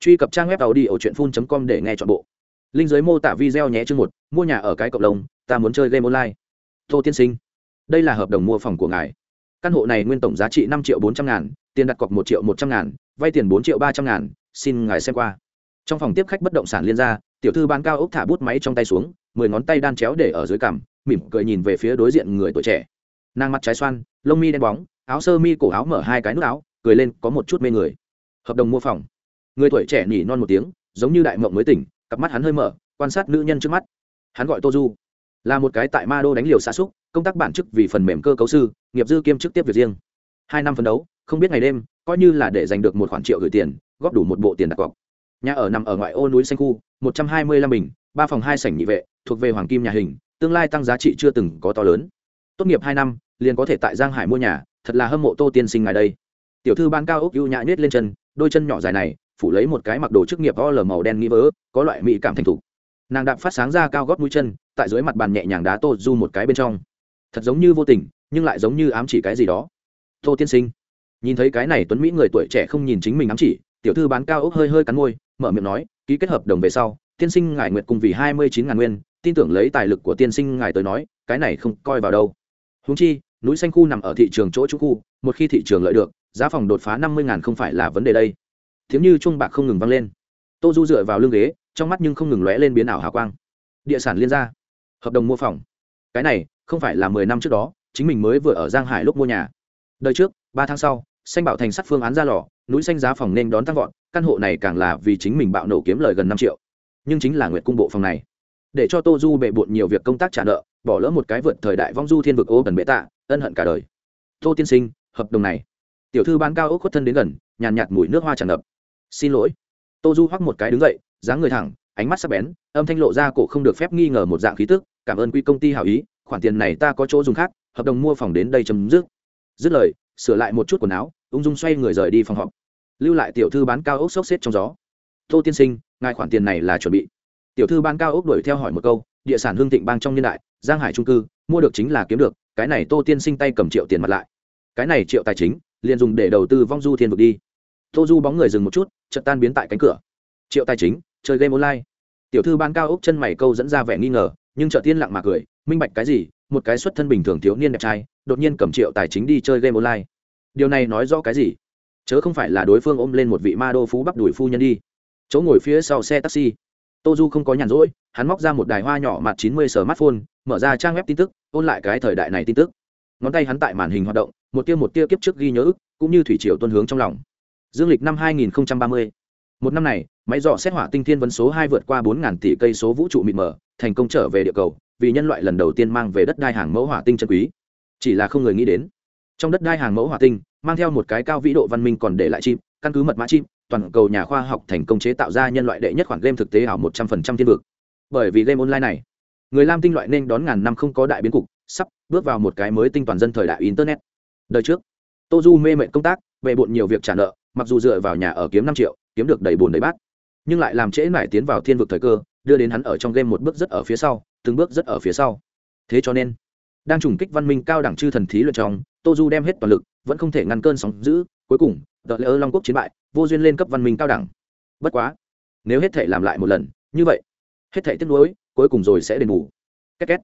truy cập trang web tàu đi ở truyện phun com để nghe chọn bộ. Linh giới mô tả video nhé chương một, mua nhà ở cái cộng đồng, ta muốn chơi game online. Tô tiên sinh, đây là hợp đồng mua phòng của ngài. Căn hộ này nguyên tổng giá trị năm triệu bốn trăm ngàn, tiền đặt cọc một triệu một trăm ngàn, vay tiền bốn triệu ba trăm ngàn, xin ngài xem qua. Trong phòng tiếp khách bất động sản liên gia, tiểu thư bán cao ốc thả bút máy trong tay xuống, mười ngón tay đan chéo để ở dưới cằm, mỉm cười nhìn về phía đối diện người tuổi trẻ. Nàng mặt trái xoan, lông mi đen bóng, áo sơ mi cổ áo mở hai cái nút áo, cười lên có một chút mê người. Hợp đồng mua phòng người tuổi trẻ nhỉ non một tiếng, giống như đại mộng mới tỉnh, cặp mắt hắn hơi mở, quan sát nữ nhân trước mắt. Hắn gọi tô du. Là một cái tại ma đô đánh liều xa xúc, công tác bản chức vì phần mềm cơ cấu sư, nghiệp dư kiêm chức tiếp việc riêng. Hai năm phấn đấu, không biết ngày đêm, coi như là để giành được một khoản triệu gửi tiền, góp đủ một bộ tiền đặt cọc. Nhà ở nằm ở ngoại ô núi xanh khu, một trăm hai mươi lăm bình, ba phòng hai sảnh nhị vệ, thuộc về hoàng kim nhà hình, tương lai tăng giá trị chưa từng có to lớn. Tốt nghiệp hai năm, liền có thể tại giang hải mua nhà, thật là hâm mộ tô tiên sinh ngài đây. Tiểu thư ban cao ốc ưu nhã nhét lên chân, đôi chân nhỏ dài này phủ lấy một cái mặc đồ chức nghiệp o lờ màu đen nghĩ vỡ, có loại mỹ cảm thành thục. Nàng đạp phát sáng ra cao gót mũi chân, tại dưới mặt bàn nhẹ nhàng đá tô du một cái bên trong. Thật giống như vô tình, nhưng lại giống như ám chỉ cái gì đó. Tô tiên sinh, nhìn thấy cái này tuấn mỹ người tuổi trẻ không nhìn chính mình ám chỉ, tiểu thư bán cao ốc hơi hơi cắn môi, mở miệng nói, ký kết hợp đồng về sau, tiên sinh ngài nguyệt cùng vì hai mươi chín ngàn nguyên, tin tưởng lấy tài lực của tiên sinh ngài tới nói, cái này không coi vào đâu. Húng chi, núi xanh khu nằm ở thị trường chỗ trú khu, một khi thị trường lợi được, giá phòng đột phá năm mươi ngàn không phải là vấn đề đây. Tiếng như chuông bạc không ngừng vang lên. Tô du dựa vào lưng ghế, trong mắt nhưng không ngừng lóe lên biến ảo hào quang. Địa sản liên gia. Hợp đồng mua phòng. Cái này, không phải là mười năm trước đó, chính mình mới vừa ở giang hải lúc mua nhà. Đời trước, ba tháng sau, xanh bảo thành sắt phương án ra lò, núi xanh giá phòng nên đón tăng vọt, căn hộ này càng là vì chính mình bạo nổ kiếm lời gần năm triệu. Nhưng chính là nguyệt cung bộ phòng này. Để cho tô du bệ bộn nhiều việc công tác trả nợ, bỏ lỡ một cái vượt thời đại vong du thiên vực ô cần bệ tạ, ân hận cả đời. Tô tiên sinh, hợp đồng này. Tiểu thư bán cao ốc khuất thân đến gần, nhàn nhạt mùi nước hoa tràn ngập xin lỗi. Tô du hoắc một cái đứng dậy, dáng người thẳng, ánh mắt sắc bén, âm thanh lộ ra cổ không được phép nghi ngờ một dạng khí tức, cảm ơn quy công ty hảo ý, khoản tiền này ta có chỗ dùng khác, hợp đồng mua phòng đến đây chấm dứt. Dứt lời, sửa lại một chút quần áo, ung dung xoay người rời đi phòng họp. Lưu lại tiểu thư bán cao ốc sốc xếp trong gió. Tô tiên sinh, ngài khoản tiền này là chuẩn bị. Tiểu thư bán cao ốc đuổi theo hỏi một câu, địa sản hương thịnh bang trong niên đại, giang hải trung cư, mua được chính là kiếm được, cái này tô tiên sinh tay cầm triệu tiền mặt lại. Cái này triệu tài chính, liền dùng để đầu tư vong du thiên vực đi tô du bóng người dừng một chút, chợt tan biến tại cánh cửa. Triệu tài chính, chơi game online. Tiểu thư ban cao ốc chân mày câu dẫn ra vẻ nghi ngờ, nhưng chợt tiên lặng mà cười, minh bạch cái gì, một cái xuất thân bình thường thiếu niên đẹp trai, đột nhiên cầm triệu tài chính đi chơi game online. Điều này nói rõ cái gì? Chớ không phải là đối phương ôm lên một vị ma đô phú bắp đuổi phu nhân đi. Chỗ ngồi phía sau xe taxi. Tô du không có nhàn rỗi, hắn móc ra một đài hoa nhỏ mặt chín mươi sờ smartphone, mở ra trang web tin tức, ôn lại cái thời đại này tin tức. Ngón tay hắn tại màn hình hoạt động, một tia một tia kiếp trước ghi nhớ ức, cũng như thủy triều tuân hướng trong lòng dương lịch năm 2030. một năm này, máy dò xét hỏa tinh thiên vấn số hai vượt qua bốn tỷ cây số vũ trụ mịt mờ, thành công trở về địa cầu, vì nhân loại lần đầu tiên mang về đất đai hàng mẫu hỏa tinh chân quý. Chỉ là không người nghĩ đến, trong đất đai hàng mẫu hỏa tinh, mang theo một cái cao vĩ độ văn minh còn để lại chim căn cứ mật mã chim toàn cầu nhà khoa học thành công chế tạo ra nhân loại đệ nhất khoản game thực tế ảo một trăm phần trăm thiên vực. Bởi vì game online này, người lam tinh loại nên đón ngàn năm không có đại biến cục, sắp bước vào một cái mới tinh toàn dân thời đại internet. Đời trước tô du mê mệt công tác về bộn nhiều việc trả nợ mặc dù dựa vào nhà ở kiếm năm triệu, kiếm được đầy bùn đầy bát, nhưng lại làm trễ mải tiến vào thiên vực thời cơ, đưa đến hắn ở trong game một bước rất ở phía sau, từng bước rất ở phía sau. Thế cho nên, đang trùng kích văn minh cao đẳng chư thần thí luyện trong, tô du đem hết toàn lực, vẫn không thể ngăn cơn sóng giữ cuối cùng tờ lễ long quốc chiến bại, vô duyên lên cấp văn minh cao đẳng. Bất quá, nếu hết thể làm lại một lần, như vậy, hết thể tiếc nuối, cuối cùng rồi sẽ đền bù. Két két.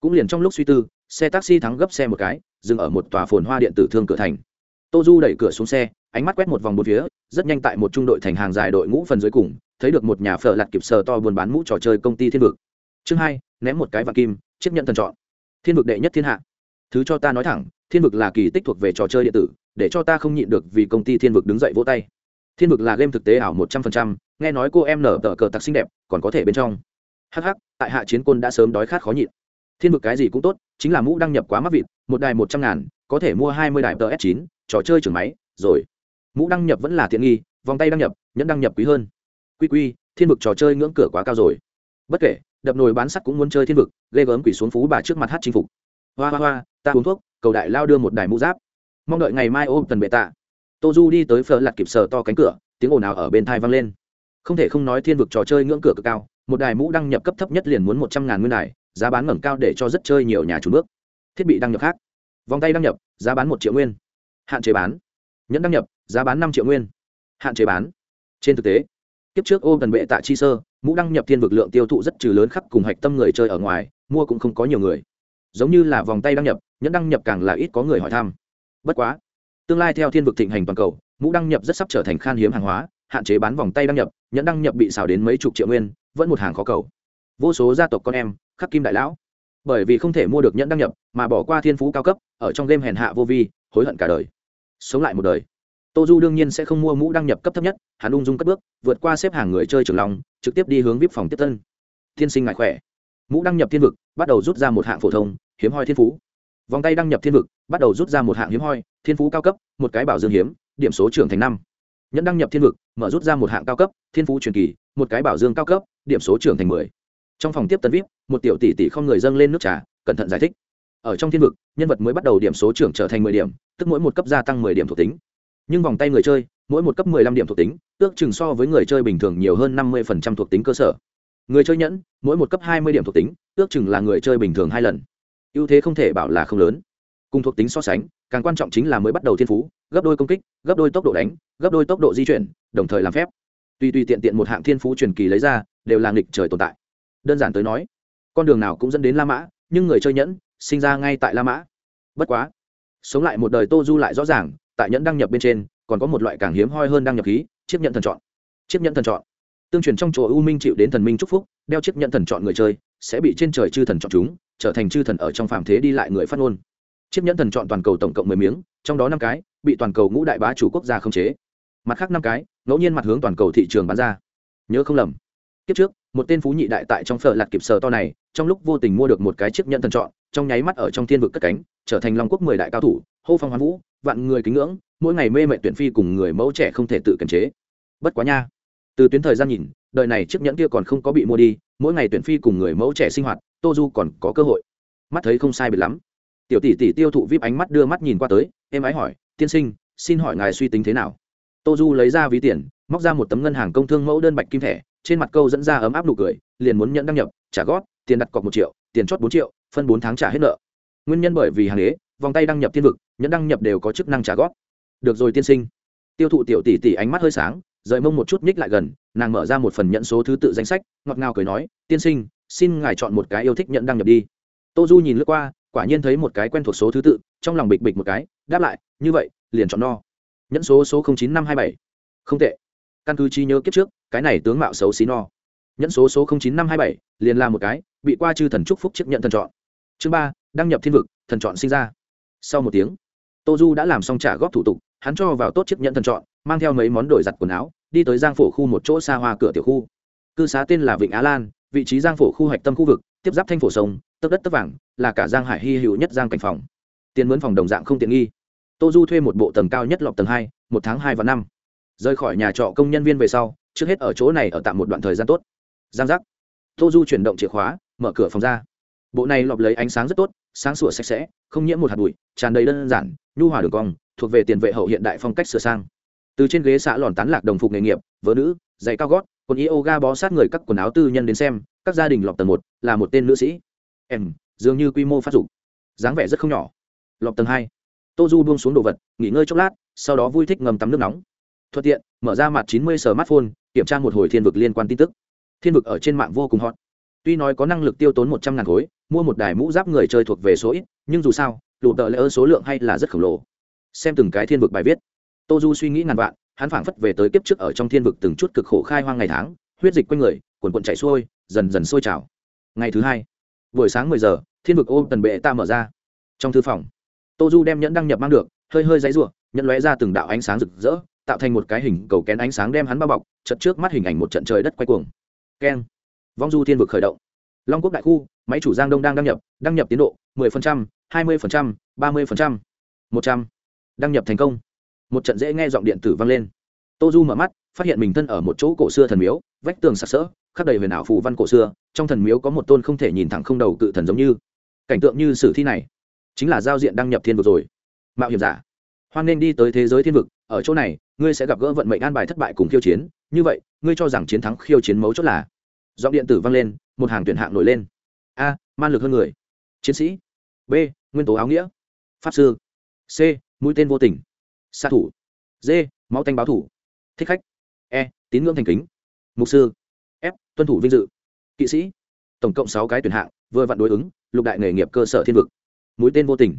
Cũng liền trong lúc suy tư, xe taxi thắng gấp xe một cái, dừng ở một tòa phồn hoa điện tử thương cửa thành tô du đẩy cửa xuống xe, ánh mắt quét một vòng bốn phía, rất nhanh tại một trung đội thành hàng dài đội ngũ phần dưới cùng, thấy được một nhà phở lặt kịp sờ to buôn bán mũ trò chơi công ty thiên vực. Chương hai, ném một cái vàng kim chấp nhận thần chọn. Thiên vực đệ nhất thiên hạ. Thứ cho ta nói thẳng, thiên vực là kỳ tích thuộc về trò chơi điện tử, để cho ta không nhịn được vì công ty thiên vực đứng dậy vỗ tay. Thiên vực là game thực tế ảo một trăm phần trăm, nghe nói cô em nở tờ cờ tặc xinh đẹp, còn có thể bên trong. Hh tại hạ chiến quân đã sớm đói khát khó nhịn. Thiên vực cái gì cũng tốt, chính là mũ đăng nhập quá mắc vịt, một đài một trăm ngàn, có thể mua hai mươi đài tờ s chín trò chơi trưởng máy, rồi. Mũ đăng nhập vẫn là tiện nghi, vòng tay đăng nhập, nhẫn đăng nhập quý hơn. Quy quy, thiên vực trò chơi ngưỡng cửa quá cao rồi. Bất kể, đập nồi bán sắt cũng muốn chơi thiên vực, ghê gớm quỷ xuống phú bà trước mặt hát chinh phục. Hoa hoa hoa, ta uống thuốc, cầu đại lao đưa một đài mũ giáp. Mong đợi ngày mai ôm tần bệ tạ. Tô du đi tới phở lặt kịp sờ to cánh cửa, tiếng ồn ào ở bên thai vang lên. Không thể không nói thiên vực trò chơi ngưỡng cửa cực cao, một đài mũ đăng nhập cấp thấp nhất liền muốn một trăm ngàn nguyên đài, giá bán ngẩng cao để cho rất chơi nhiều nhà chủ bước thiết bị đăng nhập khác. Vòng tay đăng nhập, giá bán một triệu nguyên hạn chế bán. Nhẫn đăng nhập, giá bán năm triệu nguyên. Hạn chế bán. Trên thực tế, kiếp trước ô tần bệ tạ chi sơ, mũ đăng nhập thiên vực lượng tiêu thụ rất trừ lớn khắp cùng hạch tâm người chơi ở ngoài, mua cũng không có nhiều người. Giống như là vòng tay đăng nhập, nhẫn đăng nhập càng là ít có người hỏi thăm. Bất quá, tương lai theo thiên vực thịnh hành toàn cầu, mũ đăng nhập rất sắp trở thành khan hiếm hàng hóa, hạn chế bán vòng tay đăng nhập, nhẫn đăng nhập bị xào đến mấy chục triệu nguyên, vẫn một hàng khó cầu. Vô số gia tộc con em, khắc kim đại lão. Bởi vì không thể mua được nhẫn đăng nhập, mà bỏ qua thiên phú cao cấp, ở trong game hèn hạ vô vi, hối hận cả đời sống lại một đời. Tô du đương nhiên sẽ không mua mũ đăng nhập cấp thấp nhất, hắn ung dung cất bước, vượt qua xếp hàng người chơi trường lòng trực tiếp đi hướng vip phòng tiếp tân. Tiên sinh ngại khỏe. Mũ đăng nhập thiên vực, bắt đầu rút ra một hạng phổ thông, hiếm hoi thiên phú. Vòng tay đăng nhập thiên vực, bắt đầu rút ra một hạng hiếm hoi, thiên phú cao cấp, một cái bảo dương hiếm, điểm số trưởng thành năm. Nhẫn đăng nhập thiên vực, mở rút ra một hạng cao cấp, thiên phú truyền kỳ, một cái bảo dương cao cấp, điểm số trưởng thành mười. Trong phòng tiếp tân vip, một tiểu tỷ tỷ không người dâng lên nước trà, cẩn thận giải thích ở trong thiên vực, nhân vật mới bắt đầu điểm số trưởng trở thành mười điểm, tức mỗi một cấp gia tăng mười điểm thuộc tính. Nhưng vòng tay người chơi, mỗi một cấp mười lăm điểm thuộc tính, ước chừng so với người chơi bình thường nhiều hơn năm mươi phần trăm thuộc tính cơ sở. Người chơi nhẫn, mỗi một cấp hai mươi điểm thuộc tính, ước chừng là người chơi bình thường hai lần. Ưu thế không thể bảo là không lớn. Cùng thuộc tính so sánh, càng quan trọng chính là mới bắt đầu thiên phú, gấp đôi công kích, gấp đôi tốc độ đánh, gấp đôi tốc độ di chuyển, đồng thời làm phép. Tuy tùy tiện tiện một hạng thiên phú truyền kỳ lấy ra, đều là nghịch trời tồn tại. Đơn giản tới nói, con đường nào cũng dẫn đến la mã, nhưng người chơi nhẫn sinh ra ngay tại la mã. Bất quá, sống lại một đời tô du lại rõ ràng, tại nhẫn đăng nhập bên trên, còn có một loại càng hiếm hoi hơn đăng nhập khí, chiếc nhận thần chọn. Chiếc nhận thần chọn. Tương truyền trong chỗ u minh chịu đến thần minh chúc phúc, đeo chiếc nhận thần chọn người chơi, sẽ bị trên trời chư thần chọn chúng, trở thành chư thần ở trong phàm thế đi lại người phát ngôn. Chiếc nhẫn thần chọn toàn cầu tổng cộng mười miếng, trong đó năm cái, bị toàn cầu ngũ đại bá chủ quốc gia khống chế. Mặt khác năm cái, ngẫu nhiên mặt hướng toàn cầu thị trường bán ra. Nhớ không lầm. Kiếp trước, một tên phú nhị đại tại trong phở lạt kịp sờ to này, trong lúc vô tình mua được một cái chiếc nhẫn thần chọn trong nháy mắt ở trong thiên vực cất cánh, trở thành long quốc mười đại cao thủ, hô phong hoán vũ, vạn người kính ngưỡng, mỗi ngày mê mệ tuyển phi cùng người mẫu trẻ không thể tự kiềm chế. Bất quá nha. Từ tuyến thời gian nhìn, đời này chiếc nhẫn kia còn không có bị mua đi, mỗi ngày tuyển phi cùng người mẫu trẻ sinh hoạt, tô du còn có cơ hội. Mắt thấy không sai biệt lắm. Tiểu tỷ tỷ tiêu thụ vip ánh mắt đưa mắt nhìn qua tới em ái hỏi, tiên sinh, xin hỏi ngài suy tính thế nào? Tô du lấy ra ví tiền, móc ra một tấm ngân hàng công thương mẫu đơn bạch kim thẻ, trên mặt câu dẫn ra ấm áp nụ cười, liền muốn nhận đăng nhập, trả gót tiền đặt cọc một triệu, tiền chót bốn triệu phân bốn tháng trả hết nợ. Nguyên nhân bởi vì hàng đế, vòng tay đăng nhập thiên vực, nhẫn đăng nhập đều có chức năng trả góp. được rồi tiên sinh. Tiêu thụ tiểu tỷ tỷ ánh mắt hơi sáng, rời mông một chút ních lại gần, nàng mở ra một phần nhận số thứ tự danh sách, ngọt ngào cười nói, tiên sinh, xin ngài chọn một cái yêu thích nhận đăng nhập đi. Tô du nhìn lướt qua, quả nhiên thấy một cái quen thuộc số thứ tự, trong lòng bịch bịch một cái, đáp lại, như vậy, liền chọn no. Nhẫn số số chín năm hai bảy. Không tệ. Căn cứ trí nhớ kiếp trước, cái này tướng mạo xấu xí no. Nhẫn số số chín năm hai bảy, liền là một cái, bị qua chư thần trúc phúc chấp nhận thần chọn chương ba, đăng nhập thiên vực, thần chọn sinh ra. Sau một tiếng, tô du đã làm xong trả góp thủ tục, hắn cho vào tốt chiếc nhẫn thần chọn, mang theo mấy món đổi giặt quần áo, đi tới giang phổ khu một chỗ xa hoa cửa tiểu khu. Cư xá tên là vịnh á lan, vị trí giang phổ khu hạch tâm khu vực, tiếp giáp thanh phổ sông, tấp đất tấp vàng, là cả giang hải hy hữu nhất giang cảnh phòng. Tiền mướn phòng đồng dạng không tiện nghi. Tô du thuê một bộ tầng cao nhất lọc tầng hai, một tháng hai và năm. Rời khỏi nhà trọ công nhân viên về sau, trước hết ở chỗ này ở tạm một đoạn thời gian tốt. Giang giác. Tô du chuyển động chìa khóa, mở cửa phòng ra bộ này lọp lấy ánh sáng rất tốt, sáng sủa sạch sẽ, không nhiễm một hạt bụi, tràn đầy đơn giản, nhu hòa đường cong, thuộc về tiền vệ hậu hiện đại phong cách sửa sang. Từ trên ghế xã lòn tán lạc đồng phục nghề nghiệp, vớ nữ, giày cao gót, quần yoga bó sát người các quần áo tư nhân đến xem, các gia đình lọp tầng một, là một tên nữ sĩ. Em, dường như quy mô phát dục. Dáng vẻ rất không nhỏ. Lọp tầng hai. Tô du buông xuống đồ vật, nghỉ ngơi chốc lát, sau đó vui thích ngầm tắm nước nóng. Thuận tiện, mở ra mặt chín mươi smartphone, kiểm tra một hồi thiên vực liên quan tin tức. Thiên vực ở trên mạng vô cùng hot tuy nói có năng lực tiêu tốn một trăm ngàn khối, mua một đài mũ giáp người chơi thuộc về số ít, nhưng dù sao đủ tợ lỡ số lượng hay là rất khổng lồ. Xem từng cái thiên vực bài viết. Tô du suy nghĩ ngàn vạn, hắn phảng phất về tới kiếp trước ở trong thiên vực từng chút cực khổ khai hoang ngày tháng, huyết dịch quanh người quần quần chạy xuôi, dần dần sôi trào. Ngày thứ hai, buổi sáng mười giờ, thiên vực ôm tần bệ ta mở ra. Trong thư phòng tô du đem nhẫn đăng nhập mang được, hơi hơi dãy r u ộ nhẫn lóe ra từng đạo ánh sáng rực rỡ, tạo thành một cái hình cầu kén ánh sáng đem hắn bao bọc chật trước mắt hình ảnh một trận trời đất quay cuồng. Keng vong du thiên vực khởi động. Long quốc đại khu máy chủ giang đông đang đăng nhập đăng nhập tiến độ 10%, 20%, 30%, 100. đăng nhập thành công. Một trận dễ nghe giọng điện tử vang lên. Tô du mở mắt phát hiện mình thân ở một chỗ cổ xưa thần miếu vách tường sặc sỡ khắc đầy huyền ảo phù văn cổ xưa trong thần miếu có một tôn không thể nhìn thẳng không đầu cự thần giống như. Cảnh tượng như sử thi này chính là giao diện đăng nhập thiên vực rồi. Mạo hiểm giả hoan nên đi tới thế giới thiên vực ở chỗ này ngươi sẽ gặp gỡ vận mệnh an bài thất bại cùng khiêu chiến như vậy ngươi cho rằng chiến thắng khiêu chiến mấu chốt là giọng điện tử vang lên, một hàng tuyển hạng nổi lên. A, man lực hơn người. Chiến sĩ. B, nguyên tố áo nghĩa. Pháp sư. C, mũi tên vô tình. Xạ thủ. D, máu tanh báo thủ. Thích khách. E tín ngưỡng thành kính. Mục sư. F, tuân thủ vinh dự. Kỵ sĩ. Tổng cộng sáu cái tuyển hạng, vừa vặn đối ứng, lục đại nghề nghiệp cơ sở thiên vực. Mũi tên vô tình.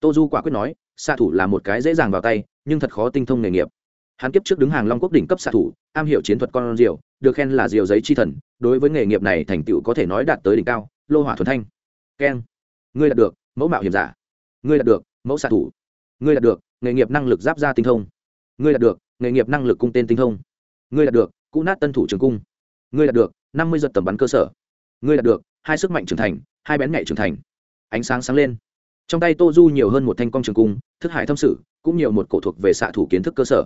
Tô du quả quyết nói, xạ thủ là một cái dễ dàng vào tay, nhưng thật khó tinh thông nghề nghiệp hắn kiếp trước đứng hàng long quốc đỉnh cấp xạ thủ, am hiểu chiến thuật con diều được khen là diều giấy chi thần, đối với nghề nghiệp này thành tựu có thể nói đạt tới đỉnh cao, lô hỏa thuần thanh. Keng. Ngươi đạt được, mẫu mạo hiểm giả. Ngươi đạt được, mẫu xạ thủ. Ngươi đạt được, nghề nghiệp năng lực giáp gia tinh thông. Ngươi đạt được, nghề nghiệp năng lực cung tên tinh thông. Ngươi đạt được, cũ nát tân thủ trường cung. Ngươi đạt được, năm mươi giật tầm bắn cơ sở. Ngươi đạt được, hai sức mạnh trưởng thành, hai bén nhạy trưởng thành. Ánh sáng sáng lên. Trong tay tô du nhiều hơn một thanh công trường cung, thức hải thâm sự, cũng nhiều một cổ thuộc về xạ thủ kiến thức cơ sở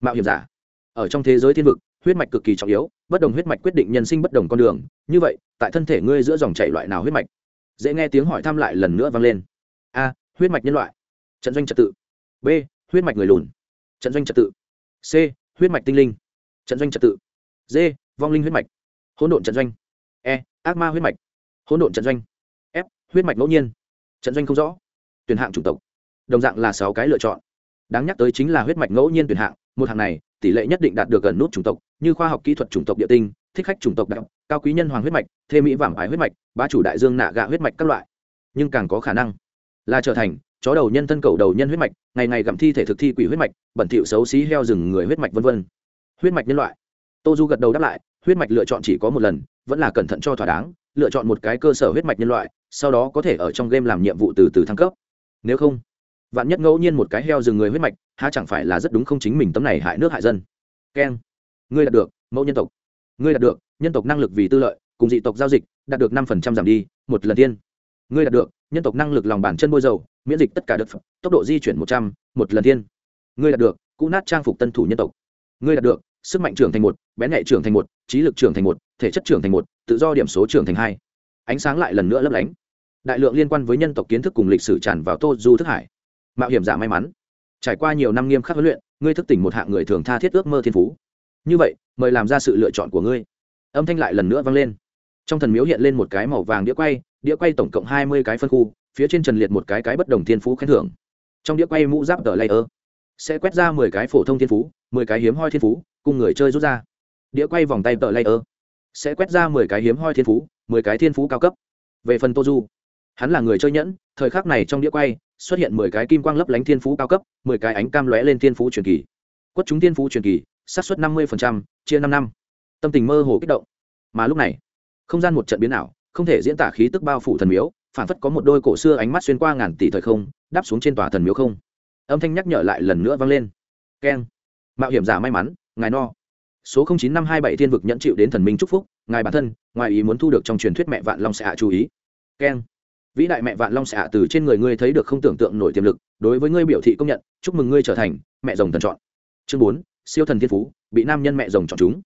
mạo hiểm giả. Ở trong thế giới thiên vực, huyết mạch cực kỳ trọng yếu, bất đồng huyết mạch quyết định nhân sinh bất đồng con đường. Như vậy, tại thân thể ngươi giữa dòng chảy loại nào huyết mạch? Dễ nghe tiếng hỏi thăm lại lần nữa vang lên. A, huyết mạch nhân loại. Trận doanh trật tự. B, huyết mạch người lùn. Trận doanh trật tự. C, huyết mạch tinh linh. Trận doanh trật tự. D, vong linh huyết mạch. Hỗn độn trận doanh. E ác ma huyết mạch. Hỗn độn trận doanh. F, huyết mạch ngẫu nhiên. Trận doanh không rõ. Tuyển hạng chủng tộc. Đồng dạng là sáu cái lựa chọn. Đáng nhắc tới chính là huyết mạch ngẫu nhiên tuyển hạng một hạng này, tỷ lệ nhất định đạt được gần nút chủng tộc, như khoa học kỹ thuật chủng tộc địa tinh, thích khách chủng tộc đạo cao quý nhân hoàng huyết mạch, thê mỹ vảm ái huyết mạch ba chủ đại dương nạ gạ huyết mạch các loại. Nhưng càng có khả năng là trở thành chó đầu nhân thân cầu đầu nhân huyết mạch, ngày ngày gặm thi thể thực thi quỷ huyết mạch, bẩn thỉu xấu xí heo rừng người huyết mạch vân vân. Huyết mạch nhân loại. Tô du gật đầu đáp lại, huyết mạch lựa chọn chỉ có một lần, vẫn là cẩn thận cho thỏa đáng, lựa chọn một cái cơ sở huyết mạch nhân loại, sau đó có thể ở trong game làm nhiệm vụ từ từ thăng cấp. Nếu không vạn nhất ngẫu nhiên một cái heo rừng người huyết mạch, há chẳng phải là rất đúng không chính mình tấm này hại nước hại dân. Keng ngươi đạt được, mẫu nhân tộc. Ngươi đạt được, nhân tộc năng lực vì tư lợi, cùng dị tộc giao dịch, đạt được năm phần trăm giảm đi, một lần tiên. Ngươi đạt được, nhân tộc năng lực lòng bản chân bôi dầu, miễn dịch tất cả đợt tốc độ di chuyển một trăm, một lần tiên. Ngươi đạt được, cũ nát trang phục tân thủ nhân tộc. Ngươi đạt được, sức mạnh trưởng thành một, bén nhạy trưởng thành một, trí lực trưởng thành một, thể chất trưởng thành một, tự do điểm số trưởng thành hai. Ánh sáng lại lần nữa lấp lánh. Đại lượng liên quan với nhân tộc kiến thức cùng lịch sử tràn vào tô du thức hải mạo hiểm giả may mắn. Trải qua nhiều năm nghiêm khắc huấn luyện, ngươi thức tỉnh một hạng người thường tha thiết ước mơ thiên phú. Như vậy, mời làm ra sự lựa chọn của ngươi. Âm thanh lại lần nữa vang lên. Trong thần miếu hiện lên một cái màu vàng đĩa quay đĩa quay tổng cộng hai mươi cái phân khu, phía trên trần liệt một cái cái bất đồng thiên phú khen thưởng. Trong đĩa quay mũ giáp tờ layer, sẽ quét ra mười cái phổ thông thiên phú, mười cái hiếm hoi thiên phú, cùng người chơi rút ra. Đĩa quay vòng tay tờ layer, sẽ quét ra mười cái hiếm hoi thiên phú, mười cái thiên phú cao cấp. Về phần tô du hắn là người chơi nhẫn, thời khắc này trong đĩa quay xuất hiện mười cái kim quang lấp lánh thiên phú cao cấp, mười cái ánh cam lóe lên thiên phú truyền kỳ. Quất chúng thiên phú truyền kỳ, xác suất năm mươi chia năm năm. Tâm tình mơ hồ kích động. Mà lúc này, không gian một trận biến ảo, không thể diễn tả khí tức bao phủ thần miếu, phản phất có một đôi cổ xưa ánh mắt xuyên qua ngàn tỷ thời không, đáp xuống trên tòa thần miếu không. Âm thanh nhắc nhở lại lần nữa vang lên. Keng. Mạo hiểm giả may mắn, ngài no. Số chín năm hai bảy thiên vực nhận chịu đến thần minh chúc phúc, ngài bản thân, ngoài ý muốn thu được trong truyền thuyết mẹ vạn long sẽ hạ chú ý. Keng vĩ đại mẹ vạn long sẽ hạ từ trên người ngươi thấy được không tưởng tượng nổi tiềm lực, đối với ngươi biểu thị công nhận, chúc mừng ngươi trở thành mẹ rồng thần chọn. Chương bốn, siêu thần thiên phú, bị nam nhân mẹ rồng chọn chúng.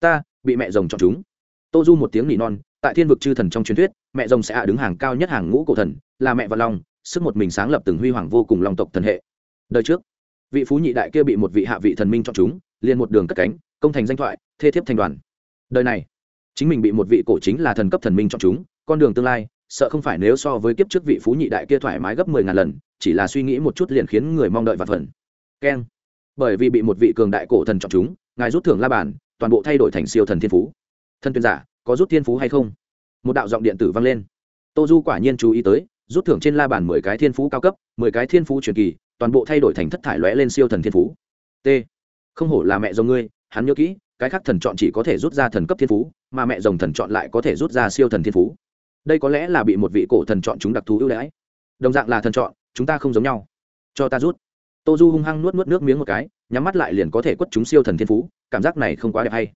Ta, bị mẹ rồng chọn chúng. Tô du một tiếng nỉ non, tại thiên vực chư thần trong truyền thuyết, mẹ rồng sẽ hạ đứng hàng cao nhất hàng ngũ cổ thần, là mẹ vạn long, sức một mình sáng lập từng huy hoàng vô cùng long tộc thần hệ. Đời trước, vị phú nhị đại kia bị một vị hạ vị thần minh chọn chúng, liền một đường cất cánh, công thành danh thoại, thê thiếp thành đoàn. Đời này, chính mình bị một vị cổ chính là thần cấp thần minh chọn chúng, con đường tương lai sợ không phải nếu so với kiếp trước vị phú nhị đại kia thoải mái gấp mười ngàn lần, chỉ là suy nghĩ một chút liền khiến người mong đợi và phần. Keng. Bởi vì bị một vị cường đại cổ thần chọn chúng, ngài rút thưởng la bàn, toàn bộ thay đổi thành siêu thần thiên phú. Thân tuyên giả, có rút thiên phú hay không? Một đạo giọng điện tử vang lên. Tô du quả nhiên chú ý tới, rút thưởng trên la bàn mười cái thiên phú cao cấp, mười cái thiên phú truyền kỳ, toàn bộ thay đổi thành thất thải lóe lên siêu thần thiên phú. T. Không hổ là mẹ rồng ngươi, hắn nhớ kỹ, cái khác thần chọn chỉ có thể rút ra thần cấp thiên phú, mà mẹ rồng thần chọn lại có thể rút ra siêu thần thiên phú đây có lẽ là bị một vị cổ thần chọn chúng đặc thù ưu đãi. Đồng dạng là thần chọn, chúng ta không giống nhau. Cho ta rút. Tô du hung hăng nuốt nuốt nước miếng một cái, nhắm mắt lại liền có thể quất chúng siêu thần thiên phú, cảm giác này không quá đẹp hay.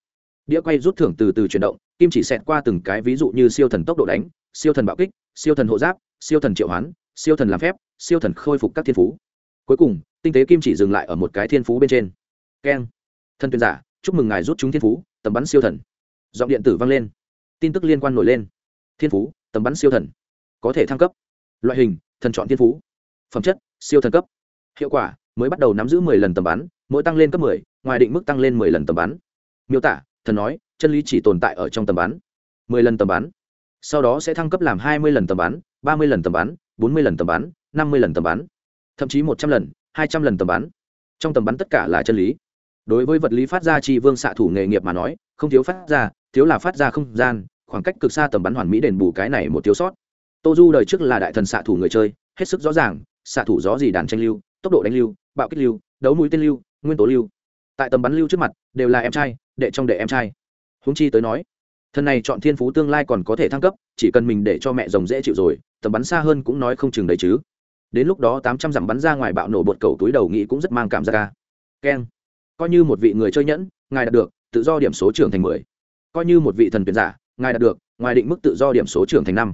Đĩa quay rút thưởng từ từ chuyển động, kim chỉ xẹt qua từng cái ví dụ như siêu thần tốc độ đánh, siêu thần bạo kích, siêu thần hộ giáp, siêu thần triệu hoán, siêu thần làm phép, siêu thần khôi phục các thiên phú. Cuối cùng, tinh tế kim chỉ dừng lại ở một cái thiên phú bên trên. Keng. Thân tuyên giả, chúc mừng ngài rút chúng thiên phú tầm bắn siêu thần. Giọng điện tử vang lên. Tin tức liên quan nổi lên. Thiên phú tầm bắn siêu thần. Có thể thăng cấp. Loại hình, thần chọn thiên phú. Phẩm chất, siêu thần cấp. Hiệu quả, mới bắt đầu nắm giữ mười lần tầm bắn, mỗi tăng lên cấp mười, ngoài định mức tăng lên mười lần tầm bắn. Miêu tả, thần nói, chân lý chỉ tồn tại ở trong tầm bắn. Mười lần tầm bắn. Sau đó sẽ thăng cấp làm hai mươi lần tầm bắn, ba mươi lần tầm bắn, bốn mươi lần tầm bắn, năm mươi lần tầm bắn. Thậm chí một trăm lần, hai trăm lần tầm bắn. Trong tầm bắn tất cả là chân lý. Đối với vật lý phát ra chi vương xạ thủ nghề nghiệp mà nói, không thiếu phát ra, thiếu là phát ra không gian khoảng cách cực xa tầm bắn hoàn mỹ đền bù cái này một thiếu sót. Tô du đời trước là đại thần xạ thủ người chơi, hết sức rõ ràng, xạ thủ gió gì đàn tranh lưu, tốc độ đánh lưu, bạo kích lưu, đấu mũi tên lưu, nguyên tố lưu. Tại tầm bắn lưu trước mặt, đều là em trai, đệ trong đệ em trai. Húng chi tới nói, thần này chọn thiên phú tương lai còn có thể thăng cấp, chỉ cần mình để cho mẹ rồng dễ chịu rồi, tầm bắn xa hơn cũng nói không chừng đấy chứ. Đến lúc đó tám trăm dặm bắn ra ngoài bạo nổ bột cầu túi đầu nghĩ cũng rất mang cảm giác ca keng. Coi như một vị người chơi nhẫn, ngài đạt được, tự do điểm số trưởng thành mười. Coi như một vị thần tuyển giả ngài đạt được ngoài định mức tự do điểm số trưởng thành năm.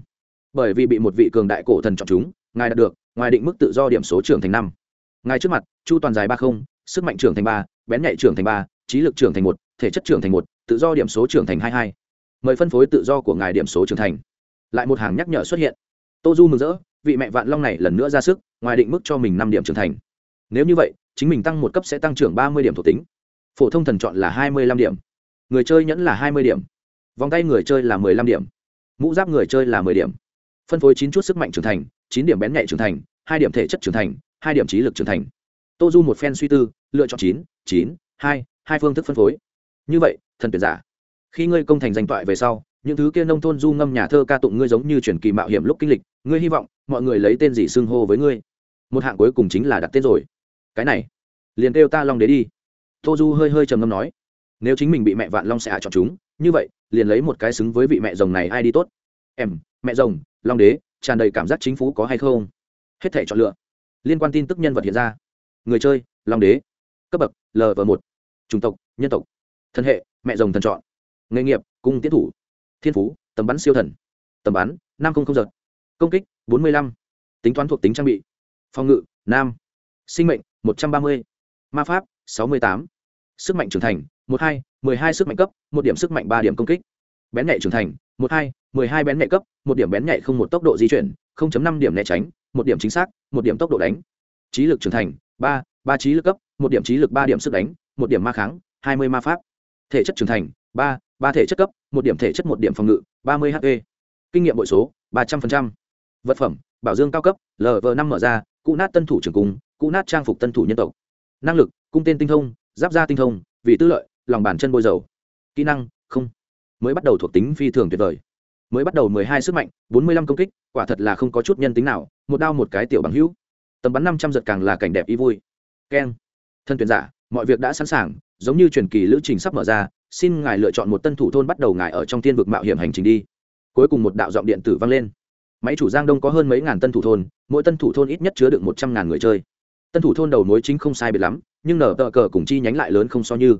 Bởi vì bị một vị cường đại cổ thần chọn chúng, ngài đạt được ngoài định mức tự do điểm số trưởng thành năm. Ngài trước mặt, chu toàn dài ba không, sức mạnh trưởng thành ba, bén nhạy trưởng thành ba, trí lực trưởng thành một, thể chất trưởng thành một, tự do điểm số trưởng thành hai hai. Mời phân phối tự do của ngài điểm số trưởng thành. Lại một hàng nhắc nhở xuất hiện. Tô du mừng rỡ, vị mẹ vạn long này lần nữa ra sức ngoài định mức cho mình năm điểm trưởng thành. Nếu như vậy, chính mình tăng một cấp sẽ tăng trưởng ba mươi điểm thuộc tính. Phổ thông thần chọn là hai mươi năm điểm. Người chơi nhẫn là hai mươi điểm vòng tay người chơi là mười lăm điểm. Mũ giáp người chơi là mười điểm. Phân phối chín chút sức mạnh trưởng thành, chín điểm bén nhạy trưởng thành, hai điểm thể chất trưởng thành, hai điểm trí lực trưởng thành. Tô du một phen suy tư, lựa chọn chín chín, hai hai phương thức phân phối. Như vậy, thần tuyển giả, khi ngươi công thành danh toại về sau, những thứ kia nông thôn du ngâm nhà thơ ca tụng ngươi giống như truyền kỳ mạo hiểm lúc kinh lịch, ngươi hy vọng mọi người lấy tên gì xưng hô với ngươi? Một hạng cuối cùng chính là đặt tên rồi. Cái này, liền kêu ta long đế đi. Tô du hơi hơi trầm ngâm nói, nếu chính mình bị mẹ vạn long xạ chọn chúng như vậy, liền lấy một cái xứng với vị mẹ rồng này ai đi tốt. Em, mẹ rồng, long đế, tràn đầy cảm giác chính phủ có hay không? Hết thể chọn lựa. Liên quan tin tức nhân vật hiện ra. Người chơi, long đế. Cấp bậc lv một. Chủng tộc, nhân tộc. Thân hệ, mẹ rồng thần chọn. Nghề nghiệp, cung tiến thủ. Thiên phú, tầm bắn siêu thần. Tầm bắn, năm không không giật. Công kích, bốn mươi lăm. Tính toán thuộc tính trang bị. Phòng ngự, nam. Sinh mệnh, một trăm ba mươi. Ma pháp, sáu mươi tám. Sức mạnh trưởng thành, một hai mười hai sức mạnh cấp, một điểm sức mạnh ba điểm công kích. Bén nhạy trưởng thành, một hai, mười hai bén nhạy cấp, một điểm bén nhạy không một tốc độ di chuyển, không chấm năm điểm né tránh, một điểm chính xác, một điểm tốc độ đánh. Trí lực trưởng thành, ba ba trí lực cấp, một điểm trí lực ba điểm sức đánh, một điểm ma kháng, hai mươi ma pháp. Thể chất trưởng thành, ba ba thể chất cấp, một điểm thể chất một điểm phòng ngự, ba mươi hp kinh nghiệm bội số, ba trăm linh vật phẩm, bảo dương cao cấp lv năm mở ra, cụ nát tân thủ trưởng cung cụ nát trang phục tân thủ nhân tộc. Năng lực, cung tên tinh thông, giáp da tinh thông, vì tư lợi lòng bàn chân bôi dầu. Kỹ năng, không. Mới bắt đầu thuộc tính phi thường tuyệt vời. Mới bắt đầu mười hai sức mạnh, bốn mươi lăm công kích, quả thật là không có chút nhân tính nào, một đao một cái tiểu bằng hữu. Tầm bắn năm trăm giật càng là cảnh đẹp ý vui. Keng. Thân tuyển giả, mọi việc đã sẵn sàng, giống như truyền kỳ lữ trình sắp mở ra, xin ngài lựa chọn một tân thủ thôn bắt đầu ngài ở trong thiên vực mạo hiểm hành trình đi. Cuối cùng một đạo giọng điện tử vang lên. Máy chủ giang đông có hơn mấy ngàn tân thủ thôn, mỗi tân thủ thôn ít nhất chứa được một trăm ngàn người chơi. Tân thủ thôn đầu mối chính không sai biệt lắm, nhưng nở tờ cờ cùng chi nhánh lại lớn không so như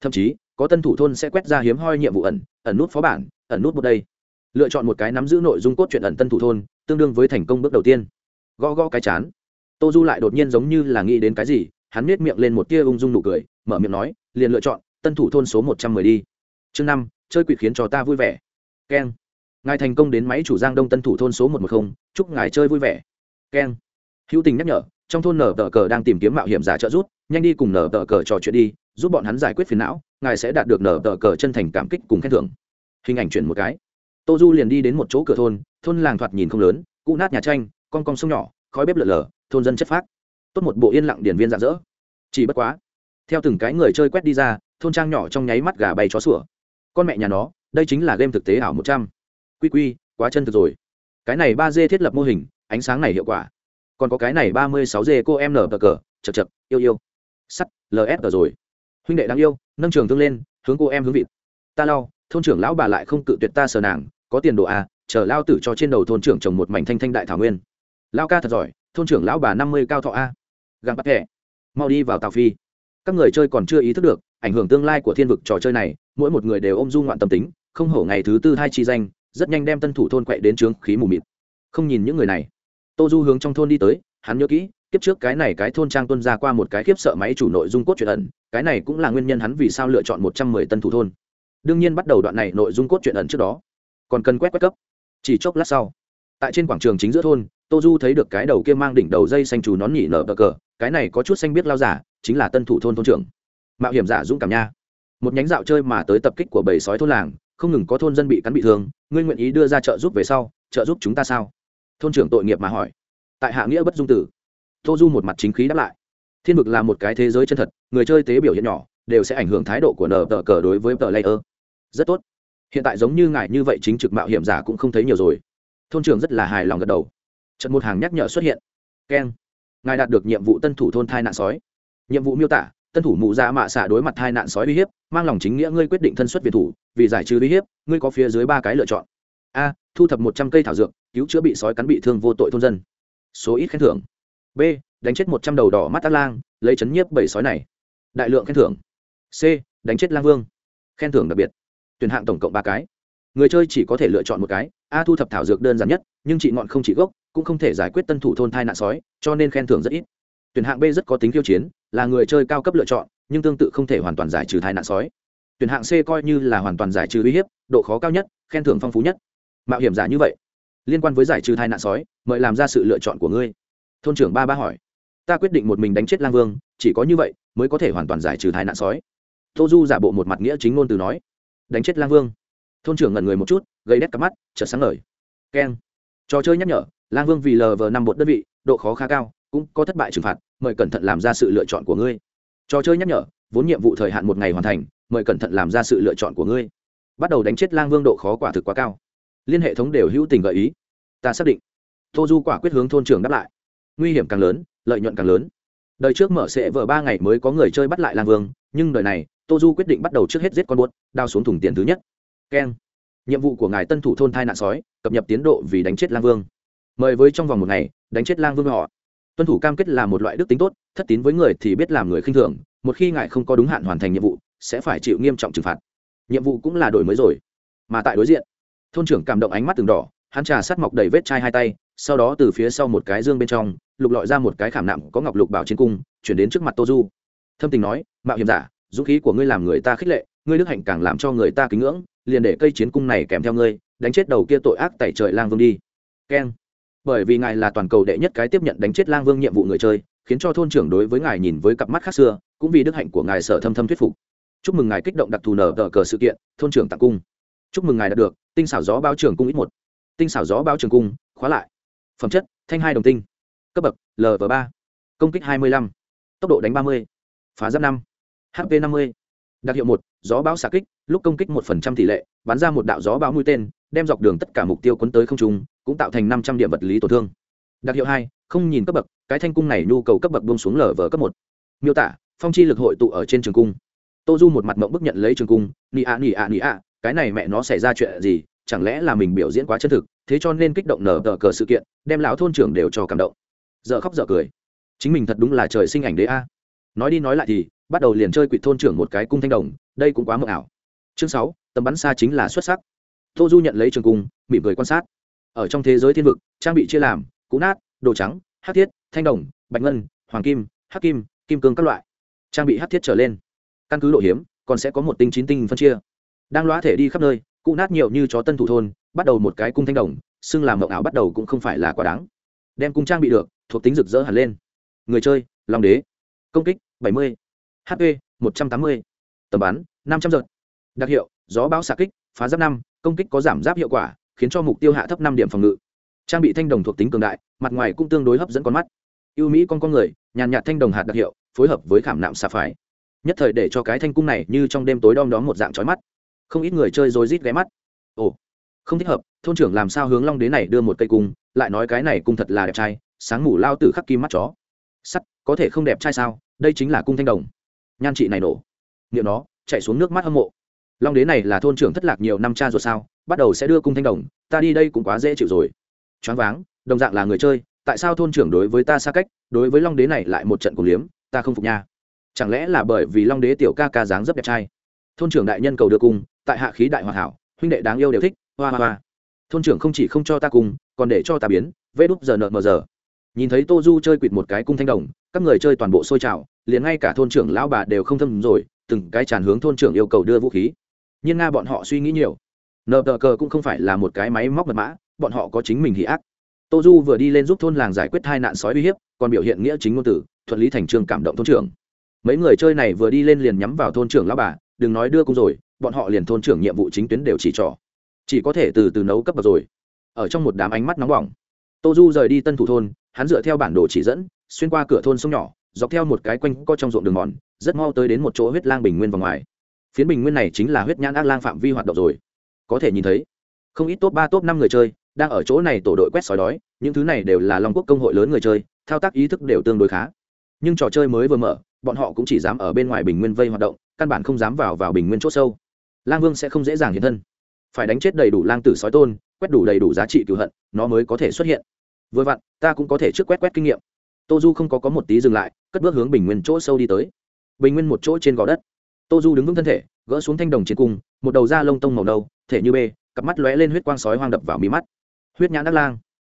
thậm chí, có tân thủ thôn sẽ quét ra hiếm hoi nhiệm vụ ẩn ẩn nút phó bản, ẩn nút một đây. Lựa chọn một cái nắm giữ nội dung cốt truyện ẩn tân thủ thôn, tương đương với thành công bước đầu tiên. Gõ gõ cái chán. Tô du lại đột nhiên giống như là nghĩ đến cái gì, hắn nết miệng lên một tia ung dung nụ cười, mở miệng nói, liền lựa chọn, tân thủ thôn số một trăm mười đi. Chương năm, chơi quỷ khiến cho ta vui vẻ. Keng. Ngài thành công đến máy chủ giang đông tân thủ thôn số một một mươi chúc ngài chơi vui vẻ. Keng. Hữu tình nhắc nhở, trong thôn nở tờ cờ đang tìm kiếm mạo hiểm giả trợ rút nhanh đi cùng nở tờ cờ trò chuyện đi giúp bọn hắn giải quyết phiền não, ngài sẽ đạt được nở tờ cờ chân thành cảm kích cùng khen thưởng. Hình ảnh chuyển một cái. Tô du liền đi đến một chỗ cửa thôn thôn làng thoạt nhìn không lớn cụ nát nhà tranh, con con sông nhỏ, khói bếp lợn lờ thôn dân chất phác. Tốt một bộ yên lặng điển viên rạng rỡ. Chỉ bất quá, theo từng cái người chơi quét đi ra, thôn trang nhỏ trong nháy mắt gà bay chó sủa. Con mẹ nhà nó, đây chính là game thực tế ảo một trăm. Quy quy, quá chân thực rồi. Cái này ba d thiết lập mô hình, ánh sáng này hiệu quả. Còn có cái này ba mươi sáu d cô em nở cờ, chật chật, yêu yêu. Sắt lsg rồi huynh đệ đáng yêu, nâng trường thương lên, hướng cô em hướng vịt. Ta lau, thôn trưởng lão bà lại không cự tuyệt ta sờ nàng, có tiền đồ à chờ lao tử cho trên đầu thôn trưởng trồng một mảnh thanh thanh đại thảo nguyên. Lao ca thật giỏi, thôn trưởng lão bà năm mươi cao thọ a. Gặng bắt thẻ. Mau đi vào tàu phi. Các người chơi còn chưa ý thức được, ảnh hưởng tương lai của thiên vực trò chơi này, mỗi một người đều ôm du ngoạn tâm tính, không hổ ngày thứ tư hai chi danh, rất nhanh đem tân thủ thôn quậy đến trướng khí mù mịt. Không nhìn những người này. Tô du hướng trong thôn đi tới hắn nhớ kỹ, kiếp trước cái này cái thôn trang tuân ra qua một cái kiếp sợ máy chủ nội dung cốt truyện ẩn, cái này cũng là nguyên nhân hắn vì sao lựa chọn một trăm mười tân thủ thôn. Đương nhiên bắt đầu đoạn này nội dung cốt truyện ẩn trước đó, còn cần quét quét cấp. Chỉ chốc lát sau, tại trên quảng trường chính giữa thôn, tô du thấy được cái đầu kia mang đỉnh đầu dây xanh trù nón nhỉ nở bờ cờ, cái này có chút xanh biết lao giả, chính là tân thủ thôn thôn trưởng. Mạo hiểm giả dũng cảm nha. Một nhánh dạo chơi mà tới tập kích của bầy sói thôn làng, không ngừng có thôn dân bị cắn bị thương, ngươi nguyện ý đưa ra trợ giúp về sau, trợ giúp chúng ta sao? Thôn trưởng tội nghiệp mà hỏi tại hạ nghĩa bất dung tử. Tô du một mặt chính khí đáp lại. Thiên vực là một cái thế giới chân thật, người chơi tế biểu hiện nhỏ, đều sẽ ảnh hưởng thái độ của nờ tờ cờ đối với tờ layer. Rất tốt. Hiện tại giống như ngài như vậy chính trực mạo hiểm giả cũng không thấy nhiều rồi. Thôn trưởng rất là hài lòng gật đầu. Trận một hàng nhắc nhở xuất hiện. Keng. Ngài đạt được nhiệm vụ tân thủ thôn thai nạn sói. Nhiệm vụ miêu tả, tân thủ mụ ra dạ mạ xạ đối mặt thai nạn sói uy hiếp, mang lòng chính nghĩa ngươi quyết định thân xuất việt thủ, vì giải trừ uy hiếp, ngươi có phía dưới ba cái lựa chọn. A, thu thập một trăm cây thảo dược, cứu chữa bị sói cắn bị thương vô tội thôn dân số ít khen thưởng. B, đánh chết một trăm đầu đỏ mắt tác lang, lấy chấn nhiếp bảy sói này. Đại lượng khen thưởng. C, đánh chết lang vương. Khen thưởng đặc biệt. Tuyển hạng tổng cộng ba cái. Người chơi chỉ có thể lựa chọn một cái. A thu thập thảo dược đơn giản nhất, nhưng chị ngọn không chỉ gốc, cũng không thể giải quyết tân thủ thôn thai nạn sói, cho nên khen thưởng rất ít. Tuyển hạng b rất có tính khiêu chiến, là người chơi cao cấp lựa chọn, nhưng tương tự không thể hoàn toàn giải trừ thai nạn sói. Tuyển hạng c coi như là hoàn toàn giải trừ uy hiếp, độ khó cao nhất, khen thưởng phong phú nhất. Mạo hiểm giả như vậy liên quan với giải trừ thai nạn sói, mời làm ra sự lựa chọn của ngươi. Thôn trưởng ba ba hỏi. Ta quyết định một mình đánh chết lang vương, chỉ có như vậy mới có thể hoàn toàn giải trừ thai nạn sói. Tô du giả bộ một mặt nghĩa chính ngôn từ nói. Đánh chết lang vương. Thôn trưởng ngẩn người một chút gây đét cắp mắt, chợt sáng lời keng. Trò chơi nhắc nhở, lang vương vì lờ vờ năm một đơn vị, độ khó khá cao, cũng có thất bại trừng phạt, mời cẩn thận làm ra sự lựa chọn của ngươi. Trò chơi nhắc nhở, vốn nhiệm vụ thời hạn một ngày hoàn thành, mời cẩn thận làm ra sự lựa chọn của ngươi. Bắt đầu đánh chết lang vương độ khó quả thực quá cao liên hệ thống đều hữu tình gợi ý. Ta xác định. Tô du quả quyết hướng thôn trưởng đáp lại. Nguy hiểm càng lớn, lợi nhuận càng lớn. Đời trước mở sẽ vở ba ngày mới có người chơi bắt lại lang vương, nhưng đời này, tô du quyết định bắt đầu trước hết giết con buốt, đao xuống thùng tiền thứ nhất. Keng. Nhiệm vụ của ngài tân thủ thôn thai nạn sói, cập nhật tiến độ vì đánh chết lang vương. Mời với trong vòng một ngày, đánh chết lang vương họ. Tuân thủ cam kết là một loại đức tính tốt, thất tín với người thì biết làm người khinh thường, một khi ngài không có đúng hạn hoàn thành nhiệm vụ, sẽ phải chịu nghiêm trọng trừng phạt. Nhiệm vụ cũng là đổi mới rồi, mà tại đối diện thôn trưởng cảm động ánh mắt từng đỏ, hắn trà sát mọc đầy vết chai hai tay, sau đó từ phía sau một cái dương bên trong, lục lọi ra một cái khảm nặng có ngọc lục bảo trên cung, chuyển đến trước mặt tô du. Thâm tình nói, mạo hiểm giả, dũng khí của ngươi làm người ta khích lệ, ngươi đức hạnh càng làm cho người ta kính ngưỡng, liền để cây chiến cung này kèm theo ngươi, đánh chết đầu kia tội ác tẩy trời lang vương đi. Keng. Bởi vì ngài là toàn cầu đệ nhất cái tiếp nhận đánh chết lang vương nhiệm vụ người chơi, khiến cho thôn trưởng đối với ngài nhìn với cặp mắt khác xưa, cũng vì đức hạnh của ngài sở thâm thâm thuyết phục. Chúc mừng ngài kích động đặc thù nở tờ cờ sự kiện, thôn trưởng tặng cung chúc mừng ngài đạt được, tinh xảo gió bao trường cung ít một. Tinh xảo gió bao trường cung, khóa lại. Phẩm chất, thanh hai đồng tinh. Cấp bậc lv ba. Công kích hai mươi lăm. Tốc độ đánh ba mươi. Phá giáp năm. Hp năm mươi. Đặc hiệu một, gió bão xạ kích, lúc công kích một phần trăm tỷ lệ, bắn ra một đạo gió bão mũi tên, đem dọc đường tất cả mục tiêu quấn tới không trung, cũng tạo thành năm trăm điểm vật lý tổn thương. Đặc hiệu hai, không nhìn cấp bậc, cái thanh cung này nhu cầu cấp bậc buông xuống lở vở cấp một. Miêu tả, phong chi lực hội tụ ở trên trường cung. Tô du một mặt mộng bức nhận lấy trường cung, nị ạ nị ạ nị ạ cái này mẹ nó xảy ra chuyện gì, chẳng lẽ là mình biểu diễn quá chân thực, thế cho nên kích động nở tờ cờ sự kiện, đem lão thôn trưởng đều cho cảm động. Dợ khóc dợ cười. Chính mình thật đúng là trời sinh ảnh đế a. Nói đi nói lại thì, bắt đầu liền chơi quỵt thôn trưởng một cái cung thanh đồng, đây cũng quá mờ ảo. Chương sáu tầm bắn xa chính là xuất sắc. Tô du nhận lấy trường cung, mỉm cười quan sát. Ở trong thế giới thiên vực, trang bị chia làm, cũ nát, đồ trắng, hát thiết, thanh đồng, bạch ngân, hoàng kim, hắc kim kim cương các loại. Trang bị hát thiết trở lên. Căn cứ độ hiếm, còn sẽ có một tinh chín tinh phân chia đang lóa thể đi khắp nơi cụ nát nhiều như chó tân thủ thôn bắt đầu một cái cung thanh đồng xưng làm mộng ảo bắt đầu cũng không phải là quá đáng. Đem cung trang bị được thuộc tính rực rỡ hẳn lên. Người chơi long đế. Công kích 70. hp 180. tầm bắn 500 giật. Đặc hiệu gió bão xạ kích phá giáp năm. Công kích có giảm giáp hiệu quả khiến cho mục tiêu hạ thấp năm điểm phòng ngự. Trang bị thanh đồng thuộc tính cường đại mặt ngoài cũng tương đối hấp dẫn con mắt. Ưu mỹ con con người nhàn nhạt thanh đồng hạt đặc hiệu phối hợp với khảm nạm xà phái, nhất thời để cho cái thanh cung này như trong đêm tối đom đóm một dạng trói mắt không ít người chơi rồi rít ghé mắt. Ồ, không thích hợp, thôn trưởng làm sao hướng long đế này đưa một cây cung, lại nói cái này cung thật là đẹp trai, sáng mù lao tử khắc kim mắt chó. Sắt, có thể không đẹp trai sao? Đây chính là cung thanh đồng. Nhan chị này nổ. Nghiệm nó, chạy xuống nước mắt hâm mộ. Long đế này là thôn trưởng thất lạc nhiều năm cha rồi sao? Bắt đầu sẽ đưa cung thanh đồng, ta đi đây cũng quá dễ chịu rồi. Choáng váng, đồng dạng là người chơi, tại sao thôn trưởng đối với ta xa cách, đối với long đế này lại một trận cùng liếm, ta không phục nha. Chẳng lẽ là bởi vì long đế tiểu ca ca dáng rất đẹp trai? Thôn trưởng đại nhân cầu đưa cung tại hạ khí đại hòa hảo, huynh đệ đáng yêu đều thích, hoa hoa hoa. Thôn trưởng không chỉ không cho ta cùng, còn để cho ta biến, vê đúp giờ nợ mờ giờ. Nhìn thấy tô du chơi quỵt một cái cung thanh đồng, các người chơi toàn bộ xôi trào, liền ngay cả thôn trưởng lão bà đều không thâm rồi, từng cái tràn hướng thôn trưởng yêu cầu đưa vũ khí. Nhưng nga bọn họ suy nghĩ nhiều. Nợ tờ cờ cũng không phải là một cái máy móc mật mã, bọn họ có chính mình hỉ ác. Tô du vừa đi lên giúp thôn làng giải quyết hai nạn sói uy hiếp, còn biểu hiện nghĩa chính ngôn tử thuận lý thành trường cảm động thôn trưởng. Mấy người chơi này vừa đi lên liền nhắm vào thôn trưởng lão bà, đừng nói đưa cung rồi bọn họ liền thôn trưởng nhiệm vụ chính tuyến đều chỉ trỏ. Chỉ có thể từ từ nấu cấp bậc rồi. Ở trong một đám ánh mắt nóng bỏng, tô du rời đi tân thủ thôn, hắn dựa theo bản đồ chỉ dẫn, xuyên qua cửa thôn sông nhỏ, dọc theo một cái quanh co trong ruộng đường mòn, rất mau tới đến một chỗ huyết lang bình nguyên vào ngoài. Phiến bình nguyên này chính là huyết nhãn ác lang phạm vi hoạt động rồi. Có thể nhìn thấy, không ít top ba, top năm người chơi đang ở chỗ này tổ đội quét sói đói, những thứ này đều là long quốc công hội lớn người chơi, thao tác ý thức đều tương đối khá. Nhưng trò chơi mới vừa mở, bọn họ cũng chỉ dám ở bên ngoài bình nguyên vây hoạt động, căn bản không dám vào vào bình nguyên c h ỗ sâu lang vương sẽ không dễ dàng hiện thân. Phải đánh chết đầy đủ lang tử sói tôn, quét đủ đầy đủ giá trị cựu hận, nó mới có thể xuất hiện. Vừa vặn, ta cũng có thể trước quét quét kinh nghiệm. Tô du không có có một tí dừng lại, cất bước hướng bình nguyên chỗ sâu đi tới. Bình nguyên một chỗ trên gò đất. Tô du đứng vững thân thể, gỡ xuống thanh đồng trên cung, một đầu da lông tông màu nâu, thể như bê, cặp mắt lóe lên huyết quang sói hoang đập vào mí mắt. Huyết nhãn đắc lang.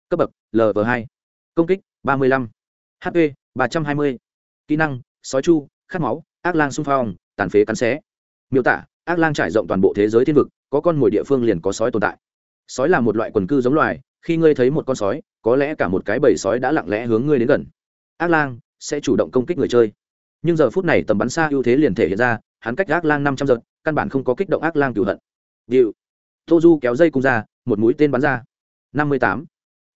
Cấp bậc lv hai. Công kích, ba mươi lăm. Hp ba trăm hai mươi. Kỹ năng, sói chu, khát máu, ác lang xung phong, tàn phế cắn xé. Miêu tả ác lang trải rộng toàn bộ thế giới thiên vực, có con mồi địa phương liền có sói tồn tại. Sói là một loại quần cư giống loài, khi ngươi thấy một con sói, có lẽ cả một cái bầy sói đã lặng lẽ hướng ngươi đến gần. Ác lang sẽ chủ động công kích người chơi. Nhưng giờ phút này tầm bắn xa ưu thế liền thể hiện ra, hắn cách ác lang năm trăm giật, căn bản không có kích động ác lang cửu hận. Điệu. Tô du kéo dây cung ra, một mũi tên bắn ra. năm mươi tám.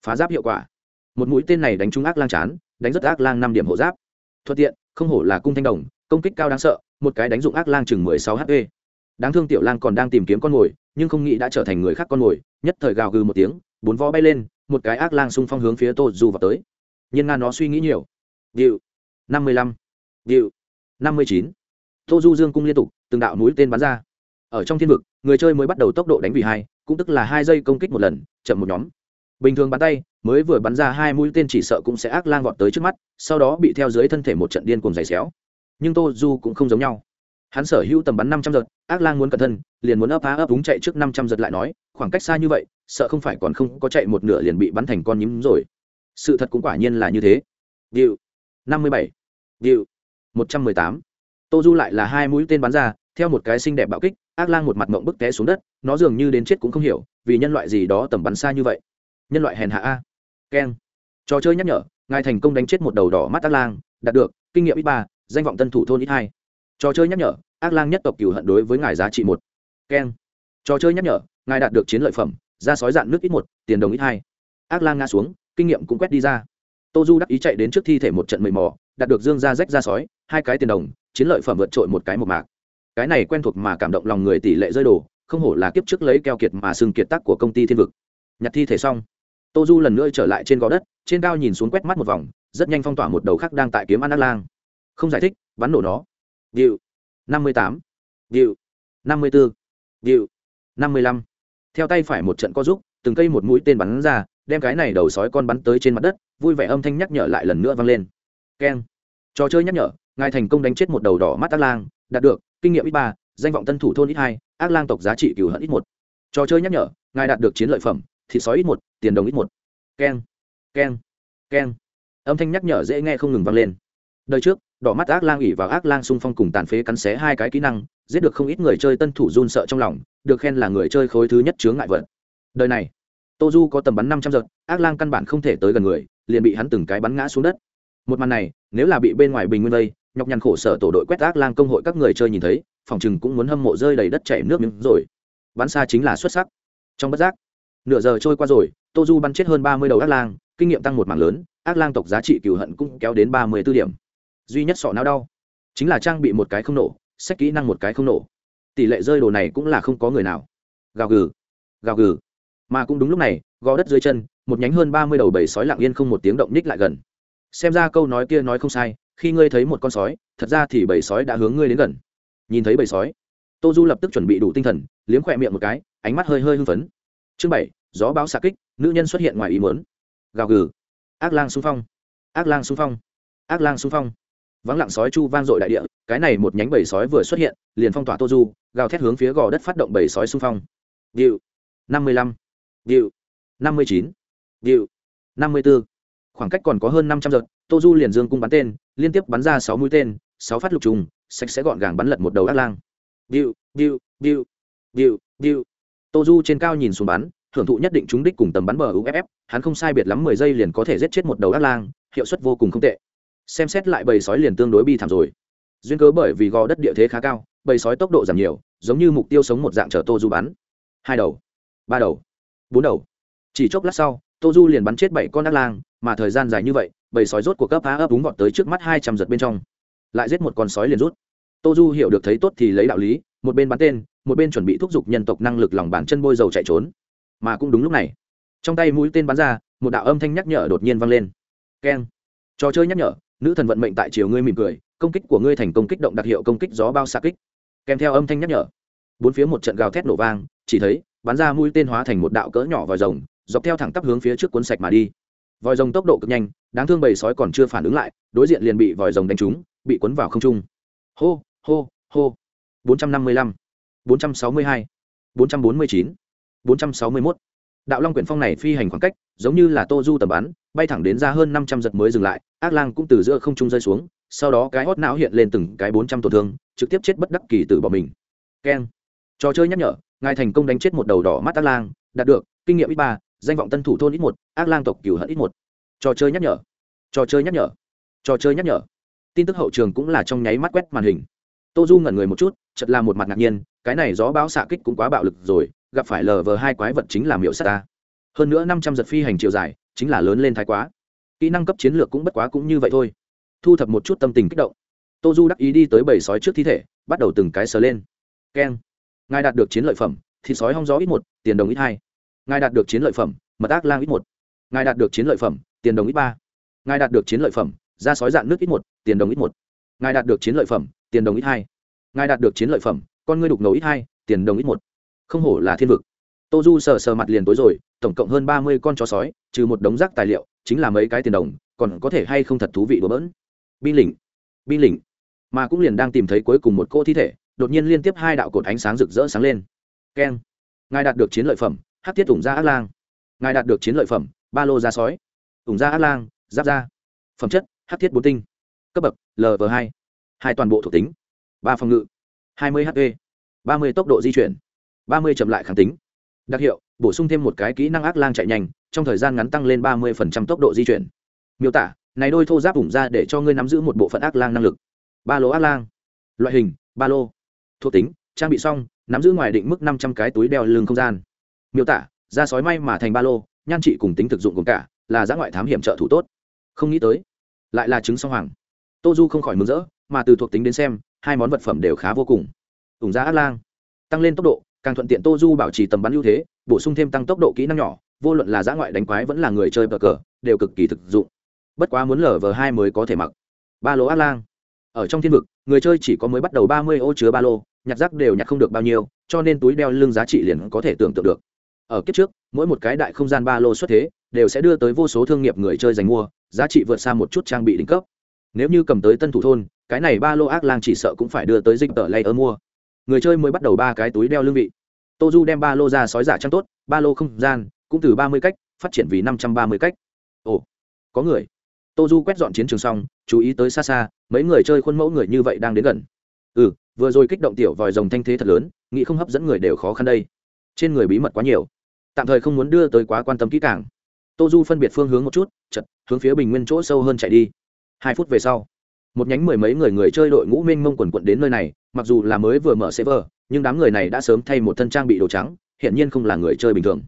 Phá giáp hiệu quả. Một mũi tên này đánh trúng ác lang chán, đánh rất ác lang năm điểm hộ giáp. Thuận tiện, không hổ là cung thanh đồng, công kích cao đáng sợ, một cái đánh dụng ác lang chừng mười sáu hp đáng thương tiểu lang còn đang tìm kiếm con mồi nhưng không nghĩ đã trở thành người khác con mồi nhất thời gào gừ một tiếng, bốn vó bay lên, một cái ác lang xung phong hướng phía tô du vào tới. Nhiên nga nó suy nghĩ nhiều. Điệu. Năm mươi lăm. Điệu. Năm mươi chín. Tô du dương cung liên tục, từng đạo núi tên bắn ra. Ở trong thiên vực, người chơi mới bắt đầu tốc độ đánh vì hai, cũng tức là hai giây công kích một lần, chậm một nhóm. Bình thường bắn tay, mới vừa bắn ra hai mũi tên chỉ sợ cũng sẽ ác lang vọt tới trước mắt, sau đó bị theo dưới thân thể một trận điên cùng giày xéo. Nhưng tô du cũng không giống nhau hắn sở hữu tầm bắn năm trăm giật, ác lang muốn cẩn thân, liền muốn ấp á ấp đúng chạy trước năm trăm giật lại nói, khoảng cách xa như vậy, sợ không phải còn không có chạy một nửa liền bị bắn thành con nhím rồi. Sự thật cũng quả nhiên là như thế. Điệu. Năm mươi bảy. Điệu. Một trăm mười tám. Tô du lại là hai mũi tên bắn ra, theo một cái xinh đẹp bạo kích, ác lang một mặt mộng bức té xuống đất, nó dường như đến chết cũng không hiểu, vì nhân loại gì đó tầm bắn xa như vậy. Nhân loại hèn hạ a. Keng. Trò chơi nhắc nhở, ngài thành công đánh chết một đầu đỏ mắt ác lang, đạt được, kinh nghiệm ít ba, danh vọng tân thủ thôn ít hai trò chơi nhắc nhở, ác lang nhất tộc cửu hận đối với ngài giá trị một. Keng. Trò chơi nhắc nhở, ngài đạt được chiến lợi phẩm da sói dạn nước ít một, tiền đồng ít hai. Ác lang ngã xuống, kinh nghiệm cũng quét đi ra. Tô du đắc ý chạy đến trước thi thể một trận mầy mò, đạt được dương da rách da sói, hai cái tiền đồng, chiến lợi phẩm vượt trội một cái một mạc. Cái này quen thuộc mà cảm động lòng người tỷ lệ rơi đồ, không hổ là kiếp trước lấy keo kiệt mà xưng kiệt tác của công ty thiên vực. Nhặt thi thể xong tô du lần nữa trở lại trên gò đất, trên cao nhìn xuống quét mắt một vòng, rất nhanh phong tỏa một đầu khác đang tại kiếm ăn ác lang. Không giải thích, bắn nổ nó điệu. Năm mươi tám. Điệu. Năm mươi bốn điệu. Năm mươi lăm. Theo tay phải một trận co giúp từng cây một mũi tên bắn ra, đem cái này đầu sói con bắn tới trên mặt đất, vui vẻ âm thanh nhắc nhở lại lần nữa vang lên. Keng. Trò chơi nhắc nhở, ngài thành công đánh chết một đầu đỏ mắt ác lang, đạt được, kinh nghiệm ít ba, danh vọng tân thủ thôn ít hai, ác lang tộc giá trị cửu hận ít một. Trò chơi nhắc nhở, ngài đạt được chiến lợi phẩm, thịt sói ít một, tiền đồng ít một. Keng. Keng. Keng. Âm thanh nhắc nhở dễ nghe không ngừng vang lên. Đời trước đỏ mắt ác lang ỉ và ác lang xung phong cùng tàn phế cắn xé hai cái kỹ năng, giết được không ít người chơi tân thủ run sợ trong lòng, được khen là người chơi khối thứ nhất chướng ngại vật. Đời này tô du có tầm bắn năm trăm giật, ác lang căn bản không thể tới gần người, liền bị hắn từng cái bắn ngã xuống đất. Một màn này, nếu là bị bên ngoài bình nguyên vây, nhọc nhằn khổ sở tổ đội quét ác lang công hội các người chơi nhìn thấy, phòng chừng cũng muốn hâm mộ rơi đầy đất chảy nước miếng rồi. Bắn xa chính là xuất sắc. Trong bất giác, nửa giờ trôi qua rồi tô du bắn chết hơn ba mươi đầu ác lang, kinh nghiệm tăng một mảng lớn, ác lang tộc giá trị cửu hận cũng kéo đến ba mươi b ố điểm duy nhất sọ não đau. Chính là trang bị một cái không nổ, sách kỹ năng một cái không nổ. Tỷ lệ rơi đồ này cũng là không có người nào. Gào gừ gào gừ. Mà cũng đúng lúc này, gò đất dưới chân, một nhánh hơn ba mươi đầu bầy sói lặng yên không một tiếng động ních lại gần. Xem ra câu nói kia nói không sai, khi ngươi thấy một con sói, thật ra thì bầy sói đã hướng ngươi đến gần. Nhìn thấy bầy sói, tô du lập tức chuẩn bị đủ tinh thần, liếm khỏe miệng một cái, ánh mắt hơi hơi hưng phấn. Chương bảy, gió báo xạ kích, nữ nhân xuất hiện ngoài ý mớn gào gừ. Ác lang xung phong. Ác lang xung phong. Ác lang xung phong vắng lặng sói chu vang dội đại địa, cái này một nhánh bầy sói vừa xuất hiện, liền phong tỏa tô du, gào thét hướng phía gò đất phát động bầy sói xung phong. Điệu. Năm mươi lăm. Điệu. Năm mươi chín. Điệu. Năm mươi b ố khoảng cách còn có hơn năm trăm giật, tô du liền dương cung bắn tên, liên tiếp bắn ra sáu mũi tên, sáu phát lục trùng, sạch sẽ gọn gàng bắn lật một đầu ác lang. Điệu điệu điệu điệu điệu. Tô du trên cao nhìn xuống bắn, hưởng thụ nhất định trúng đích cùng tầm bắn bờ uff hắn không sai biệt lắm mười giây liền có thể giết chết một đầu ác lang, hiệu suất vô cùng không tệ xem xét lại bầy sói liền tương đối bi thảm rồi. Duyên cớ bởi vì gò đất địa thế khá cao, bầy sói tốc độ giảm nhiều, giống như mục tiêu sống một dạng chở tô du bắn. Hai đầu, ba đầu, bốn đầu. Chỉ chốc lát sau tô du liền bắn chết bảy con ác lang, mà thời gian dài như vậy, bầy sói rốt của cấp phá ấp đúng vọt tới trước mắt hai trăm giật bên trong. Lại giết một con sói liền rút. Tô du hiểu được thấy tốt thì lấy đạo lý, một bên bắn tên, một bên chuẩn bị thúc giục nhân tộc năng lực lòng bàn chân bôi dầu chạy trốn. Mà cũng đúng lúc này, trong tay mũi tên bắn ra, một đạo âm thanh nhắc nhở đột nhiên vang lên. Keng. Trò chơi nhắc nhở nữ thần vận mệnh tại chiều ngươi mỉm cười công kích của ngươi thành công kích động đặc hiệu công kích gió bao xa kích. Kèm theo âm thanh nhắc nhở bốn phía một trận gào thét nổ vang chỉ thấy bắn ra mũi tên hóa thành một đạo cỡ nhỏ vòi rồng dọc theo thẳng tắp hướng phía trước cuốn sạch mà đi. Vòi rồng tốc độ cực nhanh đáng thương bầy sói còn chưa phản ứng lại đối diện liền bị vòi rồng đánh trúng bị cuốn vào không trung. Hô hô hô. 455, 462, 449, 461. đạo long quyển phong này phi hành khoảng cách giống như là tô du tầm bắn bay thẳng đến ra hơn năm trăm giật mới dừng lại, ác lang cũng từ giữa không trung rơi xuống, sau đó cái hót não hiện lên từng cái bốn trăm tổn thương, trực tiếp chết bất đắc kỳ tử bỏ mình. Keng. Trò chơi nhắc nhở, ngài thành công đánh chết một đầu đỏ mắt ác lang, đạt được, kinh nghiệm ít ba, danh vọng tân thủ thôn ít một, ác lang tộc cửu hận ít một. Trò chơi nhắc nhở. Trò chơi nhắc nhở. Trò chơi nhắc nhở. Tin tức hậu trường cũng là trong nháy mắt quét màn hình. Tô du ngẩn người một chút chật là một mặt ngạc nhiên, cái này gió báo xạ kích cũng quá bạo lực rồi, gặp phải lờ vờ hai quái vật chính là miệu s ta. Hơn nữa năm trăm giật phi hành chiều dài chính là lớn lên thái quá. Kỹ năng cấp chiến lược cũng bất quá cũng như vậy thôi. Thu thập một chút tâm tình kích động. Tô du đắc ý đi tới bầy sói trước thi thể, bắt đầu từng cái sờ lên. Keng. Ngài đạt được chiến lợi phẩm, thịt sói hong gió ít một, tiền đồng ít hai. Ngài đạt được chiến lợi phẩm, mật ác lang ít một. Ngài đạt được chiến lợi phẩm, tiền đồng ít ba. Ngài đạt được chiến lợi phẩm, da sói dạn nước ít một, tiền đồng ít một. Ngài đạt được chiến lợi phẩm, tiền đồng ít hai. Ngài đạt được chiến lợi phẩm, con ngươi đục ngầu ít hai, tiền đồng ít một. Không hổ là thiên vực. Tô du sờ sờ mặt liền tối rồi tổng cộng hơn ba mươi con chó sói, trừ một đống rác tài liệu, chính là mấy cái tiền đồng, còn có thể hay không thật thú vị bừa bỡn. Bi lỉnh bi lỉnh mà cũng liền đang tìm thấy cuối cùng một cô thi thể, đột nhiên liên tiếp hai đạo cột ánh sáng rực rỡ sáng lên. Keng. Ngài đạt được chiến lợi phẩm, hát tiết ủng ra ác lang. Ngài đạt được chiến lợi phẩm, ba lô da sói. Ủng da ác lang, giáp da phẩm chất, hát thiết bốn tinh. Cấp bậc lv hai. Hai toàn bộ thuộc tính. Ba phòng ngự. hai mươi hp ba mươi tốc độ di chuyển. Ba mươi chậm lại kháng tính. Đặc hiệu bổ sung thêm một cái kỹ năng ác lang chạy nhanh, trong thời gian ngắn tăng lên ba mươi tốc độ di chuyển. Miêu tả, này đôi thô giáp ủng ra để cho ngươi nắm giữ một bộ phận ác lang năng lực. Ba lô ác lang. Loại hình, ba lô. Thuộc tính, trang bị xong, nắm giữ ngoài định mức năm trăm cái túi đeo lưng không gian. Miêu tả, da sói may mà thành ba lô, nhan trị cùng tính thực dụng cùng cả, là giã ngoại thám hiểm trợ thủ tốt. Không nghĩ tới, lại là trứng song hoàng. Tô du không khỏi mừng rỡ, mà từ thuộc tính đến xem, hai món vật phẩm đều khá vô cùng. Ủng ra ác lang. Tăng lên tốc độ càng thuận tiện tô du bảo trì tầm bắn ưu thế, bổ sung thêm tăng tốc độ kỹ năng nhỏ, vô luận là giã ngoại đánh quái vẫn là người chơi bờ cờ, đều cực kỳ thực dụng. Bất quá muốn lở vờ hai mới có thể mặc. Ba lô át lang. Ở trong thiên vực, người chơi chỉ có mới bắt đầu ba mươi ô chứa ba lô, nhặt rác đều nhặt không được bao nhiêu, cho nên túi đeo lưng giá trị liền có thể tưởng tượng được. Ở kiếp trước, mỗi một cái đại không gian ba lô xuất thế, đều sẽ đưa tới vô số thương nghiệp người chơi giành mua, giá trị vượt xa một chút trang bị đỉnh cấp. Nếu như cầm tới tân thủ thôn, cái này ba lô ác lang chỉ sợ cũng phải đưa tới dịch tờ lay ở mua người chơi mới bắt đầu ba cái túi đeo lương vị. Tô du đem ba lô ra sói giả trang tốt, ba lô không gian, cũng từ ba mươi cách, phát triển vì năm trăm ba mươi cách. Ồ, có người. Tô du quét dọn chiến trường xong, chú ý tới xa xa, mấy người chơi khuôn mẫu người như vậy đang đến gần. Ừ vừa rồi kích động tiểu vòi rồng thanh thế thật lớn, nghĩ không hấp dẫn người đều khó khăn đây. Trên người bí mật quá nhiều. Tạm thời không muốn đưa tới quá quan tâm kỹ càng. Tô du phân biệt phương hướng một chút, chật, hướng phía bình nguyên chỗ sâu hơn chạy đi. Hai phút về sau, một nhánh mười mấy người người chơi đội ngũ mênh mông quần quận đến nơi này mặc dù là mới vừa mở server, nhưng đám người này đã sớm thay một thân trang bị đồ trắng hiện nhiên không là người chơi bình thường.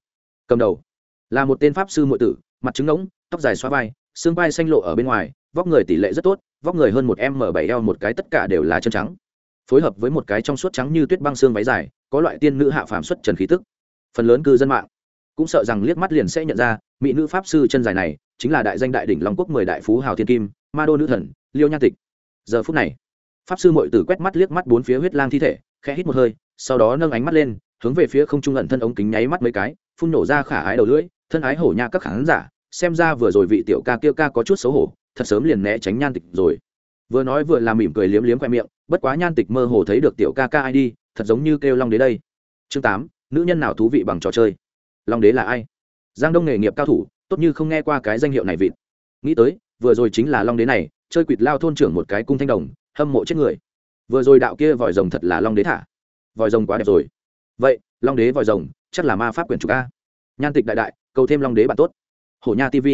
Cầm đầu, là một tên pháp sư muội tử, mặt trứng ngỗng, tóc dài xoa vai, xương vai xanh lộ ở bên ngoài, vóc người tỷ lệ rất tốt, vóc người hơn một m bảy eo một cái tất cả đều là chân trắng. Phối hợp với một cái trong suốt trắng như tuyết băng xương váy dài, có loại tiên nữ hạ phàm xuất trần khí tức. Phần lớn cư dân mạng cũng sợ rằng liếc mắt liền sẽ nhận ra, mỹ nữ pháp sư chân dài này chính là đại danh đại đỉnh long quốc mười đại phú hào thiên kim ma đô nữ thần, liêu Nha tịch. Giờ phút này pháp sư mội tử quét mắt liếc mắt bốn phía huyết lang thi thể, khẽ hít một hơi, sau đó nâng ánh mắt lên, hướng về phía không trung ẩn thân ống kính nháy mắt mấy cái, phun nổ ra khả ái đầu lưỡi, thân ái hổ nha các khán giả, xem ra vừa rồi vị tiểu ca kia ca có chút xấu hổ, thật sớm liền né tránh nhan tịch rồi. Vừa nói vừa làm mỉm cười liếm liếm khoe miệng, bất quá nhan tịch mơ hồ thấy được tiểu ca ca ai đi, thật giống như kêu long đế đây. Chương tám, nữ nhân nào thú vị bằng trò chơi? Long đế là ai? Giang đông nghề nghiệp cao thủ, tốt như không nghe qua cái danh hiệu này vịt. Nghĩ tới, vừa rồi chính là long đế này, chơi quỵt lao thôn trưởng một cái cung thanh đồng hâm mộ chết người. Vừa rồi đạo kia vòi rồng thật là long đế thả. Vòi rồng quá đẹp rồi. Vậy, long đế vòi rồng, chắc là ma pháp quyển trục a. Nhan tịch đại đại, cầu thêm long đế bạn tốt. Hổ nha tv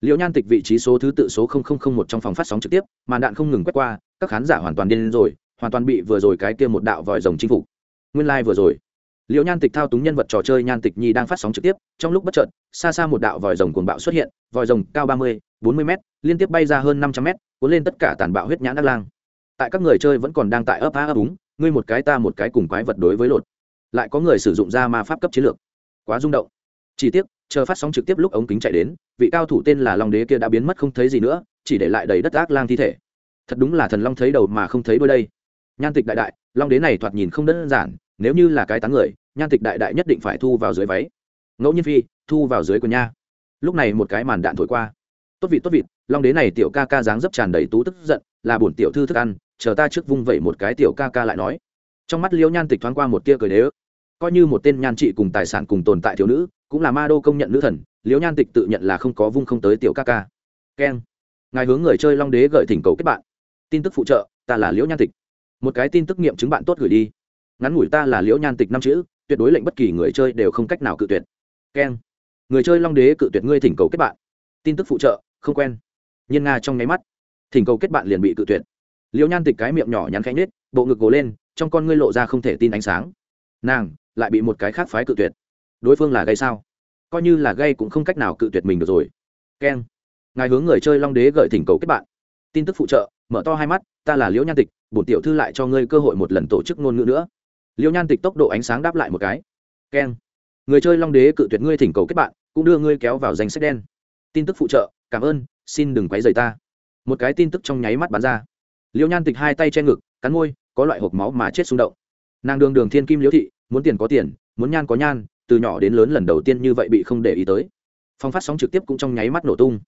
liệu nhan tịch vị trí số thứ tự số một trong phòng phát sóng trực tiếp, màn đạn không ngừng quét qua, các khán giả hoàn toàn điên rồi, hoàn toàn bị vừa rồi cái kia một đạo vòi rồng chinh phục. Nguyên lai、like、vừa rồi liệu nhan tịch thao túng nhân vật trò chơi nhan tịch nhi đang phát sóng trực tiếp, trong lúc bất chợt, xa xa một đạo vòi rồng cuồng bạo xuất hiện, vòi rồng cao ba mươi, bốn mươi m liên tiếp bay ra hơn năm trăm m cuốn lên tất cả tàn bạo huyết nhãn đắc lang tại các người chơi vẫn còn đang tại ấp á ấp úng, ngươi một cái ta một cái cùng quái vật đối với lột. Lại có người sử dụng ra ma pháp cấp chiến lược. Quá rung động. Chỉ tiếc, chờ phát sóng trực tiếp lúc ống kính chạy đến, vị cao thủ tên là long đế kia đã biến mất không thấy gì nữa, chỉ để lại đầy đất ác lang thi thể. Thật đúng là thần long thấy đầu mà không thấy đôi đây. Nhan tịch đại đại, long đế này thoạt nhìn không đơn giản, nếu như là cái tán người, nhan tịch đại đại nhất định phải thu vào dưới váy. Ngẫu nhiên phi, thu vào dưới quần nha. Lúc này một cái màn đạn thổi qua. Tốt vị tốt vịt, long đế này tiểu ca ca dáng dấp tràn đầy tú tức giận, là bổn tiểu thư thức ăn chờ ta trước vung vẩy một cái tiểu ca ca lại nói. Trong mắt liễu nhan tịch thoáng qua một tia cười đế ức coi như một tên nhan trị cùng tài sản cùng tồn tại thiếu nữ, cũng là ma đô công nhận nữ thần, liễu nhan tịch tự nhận là không có vung không tới tiểu ca ca. Keng. Ngài hướng người chơi long đế gợi thỉnh cầu kết bạn. Tin tức phụ trợ, ta là liễu nhan tịch. Một cái tin tức nghiệm chứng bạn tốt gửi đi. Ngắn ngủi ta là liễu nhan tịch năm chữ, tuyệt đối lệnh bất kỳ người chơi đều không cách nào cự tuyệt. Keng. Người chơi long đế cự tuyệt ngươi thỉnh cầu kết bạn. Tin tức phụ trợ, không quen. Nhiên nga trong nháy mắt. Thỉnh cầu kết bạn liền bị cự tuyệt liễu nhan tịch cái miệng nhỏ nhắn khẽ nhết bộ ngực gồ lên, trong con ngươi lộ ra không thể tin ánh sáng. Nàng lại bị một cái khác phái cự tuyệt. Đối phương là gây sao? Coi như là gây cũng không cách nào cự tuyệt mình được rồi. Keng ngài hướng người chơi long đế gợi thỉnh cầu kết bạn. Tin tức phụ trợ, mở to hai mắt, ta là liễu nhan tịch, bổn tiểu thư lại cho ngươi cơ hội một lần tổ chức ngôn ngữ nữa. Liễu nhan tịch tốc độ ánh sáng đáp lại một cái. Keng người chơi long đế cự tuyệt ngươi thỉnh cầu kết bạn, cũng đưa ngươi kéo vào danh sách đen. Tin tức phụ trợ, cảm ơn, xin đừng quấy rầy ta. Một cái tin tức trong nháy mắt bắn ra liễu nhan tịch hai tay che ngực, cắn môi, có loại hộp máu mà chết xung động. Nàng đường đường thiên kim liễu thị, muốn tiền có tiền, muốn nhan có nhan, từ nhỏ đến lớn lần đầu tiên như vậy bị không để ý tới. Phong phát sóng trực tiếp cũng trong nháy mắt nổ tung.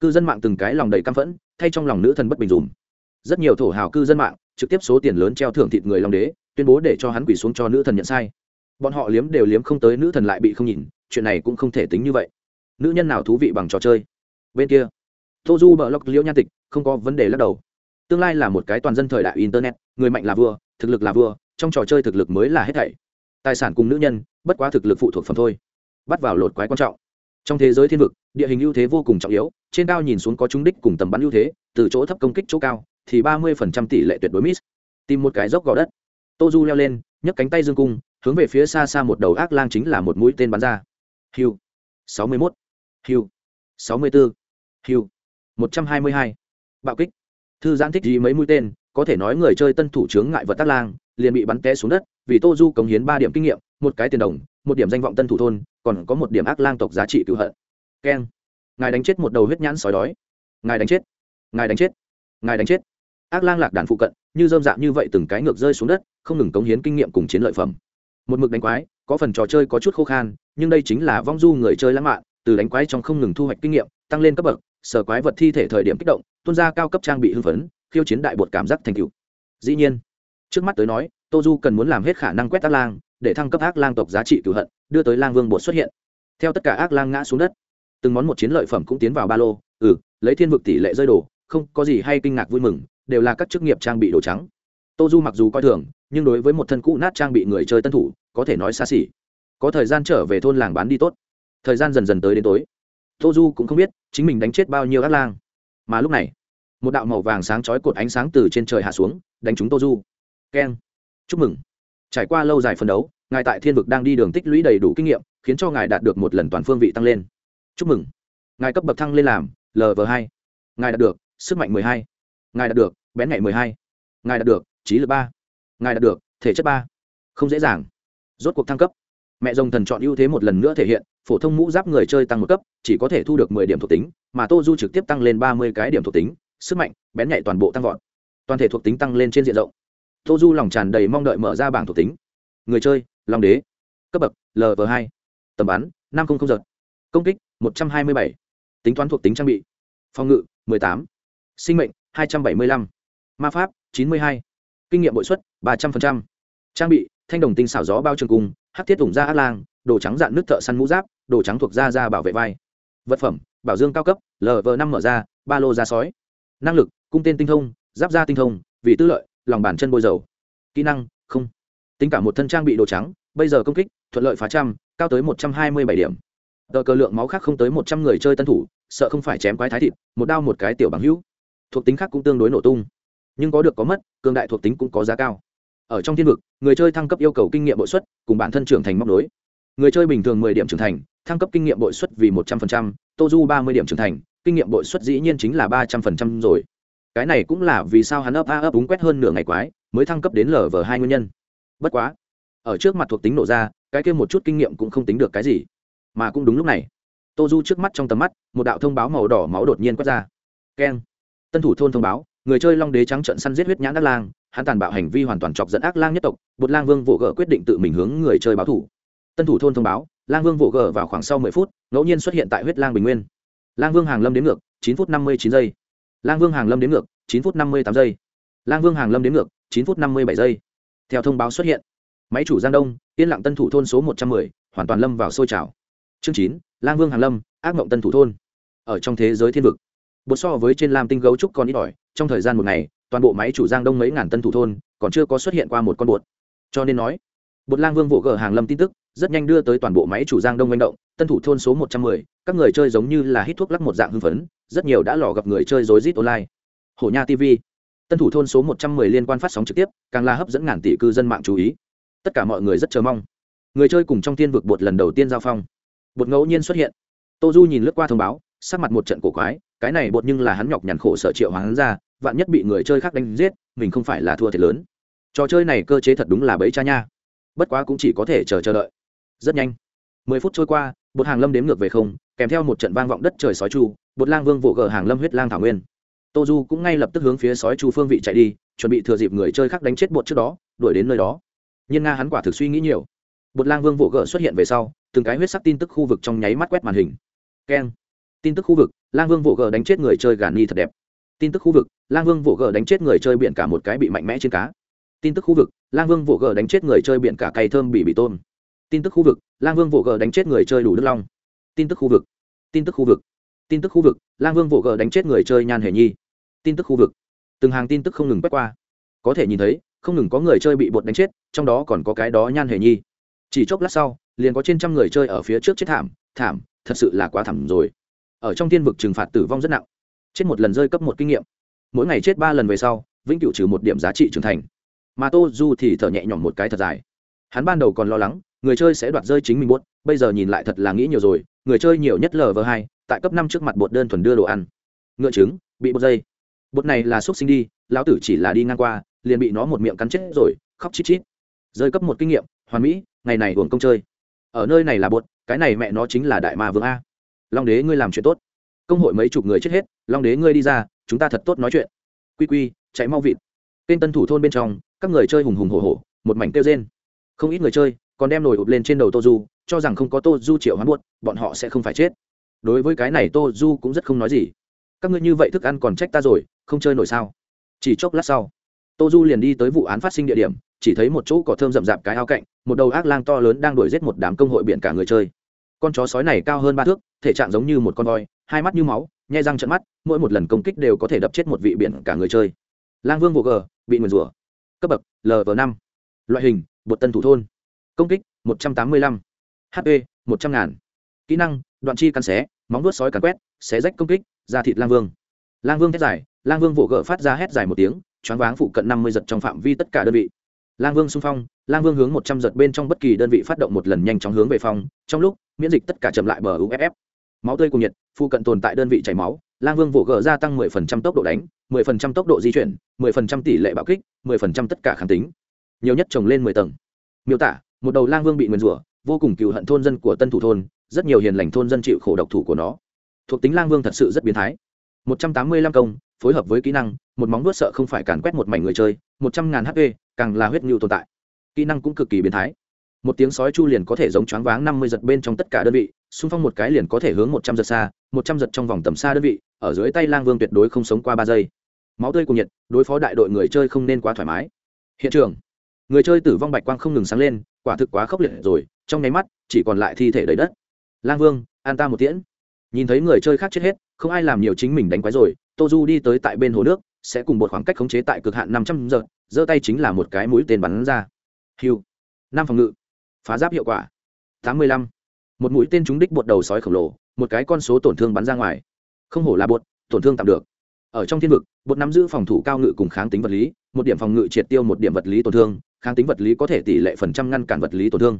Cư dân mạng từng cái lòng đầy căm phẫn, thay trong lòng nữ thần bất bình dùm. Rất nhiều thổ hào cư dân mạng, trực tiếp số tiền lớn treo thưởng thịt người long đế, tuyên bố để cho hắn quỳ xuống cho nữ thần nhận sai. Bọn họ liếm đều liếm không tới, nữ thần lại bị không nhìn, chuyện này cũng không thể tính như vậy. Nữ nhân nào thú vị bằng trò chơi? Bên kia, tô du bờ lóc liễu nhan tịch, không có vấn đề lắc đầu tương lai là một cái toàn dân thời đại internet, người mạnh là vua, thực lực là vua, trong trò chơi thực lực mới là hết thảy. Tài sản cùng nữ nhân, bất quá thực lực phụ thuộc phẩm thôi. Bắt vào lột quái quan trọng. Trong thế giới thiên vực, địa hình ưu thế vô cùng trọng yếu, trên cao nhìn xuống có trúng đích cùng tầm bắn ưu thế, từ chỗ thấp công kích chỗ cao, thì ba mươi phần trăm tỷ lệ tuyệt đối miss. Tìm một cái dốc gò đất. Tô du leo lên, nhấc cánh tay dương cung, hướng về phía xa xa một đầu ác lang chính là một mũi tên bắn ra. Hiu. Sáu mươi mốt. Hiu. Sáu mươi bốn hiu. Một trăm hai mươi hai. Bạo kích thư giãn thích gì mấy mũi tên, có thể nói người chơi tân thủ chướng ngại vật tác lang, liền bị bắn té xuống đất, vì tô du cống hiến ba điểm kinh nghiệm, một cái tiền đồng, một điểm danh vọng tân thủ thôn, còn có một điểm ác lang tộc giá trị cựu hận. Keng. Ngài đánh chết một đầu huyết nhãn sói đói. Ngài đánh chết. Ngài đánh chết. Ngài đánh chết. Ác lang lạc đàn phụ cận, như dơm dạng như vậy từng cái ngược rơi xuống đất, không ngừng cống hiến kinh nghiệm cùng chiến lợi phẩm. Một mực đánh quái, có phần trò chơi có chút khô khan, nhưng đây chính là vong du người chơi lãng mạn, từ đánh quái trong không ngừng thu hoạch kinh nghiệm, tăng lên cấp bậc, sở quái vật thi thể thời điểm kích động tôn gia cao cấp trang bị hưng phấn khiêu chiến đại bột cảm giác thành cựu dĩ nhiên trước mắt tới nói tô du cần muốn làm hết khả năng quét ác lang để thăng cấp ác lang tộc giá trị cửu hận đưa tới lang vương bột xuất hiện. Theo tất cả ác lang ngã xuống đất từng món một chiến lợi phẩm cũng tiến vào ba lô ừ lấy thiên vực tỷ lệ rơi đổ, không có gì hay kinh ngạc vui mừng đều là các chức nghiệp trang bị đồ trắng. Tô du mặc dù coi thường nhưng đối với một thân cũ nát trang bị người chơi tân thủ có thể nói xa xỉ. Có thời gian trở về thôn làng bán đi tốt. Thời gian dần dần tới đến tối. Tô du cũng không biết chính mình đánh chết bao nhiêu ác lang. Mà lúc này một đạo màu vàng sáng chói cột ánh sáng từ trên trời hạ xuống, đánh trúng tô du. Keng. Chúc mừng. Trải qua lâu dài phân đấu, ngài tại thiên vực đang đi đường tích lũy đầy đủ kinh nghiệm, khiến cho ngài đạt được một lần toàn phương vị tăng lên. Chúc mừng. Ngài cấp bậc thăng lên làm lv hai. Ngài đạt được, sức mạnh mười hai. Ngài đạt được, bén nhạy mười hai. Ngài đạt được, trí lực ba. Ngài đạt được, thể chất ba. Không dễ dàng. Rốt cuộc thăng cấp. Mẹ rồng thần chọn ưu thế một lần nữa thể hiện, phổ thông mũ giáp người chơi tăng một cấp, chỉ có thể thu được mười điểm thuộc tính, mà tô du trực tiếp tăng lên ba mươi cái điểm thuộc tính sức mạnh, bén nhạy toàn bộ tăng vọt. Toàn thể thuộc tính tăng lên trên diện rộng. Tô du lòng tràn đầy mong đợi mở ra bảng thuộc tính. Người chơi, long đế. Cấp bậc lv hai. Tầm bắn, năm trăm linh giật. Công kích, một trăm hai mươi bảy. Tính toán thuộc tính trang bị. Phòng ngự tám. Sinh mệnh, hai trăm bảy mươi lăm. Ma pháp, chín mươi hai. Kinh nghiệm bội xuất, ba trăm linh trang bị, thanh đồng tinh xảo gió bao trường cung hát thiết ủng da át lang, đồ trắng dạn nước thợ săn mũ giáp, đồ trắng thuộc da da bảo vệ vai. Vật phẩm, bảo dương cao cấp lv năm mở ra, ba lô da sói năng lực, cung tên tinh thông, giáp da tinh thông, vì tư lợi, lòng bàn chân bôi dầu. Kỹ năng, không. Tính cả một thân trang bị đồ trắng, bây giờ công kích, thuận lợi phá trăm, cao tới một trăm hai mươi bảy điểm. Tờ cờ lượng máu khác không tới một trăm người chơi tân thủ, sợ không phải chém quái thái thịt, một đao một cái tiểu bằng hữu. Thuộc tính khác cũng tương đối nổ tung. Nhưng có được có mất, cường đại thuộc tính cũng có giá cao. Ở trong thiên vực, người chơi thăng cấp yêu cầu kinh nghiệm bội xuất, cùng bản thân trưởng thành móc nối. Người chơi bình thường mười điểm trưởng thành, thăng cấp kinh nghiệm bội xuất vì một trăm linh tô du ba mươi điểm trưởng thành kinh nghiệm bội xuất dĩ nhiên chính là ba trăm linh rồi. Cái này cũng là vì sao hắn ấp a ấp úng quét hơn nửa ngày quái, mới thăng cấp đến lv hai nguyên nhân. Bất quá, ở trước mặt thuộc tính nổ ra, cái kia một chút kinh nghiệm cũng không tính được cái gì. Mà cũng đúng lúc này, tô du trước mắt trong tầm mắt, một đạo thông báo màu đỏ máu đột nhiên quét ra. Keng. Tân thủ thôn thông báo, người chơi long đế trắng trận săn giết huyết nhãn ác lang, hắn tàn bạo hành vi hoàn toàn chọc dẫn ác lang nhất tộc bột lang vương vỗ gỡ quyết định tự mình hướng người chơi báo thủ. Tân thủ thôn thông báo, lang vương vỗ gỡ vào khoảng sau mười phút, ngẫu nhiên xuất hiện tại huyết lang bình nguyên lang vương hàng lâm đến ngược, chín phút năm mươi chín giây. Lang vương hàng lâm đến ngược, chín phút năm mươi tám giây. Lang vương hàng lâm đến ngược, chín phút năm mươi bảy giây. Theo thông báo xuất hiện, máy chủ giang đông, yên lặng tân thủ thôn số một trăm mười, hoàn toàn lâm vào sôi trào. Chương chín, lang vương hàn lâm, ác mộng tân thủ thôn. Ở trong thế giới thiên vực, bột so với trên lam tinh gấu trúc còn ít ỏi, trong thời gian một ngày, toàn bộ máy chủ giang đông mấy ngàn tân thủ thôn còn chưa có xuất hiện qua một con bột. Cho nên nói, bột lang vương vỗ gờ hàng lâm tin tức rất nhanh đưa tới toàn bộ máy chủ giang đông manh động, tân thủ thôn số một trăm mười, các người chơi giống như là hít thuốc lắc một dạng hưng phấn, rất nhiều đã lò gặp người chơi rối rít online. Hổ nha tv tân thủ thôn số một trăm mười liên quan phát sóng trực tiếp, càng là hấp dẫn ngàn tỷ cư dân mạng chú ý. Tất cả mọi người rất chờ mong. Người chơi cùng trong thiên vực bột lần đầu tiên giao phong. Bột ngẫu nhiên xuất hiện. Tô du nhìn lướt qua thông báo, sắc mặt một trận cổ quái, cái này bột nhưng là hắn nhọc nhằn khổ sở triệu hắn ra, vạn nhất bị người chơi khác đánh giết, mình không phải là thua thiệt lớn. Trò chơi này cơ chế thật đúng là bẫy cha nha. Bất quá cũng chỉ có thể chờ chờ đợi rất nhanh. Mười phút trôi qua, bột hàng lâm đếm ngược về không, kèm theo một trận vang vọng đất trời sói chu, bột lang vương vỗ gờ hàng lâm huyết lang thảo nguyên. Tô du cũng ngay lập tức hướng phía sói chu phương vị chạy đi, chuẩn bị thừa dịp người chơi khác đánh chết bột trước đó, đuổi đến nơi đó. Nhưng nga hắn quả thực suy nghĩ nhiều. Bột lang vương vỗ gờ xuất hiện về sau, từng cái huyết sắc tin tức khu vực trong nháy mắt quét màn hình. Keng. Tin tức khu vực, lang vương vỗ gờ đánh chết người chơi gà ni thật đẹp. Tin tức khu vực, lang vương vỗ gờ đánh chết người chơi biển cả một cái bị mạnh mẽ trên cá. Tin tức khu vực, lang vương vỗ gờ đánh chết người chơi biển cả cây thơm bị bị tôm tin tức khu vực, lang vương vỗ gờ đánh chết người chơi đủ đức long. Tin tức khu vực, tin tức khu vực, tin tức khu vực, lang vương vỗ gờ đánh chết người chơi nhan hề nhi. Tin tức khu vực. Từng hàng tin tức không ngừng quét qua. Có thể nhìn thấy, không ngừng có người chơi bị bột đánh chết, trong đó còn có cái đó nhan hề nhi. Chỉ chốc lát sau, liền có trên trăm người chơi ở phía trước chết thảm thảm, thật sự là quá thảm rồi. Ở trong thiên vực trừng phạt tử vong rất nặng. Chết một lần rơi cấp một kinh nghiệm. Mỗi ngày chết ba lần về sau, vĩnh cửu trừ một điểm giá trị trưởng thành. Mà tô du thì thở nhẹ nhõm một cái thật dài. Hắn ban đầu còn lo lắng người chơi sẽ đoạt rơi chính mình muốn. bây giờ nhìn lại thật là nghĩ nhiều rồi. Người chơi nhiều nhất lv hai, tại cấp năm trước mặt bột đơn thuần đưa đồ ăn. Ngựa trứng, bị bột dây. Bột này là xúc sinh đi, lão tử chỉ là đi ngang qua, liền bị nó một miệng cắn chết rồi, khóc chít chít. Rơi cấp một kinh nghiệm, hoàn mỹ, ngày này hưởng công chơi. Ở nơi này là bột cái này mẹ nó chính là đại ma vương a. Long đế ngươi làm chuyện tốt. Công hội mấy chục người chết hết, long đế ngươi đi ra, chúng ta thật tốt nói chuyện. Quy quy, chạy mau vịt. Kênh tân thủ thôn bên trong, các người chơi hùng hùng hổ hổ, một mảnh kêu rên. Không ít người chơi còn đem nổi ụp lên trên đầu tô du, cho rằng không có tô du triệu hoán buốt, bọn họ sẽ không phải chết. Đối với cái này tô du cũng rất không nói gì. Các ngươi như vậy thức ăn còn trách ta rồi, không chơi nổi sao? Chỉ chốc lát sau, tô du liền đi tới vụ án phát sinh địa điểm, chỉ thấy một chỗ cỏ thơm rậm rạp cái ao cạnh, một đầu ác lang to lớn đang đuổi giết một đám công hội biển cả người chơi. Con chó sói này cao hơn ba thước, thể trạng giống như một con voi, hai mắt như máu, nhai răng trận mắt, mỗi một lần công kích đều có thể đập chết một vị biển cả người chơi. Lang vương vô gờ, bị nguyền rủa. Cấp bậc lv năm. Loại hình, bột tân thủ thôn công kích, một trăm tám mươi lăm. Hp một trăm ngàn. Kỹ năng, đoạn chi cắn xé, móng vuốt sói cắn quét, xé rách công kích, da thịt lang vương. Lang vương thét dài, lang vương vỗ gỡ phát ra hét dài một tiếng, choáng váng phụ cận năm mươi giật trong phạm vi tất cả đơn vị. Lang vương xung phong, lang vương hướng một trăm giật bên trong bất kỳ đơn vị phát động một lần nhanh chóng hướng về phòng, trong lúc, miễn dịch tất cả chậm lại bờ uff máu tươi cùng nhiệt, phụ cận tồn tại đơn vị chảy máu, lang vương vỗ gỡ gia tăng mười phần trăm tốc độ đánh, mười phần trăm tốc độ di chuyển, mười phần trăm tỷ lệ bạo kích, mười phần trăm tất cả kháng tính. Nhiều nhất trồng lên mười tầng. Miêu tả một đầu lang vương bị nguyền rủa, vô cùng cựu hận thôn dân của tân thủ thôn, rất nhiều hiền lành thôn dân chịu khổ độc thủ của nó. Thuộc tính lang vương thật sự rất biến thái. Một trăm tám mươi lăm công, phối hợp với kỹ năng, một móng vuốt sợ không phải càn quét một mảnh người chơi, một trăm ngàn hp càng là huyết nhu tồn tại. Kỹ năng cũng cực kỳ biến thái. Một tiếng sói chu liền có thể giống choáng váng năm mươi giật bên trong tất cả đơn vị, xung phong một cái liền có thể hướng một trăm giật xa, một trăm giật trong vòng tầm xa đơn vị, ở dưới tay lang vương tuyệt đối không sống qua ba giây. Máu tươi cùng nhiệt, đối phó đại đội người chơi không nên quá thoải mái. Hiện trường, người chơi tử vong bạch quang không ngừng sáng lên quả thực quá khốc liệt rồi, trong nháy mắt, chỉ còn lại thi thể đầy đất. Lang vương, an ta một tiễn. Nhìn thấy người chơi khác chết hết, không ai làm nhiều chính mình đánh quái rồi, tô du đi tới tại bên hồ nước, sẽ cùng một khoảng cách khống chế tại cực hạn năm trăm giờ, giơ tay chính là một cái mũi tên bắn ra. Hiu năm phòng ngự. Phá giáp hiệu quả. Tám mươi lăm. Một mũi tên trúng đích bột đầu sói khổng lồ, một cái con số tổn thương bắn ra ngoài. Không hổ là bột, tổn thương tạm được. Ở trong thiên vực, bột nắm giữ phòng thủ cao ngự cùng kháng tính vật lý, một điểm phòng ngự triệt tiêu, một điểm vật lý tổn thương kháng tính vật lý có thể tỷ lệ phần trăm ngăn cản vật lý tổn thương.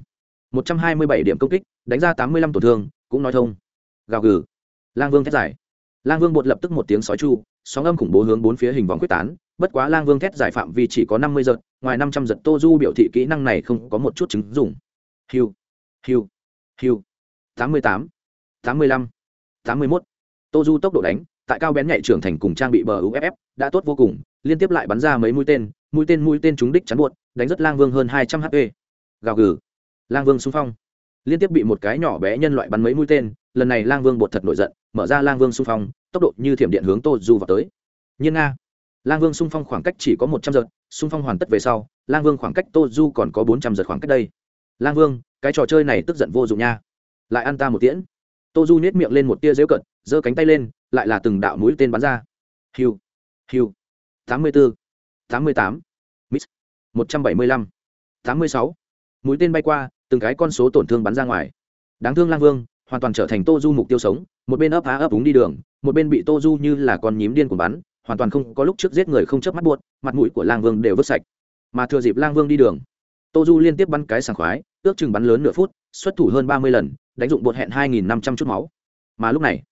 Một trăm hai mươi bảy điểm công kích, đánh ra tám mươi lăm tổn thương, cũng nói thông. Gào gừ. Lang vương thét giải. lang vương bột lập tức một tiếng sói chu, sóng âm khủng bố hướng bốn phía hình vòng quyết tán, bất quá lang vương thét giải phạm vi chỉ có năm mươi giật, ngoài năm trăm giật tô du biểu thị kỹ năng này không có một chút chứng dùng hiu hiu hiu. tám mươi tám tám mươi lăm, tám mươi mốt. Tô du tốc độ đánh, tại cao bén nhạy trưởng thành cùng trang bị bờ uff đã tốt vô cùng, liên tiếp lại bắn ra mấy mũi tên mũi tên mũi tên trúng đích chắn buột đánh rất lang vương hơn hai trăm hp gào gừ. Lang vương xung phong. Liên tiếp bị một cái nhỏ bé nhân loại bắn mấy mũi tên, lần này lang vương bột thật nổi giận, mở ra lang vương xung phong, tốc độ như thiểm điện hướng tô du vào tới. Nhiên nga. Lang vương xung phong khoảng cách chỉ có một trăm giật, xung phong hoàn tất về sau, lang vương khoảng cách tô du còn có bốn trăm giật khoảng cách đây. Lang vương, cái trò chơi này tức giận vô dụng nha. Lại ăn ta một tiễn. Tô du nhét miệng lên một tia dễu cận, giơ cánh tay lên, lại là từng đạo mũi tên bắn ra. Hiu. Hiu. Tám mươi bốn tám mươi tám. Mít. một trăm bảy mươi lăm. tám mươi sáu. Mũi tên bay qua, từng cái con số tổn thương bắn ra ngoài. Đáng thương lang vương, hoàn toàn trở thành tô du mục tiêu sống, một bên ấp há ấp úng đi đường, một bên bị tô du như là con nhím điên của bắn, hoàn toàn không có lúc trước giết người không chớp mắt buốt mặt mũi của lang vương đều vứt sạch. Mà thừa dịp lang vương đi đường, tô du liên tiếp bắn cái sảng khoái, ước chừng bắn lớn nửa phút, xuất thủ hơn ba mươi lần, đánh dụng bột hẹn hai nghìn năm trăm chút máu. Mà lúc này,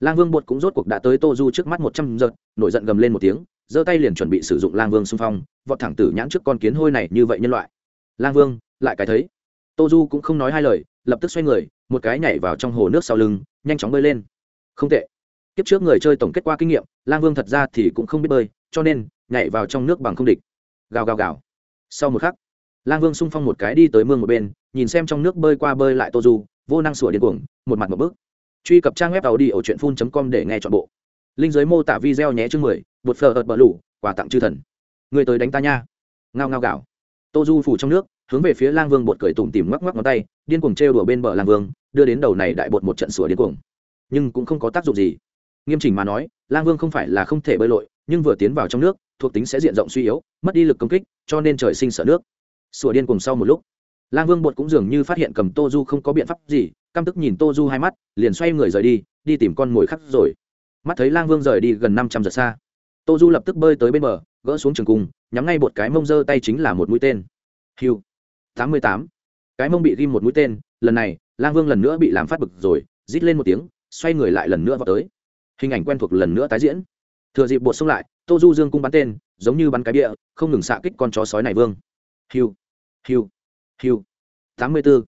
lang vương bột cũng rốt cuộc đã tới tô du trước mắt một trăm giật, nổi giận gầm lên một tiếng giơ tay liền chuẩn bị sử dụng lang vương xung phong, vọt thẳng tử nhãn trước con kiến hôi này như vậy nhân loại. Lang vương, lại cái thấy. Tô du cũng không nói hai lời, lập tức xoay người, một cái nhảy vào trong hồ nước sau lưng, nhanh chóng bơi lên. Không tệ. Kiếp trước người chơi tổng kết qua kinh nghiệm, lang vương thật ra thì cũng không biết bơi, cho nên, nhảy vào trong nước bằng không địch. Gào gào gào. Sau một khắc, lang vương xung phong một cái đi tới mương một bên, nhìn xem trong nước bơi qua bơi lại tô du, vô năng sủa điên cuồng, một mặt một bước. Truy cập trang web tàu đi ở truyện phun com để nghe chọn bộ linh giới mô tả video nhé chương mười, bột phờ ợt bờ lủ quà tặng chư thần. Người tới đánh ta nha. Ngao ngao gạo. Tô du phủ trong nước, hướng về phía lang vương bột cười tủm tìm ngoắc ngoắc ngón tay, điên cuồng trêu đùa bên bờ lang vương, đưa đến đầu này đại bột một trận sủa điên cuồng. Nhưng cũng không có tác dụng gì. Nghiêm chỉnh mà nói, lang vương không phải là không thể bơi lội, nhưng vừa tiến vào trong nước, thuộc tính sẽ diện rộng suy yếu, mất đi lực công kích, cho nên trời sinh sợ nước. Sủa điên cuồng sau một lúc, lang vương bột cũng dường như phát hiện cầm tô du không có biện pháp gì, căm tức nhìn tô du hai mắt, liền xoay người rời đi đi tìm con mồi khắc rồi mắt thấy lang vương rời đi gần năm trăm giật xa. Tô du lập tức bơi tới bên bờ, gỡ xuống trường cung, nhắm ngay một cái mông dơ tay chính là một mũi tên. Hiu. Tám mươi tám. Cái mông bị ghim một mũi tên, lần này, lang vương lần nữa bị làm phát bực rồi, rít lên một tiếng, xoay người lại lần nữa vào tới. Hình ảnh quen thuộc lần nữa tái diễn. Thừa dịp bột xông lại, tô du dương cung bắn tên, giống như bắn cái địa không ngừng xạ kích con chó sói này vương. Hiu. Hiu. Hiu. Tám mươi bốn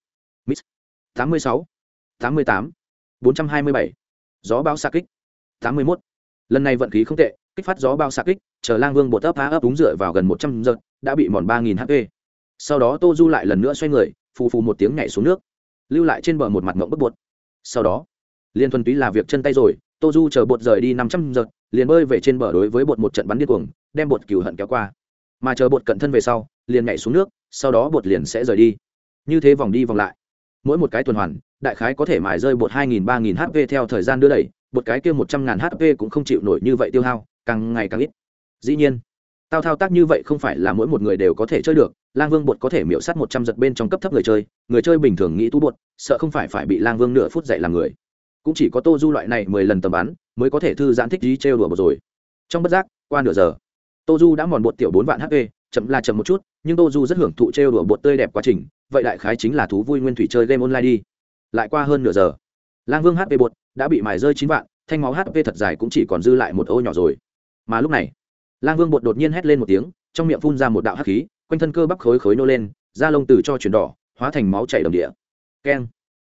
mít. Tám mươi sáu. Tám mươi tám. Bốn trăm hai mươi bảy. Gió bão xạ kích tám mươi mốt. Lần này vận khí không tệ, kích phát gió bao xạ kích, chờ lang vương bột ấp phá ấp úng dựa vào gần một trăm giật đã bị mòn ba nghìn hp. Sau đó tô du lại lần nữa xoay người, phù phù một tiếng nhảy xuống nước, lưu lại trên bờ một mặt ngộng bức bột. Sau đó, liên thuần túy là việc chân tay rồi, tô du chờ bột rời đi năm trăm giật liền bơi về trên bờ đối với bột một trận bắn điên cuồng, đem bột cừu hận kéo qua. Mà chờ bột cận thân về sau, liền nhảy xuống nước, sau đó bột liền sẽ rời đi. Như thế vòng đi vòng lại. Mỗi một cái tuần hoàn, đại khái có thể mài rơi bột hai nghìn, ba nghìn hp theo thời gian đưa đẩy một cái kia một trăm ngàn hp cũng không chịu nổi như vậy tiêu hao, càng ngày càng ít. Dĩ nhiên, tao thao tác như vậy không phải là mỗi một người đều có thể chơi được, lang vương bột có thể miễu s á t một trăm giật bên trong cấp thấp người chơi người chơi bình thường nghĩ tú bột, sợ không phải phải bị lang vương nửa phút dạy làm người. Cũng chỉ có tô du loại này mười lần tầm bắn, mới có thể thư giãn thích dí trêu đùa bột rồi. Trong bất giác, qua nửa giờ, tô du đã mòn bột tiểu bốn vạn hp chậm là chậm một chút, nhưng tô du rất hưởng thụ trêu đùa bột tươi đẹp quá trình, vậy đại khái chính là thú vui nguyên thủy chơi game online đi. Lại qua hơn nửa giờ lang vương hp bột đã bị mài rơi chín vạn, thanh máu hp thật dài cũng chỉ còn dư lại một ô nhỏ rồi. Mà lúc này, lang vương bột đột nhiên hét lên một tiếng, trong miệng phun ra một đạo hắc khí, quanh thân cơ bắp khối khối nô lên, da lông từ cho chuyển đỏ, hóa thành máu chảy đồng địa. Keng.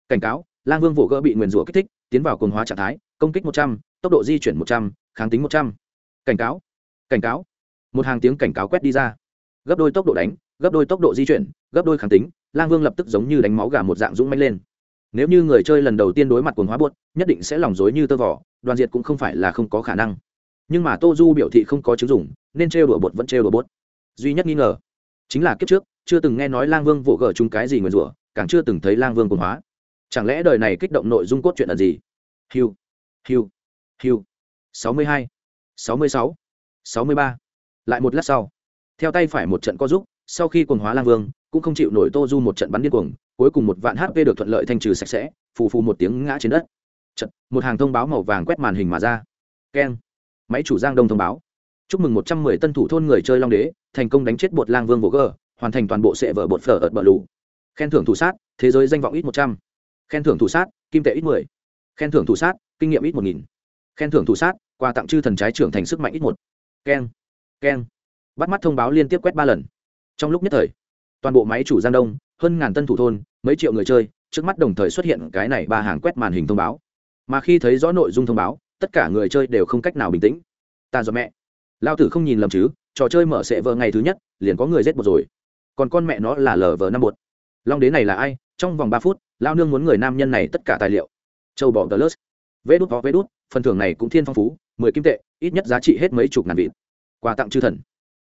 Cảnh cáo, lang vương vỗ gỡ bị nguyền rủa kích thích, tiến vào cường hóa trạng thái, công kích một trăm, tốc độ di chuyển một trăm, kháng tính một trăm. Cảnh cáo cảnh cáo. Một hàng tiếng cảnh cáo quét đi ra. Gấp đôi tốc độ đánh, gấp đôi tốc độ di chuyển, gấp đôi kháng tính, lang vương lập tức giống như đánh máu gà một dạng dũng manh lên nếu như người chơi lần đầu tiên đối mặt cuồng hóa buốt, nhất định sẽ lòng dối như tơ vỏ đoàn diệt cũng không phải là không có khả năng. Nhưng mà tô du biểu thị không có chứng dụng, nên trêu đùa bột vẫn trêu đùa bột duy nhất nghi ngờ chính là kiếp trước, chưa từng nghe nói lang vương vỗ gở chung cái gì nguyền rủa, càng chưa từng thấy lang vương cuồng hóa. Chẳng lẽ đời này kích động nội dung cốt truyện là gì? Hiu hiu hiu. Sáu mươi hai, sáu mươi sáu sáu mươi ba. Lại một lát sau, theo tay phải một trận co giúp sau khi quần hóa lang vương, cũng không chịu nổi tô du một trận bắn điên cuồng cuối cùng một vạn hp được thuận lợi thanh trừ sạch sẽ phù phù một tiếng ngã trên đất. Chật, một hàng thông báo màu vàng quét màn hình mà ra. Keng. Máy chủ giang đông thông báo. Chúc mừng một trăm mười tân thủ thôn người chơi long đế thành công đánh chết bột lang vương vô gờ hoàn thành toàn bộ sệ vở bột phở ợt bờ lù. Khen thưởng thủ sát thế giới danh vọng ít một trăm. Khen thưởng thủ sát kim tệ ít mười. Khen thưởng thủ sát kinh nghiệm ít một nghìn. Khen thưởng thủ sát quà tặng chư thần trái trưởng thành sức mạnh ít một. Keng. Keng. Bắt mắt thông báo liên tiếp quét ba lần. Trong lúc nhất thời toàn bộ máy chủ giang đông hơn ngàn tân thủ thôn mấy triệu người chơi, trước mắt đồng thời xuất hiện cái này ba hàng quét màn hình thông báo. Mà khi thấy rõ nội dung thông báo, tất cả người chơi đều không cách nào bình tĩnh. Ta do mẹ. Lao tử không nhìn lầm chứ, trò chơi mở sệ vợ ngày thứ nhất, liền có người giết một rồi. Còn con mẹ nó là lờ vờ năm một. long đế này là ai? Trong vòng ba phút, lao nương muốn người nam nhân này tất cả tài liệu. Châu bò tờ lớt. Vê đút vó vê đút, phần thưởng này cũng thiên phong phú, mười kim tệ, ít nhất giá trị hết mấy chục ngàn vịt. Quà tặng chư thần.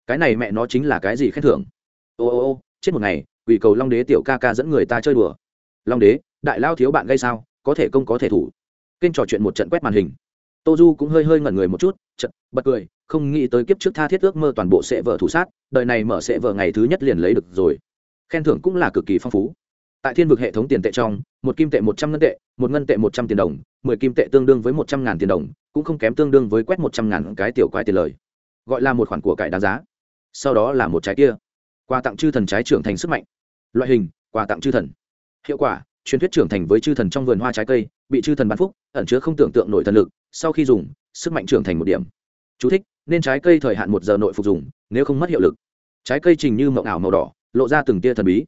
Cái này mẹ nó chính là cái gì khen thưởng? Ô ô ô, chết một ngày quỷ cầu long đế tiểu ca ca dẫn người ta chơi đùa. Long đế, đại lao thiếu bạn gây sao, có thể công có thể thủ. Kênh trò chuyện một trận quét màn hình. Tô du cũng hơi hơi ngẩn người một chút trận bật cười, không nghĩ tới kiếp trước tha thiết ước mơ toàn bộ sẽ vợ thủ sát, đời này mở sẽ vợ ngày thứ nhất liền lấy được rồi. Khen thưởng cũng là cực kỳ phong phú. Tại thiên vực hệ thống tiền tệ trong, một kim tệ một trăm ngân tệ, một ngân tệ một trăm tiền đồng, mười kim tệ tương đương với một trăm ngàn tiền đồng, cũng không kém tương đương với quét một trăm ngàn cái tiểu quái tiền lời. Gọi là một khoản của cải đáng giá. Sau đó là một trái kia. Quà tặng chư thần trái trưởng thành sức mạnh loại hình quà tặng chư thần. Hiệu quả truyền thuyết trưởng thành với chư thần trong vườn hoa trái cây bị chư thần bán phúc ẩn chứa không tưởng tượng nổi thần lực sau khi dùng sức mạnh trưởng thành một điểm. Chú thích, nên trái cây thời hạn một giờ nội phục dùng nếu không mất hiệu lực. Trái cây trình như mộng ảo màu đỏ lộ ra từng tia thần bí.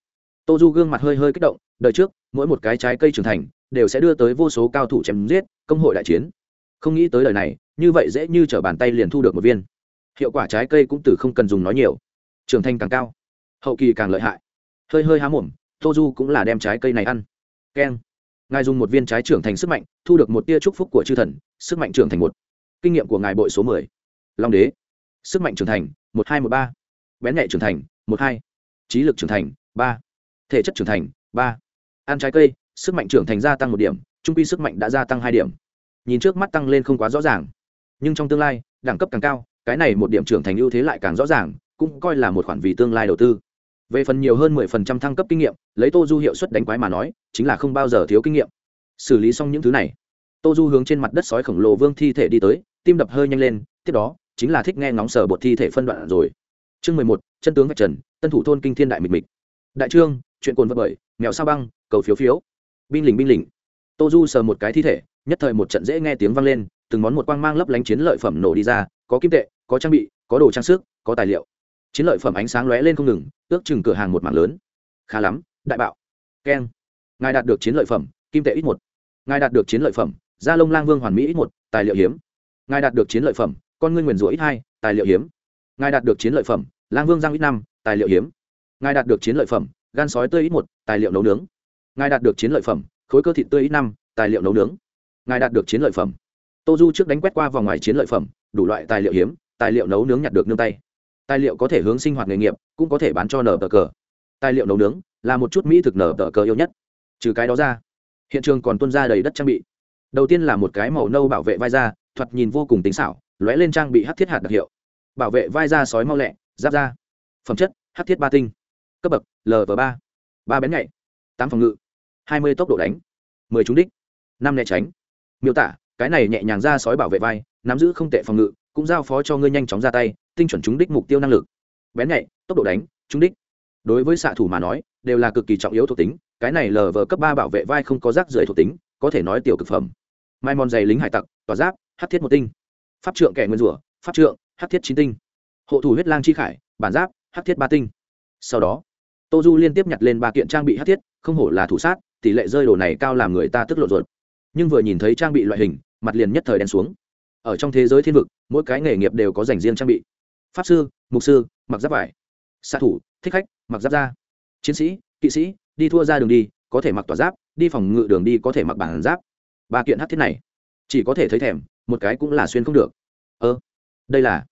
Tô du gương mặt hơi hơi kích động đời trước mỗi một cái trái cây trưởng thành đều sẽ đưa tới vô số cao thủ chém giết công hội đại chiến. Không nghĩ tới lời này như vậy dễ như t bàn tay liền thu được một viên. Hiệu quả trái cây cũng từ không cần dùng nói nhiều. Trưởng thành càng cao hậu kỳ càng lợi hại hơi hơi há mồm tô du cũng là đem trái cây này ăn. Keng. Ngài dùng một viên trái trưởng thành sức mạnh, thu được một tia chúc phúc của chư thần, sức mạnh trưởng thành một. Kinh nghiệm của ngài bội số mười. Long đế. Sức mạnh trưởng thành, một hai một ba. Bén nhạy trưởng thành, một hai. Trí lực trưởng thành, ba. Thể chất trưởng thành, ba. Ăn trái cây, sức mạnh trưởng thành gia tăng một điểm, trung pi sức mạnh đã gia tăng hai điểm. Nhìn trước mắt tăng lên không quá rõ ràng. Nhưng trong tương lai, đẳng cấp càng cao, cái này một điểm trưởng thành ưu thế lại càng rõ ràng, cũng coi là một khoản vì tương lai đầu tư về phần nhiều hơn mười phần trăm thăng cấp kinh nghiệm, lấy tô du hiệu suất đánh quái mà nói, chính là không bao giờ thiếu kinh nghiệm. Xử lý xong những thứ này, tô du hướng trên mặt đất sói khổng lồ vương thi thể đi tới, tim đập hơi nhanh lên, tiếp đó, chính là thích nghe ngóng sở bột thi thể phân đoạn rồi. Chương mười một, chân tướng vạch trần, tân thủ thôn kinh thiên đại mịch mịch. Đại trương, chuyện cồn vật bởi mèo sao băng, cầu phiếu phiếu. Binh lình binh lình tô du sờ một cái thi thể, nhất thời một trận dễ nghe tiếng vang lên, từng món một quang mang lấp lánh chiến lợi phẩm nổ đi ra, có kim tệ, có trang bị, có đồ trang sức, có tài liệu chiến lợi phẩm ánh sáng lóe lên không ngừng, ước chừng cửa hàng một mảng lớn. Khá lắm, đại bạo. Keng. Ngài đạt được chiến lợi phẩm, kim tệ ít một. Ngài đạt được chiến lợi phẩm, gia lông lang vương hoàn mỹ ít một, tài liệu hiếm. Ngài đạt được chiến lợi phẩm, con ngươi nguyền rủa ít hai, tài liệu hiếm. Ngài đạt được chiến lợi phẩm, lang vương giang ít năm, tài liệu hiếm. Ngài đạt được chiến lợi phẩm, gan sói tươi ít một, tài liệu nấu nướng. Ngài đạt được chiến lợi phẩm, khối cơ thịt tươi ít năm, tài liệu nấu nướng. Ngài đạt được chiến lợi phẩm. Tô du trước đánh quét qua vòng ngoài chiến lợi phẩm, đủ loại tài liệu hiếm, tài liệu nấu nướng nhặt được nương tay tài liệu có thể hướng sinh hoạt nghề nghiệp, cũng có thể bán cho nở tờ cờ. Tài liệu nấu nướng là một chút mỹ thực nở tờ cờ yêu nhất. Trừ cái đó ra, hiện trường còn tuân ra đầy đất trang bị. Đầu tiên là một cái màu nâu bảo vệ vai da, thoạt nhìn vô cùng tính xảo, lóe lên trang bị hát thiết hạt đặc hiệu. Bảo vệ vai da sói mau lẹ, giáp da. Phẩm chất hát thiết ba tinh. Cấp bậc lv ba. Ba bén nhạy. Tám phòng ngự. Hai mươi tốc độ đánh. Mười trúng đích. Năm né tránh. Miêu tả, cái này nhẹ nhàng ra sói bảo vệ vai, nắm giữ không tệ phòng ngự cũng giao phó cho ngươi nhanh chóng ra tay, tinh chuẩn trúng đích mục tiêu năng lực. Bén nhạy, tốc độ đánh, trúng đích. Đối với xạ thủ mà nói, đều là cực kỳ trọng yếu thuộc tính, cái này lờ vờ cấp ba bảo vệ vai không có rác rưởi thuộc tính, có thể nói tiểu cực phẩm. Mai mòn dày lính hải tặc, tỏa giáp hát thiết một tinh. Pháp trượng kẻ nguyên rủa, pháp trượng hát thiết chín tinh. Hộ thủ huyết lang chi khải, bản giáp hát thiết ba tinh. Sau đó, tô du liên tiếp nhặt lên ba kiện trang bị hát thiết, không hổ là thủ sát, tỷ lệ rơi đồ này cao làm người ta tức lộ ruột. Nhưng vừa nhìn thấy trang bị loại hình, mặt liền nhất thời đen xuống ở trong thế giới thiên vực, mỗi cái nghề nghiệp đều có dành riêng trang bị. Pháp sư, mục sư, mặc giáp vải. Xạ thủ, thích khách, mặc giáp da. Chiến sĩ, kỵ sĩ, đi thua ra đường đi, có thể mặc tỏa giáp, đi phòng ngự đường đi có thể mặc bản giáp. Ba kiện hát thiết này, chỉ có thể thấy thèm, một cái cũng là xuyên không được. Ơ, đây là,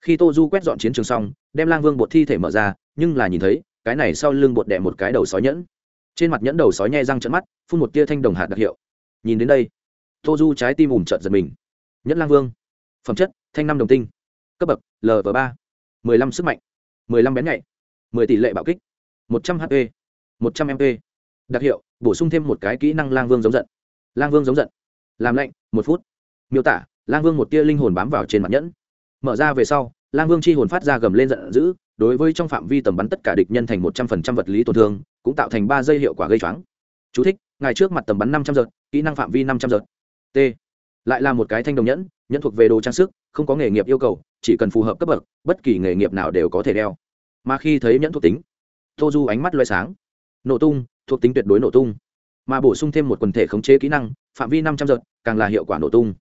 khi tô du quét dọn chiến trường xong, đem lang vương bột thi thể mở ra, nhưng là nhìn thấy, cái này sau lưng bột đẻ một cái đầu sói nhẫn. Trên mặt nhẫn đầu sói nhai răng trận mắt, phun một tia thanh đồng hạt đặc hiệu. Nhìn đến đây, tô du trái tim ủm trợn giật mình nhất lang vương. Phẩm chất thanh năm đồng tinh. Cấp bậc lv ba. mười lăm sức mạnh. mười lăm bén nhạy. mười tỷ lệ bạo kích. một trăm hp một trăm mp đặc hiệu bổ sung thêm một cái kỹ năng lang vương giống giận. Lang vương giống giận. Làm lạnh một phút. Miêu tả lang vương một tia linh hồn bám vào trên mặt nhẫn. Mở ra về sau lang vương chi hồn phát ra gầm lên giận dữ đối với trong phạm vi tầm bắn tất cả địch nhân thành một trăm phần trăm vật lý tổn thương cũng tạo thành ba giây hiệu quả gây choáng. Chú thích, ngài trước mặt tầm bắn năm trăm giật kỹ năng phạm vi năm trăm giật. T lại là một cái thanh đồng nhẫn nhẫn thuộc về đồ trang sức, không có nghề nghiệp yêu cầu, chỉ cần phù hợp cấp bậc, bất kỳ nghề nghiệp nào đều có thể đeo. Mà khi thấy nhẫn thuộc tính tô du ánh mắt loay sáng. Nổ tung, thuộc tính tuyệt đối nổ tung. Mà bổ sung thêm một quần thể khống chế kỹ năng, phạm vi năm trăm giật, càng là hiệu quả nổ tung.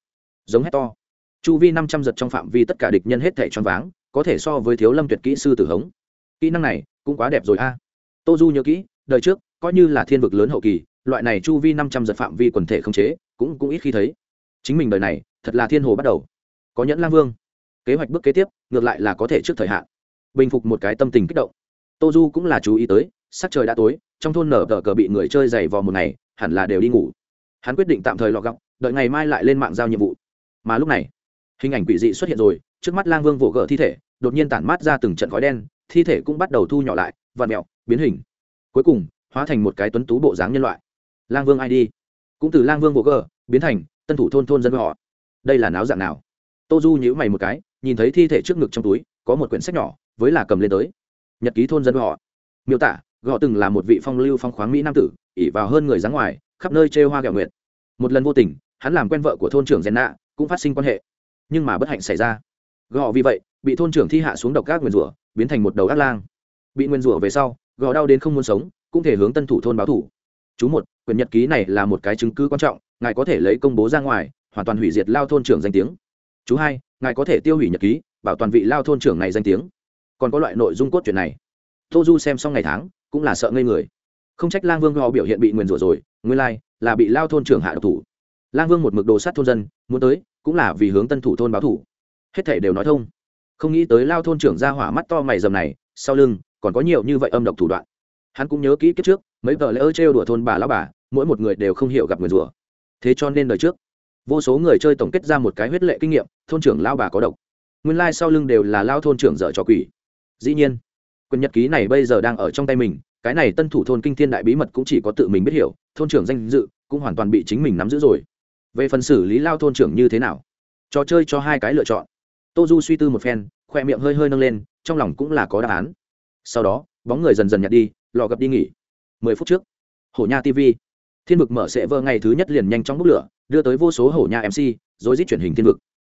Giống hét to. Chu vi năm trăm giật trong phạm vi tất cả địch nhân hết thể choáng váng, có thể so với thiếu lâm tuyệt kỹ sư tử hống. Kỹ năng này cũng quá đẹp rồi a. Tô du nhớ kỹ, đời trước, coi như là thiên vực lớn hậu kỳ, loại này chu vi năm trăm giật phạm vi quần thể khống chế, cũng cũng ít khi thấy chính mình đời này thật là thiên hồ bắt đầu. Có nhẫn lang vương, kế hoạch bước kế tiếp, ngược lại là có thể trước thời hạn. Bình phục một cái tâm tình kích động. Tô du cũng là chú ý tới, sắc trời đã tối, trong thôn nở tờ cờ bị người chơi dày vò một ngày, hẳn là đều đi ngủ. Hắn quyết định tạm thời lọ gọng đợi ngày mai lại lên mạng giao nhiệm vụ. Mà lúc này, hình ảnh quỷ dị xuất hiện rồi, trước mắt lang vương vỗ gỡ thi thể, đột nhiên tản mát ra từng trận khói đen, thi thể cũng bắt đầu thu nhỏ lại và mẹo biến hình. Cuối cùng, hóa thành một cái tuấn tú bộ dáng nhân loại. Lang vương id cũng từ lang vương vỗ gỡ, biến thành tân thủ thôn thôn dân họ. Đây là náo dạng nào? Tô du nhữ mày một cái, nhìn thấy thi thể trước ngực trong túi, có một quyển sách nhỏ, với là cầm lên tới. Nhật ký thôn dân họ. Miêu tả ghọ từng là một vị phong lưu phong khoáng mỹ nam tử ỉ vào hơn người dáng ngoài, khắp nơi chê hoa gạo nguyện một lần vô tình, hắn làm quen vợ của thôn trưởng rèn nạ cũng phát sinh quan hệ. Nhưng mà bất hạnh xảy ra. Gò vì vậy, bị thôn trưởng thi hạ xuống độc các nguyên rủa, biến thành một đầu ác lang. Bị nguyên rủa về sau, gò đau đến không muốn sống, cũng thể hướng tân thủ thôn báo thủ. Chú một quyển nhật ký này là một cái chứng cứ quan trọng ngài có thể lấy công bố ra ngoài hoàn toàn hủy diệt lao thôn trưởng danh tiếng. Chú hai ngài có thể tiêu hủy nhật ký bảo toàn vị lao thôn trưởng này danh tiếng. Còn có loại nội dung cốt truyện này. Tô du xem xong ngày tháng cũng là sợ ngây người. Không trách lang vương họ biểu hiện bị nguyền rủa rồi nguyên lai、like, là bị lao thôn trưởng hạ độc thủ. Lang vương một mực đồ sát thôn dân muốn tới cũng là vì hướng tân thủ thôn báo thủ. Hết thể đều nói thông. Không nghĩ tới lao thôn trưởng ra hỏa mắt to mày dầm này sau lưng còn có nhiều như vậy âm độc thủ đoạn. Hắn cũng nhớ kỹ kiếp trước mấy vợ lỡ trêu đùa thôn bà lao bà mỗi một người đều không hiểu gặp người rủa. Thế cho nên đời trước, vô số người chơi tổng kết ra một cái huyết lệ kinh nghiệm, thôn trưởng lao bà có độc. Nguyên lai、like、sau lưng đều là lao thôn trưởng dở trò quỷ. Dĩ nhiên, quyền nhật ký này bây giờ đang ở trong tay mình, cái này tân thủ thôn kinh thiên đại bí mật cũng chỉ có tự mình biết hiểu, thôn trưởng danh dự cũng hoàn toàn bị chính mình nắm giữ rồi. Về phần xử lý lao thôn trưởng như thế nào, trò chơi cho hai cái lựa chọn. Tô du suy tư một phen, khoe miệng hơi hơi nâng lên, trong lòng cũng là có đáp án. Sau đó, bóng người dần dần nhặt đi lò gập đi nghỉ. Mười phút trước hổ nha tv thiên vực mở sẽ vơ ngày thứ nhất liền nhanh chóng bốc lửa, đưa tới vô số hổ nhà mc rồi dít truyền hình thiên vực.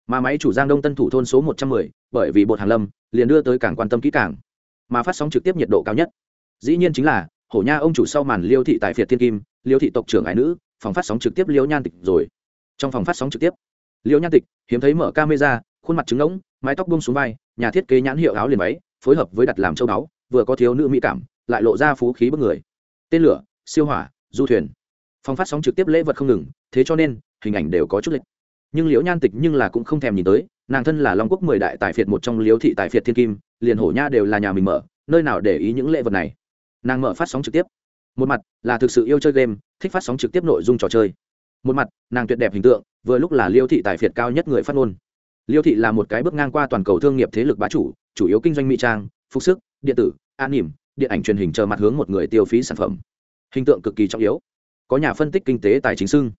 Mà máy chủ giang đông tân thủ thôn số một trăm mười, bởi vì bột hàng lâm, liền đưa tới càng quan tâm kỹ càng, mà phát sóng trực tiếp nhiệt độ cao nhất. Dĩ nhiên chính là, hổ nha ông chủ sau màn liêu thị tại phiệt thiên kim, liêu thị tộc trưởng ái nữ, phòng phát sóng trực tiếp liêu nhan tịch rồi. Trong phòng phát sóng trực tiếp, liêu nhan tịch hiếm thấy mở camera, khuôn mặt trứng ngỗng mái tóc bông xuống vai, nhà thiết kế nhãn hiệu áo liền váy, phối hợp với đặt làm châu báu, vừa có thiếu nữ mỹ cảm, lại lộ ra phú khí bức người. Tên lửa, siêu hỏa, du thuyền phòng phát sóng trực tiếp lễ vật không ngừng, thế cho nên, hình ảnh đều có chút lịch. Nhưng liễu nhan tịch nhưng là cũng không thèm nhìn tới, nàng thân là long quốc mười đại tài phiệt một trong liễu thị tài phiệt thiên kim, liền hổ nha đều là nhà mình mở, nơi nào để ý những lễ vật này. Nàng mở phát sóng trực tiếp. Một mặt là thực sự yêu chơi game, thích phát sóng trực tiếp nội dung trò chơi. Một mặt, nàng tuyệt đẹp hình tượng, vừa lúc là liêu thị tài phiệt cao nhất người phát ngôn. Liêu thị là một cái bước ngang qua toàn cầu thương nghiệp thế lực bá chủ chủ yếu kinh doanh mỹ trang, phục sức, điện tử, an nỉm, điện ảnh truyền hình chờ mặt hướng một người tiêu phí sản phẩm. Hình tượng cực kỳ trọng yếu có nhà phân tích kinh tế tài chính xưng.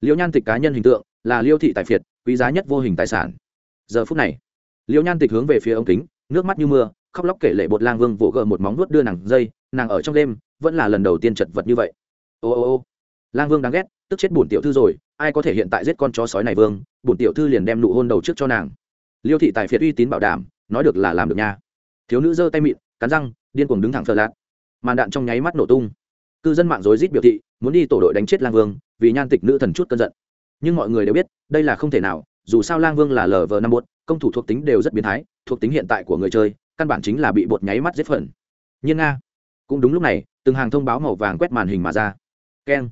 Liêu nhan tịch cá nhân hình tượng là liêu thị tài phiệt, quý giá nhất vô hình tài sản. Giờ phút này, liêu nhan tịch hướng về phía ống kính, nước mắt như mưa, khóc lóc kể lệ bột lang vương vỗ gờ một móng nuốt đưa nàng dây, nàng ở trong đêm vẫn là lần đầu tiên chật vật như vậy. Ô ô ô, lang vương đáng ghét, tức chết bổn tiểu thư rồi, ai có thể hiện tại giết con chó sói này vương, bổn tiểu thư liền đem nụ hôn đầu trước cho nàng. Liêu thị tài phiệt uy tín bảo đảm, nói được là làm được nha. Thiếu nữ giơ tay mịn, cắn răng, điên cuồng đứng thẳng phờ lạt. Màn đạn trong nháy mắt nổ tung cư dân mạng rối rít biểu thị, muốn đi tổ đội đánh chết lang vương, vì nhan tịch nữ thần chút cơn giận. Nhưng mọi người đều biết, đây là không thể nào, dù sao lang vương là lờ vờ năm một công thủ thuộc tính đều rất biến thái, thuộc tính hiện tại của người chơi, căn bản chính là bị bột nháy mắt giết phần. Nhưng nga, cũng đúng lúc này, từng hàng thông báo màu vàng quét màn hình mà ra. Keng,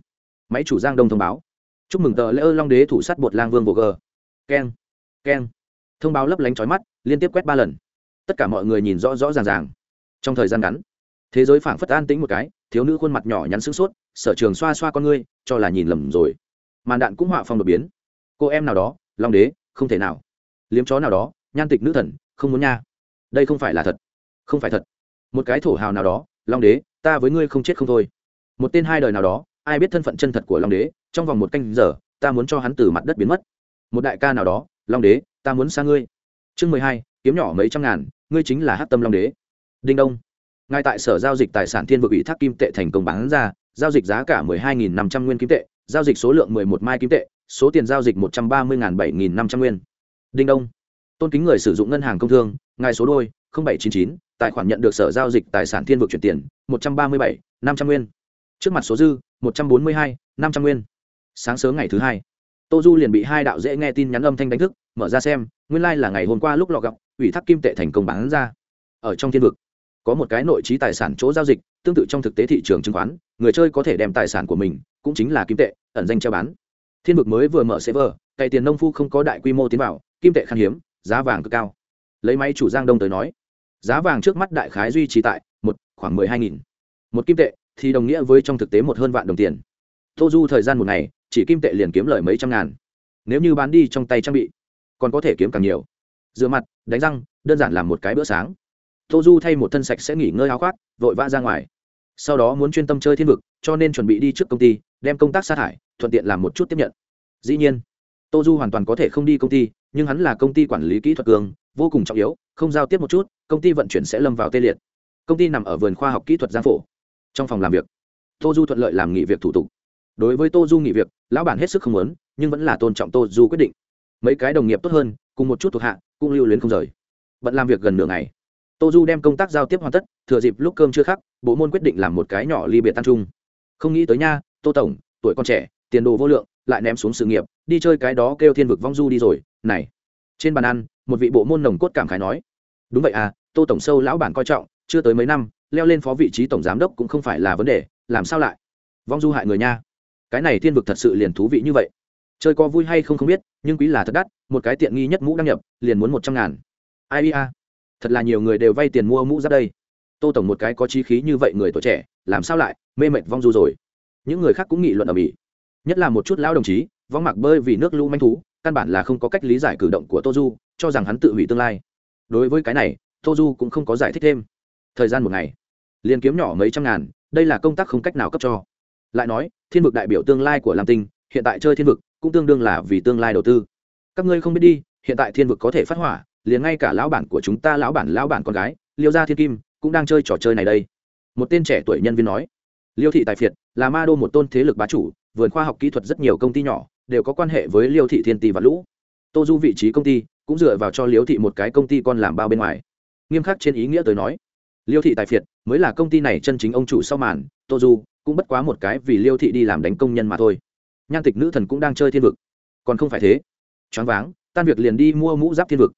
máy chủ giang đông thông báo. Chúc mừng tờ lễ ơ long đế thủ sát bột lang vương vô gờ keng keng. Thông báo lấp lánh trói mắt, liên tiếp quét ba lần. Tất cả mọi người nhìn rõ rõ ràng ràng. Trong thời gian ngắn thế giới phảng phất an tĩnh một cái, thiếu nữ khuôn mặt nhỏ nhắn sững sốt, sở trường xoa xoa con ngươi, cho là nhìn lầm rồi. Màn đạn cũng họa phong đột biến. Cô em nào đó, long đế, không thể nào. Liếm chó nào đó, nhan tịch nữ thần, không muốn nha. Đây không phải là thật. Không phải thật. Một cái thổ hào nào đó, long đế, ta với ngươi không chết không thôi. Một tên hai đời nào đó, ai biết thân phận chân thật của long đế, trong vòng một canh giờ, ta muốn cho hắn từ mặt đất biến mất. Một đại ca nào đó, long đế, ta muốn xa ngươi. Chương mười hai, kiếm nhỏ mấy trăm ngàn, ngươi chính là hát tâm long đế. Đinh đông ngay tại sở giao dịch tài sản thiên vực ủy thác kim tệ thành công bán ra, giao dịch giá cả mười hai nghìn năm trăm nguyên kim tệ, giao dịch số lượng mười một mai kim tệ, số tiền giao dịch một trăm ba mươi bảy nghìn năm trăm nguyên. Đinh đông tôn kính người sử dụng ngân hàng công thương, ngài số đôi bảy chín chín, tài khoản nhận được sở giao dịch tài sản thiên vực chuyển tiền, một trăm ba mươi bảy năm trăm nguyên. Trước mặt số dư, một trăm bốn mươi hai năm trăm nguyên. Sáng sớm ngày thứ hai, tô du liền bị hai đạo dễ nghe tin nhắn âm thanh đánh thức, mở ra xem, nguyên lai、like、là ngày hôm qua lúc lọ gặp, ủy thác kim tệ thành công bán ra. Ở trong thiên vực có một cái nội trí tài sản chỗ giao dịch, tương tự trong thực tế thị trường chứng khoán, người chơi có thể đem tài sản của mình, cũng chính là kim tệ, ẩn danh treo bán. Thiên vực mới vừa mở server cày tiền nông phu không có đại quy mô tiến vào, kim tệ khan hiếm, giá vàng cực cao. Lấy máy chủ giang đông tới nói, giá vàng trước mắt đại khái duy trì tại một, khoảng mười hai nghìn. Một kim tệ thì đồng nghĩa với trong thực tế một hơn vạn đồng tiền. Tô du thời gian một ngày, chỉ kim tệ liền kiếm lời mấy trăm ngàn. Nếu như bán đi trong tay trang bị, còn có thể kiếm càng nhiều. Rửa mặt, đánh răng, đơn giản làm một cái bữa sáng tô du thay một thân sạch sẽ nghỉ ngơi áo khoác, vội vã ra ngoài. Sau đó muốn chuyên tâm chơi thiên vực, cho nên chuẩn bị đi trước công ty, đem công tác sát hại thuận tiện làm một chút tiếp nhận. Dĩ nhiên, tô du hoàn toàn có thể không đi công ty, nhưng hắn là công ty quản lý kỹ thuật cường, vô cùng trọng yếu, không giao tiếp một chút, công ty vận chuyển sẽ lâm vào tê liệt. Công ty nằm ở vườn khoa học kỹ thuật giang phổ. Trong phòng làm việc, tô du thuận lợi làm nghỉ việc thủ tục. Đối với tô du nghỉ việc, lão bản hết sức không muốn, nhưng vẫn là tôn trọng tô du quyết định. Mấy cái đồng nghiệp tốt hơn, cùng một chút thuộc hạ, cũng lưu luyến không rời. Bận làm việc gần nửa ngày tô du đem công tác giao tiếp hoàn tất, thừa dịp lúc cơm chưa khắc, bộ môn quyết định làm một cái nhỏ ly biệt tan trung không nghĩ tới nha, tô tổng, tuổi con trẻ, tiền đồ vô lượng, lại ném xuống sự nghiệp, đi chơi cái đó kêu thiên vực vong du đi rồi, này. Trên bàn ăn, một vị bộ môn nồng cốt cảm khái nói, đúng vậy à tô tổng sâu lão bản coi trọng, chưa tới mấy năm, leo lên phó vị trí tổng giám đốc cũng không phải là vấn đề, làm sao lại? Vong du hại người nha. Cái này thiên vực thật sự liền thú vị như vậy. Chơi có vui hay không không biết, nhưng quý là thật đắt, một cái tiện nghi nhất mũ đăng nhập, liền muốn một trăm ngàn. Ai a thật là nhiều người đều vay tiền mua mũ giáp đây. Tô tổng một cái có chi khí như vậy người tuổi trẻ, làm sao lại, mê mệt vong du rồi. Những người khác cũng nghị luận ở mỹ. Nhất là một chút lão đồng chí, vong mặc bơi vì nước lũ manh thú, căn bản là không có cách lý giải cử động của tô du, cho rằng hắn tự hủy tương lai. Đối với cái này, tô du cũng không có giải thích thêm. Thời gian một ngày, liền kiếm nhỏ mấy trăm ngàn, đây là công tác không cách nào cấp cho. Lại nói, thiên vực đại biểu tương lai của lam tinh, hiện tại chơi thiên vực cũng tương đương là vì tương lai đầu tư. Các ngươi không biết đi, hiện tại thiên vực có thể phát hỏa liền ngay cả lão bản của chúng ta lão bản lão bản con gái, liêu gia thiên kim, cũng đang chơi trò chơi này đây. Một tên trẻ tuổi nhân viên nói, liêu thị tài phiệt là ma đô một tôn thế lực bá chủ, vườn khoa học kỹ thuật rất nhiều công ty nhỏ, đều có quan hệ với liêu thị thiên tỷ và lũ. Tô du vị trí công ty, cũng dựa vào cho liêu thị một cái công ty con làm bao bên ngoài. Nghiêm khắc trên ý nghĩa tới nói, liêu thị tài phiệt mới là công ty này chân chính ông chủ sau màn, tô du cũng bất quá một cái vì liêu thị đi làm đánh công nhân mà thôi. Nhan tịch nữ thần cũng đang chơi thiên vực. Còn không phải thế. Choáng váng, tan việc liền đi mua mũ giáp thiên vực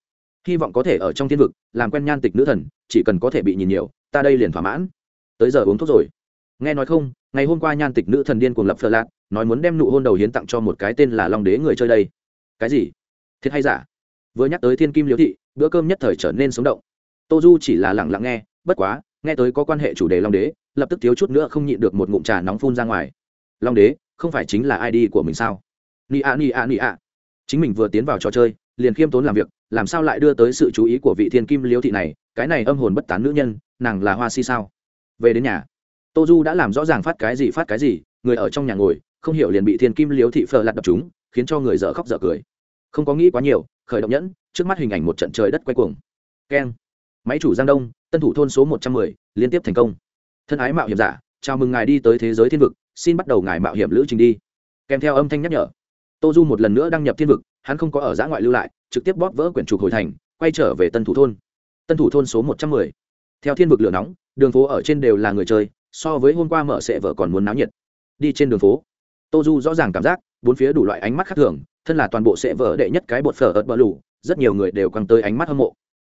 hy vọng có thể ở trong thiên vực, làm quen nhan tịch nữ thần, chỉ cần có thể bị nhìn nhiều, ta đây liền thỏa mãn. Tới giờ uống thuốc rồi. Nghe nói không, ngày hôm qua nhan tịch nữ thần điên cuồng lập phờ lạc, nói muốn đem nụ hôn đầu hiến tặng cho một cái tên là long đế người chơi đây. Cái gì? Thiệt hay giả? Vừa nhắc tới thiên kim liễu thị, bữa cơm nhất thời trở nên sống động. Tô du chỉ là lẳng lặng nghe, bất quá, nghe tới có quan hệ chủ đề long đế, lập tức thiếu chút nữa không nhịn được một ngụm trà nóng phun ra ngoài. Long đế, không phải chính là id của mình sao? Ni a ni a ni a. Chính mình vừa tiến vào trò chơi, liền khiêm tốn làm việc làm sao lại đưa tới sự chú ý của vị thiên kim liễu thị này, cái này âm hồn bất tán nữ nhân, nàng là hoa si sao? Về đến nhà, tô du đã làm rõ ràng phát cái gì, phát cái gì, người ở trong nhà ngồi, không hiểu liền bị thiên kim liễu thị phờ lặt đập chúng, khiến cho người dở khóc dở cười. Không có nghĩ quá nhiều, khởi động nhẫn, trước mắt hình ảnh một trận trời đất quay cuồng. Keng. Máy chủ giang đông, tân thủ thôn số một trăm mười, liên tiếp thành công. Thân ái mạo hiểm giả, chào mừng ngài đi tới thế giới thiên vực, xin bắt đầu ngài mạo hiểm lữ trình đi. Kèm theo âm thanh nhắc nhở. Tô du một lần nữa đăng nhập thiên vực, hắn không có ở giã ngoại lưu lại trực tiếp bóp vỡ quyển trục hồi thành, quay trở về tân thủ thôn. Tân thủ thôn số một trăm mười. Theo thiên vực lửa nóng, đường phố ở trên đều là người chơi, so với hôm qua mở sệ vợ còn muốn náo nhiệt. Đi trên đường phố, tô du rõ ràng cảm giác, bốn phía đủ loại ánh mắt khác thường, thân là toàn bộ sệ vợ đệ nhất cái bột phở ớt bờ lủ rất nhiều người đều căng tới ánh mắt hâm mộ.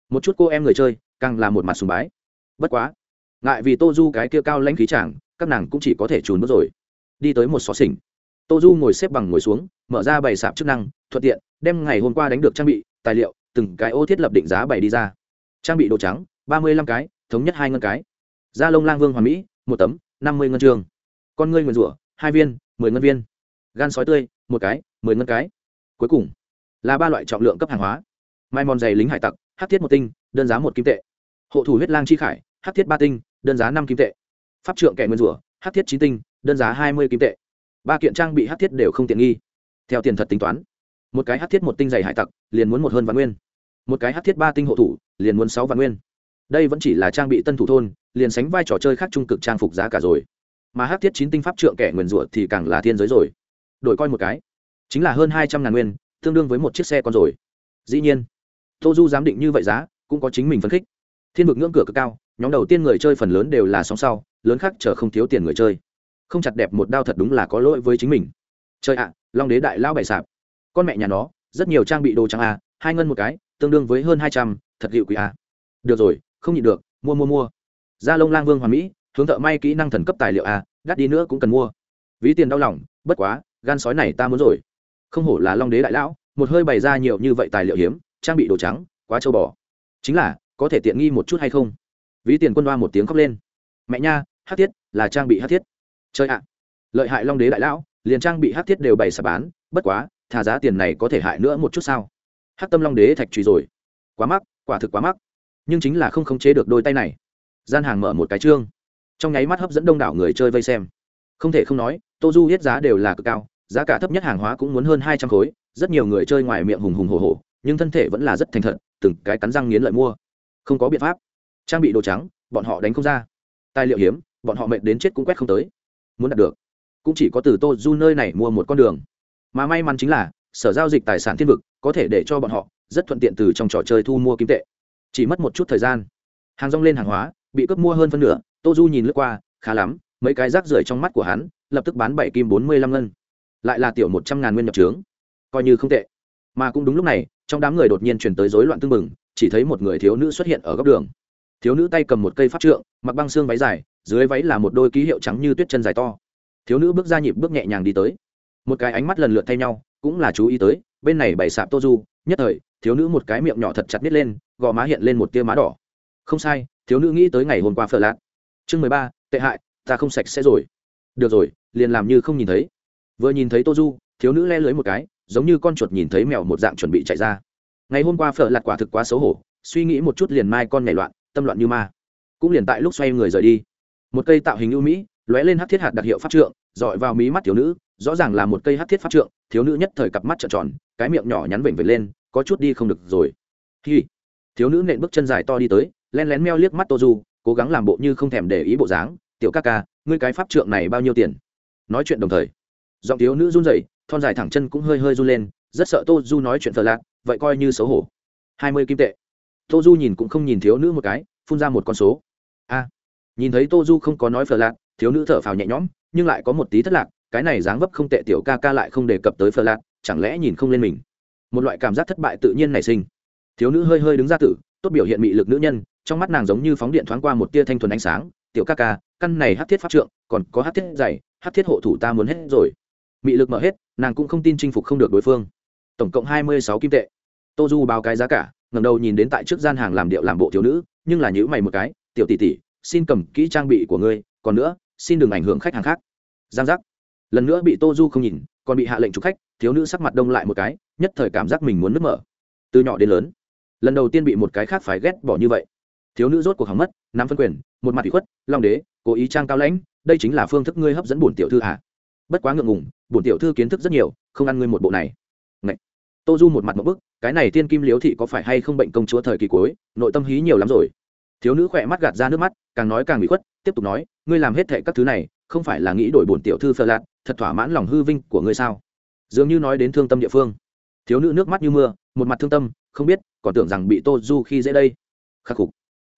Một chút cô em người chơi, càng là một mặt sùng bái. Bất quá, ngại vì tô du cái kia cao lãnh khí chàng, các nàng cũng chỉ có thể trốn bước rồi. Đi tới một xó xỉnh. Tô du ngồi xếp bằng ngồi xuống, mở ra bày sạp chức năng thuận tiện, đem ngày hôm qua đánh được trang bị, tài liệu, từng cái ô thiết lập định giá bày đi ra. Trang bị đồ trắng, ba mươi lăm cái, thống nhất hai ngân cái. Da lông lang vương hoàn mỹ, một tấm, năm mươi ngân trường. Con ngươi nguyền rủa, hai viên, mười ngân viên. Gan sói tươi, một cái, mười ngân cái. Cuối cùng, là ba loại trọng lượng cấp hàng hóa. Mai mòn dày lính hải tặc, hát thiết một tinh, đơn giá một kim tệ. Hộ thủ huyết lang chi khải, hát thiết ba tinh, đơn giá năm kim tệ. Pháp trượng kẻ nguyên rủa, hát thiết chín tinh, đơn giá hai mươi kim tệ. Ba kiện trang bị hát thiết đều không tiện nghi. Theo tiền thật tính toán một cái hát thiết một tinh dày hải tặc, liền muốn một hơn vạn nguyên. Một cái hát thiết ba tinh hộ thủ, liền muốn sáu vạn nguyên. Đây vẫn chỉ là trang bị tân thủ thôn, liền sánh vai trò chơi khác trung cực trang phục giá cả rồi. Mà hát thiết chín tinh pháp trượng kẻ nguyền rủa thì càng là thiên giới rồi. Đổi coi một cái. Chính là hơn hai trăm ngàn nguyên, tương đương với một chiếc xe con rồi. Dĩ nhiên, tô du giám định như vậy giá, cũng có chính mình phấn khích. Thiên vực ngưỡng cửa cực cao, nhóm đầu tiên người chơi phần lớn đều là sóng sau, lớn khác chờ không thiếu tiền người chơi. Không chặt đẹp một đao thật đúng là có lỗi với chính mình. Chơi ạ, long đế đại lao bày sạp con mẹ nhà nó, rất nhiều trang bị đồ trắng a, hai ngân một cái, tương đương với hơn hai trăm, thật hiệu quỷ a. Được rồi, không nhịn được, mua mua mua. Da lông lang vương hoàn mỹ, hướng thợ may kỹ năng thần cấp tài liệu a đắt đi nữa cũng cần mua. Ví tiền đau lòng, bất quá, gan sói này ta muốn rồi. Không hổ là long đế đại lão, một hơi bày ra nhiều như vậy tài liệu hiếm, trang bị đồ trắng, quá châu bò. Chính là, có thể tiện nghi một chút hay không? Ví tiền quân đoa một tiếng khóc lên. Mẹ nha, hát thiết, là trang bị hát thiết. Chơi ạ. Lợi hại long đế đại lão, liền trang bị hát thiết đều bày xà bán, bất quá thà giá tiền này có thể hại nữa một chút sao? Hát tâm long đế thạch trùy rồi. Quá mắc, quả thực quá mắc. Nhưng chính là không khống chế được đôi tay này. Gian hàng mở một cái trương trong nháy mắt hấp dẫn đông đảo người chơi vây xem. Không thể không nói, tô du hết giá đều là cực cao, giá cả thấp nhất hàng hóa cũng muốn hơn hai trăm khối, rất nhiều người chơi ngoài miệng hùng hùng hồ hồ nhưng thân thể vẫn là rất thành thật, từng cái cắn răng nghiến lợi mua. Không có biện pháp. Trang bị đồ trắng, bọn họ đánh không ra. Tài liệu hiếm, bọn họ mệt đến chết cũng quét không tới. Muốn đạt được. Cũng chỉ có từ tô du nơi này mua một con đường mà may mắn chính là, sở giao dịch tài sản thiên vực, có thể để cho bọn họ rất thuận tiện từ trong trò chơi thu mua kim tệ. Chỉ mất một chút thời gian. Hàng rong lên hàng hóa, bị cướp mua hơn phân nửa, tô du nhìn lướt qua, khá lắm, mấy cái rác rưởi trong mắt của hắn, lập tức bán bảy kim bốn mươi lăm ngân. Lại là tiểu một trăm ngàn nguyên nhập trướng. Coi như không tệ. Mà cũng đúng lúc này, trong đám người đột nhiên chuyển tới rối loạn tưng bừng, chỉ thấy một người thiếu nữ xuất hiện ở góc đường. Thiếu nữ tay cầm một cây pháp trượng, mặc băng xương váy dài, dưới váy là một đôi ký hiệu trắng như tuyết chân dài to. Thiếu nữ bước ra nhịp bước nhẹ nhàng đi tới một cái ánh mắt lần lượt thay nhau, cũng là chú ý tới, bên này bày sạp tô du nhất thời, thiếu nữ một cái miệng nhỏ thật chặt nít lên, gò má hiện lên một tia má đỏ. Không sai, thiếu nữ nghĩ tới ngày hôm qua phở lạc chương mười ba, tệ hại, ta không sạch sẽ rồi. Được rồi, liền làm như không nhìn thấy. Vừa nhìn thấy tô du thiếu nữ le lưới một cái, giống như con chuột nhìn thấy mèo một dạng chuẩn bị chạy ra. Ngày hôm qua phở lạt quả thực quá xấu hổ, suy nghĩ một chút liền mai con nhảy loạn, tâm loạn như ma. Cũng liền tại lúc xoay người rời đi. Một cây tạo hình ưu mỹ lóe lên hát thiết hạt đặc hiệu pháp trượng, dọi vào mí mắt thiếu nữ, rõ ràng là một cây hát thiết pháp trượng, thiếu nữ nhất thời cặp mắt trợn tròn, cái miệng nhỏ nhắn vểnh vểnh lên, có chút đi không được rồi. Hi. Thiếu nữ nện bước chân dài to đi tới len lén meo liếc mắt tô du, cố gắng làm bộ như không thèm để ý bộ dáng, tiểu ca ca, ngươi cái pháp trượng này bao nhiêu tiền? Nói chuyện đồng thời, giọng thiếu nữ run rẩy, thon dài thẳng chân cũng hơi hơi run lên, rất sợ tô du nói chuyện thờ lạc, vậy coi như xấu hổ. Hai mươi kim tệ. Tô du nhìn cũng không nhìn thiếu nữ một cái, phun ra một con số. A. Nhìn thấy tô du không có nói phờ lạc thiếu nữ thở phào nhẹ nhõm, nhưng lại có một tí thất lạc, cái này dáng vấp không tệ tiểu ca ca lại không đề cập tới phờ lạc, chẳng lẽ nhìn không lên mình? Một loại cảm giác thất bại tự nhiên nảy sinh. Thiếu nữ hơi hơi đứng ra tử, tốt biểu hiện mị lực nữ nhân, trong mắt nàng giống như phóng điện thoáng qua một tia thanh thuần ánh sáng, tiểu ca ca, căn này hát thiết pháp trượng, còn có hát thiết dày, hát thiết hộ thủ ta muốn hết rồi. Mị lực mở hết, nàng cũng không tin chinh phục không được đối phương. Tổng cộng hai mươi sáu kim tệ. Tô du báo cái giá cả ngầm đầu nhìn đến tại trước gian hàng làm điệu làm bộ thiếu nữ, nhưng là nhữ mày một cái, tiểu tỷ tỷ, xin cầm kỹ trang bị của ngươi còn nữa, xin đừng ảnh hưởng khách hàng khác. Giang giác. Lần nữa bị tô du không nhìn, còn bị hạ lệnh chụp khách, thiếu nữ sắc mặt đông lại một cái, nhất thời cảm giác mình muốn nứt mở. Từ nhỏ đến lớn, lần đầu tiên bị một cái khác phải ghét bỏ như vậy. Thiếu nữ rốt cuộc hỏng mất, nắm phân quyền, một mặt bị khuất, long đế, cố ý trang cao lãnh, đây chính là phương thức ngươi hấp dẫn bổn tiểu thư hạ bất quá ngượng ngùng, bổn tiểu thư kiến thức rất nhiều, không ăn ngươi một bộ này. Ngậy. tô du một mặt một bức, cái này tiên kim liếu thị có phải hay không bệnh công chúa thời kỳ cuối, nội tâm hí nhiều lắm rồi thiếu nữ khỏe mắt gạt ra nước mắt, càng nói càng bị khuất, tiếp tục nói, ngươi làm hết thệ các thứ này, không phải là nghĩ đổi bổn tiểu thư phờ lạt, thật thỏa mãn lòng hư vinh của ngươi sao? Dường như nói đến thương tâm địa phương. Thiếu nữ nước mắt như mưa, một mặt thương tâm, không biết, còn tưởng rằng bị tô du khi dễ đây. Khắc phục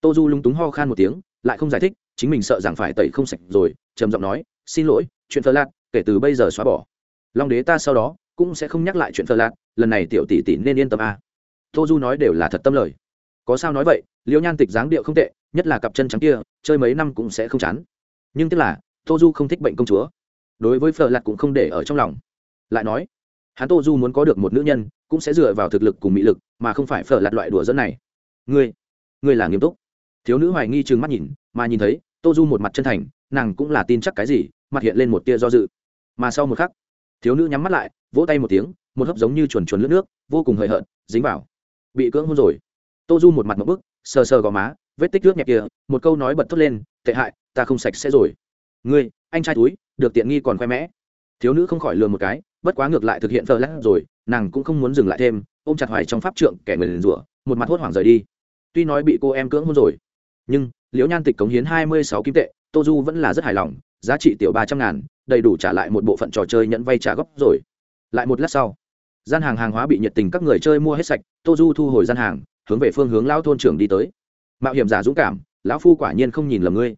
tô du lúng túng ho khan một tiếng, lại không giải thích, chính mình sợ rằng phải tẩy không sạch rồi, trầm giọng nói, xin lỗi, chuyện phờ lạt, kể từ bây giờ xóa bỏ. Long đế ta sau đó cũng sẽ không nhắc lại chuyện phờ lạt, lần này tiểu tỷ tỷ nên yên tâm a à. tô du nói đều là thật tâm lời có sao nói vậy liễu nhan tịch dáng điệu không tệ, nhất là cặp chân trắng kia, chơi mấy năm cũng sẽ không chán. Nhưng tức là tô du không thích bệnh công chúa. Đối với phở lạt cũng không để ở trong lòng. Lại nói, hắn tô du muốn có được một nữ nhân, cũng sẽ dựa vào thực lực cùng mỹ lực, mà không phải phở lạt loại đùa dẫn này. Ngươi ngươi là nghiêm túc. Thiếu nữ hoài nghi trừng mắt nhìn, mà nhìn thấy tô du một mặt chân thành, nàng cũng là tin chắc cái gì, mặt hiện lên một tia do dự. Mà sau một khắc, thiếu nữ nhắm mắt lại, vỗ tay một tiếng, một hấp giống như chuồn chuồn lướt nước, vô cùng hời hợt, dính vào. Bị cưỡng hôn rồi tô du một mặt một bức, sờ sờ gò má, vết tích nước nhẹ kia, một câu nói bật thốt lên, tệ hại, ta không sạch sẽ rồi. Ngươi, anh trai túi, được tiện nghi còn khoe mẽ. Thiếu nữ không khỏi lừa một cái, bất quá ngược lại thực hiện thờ lát rồi, nàng cũng không muốn dừng lại thêm, ôm chặt hoài trong pháp trượng, kẻ người liền rủa, một mặt hốt hoảng rời đi. Tuy nói bị cô em cưỡng hôn rồi, nhưng liễu nhan tịch cống hiến hai mươi sáu kim tệ, tô du vẫn là rất hài lòng, giá trị tiểu ba trăm ngàn, đầy đủ trả lại một bộ phận trò chơi nhận vay trả góp rồi. Lại một lát sau, gian hàng hàng hóa bị nhiệt tình các người chơi mua hết sạch, tô du thu hồi gian hàng hướng về phương hướng lao thôn trưởng đi tới. Mạo hiểm giả dũng cảm, lão phu quả nhiên không nhìn lầm ngươi.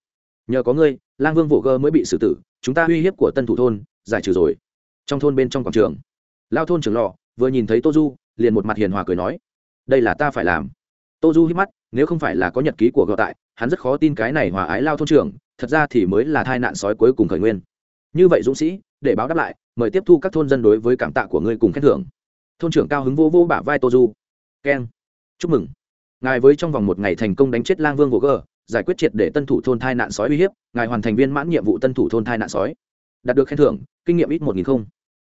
Nhờ có ngươi, lang vương vỗ gơ mới bị xử tử, chúng ta uy hiếp của tân thủ thôn, giải trừ rồi. Trong thôn bên trong quảng trường lao thôn trưởng lò, vừa nhìn thấy tô du, liền một mặt hiền hòa cười nói, đây là ta phải làm. Tô du hít mắt, nếu không phải là có nhật ký của gợ tại, hắn rất khó tin cái này hòa ái lao thôn trưởng, thật ra thì mới là thai nạn sói cuối cùng khởi nguyên. Như vậy dũng sĩ, để báo đáp lại, mời tiếp thu các thôn dân đối với cảm tạ của ngươi cùng khen thưởng. Thôn trưởng cao hứng vô vô bả vai tô du. Keng chúc mừng. Ngài với trong vòng một ngày thành công đánh chết lang vương gỗ gờ, giải quyết triệt để tân thủ thôn thai nạn sói uy hiếp, ngài hoàn thành viên mãn nhiệm vụ tân thủ thôn thai nạn sói. Đạt được khen thưởng, kinh nghiệm ít một nghìn không.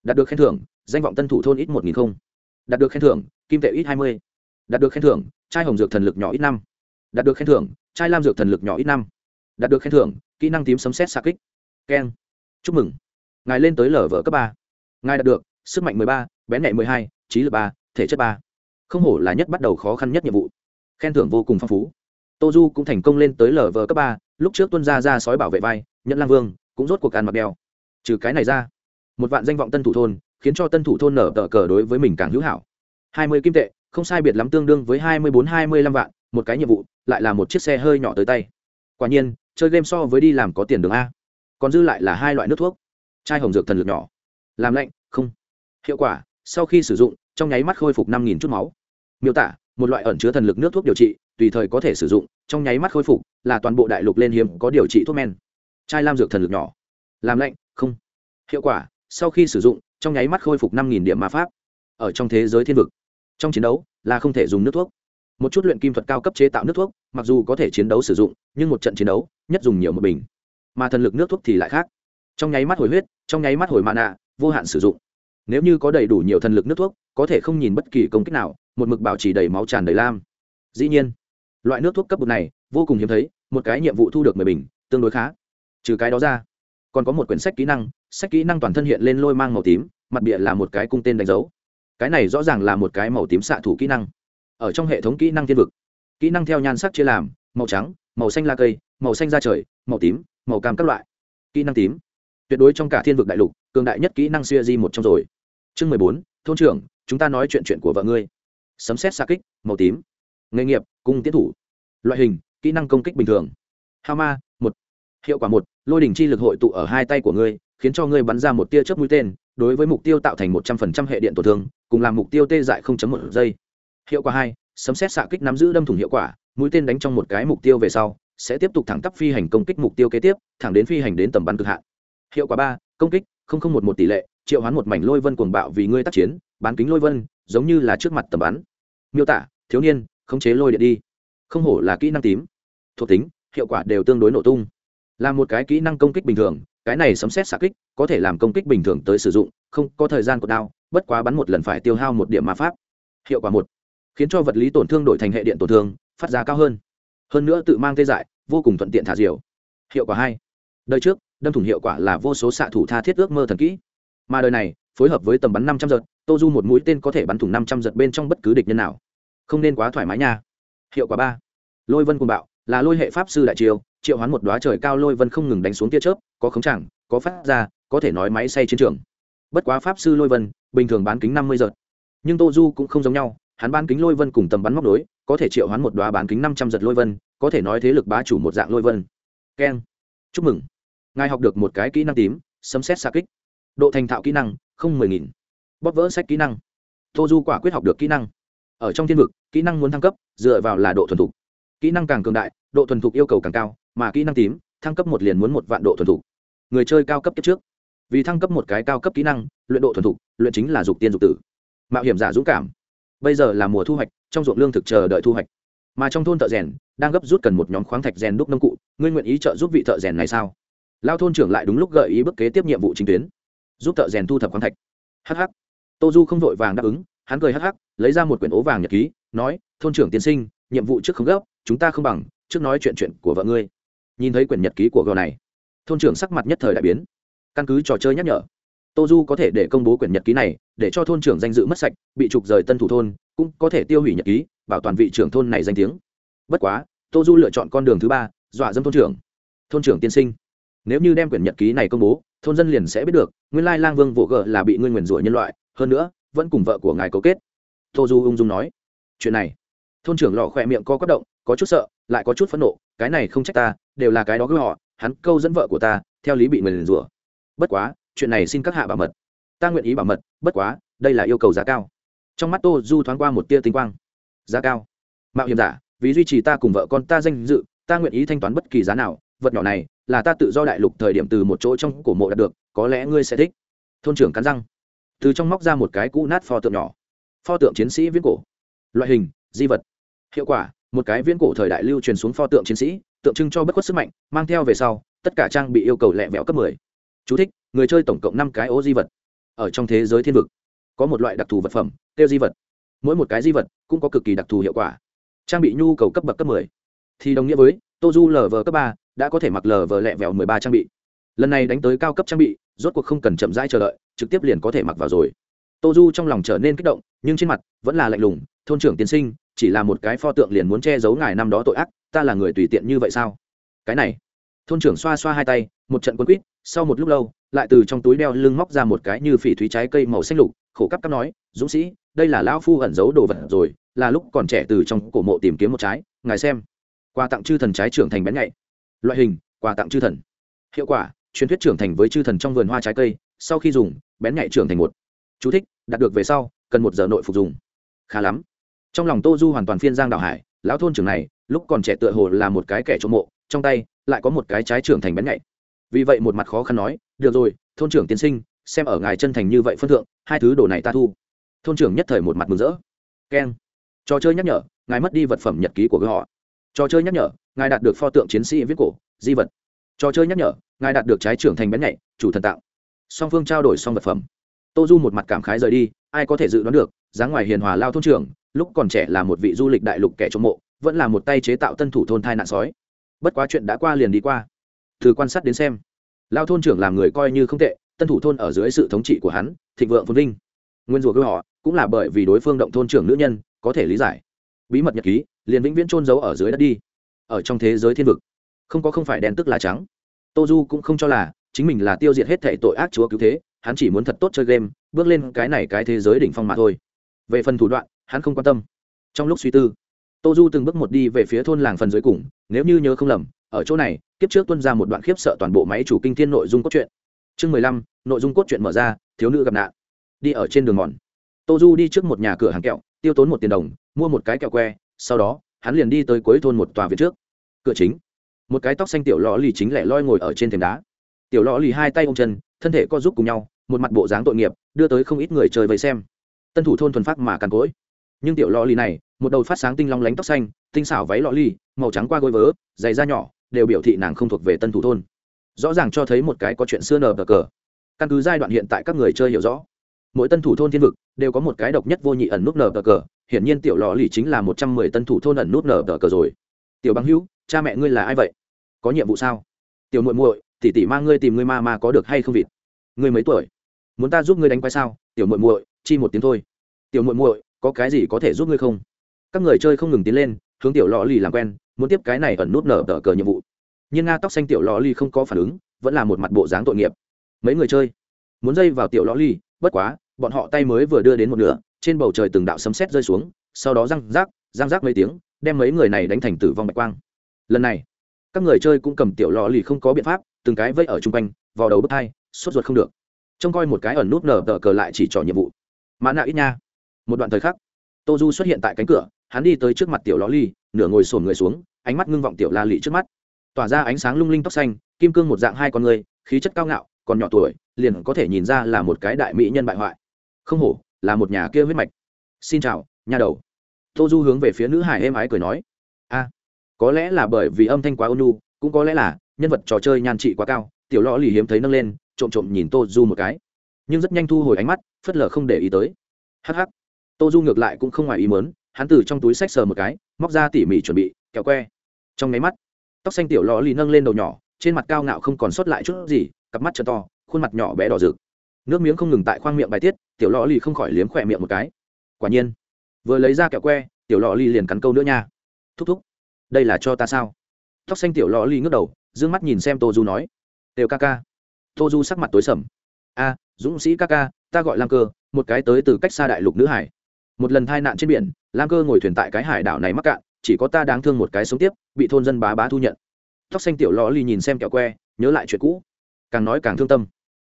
Đạt được khen thưởng, danh vọng tân thủ thôn ít một nghìn không. Đạt được khen thưởng, kim tệ ít hai mươi. Đạt được khen thưởng trai hồng dược thần lực nhỏ ít năm. Đạt được khen thưởng trai lam dược thần lực nhỏ ít năm. Đạt được khen thưởng, kỹ năng tím sấm xét xa kích. Keng. Chúc mừng. Ngài lên tới lở vở cấp ba. Ngài đạt được, sức mạnh mười ba, bén nhạy mười hai, trí lực ba, thể chất ba không hổ là nhất bắt đầu khó khăn nhất nhiệm vụ. Khen thưởng vô cùng phong phú. Tô du cũng thành công lên tới lờ vờ cấp ba, lúc trước tuân ra ra sói bảo vệ vai, nhẫn lang vương cũng rốt cuộc ăn mặc đeo. Trừ cái này ra, một vạn danh vọng tân thủ thôn, khiến cho tân thủ thôn nở tờ cờ đối với mình càng hữu hảo. Hai mươi kim tệ, không sai biệt lắm tương đương với hai mươi bốn, hai mươi lăm vạn, một cái nhiệm vụ, lại là một chiếc xe hơi nhỏ tới tay. Quả nhiên, chơi game so với đi làm có tiền đường a. Còn dư lại là hai loại nước thuốc. Chai hồng dược thần lực nhỏ. Làm lạnh, không. Hiệu quả, sau khi sử dụng, trong nháy mắt khôi phục năm nghìn chút máu miêu tả, một loại ẩn chứa thần lực nước thuốc điều trị, tùy thời có thể sử dụng, trong nháy mắt khôi phục, là toàn bộ đại lục lên hiếm có điều trị thuốc men. Chai lam dược thần lực nhỏ. Làm lạnh, không. Hiệu quả, sau khi sử dụng, trong nháy mắt khôi phục năm điểm ma pháp. Ở trong thế giới thiên vực, trong chiến đấu, là không thể dùng nước thuốc. Một chút luyện kim thuật cao cấp chế tạo nước thuốc, mặc dù có thể chiến đấu sử dụng, nhưng một trận chiến đấu, nhất dùng nhiều một bình. Mà thần lực nước thuốc thì lại khác. Trong nháy mắt hồi huyết, trong nháy mắt hồi mạ nạ vô hạn sử dụng nếu như có đầy đủ nhiều thần lực nước thuốc, có thể không nhìn bất kỳ công kích nào, một mực bảo trì đầy máu tràn đầy lam. Dĩ nhiên, loại nước thuốc cấp bậc này, vô cùng hiếm thấy, một cái nhiệm vụ thu được mười bình, tương đối khá. Trừ cái đó ra, còn có một quyển sách kỹ năng, sách kỹ năng toàn thân hiện lên lôi mang màu tím, mặt bịa là một cái cung tên đánh dấu. Cái này rõ ràng là một cái màu tím xạ thủ kỹ năng. Ở trong hệ thống kỹ năng thiên vực, kỹ năng theo nhan sắc chia làm, màu trắng, màu xanh la cây, màu xanh da trời, màu tím, màu cam các loại. Kỹ năng tím, tuyệt đối trong cả thiên vực đại lục cường đại nhất kỹ năng xuya di một trong rồi. Chương mười bốn, thôn trưởng, chúng ta nói chuyện chuyện của vợ ngươi. Sấm xét xa kích, màu tím. Nghề nghiệp, cung tiến thủ. Loại hình, kỹ năng công kích bình thường. Hao ma, một. Hiệu quả một, lôi đỉnh chi lực hội tụ ở hai tay của ngươi, khiến cho ngươi bắn ra một tia chớp mũi tên, đối với mục tiêu tạo thành một trăm phần trăm hệ điện tổn thương, cùng làm mục tiêu tê dại không chấm một giây. Hiệu quả hai, sấm xét xạ kích nắm giữ đâm thủng hiệu quả, mũi tên đánh trong một cái mục tiêu về sau, sẽ tiếp tục thẳng tắp phi hành công kích mục tiêu kế tiếp, thẳng đến phi hành đến tầm bắn cực hạn. Hiệu quả ba công kích một một tỷ lệ, triệu hoán một mảnh lôi vân cuồng bạo vì ngươi tác chiến, bán kính lôi vân, giống như là trước mặt tầm bắn. Miêu tả, thiếu niên, khống chế lôi điện đi. Không hổ là kỹ năng tím. Thuộc tính, hiệu quả đều tương đối nổ tung. Là một cái kỹ năng công kích bình thường, cái này sấm xét xạ kích, có thể làm công kích bình thường tới sử dụng, không có thời gian của đao, bất quá bắn một lần phải tiêu hao một điểm ma pháp. Hiệu quả một, khiến cho vật lý tổn thương đổi thành hệ điện tổn thương, phát giá cao hơn. Hơn nữa tự mang tê dại, vô cùng thuận tiện thả diều. Hiệu quả hai, đời trước đâm thủng hiệu quả là vô số xạ thủ tha thiết ước mơ thần kỹ. Mà đời này, phối hợp với tầm bắn năm trăm giật, tô du một mũi tên có thể bắn thủng năm trăm giật bên trong bất cứ địch nhân nào. Không nên quá thoải mái nha. Hiệu quả ba. Lôi vân cùng bạo, là lôi hệ pháp sư đại triều triệu hoán một đoá trời cao lôi vân không ngừng đánh xuống tia chớp, có khống chẳng, có phát ra, có thể nói máy xay chiến trường. Bất quá pháp sư lôi vân, bình thường bán kính năm mươi giật. Nhưng tô du cũng không giống nhau, hắn bán kính lôi vân cùng tầm bắn móc đối có thể triệu hoán một đoá bán kính năm trăm giật lôi vân, có thể nói thế lực bá chủ một dạng lôi vân. Keng. Chúc mừng ngài học được một cái kỹ năng tím, sấm xét xa kích. Độ thành thạo kỹ năng, không mười nghìn. Bóp vỡ sách kỹ năng. Tô du quả quyết học được kỹ năng. Ở trong thiên vực, kỹ năng muốn thăng cấp, dựa vào là độ thuần thục. Kỹ năng càng cường đại, độ thuần thục yêu cầu càng cao, mà kỹ năng tím, thăng cấp một liền muốn một vạn độ thuần thục. Người chơi cao cấp kiếp trước. Vì thăng cấp một cái cao cấp kỹ năng, luyện độ thuần thục, luyện chính là dục tiên dục tử. Mạo hiểm giả dũng cảm. Bây giờ là mùa thu hoạch, trong ruộng lương thực chờ đợi thu hoạch. Mà trong thôn thợ rèn, đang gấp rút cần một nhóm khoáng thạch rèn đúc nông cụ. Ngươi nguyện ý trợ giúp vị thợ rèn này sao? Lao thôn trưởng lại đúng lúc gợi ý bước kế tiếp nhiệm vụ chính tuyến. Giúp thợ rèn thu thập khoáng thạch. Hh tô du không vội vàng đáp ứng, hắn cười hh lấy ra một quyển ố vàng nhật ký, nói, thôn trưởng tiên sinh, nhiệm vụ trước không gấp, chúng ta không bằng, trước nói chuyện chuyện của vợ ngươi. Nhìn thấy quyển nhật ký của gò này, thôn trưởng sắc mặt nhất thời đại biến. Căn cứ trò chơi nhắc nhở tô du có thể để công bố quyển nhật ký này, để cho thôn trưởng danh dự mất sạch, bị trục rời tân thủ thôn, cũng có thể tiêu hủy nhật ký, bảo toàn vị trưởng thôn này danh tiếng. Bất quá tô du lựa chọn con đường thứ ba, dọa dâm thôn trưởng. Thôn trưởng tiên sinh nếu như đem quyển nhật ký này công bố, thôn dân liền sẽ biết được, nguyên lai lang vương vỗ gờ là bị ngươi nguyền rủa nhân loại, hơn nữa, vẫn cùng vợ của ngài cấu kết. Tô du ung dung nói. Chuyện này, thôn trưởng lò khỏe miệng co quất động, có chút sợ, lại có chút phẫn nộ, cái này không trách ta, đều là cái đó cứ họ, hắn câu dẫn vợ của ta, theo lý bị nguyền rủa. Bất quá, chuyện này xin các hạ bảo mật. Ta nguyện ý bảo mật, bất quá, đây là yêu cầu giá cao. Trong mắt tô du thoáng qua một tia tinh quang. Giá cao. Mạo hiểm giả, vì duy trì ta cùng vợ con ta danh dự, ta nguyện ý thanh toán bất kỳ giá nào vật nhỏ này là ta tự do đại lục thời điểm từ một chỗ trong cổ mộ đạt được có lẽ ngươi sẽ thích thôn trưởng cắn răng từ trong móc ra một cái cũ nát pho tượng nhỏ pho tượng chiến sĩ viễn cổ loại hình di vật hiệu quả một cái viễn cổ thời đại lưu truyền xuống pho tượng chiến sĩ tượng trưng cho bất khuất sức mạnh mang theo về sau tất cả trang bị yêu cầu lẹ vẹo cấp 10. Chú thích, người chơi tổng cộng năm cái ố di vật. Ở trong thế giới thiên vực, có một loại đặc thù vật phẩm, tiêu di vật. Mỗi một cái di vật cũng có cực kỳ đặc thù hiệu quả. Trang bị nhu cầu cấp bậc cấp 10. Thì đồng nghĩa với, Tô Du LV cấp ba đã có thể mặc LV lẹ vẹo 13 trang bị. Lần này đánh tới cao cấp trang bị, rốt cuộc không cần chậm rãi chờ đợi, trực tiếp liền có thể mặc vào rồi. Tô Du trong lòng trở nên kích động, nhưng trên mặt vẫn là lạnh lùng, thôn trưởng tiên sinh, chỉ là một cái pho tượng liền muốn che giấu ngài năm đó tội ác, ta là người tùy tiện như vậy sao? Cái này, thôn trưởng xoa xoa hai tay một trận quân quýt sau một lúc lâu lại từ trong túi đeo lưng móc ra một cái như phỉ thúy trái cây màu xanh lục khổ cấp cấp nói dũng sĩ đây là lão phu ẩn giấu đồ vật rồi là lúc còn trẻ từ trong cổ mộ tìm kiếm một trái ngài xem quà tặng chư thần trái trưởng thành bén nhạy. Loại hình, quà tặng chư thần. Hiệu quả, truyền thuyết trưởng thành với chư thần trong vườn hoa trái cây, sau khi dùng, bén nhạy trưởng thành một. Chú thích, đạt được về sau, cần một giờ nội phục dùng. Khá lắm. Trong lòng tô du hoàn toàn phiên giang đạo hải, lão thôn trưởng này, lúc còn trẻ tựa hồ là một cái kẻ trộm mộ, trong tay, lại có một cái trái trưởng thành bén nhạy. Vì vậy một mặt khó khăn nói, được rồi, thôn trưởng tiên sinh, xem ở ngài chân thành như vậy phân thượng, hai thứ đồ này ta thu. Thôn trưởng nhất thời một mặt mừng rỡ. Keng. Trò chơi nhắc nhở, ngài mất đi vật phẩm nhật ký của họ trò chơi nhắc nhở, ngài đạt được pho tượng chiến sĩ viết cổ, di vật. Trò chơi nhắc nhở, ngài đạt được trái trưởng thành bén nhạy, chủ thần tạo. Song phương trao đổi xong vật phẩm. Tô du một mặt cảm khái rời đi, ai có thể dự đoán được, dáng ngoài hiền hòa lao thôn trưởng, lúc còn trẻ là một vị du lịch đại lục kẻ trộm mộ, vẫn là một tay chế tạo tân thủ thôn thai nạn sói. Bất quá chuyện đã qua liền đi qua. Từ quan sát đến xem. Lao thôn trưởng làm người coi như không tệ, tân thủ thôn ở dưới sự thống trị của hắn, thịnh vượng phồn vinh. Nguyên rùa của họ cũng là bởi vì đối phương động thôn trưởng nữ nhân, có thể lý giải. Bí mật nhật ký liền vĩnh viễn trôn giấu ở dưới đất đi, ở trong thế giới thiên vực. Không có không phải đen tức là trắng. Tô du cũng không cho là chính mình là tiêu diệt hết thệ tội ác chúa cứu thế, hắn chỉ muốn thật tốt chơi game, bước lên cái này cái thế giới đỉnh phong mà thôi. Về phần thủ đoạn, hắn không quan tâm. Trong lúc suy tư tô du từng bước một đi về phía thôn làng phần dưới cùng, nếu như nhớ không lầm, ở chỗ này, kiếp trước tuân ra một đoạn khiếp sợ toàn bộ máy chủ kinh thiên nội dung cốt truyện. Chương mười lăm, nội dung cốt truyện mở ra, thiếu nữ gặp nạn. Đi ở trên đường mòn. Tô du đi trước một nhà cửa hàng kẹo, tiêu tốn một tiền đồng, mua một cái kẹo que sau đó, hắn liền đi tới cuối thôn một tòa viện trước. Cửa chính. Một cái tóc xanh tiểu lò lì chính lẻ loi ngồi ở trên thềm đá. Tiểu lò lì hai tay ôm chân, thân thể co giúp cùng nhau, một mặt bộ dáng tội nghiệp, đưa tới không ít người chơi vây xem. Tân thủ thôn thuần phát mà càn cỗi. Nhưng tiểu lò lì này, một đầu phát sáng tinh long lánh tóc xanh, tinh xảo váy lọ lì, màu trắng qua gối vớ, giày da nhỏ, đều biểu thị nàng không thuộc về tân thủ thôn. Rõ ràng cho thấy một cái có chuyện xưa nờ cờ cờ. Căn cứ giai đoạn hiện tại các người chơi hiểu rõ, mỗi tân thủ thôn thiên vực đều có một cái độc nhất vô nhị ẩn nút nờ bờ cờ hiển nhiên tiểu lò lì chính là một trăm mười tân thủ thôn ẩn nút nở cờ cờ rồi. Tiểu băng hữu cha mẹ ngươi là ai vậy? Có nhiệm vụ sao? Tiểu muội muội tỉ tỉ mang ngươi tìm ngươi ma ma có được hay không vịt? Ngươi mấy tuổi? Muốn ta giúp ngươi đánh quái sao? Tiểu muội muội chi một tiếng thôi. Tiểu muội muội có cái gì có thể giúp ngươi không? Các người chơi không ngừng tiến lên hướng tiểu lò lì làm quen muốn tiếp cái này ẩn nút nở tờ cờ nhiệm vụ. Nhưng nga tóc xanh tiểu lò lì không có phản ứng vẫn là một mặt bộ dáng tội nghiệp. Mấy người chơi muốn dây vào tiểu lò lì, bất quá bọn họ tay mới vừa đưa đến một nửa trên bầu trời từng đạo sấm sét rơi xuống sau đó răng rác răng rác mấy tiếng đem mấy người này đánh thành tử vong bạch quang. Lần này các người chơi cũng cầm tiểu lò lì không có biện pháp từng cái vây ở chung quanh vào đầu bức hai sốt ruột không được. Trông coi một cái ẩn nút nở tờ cờ lại chỉ trỏ nhiệm vụ. Mã nạ ít nha. Một đoạn thời khắc tô du xuất hiện tại cánh cửa hắn đi tới trước mặt tiểu Lọ Lì, nửa ngồi sồn người xuống ánh mắt ngưng vọng tiểu la Lì trước mắt. Tỏa ra ánh sáng lung linh tóc xanh kim cương một dạng hai con người khí chất cao ngạo còn nhỏ tuổi liền có thể nhìn ra là một cái đại mỹ nhân bại hoại. Không hổ là một nhà kia huyết mạch. Xin chào, nhà đầu. Tô du hướng về phía nữ hải êm ái cười nói. A, có lẽ là bởi vì âm thanh quá ôn nhu, cũng có lẽ là nhân vật trò chơi nhan trị quá cao, tiểu lõ lì hiếm thấy nâng lên, trộm trộm nhìn tô du một cái. Nhưng rất nhanh thu hồi ánh mắt, phất lờ không để ý tới. Hh tô du ngược lại cũng không ngoài ý mớn hắn từ trong túi sách sờ một cái, móc ra tỉ mỉ chuẩn bị, kẹo que. Trong máy mắt, tóc xanh tiểu lò lì nâng lên đầu nhỏ, trên mặt cao ngạo không còn sót lại chút gì, cặp mắt chân to, khuôn mặt nhỏ bé đỏ rực nước miếng không ngừng tại khoang miệng bài tiết, tiểu lò lì không khỏi liếm khỏe miệng một cái. Quả nhiên, vừa lấy ra kẹo que, tiểu lò lì liền cắn câu nữa nha. Thúc thúc, đây là cho ta sao? Tóc xanh tiểu lò lì ngước đầu d ư ơ n g mắt nhìn xem tô du nói. Đều ca ca. Tô du sắc mặt tối sầm. A, dũng sĩ ca ca, ta gọi lam cơ, một cái tới từ cách xa đại lục nữ hải. Một lần tai nạn trên biển lam cơ ngồi thuyền tại cái hải đảo này mắc cạn, chỉ có ta đáng thương một cái sống tiếp, bị thôn dân bá bá thu nhận. Tóc xanh tiểu lò lì nhìn xem kẹo que, nhớ lại chuyện cũ. Càng nói càng thương tâm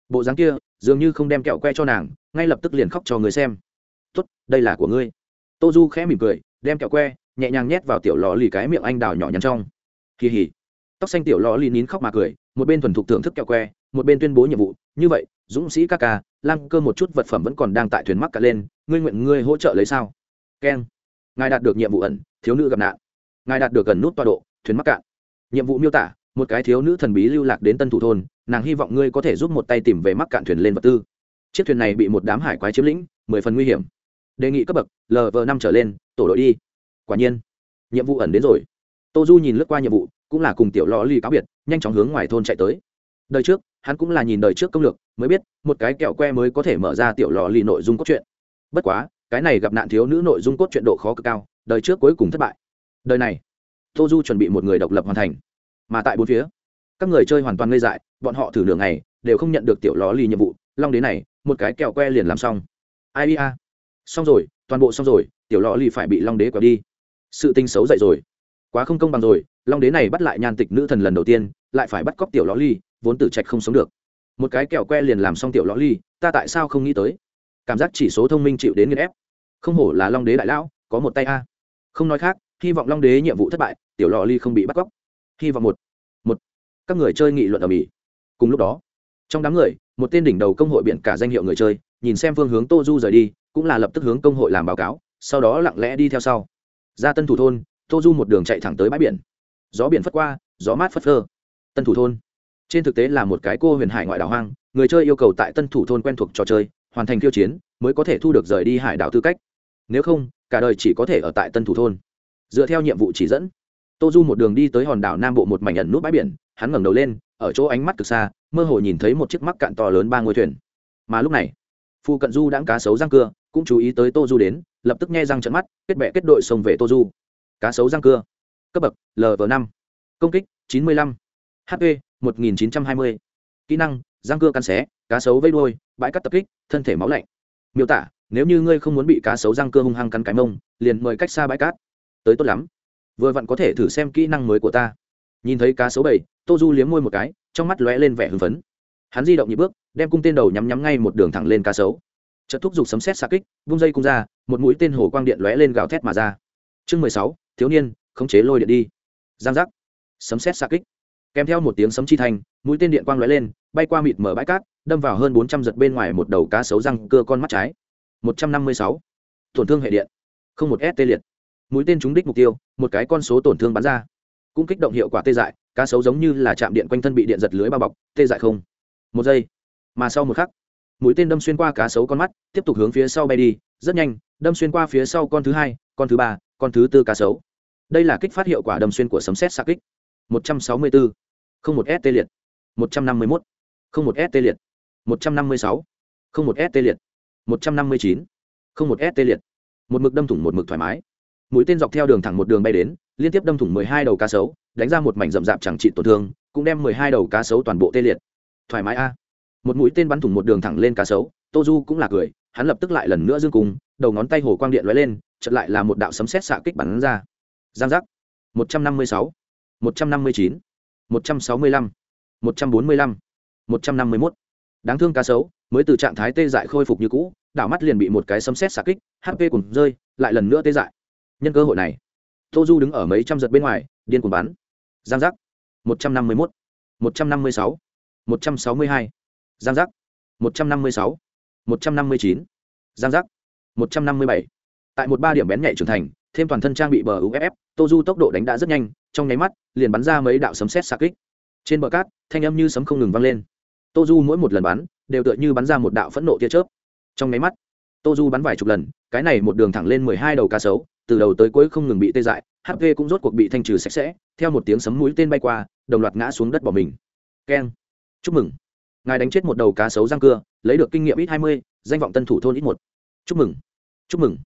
bộ dáng kia dường như không đem kẹo que cho nàng, ngay lập tức liền khóc cho người xem. Tốt, đây là của ngươi. Tô du khẽ mỉm cười, đem kẹo que nhẹ nhàng nhét vào tiểu lò lì cái miệng anh đào nhỏ nhắn trong. Kỳ hỉ. Tóc xanh tiểu lò lì nín khóc mà cười, một bên thuần thục thưởng thức kẹo que, một bên tuyên bố nhiệm vụ, như vậy, dũng sĩ ca ca, lam cơ một chút vật phẩm vẫn còn đang tại thuyền mắc cả lên, ngươi nguyện ngươi hỗ trợ lấy sao? Keng. Ngài đạt được nhiệm vụ ẩn, thiếu nữ gặp nạn. Ngài đạt được gần nút toa độ, thuyền mắc cạn. Nhiệm vụ miêu tả, một cái thiếu nữ thần bí lưu lạc đến tân thủ thôn nàng hy vọng ngươi có thể giúp một tay tìm về mắc cạn thuyền lên vật tư. Chiếc thuyền này bị một đám hải quái chiếm lĩnh, mười phần nguy hiểm. Đề nghị cấp bậc lv năm trở lên, tổ đội đi. Quả nhiên, nhiệm vụ ẩn đến rồi. Tô du nhìn lướt qua nhiệm vụ, cũng là cùng tiểu lò ly cáo biệt, nhanh chóng hướng ngoài thôn chạy tới. Đời trước, hắn cũng là nhìn đời trước công lược, mới biết, một cái kẹo que mới có thể mở ra tiểu lò ly nội dung cốt truyện. Bất quá, cái này gặp nạn thiếu nữ nội dung cốt truyện độ khó cực cao, đời trước cuối cùng thất bại. Đời này, tô du chuẩn bị một người độc lập hoàn thành. Mà tại bốn phía các người chơi hoàn toàn ngây dại, bọn họ thử nửa ngày, đều không nhận được tiểu ló ly nhiệm vụ, long đế này, một cái kẹo que liền làm xong. Ai ia xong rồi, toàn bộ xong rồi, tiểu ló ly phải bị long đế quẹo đi. Sự tinh xấu dậy rồi. Quá không công bằng rồi, long đế này bắt lại nhan tịch nữ thần lần đầu tiên, lại phải bắt cóc tiểu ló ly vốn tử trạch không sống được. Một cái kẹo que liền làm xong tiểu ló ly ta tại sao không nghĩ tới? Cảm giác chỉ số thông minh chịu đến nghiên ép. Không hổ là long đế đại lão, có một tay a. Không nói khác, hy vọng long đế nhiệm vụ thất bại, tiểu lò ly không bị bắt cóc. Hy vọng một các người chơi nghị luận ở mỹ. Cùng lúc đó, trong đám người, một tên đỉnh đầu công hội biển cả danh hiệu người chơi, nhìn xem phương hướng tô du rời đi, cũng là lập tức hướng công hội làm báo cáo, sau đó lặng lẽ đi theo sau. Ra tân thủ thôn tô du một đường chạy thẳng tới bãi biển. Gió biển phất qua, gió mát phất phơ. Tân thủ thôn. Trên thực tế là một cái cô huyền hải ngoại đảo hoang, người chơi yêu cầu tại tân thủ thôn quen thuộc trò chơi, hoàn thành khiêu chiến, mới có thể thu được rời đi hải đảo tư cách. Nếu không, cả đời chỉ có thể ở tại tân thủ thôn. Dựa theo nhiệm vụ chỉ dẫn tô du một đường đi tới hòn đảo nam bộ một mảnh ẩn nút bãi biển hắn ngẩng đầu lên, ở chỗ ánh mắt cực xa, mơ hồ nhìn thấy một chiếc mắc cạn to lớn ba ngôi thuyền. Mà lúc này, phu cận du đãng cá sấu răng cưa, cũng chú ý tới tô du đến, lập tức nghe răng trận mắt, kết bệ kết đội xông về tô du. Cá sấu răng cưa. Cấp bậc lv năm. Công kích, chín mươi lăm. Hp một nghìn chín trăm hai mươi. Kỹ năng, răng cưa cắn xé, cá sấu vây đuôi, bãi cắt tập kích, thân thể máu lạnh. Miêu tả, nếu như ngươi không muốn bị cá sấu răng cưa hung hăng cắn cái mông, liền mời cách xa bãi cát. Tới tốt lắm. Vừa vặn có thể thử xem kỹ năng mới của ta nhìn thấy cá sấu bảy tô du liếm môi một cái, trong mắt lóe lên vẻ hưng phấn. Hắn di động nhị bước, đem cung tên đầu nhắm nhắm ngay một đường thẳng lên cá sấu. Chợt thúc giục sấm xét xa kích, vung dây cung ra, một mũi tên hồ quang điện lóe lên gào thét mà ra. Chương mười sáu, thiếu niên, khống chế lôi điện đi. Giang giác. Sấm xét xa kích. Kèm theo một tiếng sấm chi thành, mũi tên điện quang lóe lên, bay qua mịt mở bãi cát, đâm vào hơn bốn trăm giật bên ngoài một đầu cá sấu răng cưa con mắt trái. Một trăm năm mươi sáu. Tổn thương hệ điện. Không một s tê liệt. Mũi tên trúng đích mục tiêu, một cái con số tổn thương bắn ra cũng kích động hiệu quả tê dại, cá sấu giống như là chạm điện quanh thân bị điện giật lưới bao bọc, tê dại không? Một giây, mà sau một khắc, mũi tên đâm xuyên qua cá sấu con mắt, tiếp tục hướng phía sau bay đi, rất nhanh, đâm xuyên qua phía sau con thứ hai, con thứ ba, con thứ tư cá sấu. Đây là kích phát hiệu quả đâm xuyên của sấm xét xa kích. Một trăm sáu mươi bốn không một s tê liệt. Một trăm năm mươi mốt, không một s tê liệt. Một trăm năm mươi sáu, không một s tê liệt. Một trăm năm mươi chín, không một s tê liệt. Một mực đâm thủng một mực thoải mái mũi tên dọc theo đường thẳng một đường bay đến, liên tiếp đâm thủng mười hai đầu cá sấu, đánh ra một mảnh rậm rạp chẳng trị tổn thương, cũng đem mười hai đầu cá sấu toàn bộ tê liệt. Thoải mái a. À. Một mũi tên bắn thủng một đường thẳng lên cá sấu tô du cũng là cười, hắn lập tức lại lần nữa dương cùng đầu ngón tay hồ quang điện lóe lên chật lại là một đạo sấm xét xạ kích bắn ra. Giang giác. Một trăm năm mươi sáu. Một trăm năm mươi chín. Một trăm sáu mươi lăm. Một trăm bốn mươi lăm. Một trăm năm mươi mốt. Đáng thương cá sấu, mới từ trạng thái tê dại khôi phục như cũ, đảo mắt liền bị một cái sấm xét xạ kích hp cùng rơi, lại lần nữa tê dại nhân cơ hội này. Tô du đứng ở mấy trăm giật bên ngoài, điên cuồng bắn. Giang giác. Một trăm năm mươi mốt. Một trăm năm mươi sáu. Một trăm sáu mươi hai. Giang giác. Một trăm năm mươi sáu. Một trăm năm mươi chín. Giang giác. Một trăm năm mươi bảy. Tại một ba điểm bén nhạy trưởng thành, thêm toàn thân trang bị bờ uff tô du tốc độ đánh đã rất nhanh, trong nháy mắt, liền bắn ra mấy đạo sấm xét xa kích. Trên bờ cát, thanh âm như sấm không ngừng vang lên. Tô du mỗi một lần bắn, đều tựa như bắn ra một đạo phẫn nộ tia chớp. Trong nháy mắt, tô du bắn vài chục lần, cái này một đường thẳng lên mười hai đầu cá sấu từ đầu tới cuối không ngừng bị tê dại hp cũng rốt cuộc bị thanh trừ sạch sẽ, theo một tiếng sấm mũi tên bay qua, đồng loạt ngã xuống đất bỏ mình. Keng. Chúc mừng. Ngài đánh chết một đầu cá sấu răng cưa, lấy được kinh nghiệm ít hai mươi, danh vọng tân thủ thôn ít một. Chúc mừng. Chúc mừng.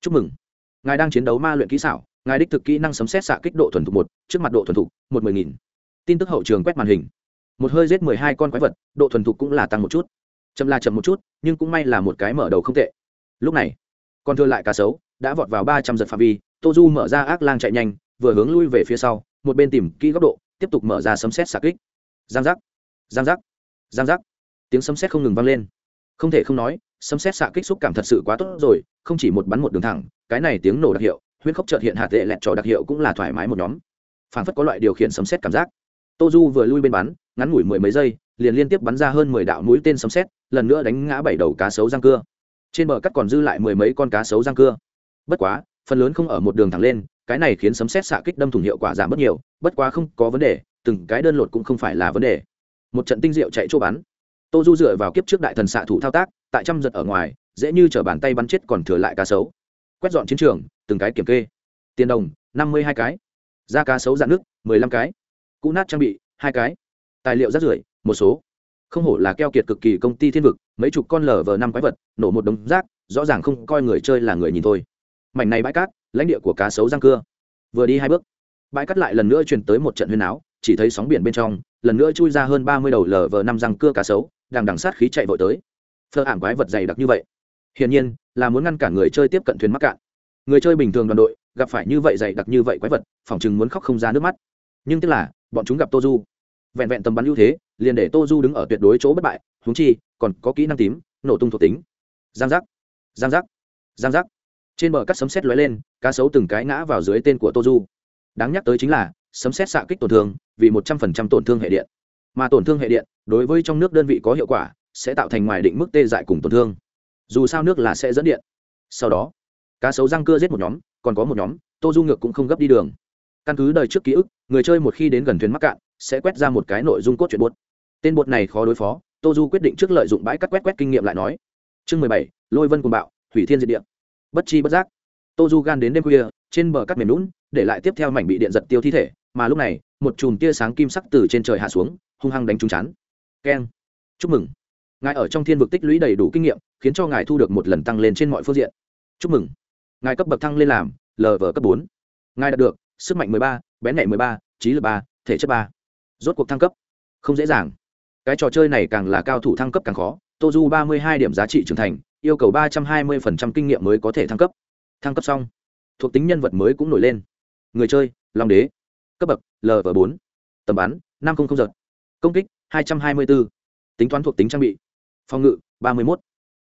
Chúc mừng. Ngài đang chiến đấu ma luyện kỹ xảo, ngài đích thực kỹ năng sấm xét xạ kích độ thuần thục một, trước mặt độ thuần thục, một mười nghìn. Tin tức hậu trường quét màn hình. Một hơi giết mười hai con quái vật, độ thuần thục cũng là tăng một chút. Chậm là chậm một chút, nhưng cũng may là một cái mở đầu không tệ. Lúc này con thưa lại cá sấu đã vọt vào ba trăm giật phạm vi, tô du mở ra ác lang chạy nhanh, vừa hướng lui về phía sau, một bên tìm kỹ góc độ, tiếp tục mở ra sấm xét xạ kích. Giang giác giang giác giang giác. Tiếng sấm xét không ngừng vang lên. Không thể không nói, sấm xét xạ kích xúc cảm thật sự quá tốt rồi, không chỉ một bắn một đường thẳng, cái này tiếng nổ đặc hiệu, huyết khốc trợt hiện hạt tệ lẹt trò đặc hiệu cũng là thoải mái một nhóm. Phản phất có loại điều khiển sấm xét cảm giác. Tô du vừa lui bên bắn, ngắn ngủi mười mấy giây, liền liên tiếp bắn ra hơn mười đạo mũi tên sấm xét lần nữa đánh ngã bảy đầu cá sấu răng cưa. Trên bờ cắt còn dư lại mười mấy con cá sấu răng cưa bất quá, phần lớn không ở một đường thẳng lên, cái này khiến sấm xét xạ kích đâm thủng hiệu quả giảm bất nhiều, bất quá không có vấn đề, từng cái đơn lột cũng không phải là vấn đề. Một trận tinh diệu chạy chỗ bắn. Tô du dựa vào kiếp trước đại thần xạ thủ thao tác, tại trăm giật ở ngoài, dễ như chở bàn tay bắn chết còn thừa lại cá sấu. Quét dọn chiến trường, từng cái kiểm kê. Tiền đồng, năm mươi hai cái. Da cá sấu dạng nước, mười lăm cái. Cũ nát trang bị, hai cái. Tài liệu rác rưởi, một số. Không hổ là keo kiệt cực kỳ công ty thiên vực, mấy chục con lở vờ năm quái vật, nổ một đống rác, rõ ràng không coi người chơi là người nhìn thôi mảnh này bãi cát, lãnh địa của cá sấu răng cưa. Vừa đi hai bước, bãi cát lại lần nữa truyền tới một trận huyên áo chỉ thấy sóng biển bên trong, lần nữa chui ra hơn ba mươi đầu lở vờ năm răng cưa cá sấu, đang đằng sát khí chạy vội tới. Phơ ảm quái vật dày đặc như vậy. Hiển nhiên, là muốn ngăn cản người chơi tiếp cận thuyền mắc cạn. Người chơi bình thường đoàn đội, gặp phải như vậy dày đặc như vậy quái vật, phỏng chừng muốn khóc không ra nước mắt. Nhưng tức là, bọn chúng gặp tô du. Vẹn vẹn tầm bắn ưu thế, liền để tô du đứng ở tuyệt đối chỗ bất bại húng chi, còn có kỹ năng tím, nổ tung thuộc tính. Giang giác. Giang giác. Giang giác trên bờ cắt sấm xét lóe lên, cá sấu từng cái ngã vào dưới tên của tô du. Đáng nhắc tới chính là, sấm xét xạ kích tổn thương, vì một trăm phần trăm tổn thương hệ điện. Mà tổn thương hệ điện, đối với trong nước đơn vị có hiệu quả, sẽ tạo thành ngoài định mức tê dại cùng tổn thương. Dù sao nước là sẽ dẫn điện. Sau đó, cá sấu răng cưa giết một nhóm, còn có một nhóm, tô du ngược cũng không gấp đi đường. Căn cứ đời trước ký ức, người chơi một khi đến gần thuyền mắc cạn, sẽ quét ra một cái nội dung cốt truyện buốt tên bột này khó đối phó, tô du quyết định trước lợi dụng bãi cắt quét quét kinh nghiệm lại nói. Chương mười bảy, lôi vân cùng bạo thủy thiên diệt điện bất chi bất giác. Tô du gan đến đêm khuya, trên bờ cắt mềm lún, để lại tiếp theo mảnh bị điện giật tiêu thi thể, mà lúc này, một chùm tia sáng kim sắc từ trên trời hạ xuống, hung hăng đánh trúng chắn keng. Chúc mừng. Ngài ở trong thiên vực tích lũy đầy đủ kinh nghiệm, khiến cho ngài thu được một lần tăng lên trên mọi phương diện. Chúc mừng. Ngài cấp bậc thăng lên làm lv cấp bốn. Ngài đạt được, sức mạnh mười ba, bén nhạy mười ba, trí lực ba, thể chất ba. Rốt cuộc thăng cấp. Không dễ dàng. Cái trò chơi này càng là cao thủ thăng cấp càng khó. Tô du ba mươi hai điểm giá trị trưởng thành yêu cầu ba trăm hai mươi phần trăm kinh nghiệm mới có thể thăng cấp. Thăng cấp xong, thuộc tính nhân vật mới cũng nổi lên. Người chơi, long đế. Cấp bậc lv bốn. Tầm bắn, năm trăm linh giật. Công kích, hai trăm hai mươi bốn tính toán thuộc tính trang bị. Phòng ngự, ba mươi một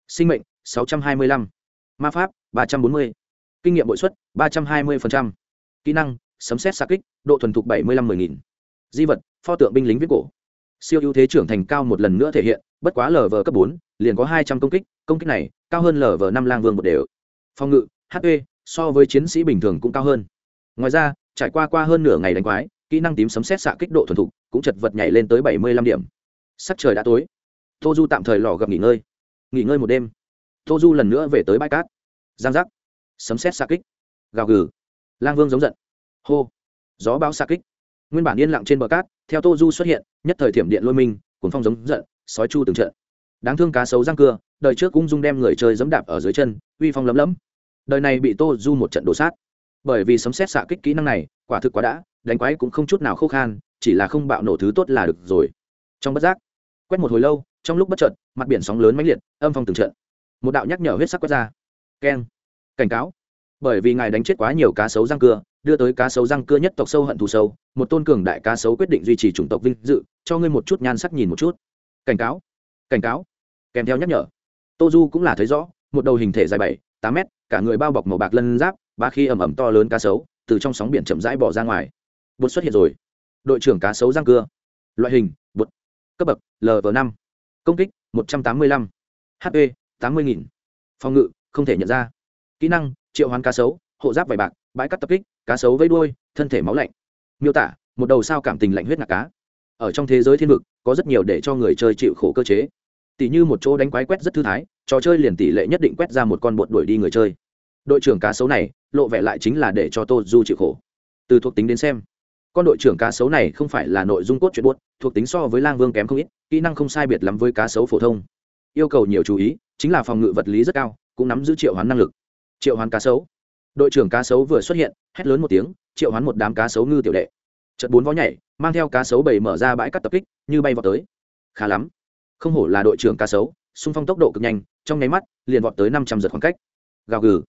sinh mệnh, sáu trăm hai mươi lăm. Ma pháp, ba trăm bốn mươi. Kinh nghiệm bội suất ba trăm hai mươi kỹ năng, sấm xét xa kích, độ thuần thục bảy mươi lăm mười nghìn. Di vật, pho tượng binh lính viết cổ. Siêu ưu thế trưởng thành cao một lần nữa thể hiện bất quá lv cấp bốn, liền có hai trăm công kích công kích này, cao hơn lv năm lang vương một đều. Phòng ngự hp so với chiến sĩ bình thường cũng cao hơn. Ngoài ra, trải qua qua hơn nửa ngày đánh quái, kỹ năng tím sấm xét xạ kích độ thuần thục, cũng chật vật nhảy lên tới bảy mươi lăm điểm. Sắc trời đã tối. Tô du tạm thời lò gặp nghỉ ngơi. Nghỉ ngơi một đêm. Tô du lần nữa về tới bãi cát. Giang giác. Sấm xét xạ kích. Gào gừ. Lang vương giống giận. Hô. Gió bão xạ kích. Nguyên bản yên lặng trên bờ cát, theo tô du xuất hiện, nhất thời thiểm điện lôi minh cuốn phong giống giận sói chu từng trận. Đáng thương cá sấu răng cưa, đời trước cũng dung đem người chơi dẫm đạp ở dưới chân, uy phong lấm lấm. Đời này bị tô du một trận đổ sát. Bởi vì sấm xét xạ kích kỹ năng này, quả thực quá đã, đánh quái cũng không chút nào khô khan, chỉ là không bạo nổ thứ tốt là được rồi. Trong bất giác, quét một hồi lâu, trong lúc bất chợt, mặt biển sóng lớn mãnh liệt, âm phong từng trận. Một đạo nhắc nhở huyết sắc quét ra. Keng. Cảnh cáo. Bởi vì ngài đánh chết quá nhiều cá sấu răng cưa, đưa tới cá sấu răng cưa nhất tộc sâu hận thù sâu, một tôn cường đại cá sấu quyết định duy trì chủng tộc vinh dự, cho ngươi một chút nhan sắc nhìn một chút cảnh cáo cảnh cáo. Kèm theo nhắc nhở. Tô du cũng là thấy rõ, một đầu hình thể dài bảy, tám mét, cả người bao bọc màu bạc lân giáp, ba khi ẩm ẩm to lớn cá sấu, từ trong sóng biển chậm rãi bỏ ra ngoài. Bột xuất hiện rồi. Đội trưởng cá sấu răng cưa. Loại hình, bột. Cấp bậc lv năm. Công kích, một trăm tám mươi lăm. Hp tám mươi nghìn. Phòng ngự, không thể nhận ra. Kỹ năng, triệu hoán cá sấu, hộ giáp vải bạc, bãi cắt tập kích, cá sấu vây đuôi, thân thể máu lạnh. Miêu tả, một đầu sao cảm tình lạnh huyết ngạc cá. Ở trong thế giới thiên vực có rất nhiều để cho người chơi chịu khổ cơ chế. Tỷ như một chỗ đánh quái quét rất thư thái, trò chơi liền tỷ lệ nhất định quét ra một con bột đuổi đi người chơi. Đội trưởng cá sấu này, lộ vẻ lại chính là để cho tô du chịu khổ. Từ thuộc tính đến xem, con đội trưởng cá sấu này không phải là nội dung cốt chuyện buốt, thuộc tính so với lang vương kém không ít, kỹ năng không sai biệt lắm với cá sấu phổ thông. Yêu cầu nhiều chú ý, chính là phòng ngự vật lý rất cao, cũng nắm giữ triệu hoán năng lực. Triệu hoán cá sấu. Đội trưởng cá sấu vừa xuất hiện, hét lớn một tiếng, triệu hoán một đám cá sấu ngư tiểu đệ trận bốn vó nhảy, mang theo cá sấu bầy mở ra bãi cắt tập kích, như bay vào tới. Khá lắm. Không hổ là đội trưởng cá sấu, xung phong tốc độ cực nhanh, trong nháy mắt, liền vọt tới năm trăm giật khoảng cách. Gào gừ.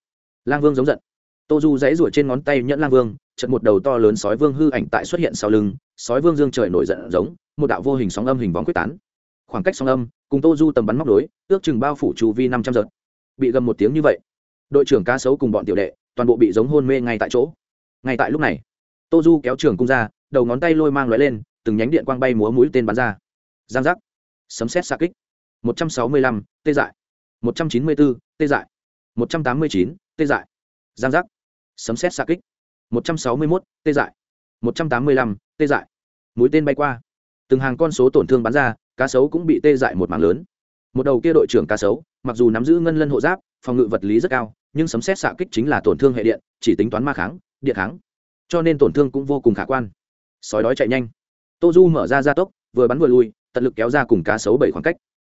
Lang vương giống giận. Tô du dãy ruổi trên ngón tay nhẫn lang vương, chợt một đầu to lớn sói vương hư ảnh tại xuất hiện sau lưng, sói vương dương trời nổi giận giống, một đạo vô hình sóng âm hình vòng quyết tán. Khoảng cách sóng âm, cùng tô du tầm bắn móc đối, ước chừng bao phủ chu vi năm trăm giật. Bị gầm một tiếng như vậy, đội trưởng cá sấu cùng bọn tiểu đệ, toàn bộ bị giống hôn mê ngay tại chỗ. Ngay tại lúc này tô du kéo trường cung ra, đầu ngón tay lôi mang lóe lên, từng nhánh điện quang bay múa mũi tên bắn ra. Giang giác. Sấm xét xa kích. Một trăm sáu mươi lăm, tê dại. Một trăm chín mươi bốn tê dại. Một trăm tám mươi chín, tê dại. Giang giác. Sấm xét xa kích. Một trăm sáu mươi mốt, tê dại. Một trăm tám mươi lăm, tê dại. Mũi tên bay qua. Từng hàng con số tổn thương bắn ra, cá sấu cũng bị tê dại một mảng lớn. Một đầu kia đội trưởng cá sấu, mặc dù nắm giữ ngân lân hộ giáp, phòng ngự vật lý rất cao, nhưng sấm xét xạ kích chính là tổn thương hệ điện, chỉ tính toán ma kháng, điện kháng cho nên tổn thương cũng vô cùng khả quan. Sói đói chạy nhanh. Tô du mở ra gia tốc, vừa bắn vừa lui, tận lực kéo ra cùng cá sấu bảy khoảng cách.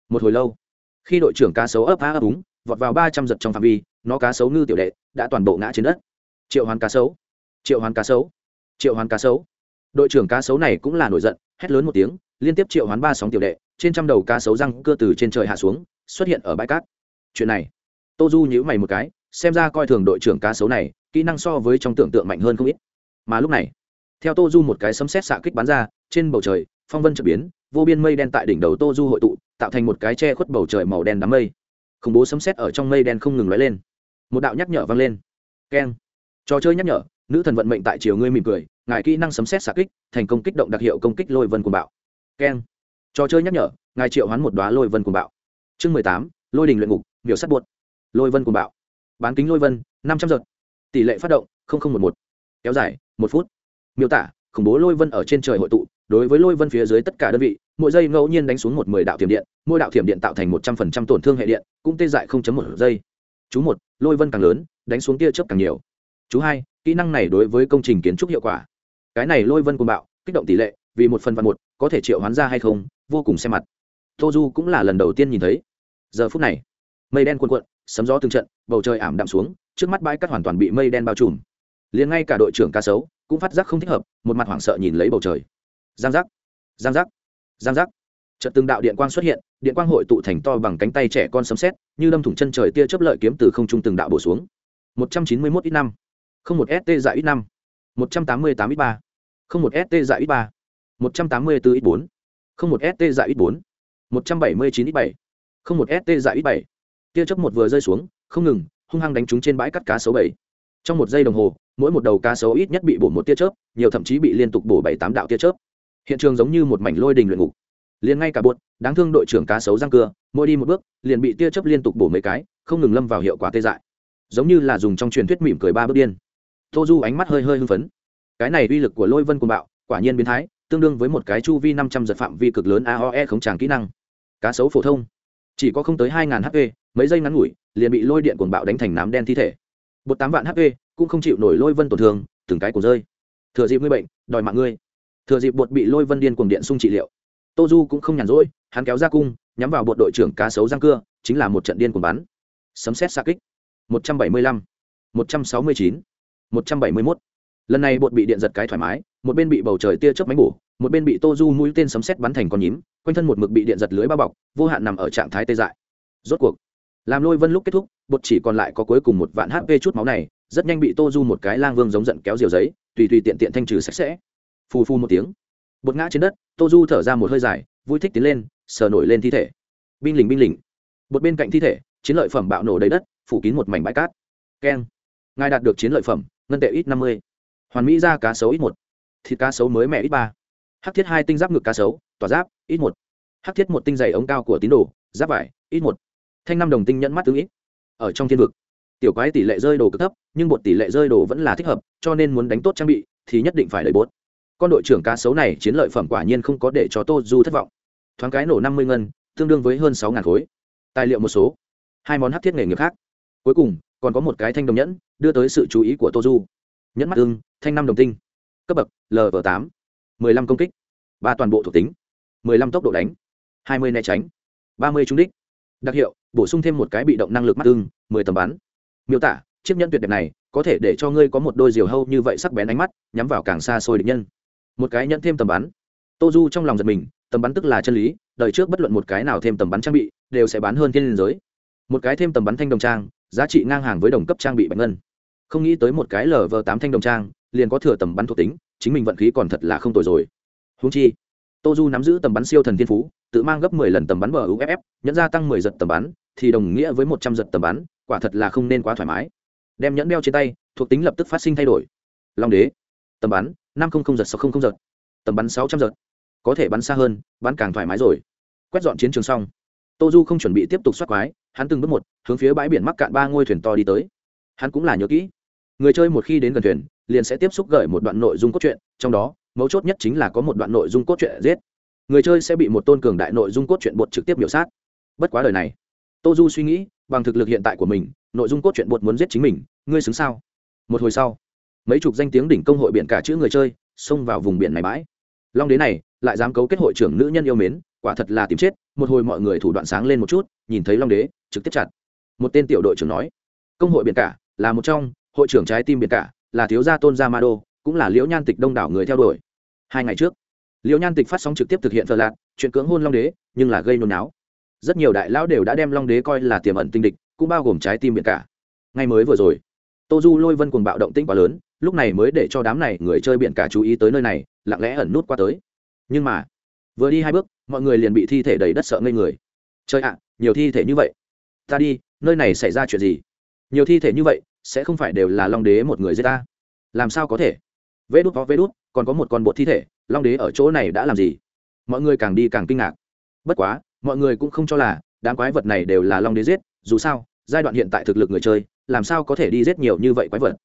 Một hồi lâu, khi đội trưởng cá sấu ấp á ấp úng, vọt vào ba trăm giật trong phạm vi, nó cá sấu ngư tiểu đệ đã toàn bộ ngã trên đất. Triệu hoàn cá sấu, triệu hoàn cá sấu, triệu hoàn cá sấu. Đội trưởng cá sấu này cũng là nổi giận, hét lớn một tiếng, liên tiếp triệu hoán ba sóng tiểu đệ, trên trăm đầu cá sấu răng cưa từ trên trời hạ xuống, xuất hiện ở bãi cát. Chuyện này, tô du nhíu mày một cái, xem ra coi thường đội trưởng cá sấu này, kỹ năng so với trong tưởng tượng mạnh hơn không ít mà lúc này, theo tô du một cái sấm xét xạ kích bắn ra, trên bầu trời, phong vân trở biến, vô biên mây đen tại đỉnh đầu tô du hội tụ, tạo thành một cái che khuất bầu trời màu đen đám mây. Khủng bố sấm xét ở trong mây đen không ngừng lóe lên. Một đạo nhắc nhở vang lên. Keng. Trò chơi nhắc nhở, nữ thần vận mệnh tại chiều ngươi mỉm cười, ngài kỹ năng sấm xét xạ kích, thành công kích động đặc hiệu công kích lôi vân cuồng bạo. Keng. Trò chơi nhắc nhở, ngài triệu hoán một đoá lôi vân cuồng bạo. Chương mười tám, lôi đình luyện ngục miểu sắt buột. Lôi vân cuồng bạo. Bán kính lôi vân, năm trăm giật. Tỷ lệ phát động một một. Kéo dài một phút. Miêu tả, khủng bố lôi vân ở trên trời hội tụ, đối với lôi vân phía dưới tất cả đơn vị, mỗi giây ngẫu nhiên đánh xuống một mười đạo thiểm điện, mỗi đạo thiểm điện tạo thành một trăm phần trăm tổn thương hệ điện, cũng tê dại không chấm một giây. Chú một, lôi vân càng lớn, đánh xuống tia chớp càng nhiều. Chú hai, kỹ năng này đối với công trình kiến trúc hiệu quả. Cái này lôi vân cuồng bạo, kích động tỷ lệ, vì một phần văn một, có thể triệu hoán ra hay không, vô cùng xem mặt. Tô du cũng là lần đầu tiên nhìn thấy. Giờ phút này, mây đen cuồn cuộn, sấm gió từng trận, bầu trời ảm đạm xuống, trước mắt bãi cát hoàn toàn bị mây đen bao trùm liền ngay cả đội trưởng ca sấu cũng phát giác không thích hợp, một mặt hoảng sợ nhìn lấy bầu trời. Giang giác giang giác giang giác. Trận từng đạo điện quang xuất hiện, điện quang hội tụ thành to bằng cánh tay trẻ con sấm xét như đâm thủng chân trời tia chớp lợi kiếm từ không trung từng đạo bổ xuống. Một trăm chín mươi mốt ít năm, không một st dạ ít năm, một trăm tám mươi tám ít ba, không một st dạ ít ba, một trăm tám mươi bốn ít bốn, không một st dạ ít bốn, một trăm bảy mươi chín ít bảy, không một st dạ ít bảy. Tia chớp một vừa rơi xuống, không ngừng, hung hăng đánh trúng trên bãi cắt cá số bảy trong một giây đồng hồ, mỗi một đầu cá sấu ít nhất bị bổ một tia chớp, nhiều thậm chí bị liên tục bổ bảy tám đạo tia chớp. Hiện trường giống như một mảnh lôi đình luyện ngục. Liền ngay cả bột, đáng thương đội trưởng cá sấu răng cưa, mỗi đi một bước, liền bị tia chớp liên tục bổ mấy cái, không ngừng lâm vào hiệu quả tê dại. Giống như là dùng trong truyền thuyết mỉm cười ba bước điên. Tô du ánh mắt hơi hơi hưng phấn. Cái này uy lực của lôi vân cuồng bạo, quả nhiên biến thái, tương đương với một cái chu vi năm trăm giật phạm vi cực lớn aoe khống tràng kỹ năng. Cá sấu phổ thông. Chỉ có không tới hai ngàn hp mấy giây ngắn ngủi, liền bị lôi điện cuồng bạo đánh thành nám đen thi thể bột tám vạn hp cũng không chịu nổi lôi vân tổn thương, từng cái của rơi. Thừa dịp ngươi bệnh, đòi mạng ngươi. Thừa dịp bột bị lôi vân điên cuồng điện sung trị liệu. Tô du cũng không nhàn rỗi, hắn kéo ra cung, nhắm vào bột đội trưởng cá sấu răng cưa, chính là một trận điên cuồng bắn. Sấm xét xa kích. Một trăm bảy mươi lăm, một trăm sáu mươi chín, một trăm bảy mươi mốt. Lần này bột bị điện giật cái thoải mái, một bên bị bầu trời tia chớp mánh bổ, một bên bị tô du mũi tên sấm xét bắn thành con nhím, quanh thân một mực bị điện giật lưới bao bọc, vô hạn nằm ở trạng thái tê dại. Rốt cuộc làm lôi vân lúc kết thúc, bột chỉ còn lại có cuối cùng một vạn hp chút máu này, rất nhanh bị tô du một cái lang vương giống giận kéo diều giấy, tùy tùy tiện tiện thanh trừ sạch sẽ. Phù phu một tiếng. Bột ngã trên đất, tô du thở ra một hơi dài, vui thích tiến lên, sờ nổi lên thi thể. Binh lình binh lình bột bên cạnh thi thể, chiến lợi phẩm bạo nổ đầy đất, phủ kín một mảnh bãi cát. Keng. Ngài đạt được chiến lợi phẩm, ngân tệ ít năm mươi. Hoàn mỹ ra cá sấu ít một. Thịt cá sấu mới mẹ ít ba. Hắc thiết hai tinh giáp ngực cá sấu, tỏa giáp, ít một. Hắc thiết một tinh dày ống cao của tín đồ, giáp vải, ít một thanh năm đồng tinh nhẫn mắt tướng ít. Ở trong thiên vực, tiểu quái tỷ lệ rơi đồ cực thấp, nhưng bột tỷ lệ rơi đồ vẫn là thích hợp, cho nên muốn đánh tốt trang bị thì nhất định phải đợi bốt con đội trưởng cá sấu này chiến lợi phẩm quả nhiên không có để cho tô du thất vọng. Thoáng cái nổ năm mươi ngân, tương đương với hơn sáu ngàn khối. Tài liệu một số, hai món hát thiết nghề nghiệp khác. Cuối cùng, còn có một cái thanh đồng nhẫn, đưa tới sự chú ý của tô du. Nhẫn mắt ưng, thanh năm đồng tinh. Cấp bậc lv tám, mười lăm công kích, ba toàn bộ thuộc tính, mười lăm tốc độ đánh, hai mươi né tránh, ba mươi trúng đích. Đặc hiệu bổ sung thêm một cái bị động năng lực mắt ưng, mười tầm bắn. Miêu tả, chiếc nhẫn tuyệt đẹp này có thể để cho ngươi có một đôi diều hâu như vậy sắc bén ánh mắt, nhắm vào càng xa xôi địch nhân. Một cái nhận thêm tầm bắn. Tô du trong lòng giật mình tầm bắn tức là chân lý đợi trước bất luận một cái nào thêm tầm bắn trang bị, đều sẽ bán hơn thiên liên giới. Một cái thêm tầm bắn thanh đồng trang, giá trị ngang hàng với đồng cấp trang bị bạch ngân. Không nghĩ tới một cái lv tám thanh đồng trang, liền có thừa tầm bắn thuộc tính, chính mình vận khí còn thật là không tồi rồi. Húng chi tô du nắm giữ tầm bắn siêu thần thiên phú, tự mang gấp mười lần tầm bắn bờ uff nhẫn gia tăng mười giật tầm bắn, thì đồng nghĩa với một trăm giật tầm bắn, quả thật là không nên quá thoải mái. Đem nhẫn đeo trên tay, thuộc tính lập tức phát sinh thay đổi. Long đế, tầm bắn năm không không giật sáu không không giật, tầm bắn sáu trăm giật. Có thể bắn xa hơn, bắn càng thoải mái rồi. Quét dọn chiến trường xong tô du không chuẩn bị tiếp tục xoát quái, hắn từng bước một, hướng phía bãi biển mắc cạn ba ngôi thuyền to đi tới. Hắn cũng là nhớ kỹ, người chơi một khi đến gần thuyền, liền sẽ tiếp xúc gợi một đoạn nội dung cốt truyện, trong đó mấu chốt nhất chính là có một đoạn nội dung cốt truyện giết. Người chơi sẽ bị một tôn cường đại nội dung cốt truyện bột trực tiếp biểu sát. Bất quá đời này, tô du suy nghĩ, bằng thực lực hiện tại của mình, nội dung cốt truyện bột muốn giết chính mình, ngươi xứng sao? Một hồi sau, mấy chục danh tiếng đỉnh công hội biển cả chữ người chơi, xông vào vùng biển này bãi. Long đế này, lại dám cấu kết hội trưởng nữ nhân yêu mến, quả thật là tìm chết, một hồi mọi người thủ đoạn sáng lên một chút, nhìn thấy long đế, trực tiếp chặt. Một tên tiểu đội trưởng nói, công hội biển cả là một trong, hội trưởng trái tim biển cả là thiếu gia tôn gia ma đô cũng là liễu nhan tịch đông đảo người theo đuổi. Hai ngày trước, liễu nhan tịch phát sóng trực tiếp thực hiện thờ lạc, chuyện cưỡng hôn long đế, nhưng là gây nôn náo. Rất nhiều đại lão đều đã đem long đế coi là tiềm ẩn tinh địch, cũng bao gồm trái tim biển cả. Ngay mới vừa rồi, tô du lôi vân cuồng bạo động tĩnh quá lớn, lúc này mới để cho đám này người chơi biển cả chú ý tới nơi này, lặng lẽ ẩn nút qua tới. Nhưng mà, vừa đi hai bước, mọi người liền bị thi thể đầy đất sợ ngây người. Chơi ạ, nhiều thi thể như vậy. Ta đi, nơi này xảy ra chuyện gì? Nhiều thi thể như vậy, sẽ không phải đều là long đế một người giết ta. Làm sao có thể? Vê đút có vê đút còn có một con bột thi thể, long đế ở chỗ này đã làm gì? Mọi người càng đi càng kinh ngạc. Bất quá, mọi người cũng không cho là đám quái vật này đều là long đế giết, dù sao, giai đoạn hiện tại thực lực người chơi, làm sao có thể đi giết nhiều như vậy quái vật?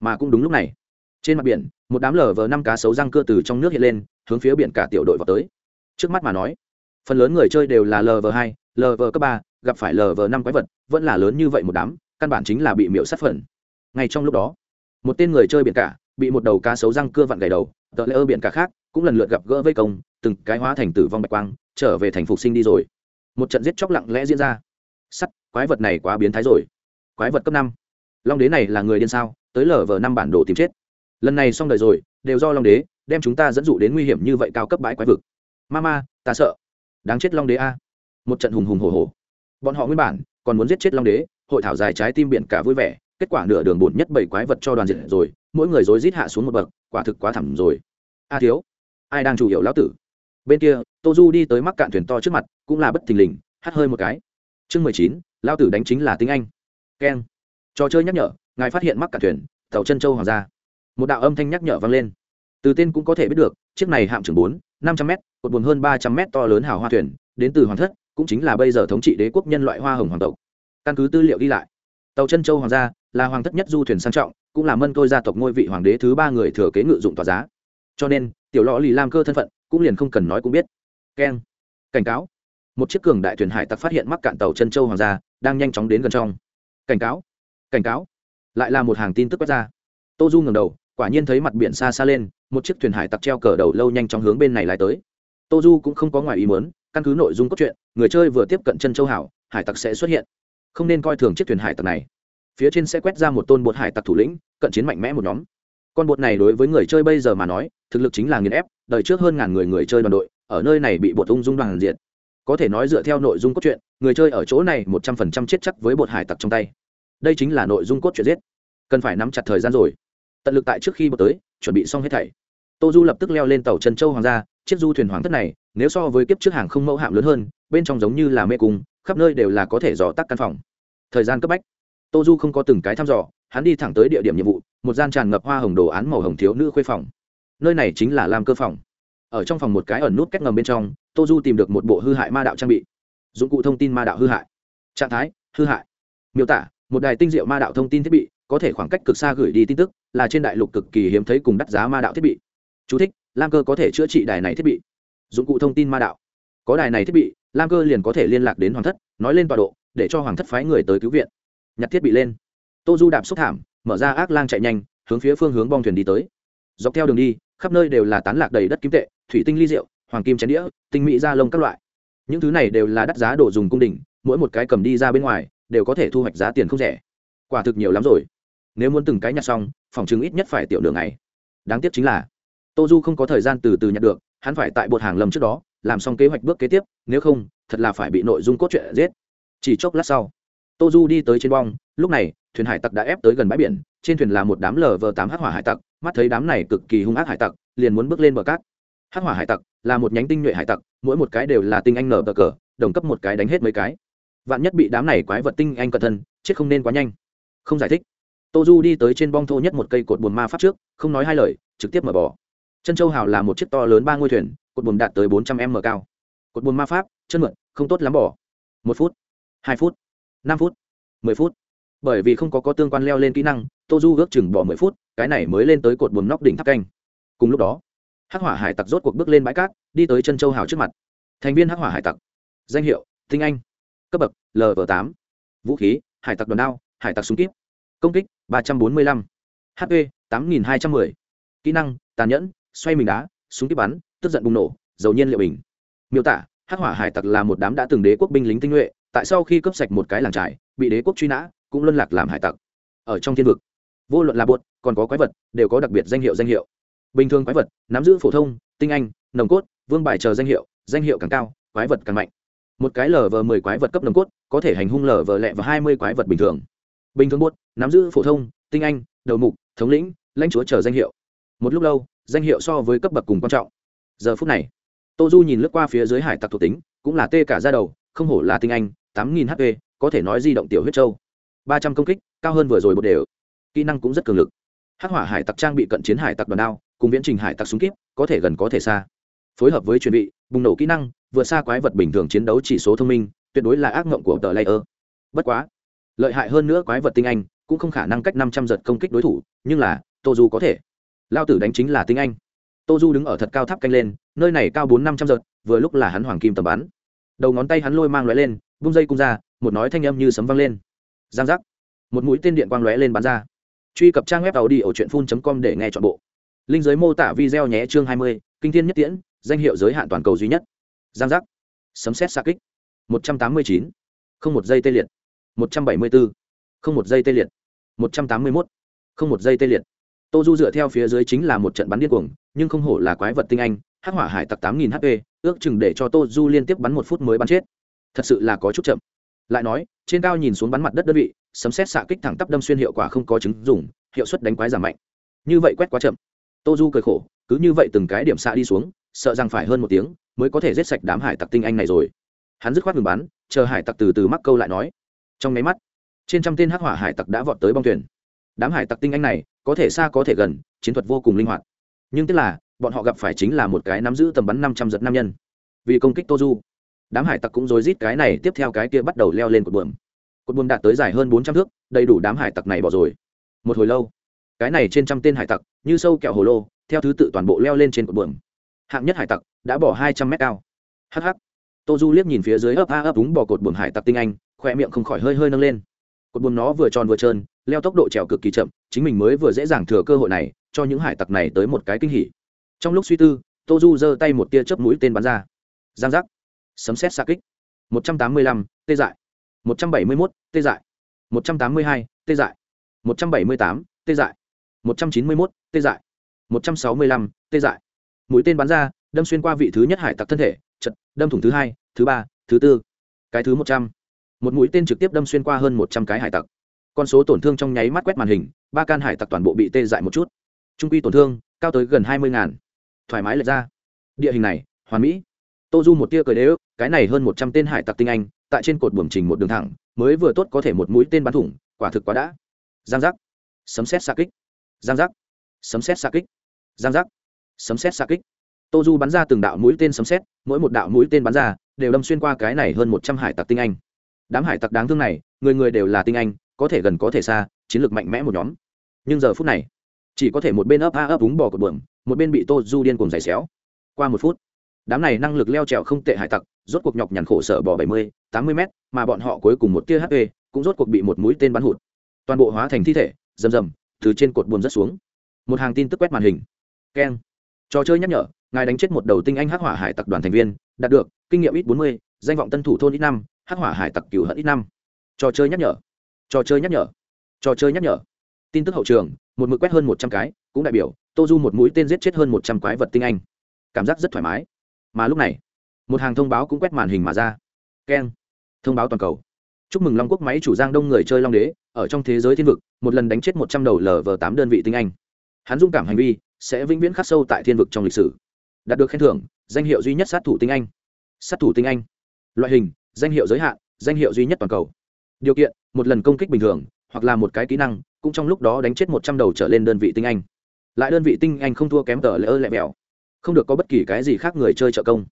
Mà cũng đúng lúc này, trên mặt biển, một đám lở vờ năm cá sấu răng cưa từ trong nước hiện lên, hướng phía biển cả tiểu đội vào tới. Trước mắt mà nói, phần lớn người chơi đều là lv hai lv cấp ba, gặp phải lv năm quái vật, vẫn là lớn như vậy một đám, căn bản chính là bị miễu sát phần. Ngay trong lúc đó, một tên người chơi biển cả bị một đầu cá sấu răng cưa vặn gầy đầu tờ lễ ơ biển cả khác, cũng lần lượt gặp gỡ vây công, từng cái hóa thành tử vong bạch quang, trở về thành phục sinh đi rồi. Một trận giết chóc lặng lẽ diễn ra. Sắt, quái vật này quá biến thái rồi. Quái vật cấp năm. Long đế này là người điên sao, tới lở vờ năm bản đồ tìm chết. Lần này xong đời rồi, đều do long đế, đem chúng ta dẫn dụ đến nguy hiểm như vậy cao cấp bãi quái vực. Ma ma ta sợ. Đáng chết long đế a. Một trận hùng hùng hồ hồ bọn họ nguyên bản còn muốn giết chết long đế, hội thảo dài trái tim biển cả vui vẻ kết quả nửa đường bổn nhất bảy quái vật cho đoàn diệt rồi, mỗi người rối rít hạ xuống một bậc, quả thực quá thẳm rồi. A thiếu, ai đang chủ yếu lão tử? Bên kia tô du đi tới mắc cạn thuyền to trước mặt, cũng là bất thình lình, hắt hơi một cái. Chương mười chín, Lão tử đánh chính là tiếng anh. Keng. Trò chơi nhắc nhở, ngài phát hiện mắc cạn thuyền, tàu chân châu hoàng gia. Một đạo âm thanh nhắc nhở vang lên. Từ tên cũng có thể biết được, chiếc này hạm trưởng bốn, năm trăm m cột buồn hơn ba trăm m to lớn hào hoa thuyền, đến từ hoàng thất, cũng chính là bây giờ thống trị đế quốc nhân loại hoa hồng hoàng tộc. Căn cứ tư liệu đi lại, tàu chân châu hoàng gia là hoàng thất nhất du thuyền sang trọng, cũng là mân tôi gia tộc ngôi vị hoàng đế thứ ba người thừa kế ngự dụng tòa giá. Cho nên, tiểu lò lì lam cơ thân phận, cũng liền không cần nói cũng biết. Keng. Cảnh cáo. Một chiếc cường đại thuyền hải tặc phát hiện mắc cạn tàu chân châu hoàng gia, đang nhanh chóng đến gần trong. Cảnh cáo. Cảnh cáo. Lại là một hàng tin tức quét ra. Tô du ngầm đầu, quả nhiên thấy mặt biển xa xa lên, một chiếc thuyền hải tặc treo cờ đầu lâu nhanh chóng hướng bên này lại tới. Tô du cũng không có ngoài ý muốn, căn cứ nội dung cốt truyện, người chơi vừa tiếp cận chân châu hảo, hải tặc sẽ xuất hiện. Không nên coi thường chiếc thuyền hải tặc này phía trên sẽ quét ra một tôn bột hải tặc thủ lĩnh, cận chiến mạnh mẽ một nhóm. Con bột này đối với người chơi bây giờ mà nói, thực lực chính là nghiền ép, đời trước hơn ngàn người người chơi đoàn đội, ở nơi này bị bột ung dung đoàn diện có thể nói dựa theo nội dung cốt truyện, người chơi ở chỗ này một trăm phần trăm chết chắc với bột hải tặc trong tay. Đây chính là nội dung cốt truyện giết. Cần phải nắm chặt thời gian rồi. Tận lực tại trước khi bột tới, chuẩn bị xong hết thảy. Tô du lập tức leo lên tàu trần châu hoàng gia, chiếc du thuyền hoàng thất này, nếu so với kiếp trước hàng không mẫu hạm lớn hơn, bên trong giống như là mê cung, khắp nơi đều là có thể dò tắc căn phòng. Thời gian cấp bách tô du không có từng cái thăm dò hắn đi thẳng tới địa điểm nhiệm vụ một gian tràn ngập hoa hồng đồ án màu hồng thiếu nữ khuê phòng. Nơi này chính là làm cơ phòng. Ở trong phòng một cái ẩn nút cách ngầm bên trong tô du tìm được một bộ hư hại ma đạo trang bị. Dụng cụ thông tin ma đạo hư hại. Trạng thái hư hại. Miêu tả một đài tinh diệu ma đạo thông tin thiết bị có thể khoảng cách cực xa gửi đi tin tức là trên đại lục cực kỳ hiếm thấy cùng đắt giá ma đạo thiết bị. Chú thích, lam cơ có thể chữa trị đài này thiết bị. Dụng cụ thông tin ma đạo. Có đài này thiết bị lam cơ liền có thể liên lạc đến hoàng thất nói lên tọa độ để cho hoàng thất phái người tới cứu viện nhặt thiết bị lên. Tô du đạp xúc thảm, mở ra ác lang chạy nhanh, hướng phía phương hướng bong thuyền đi tới. Dọc theo đường đi, khắp nơi đều là tán lạc đầy đất kim tệ, thủy tinh ly rượu, hoàng kim chén đĩa, tinh mỹ da lông các loại. Những thứ này đều là đắt giá đồ dùng cung đình, mỗi một cái cầm đi ra bên ngoài, đều có thể thu hoạch giá tiền không rẻ. Quả thực nhiều lắm rồi. Nếu muốn từng cái nhặt xong, phòng chứng ít nhất phải tiểu đường này đáng tiếc chính là, tô du không có thời gian từ từ nhặt được, hắn phải tại bột hàng lầm trước đó, làm xong kế hoạch bước kế tiếp, nếu không, thật là phải bị nội dung cốt truyện giết. Chỉ chốc lát sau tô du đi tới trên bong, lúc này, thuyền hải tặc đã ép tới gần bãi biển, trên thuyền là một đám lờ vờ tám hắc hỏa hải tặc, mắt thấy đám này cực kỳ hung ác hải tặc, liền muốn bước lên bờ cát. Hắc hỏa hải tặc là một nhánh tinh nhuệ hải tặc, mỗi một cái đều là tinh anh nở bờ cờ, đồng cấp một cái đánh hết mấy cái. Vạn nhất bị đám này quái vật tinh anh cẩn thân chết không nên quá nhanh. Không giải thích. Tô du đi tới trên bong thô nhất một cây cột buồn ma pháp trước, không nói hai lời, trực tiếp mở bỏ chân châu hào là một chiếc to lớn ba ngôi thuyền, cột buồn đạt tới bốn trăm m cao. Cột buồn ma pháp, chân mượn, không tốt lắm bỏ một phút, hai phút năm phút, mười phút. Bởi vì không có có tương quan leo lên kỹ năng tô du ước chừng bỏ mười phút, cái này mới lên tới cột buồm nóc đỉnh tháp canh. Cùng lúc đó, hắc hỏa hải tặc rốt cuộc bước lên bãi cát, đi tới chân châu hào trước mặt. Thành viên hắc hỏa hải tặc. Danh hiệu, tinh anh. Cấp bậc lv tám. Vũ khí, hải tặc đòn đao, hải tặc súng kíp. Công kích, ba trăm bốn mươi lăm. Hp tám nghìn hai trăm mười. Kỹ năng, tàn nhẫn, xoay mình đá, súng kíp bắn, tức giận bùng nổ, dầu nhiên liệu bình. Miêu tả, hắc hỏa hải tặc là một đám đã từng đế quốc binh lính tinh nhuệ tại sau khi cướp sạch một cái làng trải bị đế quốc truy nã, cũng luân lạc làm hải tặc. Ở trong thiên vực, vô luận là bột, còn có quái vật, đều có đặc biệt danh hiệu danh hiệu. Bình thường quái vật, nắm giữ phổ thông, tinh anh, nồng cốt, vương bài chờ danh hiệu danh hiệu càng cao, quái vật càng mạnh. Một cái lờ vờ mười quái vật cấp nồng cốt, có thể hành hung lờ vờ lẹ và hai mươi quái vật bình thường. Bình thường bột, nắm giữ phổ thông, tinh anh, đầu mục, thống lĩnh, lãnh chúa chờ danh hiệu. Một lúc lâu, danh hiệu so với cấp bậc cùng quan trọng. Giờ phút này, tô du nhìn lướt qua phía dưới hải tặc thuộc tính, cũng là tê cả ra đầu, không hổ là tinh anh tám nghìn hp có thể nói di động tiểu huyết châu ba trăm công kích, cao hơn vừa rồi một đều. Kỹ năng cũng rất cường lực. Hắc hỏa hải tặc trang bị cận chiến hải tặc đoàn đao, cùng viễn trình hải tặc súng kíp, có thể gần có thể xa. Phối hợp với chuẩn bị, bùng nổ kỹ năng, vượt xa quái vật bình thường chiến đấu chỉ số thông minh, tuyệt đối là ác mộng của tờ layer. Bất quá, lợi hại hơn nữa quái vật tinh anh, cũng không khả năng cách năm trăm giật công kích đối thủ, nhưng là tô du có thể. Lao tử đánh chính là tinh anh. Tô du đứng ở thật cao tháp canh lên, nơi này cao bốn năm trăm giật, vừa lúc là hắn hoàng kim tầm bắn. Đầu ngón tay hắn lôi mang lóe lên vung dây cung ra, một nói thanh âm như sấm vang lên. Giang giác. Một mũi tên điện quang lóe lên bắn ra. Truy cập trang web tàu đi ở truyện phun com để nghe chọn bộ. Linh giới mô tả video nhé chương hai mươi, kinh thiên nhất tiễn, danh hiệu giới hạn toàn cầu duy nhất. Giang giác. Sấm xét xa kích. Một trăm tám mươi chín. Không một giây tê liệt. Một trăm bảy mươi bốn. Không một giây tê liệt. Một trăm tám mươi mốt. Không một giây tê liệt. Tô du dựa theo phía dưới chính là một trận bắn điên cuồng, nhưng không hổ là quái vật tinh anh, hắc hỏa hải tặc tám nghìn hp ước chừng để cho tô du liên tiếp bắn một phút mới bắn chết thật sự là có chút chậm. Lại nói, trên cao nhìn xuống bắn mặt đất đơn vị, sấm xét xạ kích thẳng tắp đâm xuyên hiệu quả không có chứng dùng hiệu suất đánh quái giảm mạnh. Như vậy quét quá chậm. Tô du cười khổ, cứ như vậy từng cái điểm xạ đi xuống, sợ rằng phải hơn một tiếng mới có thể giết sạch đám hải tặc tinh anh này rồi. Hắn dứt khoát ngừng bắn, chờ hải tặc từ từ mắc câu lại nói. Trong nháy mắt, trên trăm tên hắc hỏa hải tặc đã vọt tới bong thuyền. Đám hải tặc tinh anh này, có thể xa có thể gần, chiến thuật vô cùng linh hoạt. Nhưng tức là, bọn họ gặp phải chính là một cái nắm giữ tầm bắn năm trăm giật nam nhân. Vì công kích tô du đám hải tặc cũng rối rít cái này tiếp theo cái kia bắt đầu leo lên cột buồm. Cột buồm đạt tới dài hơn bốn trăm thước, đầy đủ đám hải tặc này bỏ rồi. Một hồi lâu, cái này trên trăm tên hải tặc, như sâu kẹo hồ lô, theo thứ tự toàn bộ leo lên trên cột buồm. Hạng nhất hải tặc đã bỏ hai trăm mét cao. Hh tô du liếc nhìn phía dưới ấp a ấp úng bỏ cột buồm hải tặc tinh anh khoe miệng không khỏi hơi hơi nâng lên. Cột buồm nó vừa tròn vừa trơn, leo tốc độ trèo cực kỳ chậm, chính mình mới vừa dễ dàng thừa cơ hội này, cho những hải tặc này tới một cái kinh hỉ. Trong lúc suy tư, tô du giơ tay một tia chớp mũi tên bắn ra. Giang giác sấm xét xa kích. Một trăm tám mươi lăm, tê dại. Một trăm bảy mươi mốt, tê dại. Một trăm tám mươi hai, tê dại. Một trăm bảy mươi tám, tê dại. Một trăm chín mươi mốt, tê dại. Một trăm sáu mươi lăm, tê dại. Mũi tên bắn ra, đâm xuyên qua vị thứ nhất hải tặc thân thể, chật, đâm thủng thứ hai, thứ ba, thứ tư. Cái thứ một trăm. Một mũi tên trực tiếp đâm xuyên qua hơn một trăm cái hải tặc. Con số tổn thương trong nháy mắt quét màn hình, ba can hải tặc toàn bộ bị tê dại một chút. Trung quy tổn thương, cao tới gần hai mươi ngàn. Thoải mái lệch ra. Địa hình này, hoàn mỹ tô du một tia cười đế ức cái này hơn một trăm tên hải tặc tinh anh tại trên cột buồng trình một đường thẳng mới vừa tốt có thể một mũi tên bắn thủng quả thực quá đã. Giang giác. Sấm xét xa kích. Giang giác. Sấm xét xa kích. Giang giác. Sấm xét xa kích. Tô du bắn ra từng đạo mũi tên sấm xét mỗi một đạo mũi tên bắn ra đều đâm xuyên qua cái này hơn một trăm hải tặc tinh anh. Đám hải tặc đáng thương này người người đều là tinh anh có thể gần có thể xa chiến lược mạnh mẽ một nhóm. Nhưng giờ phút này chỉ có thể một bên ấp a ấp úng bò cột buồng, một bên bị tô du điên cùng giày xéo. Qua một phút đám này năng lực leo trèo không tệ hải tặc, rốt cuộc nhọc nhằn khổ sở bỏ bảy mươi, tám mươi m mà bọn họ cuối cùng một tia hp cũng rốt cuộc bị một mũi tên bắn hụt. Toàn bộ hóa thành thi thể, rầm rầm, từ trên cột buồn rất xuống. Một hàng tin tức quét màn hình. Keng. Trò chơi nhắc nhở, ngài đánh chết một đầu tinh anh hắc hỏa hải tặc đoàn thành viên, đạt được, kinh nghiệm ít bốn mươi, danh vọng tân thủ thôn ít năm, hắc hỏa hải tặc cửu hận ít năm. Trò chơi nhắc nhở. Trò chơi nhắc nhở. Trò chơi nhắc nhở. Tin tức hậu trường, một mực quét hơn một trăm cái, cũng đại biểu, tô du một mũi tên giết chết hơn một trăm quái vật tinh anh. Cảm giác rất thoải mái mà lúc này, một hàng thông báo cũng quét màn hình mà ra. Keng. Thông báo toàn cầu. Chúc mừng long quốc máy chủ giang đông người chơi long đế, ở trong thế giới thiên vực, một lần đánh chết một trăm đầu lv tám đơn vị tinh anh. Hắn dung cảm hành vi, sẽ vĩnh viễn khắc sâu tại thiên vực trong lịch sử. Đạt được khen thưởng, danh hiệu duy nhất sát thủ tinh anh. Sát thủ tinh anh. Loại hình, danh hiệu giới hạn, danh hiệu duy nhất toàn cầu. Điều kiện, một lần công kích bình thường, hoặc là một cái kỹ năng, cũng trong lúc đó đánh chết một trăm đầu trở lên đơn vị tinh anh. Lại đơn vị tinh anh không thua kém tờ lỡ lẹ mèo không được có bất kỳ cái gì khác người chơi trợ công.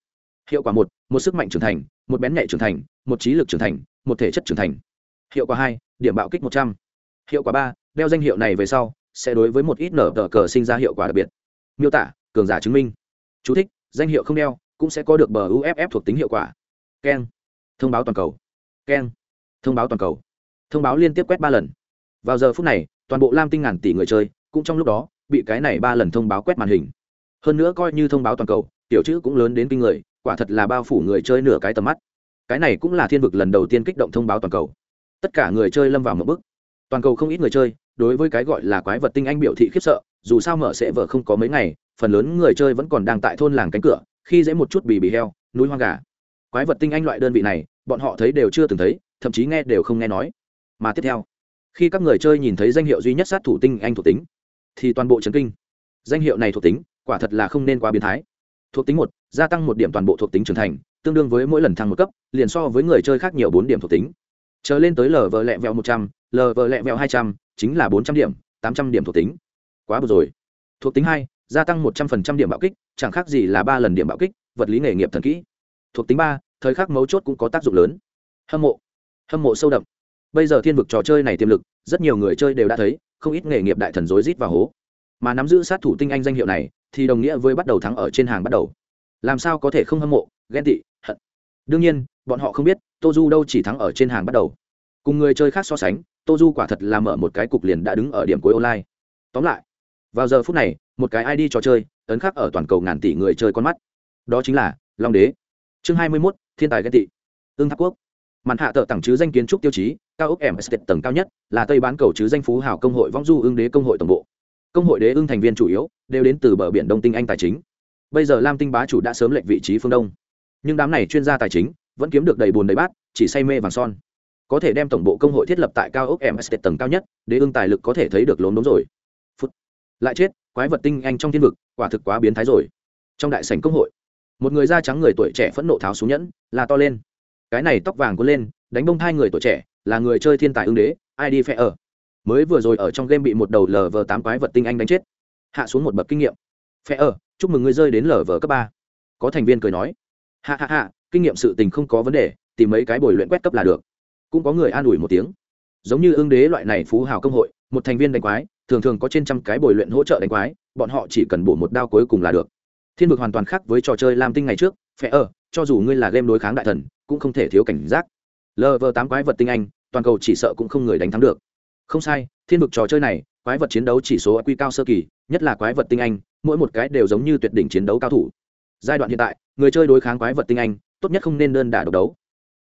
Hiệu quả một một sức mạnh trưởng thành một bén nhạy trưởng thành một trí lực trưởng thành một thể chất trưởng thành. Hiệu quả hai điểm bạo kích một trăm. Hiệu quả ba đeo danh hiệu này về sau sẽ đối với một ít nở tờ cờ sinh ra hiệu quả đặc biệt. Miêu tả cường giả chứng minh. Chú thích, danh hiệu không đeo cũng sẽ có được bờ uff thuộc tính hiệu quả. Keng. Thông báo toàn cầu. Keng. Thông báo toàn cầu. Thông báo liên tiếp quét ba lần. Vào giờ phút này toàn bộ lam tinh ngàn tỷ người chơi cũng trong lúc đó bị cái này ba lần thông báo quét màn hình hơn nữa coi như thông báo toàn cầu, tiểu chữ cũng lớn đến kinh người, quả thật là bao phủ người chơi nửa cái tầm mắt. Cái này cũng là thiên vực lần đầu tiên kích động thông báo toàn cầu. Tất cả người chơi lâm vào một bước. Toàn cầu không ít người chơi, đối với cái gọi là quái vật tinh anh biểu thị khiếp sợ, dù sao mở sẽ vợ không có mấy ngày, phần lớn người chơi vẫn còn đang tại thôn làng cánh cửa, khi dễ một chút bì bì heo, núi hoang gà. Quái vật tinh anh loại đơn vị này, bọn họ thấy đều chưa từng thấy, thậm chí nghe đều không nghe nói. Mà tiếp theo, khi các người chơi nhìn thấy danh hiệu duy nhất sát thủ tinh anh thuộc tính, thì toàn bộ chấn kinh. Danh hiệu này thuộc tính quả thật là không nên quá biến thái. Thuộc tính một, gia tăng một điểm toàn bộ thuộc tính trưởng thành, tương đương với mỗi lần thăng một cấp, liền so với người chơi khác nhiều bốn điểm thuộc tính. Chờ lên tới lv lẹ vẹo một trăm lv lẹ vẹo hai trăm, chính là bốn trăm điểm, tám trăm điểm thuộc tính. Quá bự rồi. Thuộc tính hai, gia tăng một trăm linh điểm bạo kích, chẳng khác gì là ba lần điểm bạo kích, vật lý nghề nghiệp thần kỹ. Thuộc tính ba, thời khắc mấu chốt cũng có tác dụng lớn. Hâm mộ. Hâm mộ sâu đậm. Bây giờ thiên vực trò chơi này tiềm lực, rất nhiều người chơi đều đã thấy, không ít nghề nghiệp đại thần rối rít và hố. Mà nắm giữ sát thủ tinh anh danh hiệu này thì đồng nghĩa với bắt đầu thắng ở trên hàng bắt đầu. Làm sao có thể không hâm mộ, ghen tị, hận? Đương nhiên, bọn họ không biết tô du đâu chỉ thắng ở trên hàng bắt đầu. Cùng người chơi khác so sánh tô du quả thật là mở một cái cục liền đã đứng ở điểm cuối online. Tóm lại, vào giờ phút này, một cái id trò chơi, ấn khắc ở toàn cầu ngàn tỷ người chơi con mắt. Đó chính là long đế. Chương hai mươi mốt, thiên tài ghen tị. Ương tháp quốc. Màn hạ tờ tặng chứ danh kiến trúc tiêu chí, cao ốc em tầng cao nhất, là tây bán cầu chứ danh phú hảo công hội vong du ương đế công hội tổng bộ công hội đế ương thành viên chủ yếu, đều đến từ bờ biển đông tinh anh tài chính. Bây giờ lam tinh bá chủ đã sớm lệnh vị trí phương đông. Nhưng đám này chuyên gia tài chính vẫn kiếm được đầy bùn đầy bát, chỉ say mê vàng son. Có thể đem tổng bộ công hội thiết lập tại cao ốc mst tầng cao nhất, đế ương tài lực có thể thấy được lốm đốm rồi. Phút. lại chết, quái vật tinh anh trong thiên vực, quả thực quá biến thái rồi. Trong đại sảnh công hội, một người da trắng người tuổi trẻ phẫn nộ tháo xuống nhẫn, là to lên. Cái này tóc vàng cuốn lên, đánh bông hai người tuổi trẻ, là người chơi thiên tài ưng đế, ai đi phe ở? Mới vừa rồi ở trong game bị một đầu lv tám quái vật tinh anh đánh chết. Hạ xuống một bậc kinh nghiệm. Phe ở chúc mừng ngươi rơi đến lv cấp ba. Có thành viên cười nói. Hạ hạ hạ, kinh nghiệm sự tình không có vấn đề, tìm mấy cái bồi luyện quét cấp là được. Cũng có người an ủi một tiếng. Giống như ương đế loại này phú hào công hội, một thành viên đánh quái, thường thường có trên trăm cái bồi luyện hỗ trợ đánh quái, bọn họ chỉ cần bổ một đao cuối cùng là được. Thiên vực hoàn toàn khác với trò chơi lam tinh ngày trước phe ở cho dù ngươi là game đối kháng đại thần, cũng không thể thiếu cảnh giác. Lv tám quái vật tinh anh, toàn cầu chỉ sợ cũng không người đánh thắng được không sai, thiên vực trò chơi này, quái vật chiến đấu chỉ số quy cao sơ kỳ, nhất là quái vật tinh anh, mỗi một cái đều giống như tuyệt đỉnh chiến đấu cao thủ. Giai đoạn hiện tại, người chơi đối kháng quái vật tinh anh, tốt nhất không nên đơn đả độc đấu.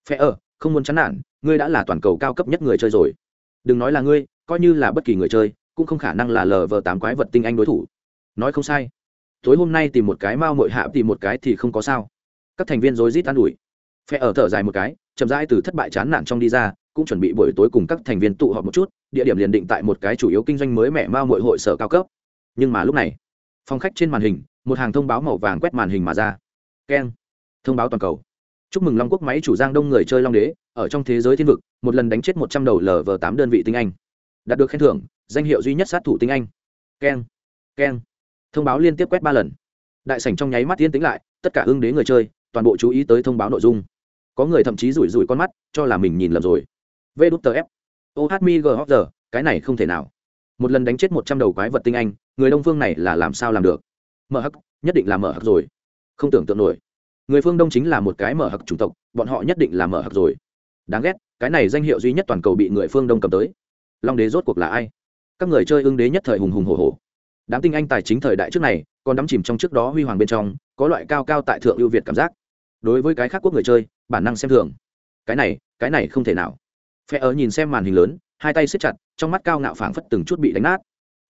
Phe ở, không muốn chán nản, ngươi đã là toàn cầu cao cấp nhất người chơi rồi. Đừng nói là ngươi, coi như là bất kỳ người chơi, cũng không khả năng là lờ vờ tám quái vật tinh anh đối thủ. Nói không sai. Tối hôm nay tìm một cái mao mội hạ tìm một cái thì không có sao. Các thành viên rối rít an ủi. Phe ở thở dài một cái, chậm rãi từ thất bại chán nản trong đi ra cũng chuẩn bị buổi tối cùng các thành viên tụ họp một chút, địa điểm liền định tại một cái chủ yếu kinh doanh mới mẻ mao mội hội sở cao cấp. Nhưng mà lúc này, phòng khách trên màn hình, một hàng thông báo màu vàng quét màn hình mà ra. Keng. Thông báo toàn cầu. Chúc mừng long quốc máy chủ giang đông người chơi long đế, ở trong thế giới thiên vực, một lần đánh chết một trăm đầu lv tám đơn vị tinh anh. Đạt được khen thưởng, danh hiệu duy nhất sát thủ tinh anh. Keng. Keng. Thông báo liên tiếp quét ba lần. Đại sảnh trong nháy mắt yên tĩnh lại, tất cả ưng đế người chơi, toàn bộ chú ý tới thông báo nội dung. Có người thậm chí rủi rủi con mắt, cho là mình nhìn lầm rồi v đút tờ f. Ô hát mi g h giờ, cái này không thể nào. Một lần đánh chết một trăm đầu quái vật tinh anh, người đông phương này là làm sao làm được? Mở hắc, nhất định là mở hắc rồi. Không tưởng tượng nổi. Người phương đông chính là một cái mở hắc chủng tộc, bọn họ nhất định là mở hắc rồi. Đáng ghét, cái này danh hiệu duy nhất toàn cầu bị người phương đông cầm tới. Long đế rốt cuộc là ai? Các người chơi ưng đế nhất thời hùng hùng hồ hồ đám tinh anh tài chính thời đại trước này, còn đắm chìm trong trước đó huy hoàng bên trong, có loại cao cao tại thượng ưu việt cảm giác. Đối với cái khác quốc người chơi, bản năng xem thường. Cái này cái này không thể nào phe ở nhìn xem màn hình lớn, hai tay siết chặt, trong mắt cao ngạo phảng phất từng chút bị đánh nát.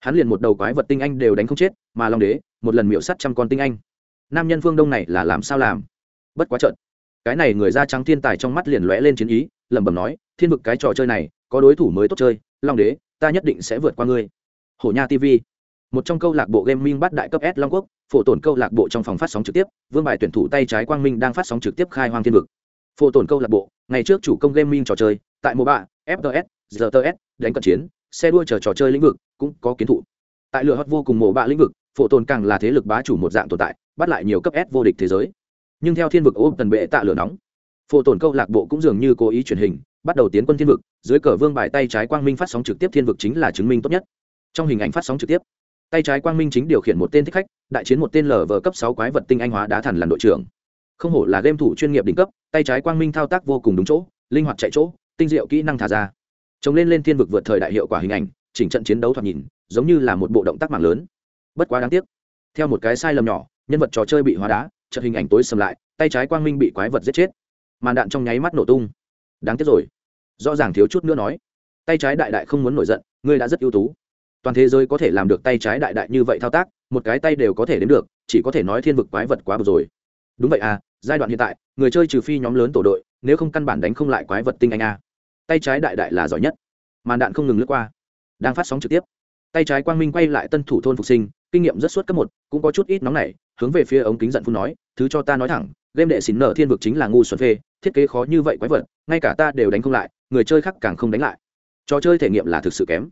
Hắn liền một đầu quái vật tinh anh đều đánh không chết, mà long đế, một lần miễu sắt trăm con tinh anh. Nam nhân phương đông này là làm sao làm? Bất quá trận cái này người da trắng thiên tài trong mắt liền lóe lên chiến ý, lẩm bẩm nói, thiên vực cái trò chơi này, có đối thủ mới tốt chơi, long đế, ta nhất định sẽ vượt qua ngươi. Hổ nha tv một trong câu lạc bộ gaming bắt đại cấp s long quốc, phổ tổn câu lạc bộ trong phòng phát sóng trực tiếp, vương bài tuyển thủ tay trái quang minh đang phát sóng trực tiếp khai hoang thiên vực phô tổn câu lạc bộ, ngày trước chủ công gaming trò chơi, tại moba fts rts đánh cận chiến, xe đua chờ trò chơi lĩnh vực cũng có kiến thụ. Tại lửa hot vô cùng mộ bạ lĩnh vực phổ tồn càng là thế lực bá chủ một dạng tồn tại, bắt lại nhiều cấp s vô địch thế giới. Nhưng theo thiên vực ôm tần bệ tạ lửa nóng phổ tồn câu lạc bộ cũng dường như cố ý truyền hình, bắt đầu tiến quân thiên vực, dưới cờ vương bài tay trái quang minh phát sóng trực tiếp thiên vực chính là chứng minh tốt nhất. Trong hình ảnh phát sóng trực tiếp, tay trái quang minh chính điều khiển một tên thích khách, đại chiến một tên lờ vờ cấp sáu quái vật tinh anh hóa đá thần làm đội trưởng không hổ là game thủ chuyên nghiệp đỉnh cấp, tay trái quang minh thao tác vô cùng đúng chỗ, linh hoạt chạy chỗ, tinh diệu kỹ năng thả ra. Chống lên lên thiên vực vượt thời đại hiệu quả hình ảnh, chỉnh trận chiến đấu thoạt nhìn, giống như là một bộ động tác mạng lớn. Bất quá đáng tiếc, theo một cái sai lầm nhỏ, nhân vật trò chơi bị hóa đá trận hình ảnh tối sầm lại, tay trái quang minh bị quái vật giết chết. Màn đạn trong nháy mắt nổ tung. Đáng tiếc rồi. Rõ ràng thiếu chút nữa nói, tay trái đại đại không muốn nổi giận, ngươi đã rất ưu tú. Toàn thế giới có thể làm được tay trái đại đại như vậy thao tác, một cái tay đều có thể đến được, chỉ có thể nói thiên vực quái vật quá bực rồi. Đúng vậy à giai đoạn hiện tại, người chơi trừ phi nhóm lớn tổ đội, nếu không căn bản đánh không lại quái vật tinh anh a. Tay trái đại đại là giỏi nhất. Màn đạn không ngừng lướt qua. Đang phát sóng trực tiếp. Tay trái quang minh quay lại tân thủ thôn phục sinh, kinh nghiệm rất suốt cấp một, cũng có chút ít nóng nảy, hướng về phía ống kính giận phun nói, thứ cho ta nói thẳng, game đệ xỉn nở thiên vực chính là ngu xuẩn phê, thiết kế khó như vậy quái vật, ngay cả ta đều đánh không lại, người chơi khác càng không đánh lại. Trò chơi thể nghiệm là thực sự kém.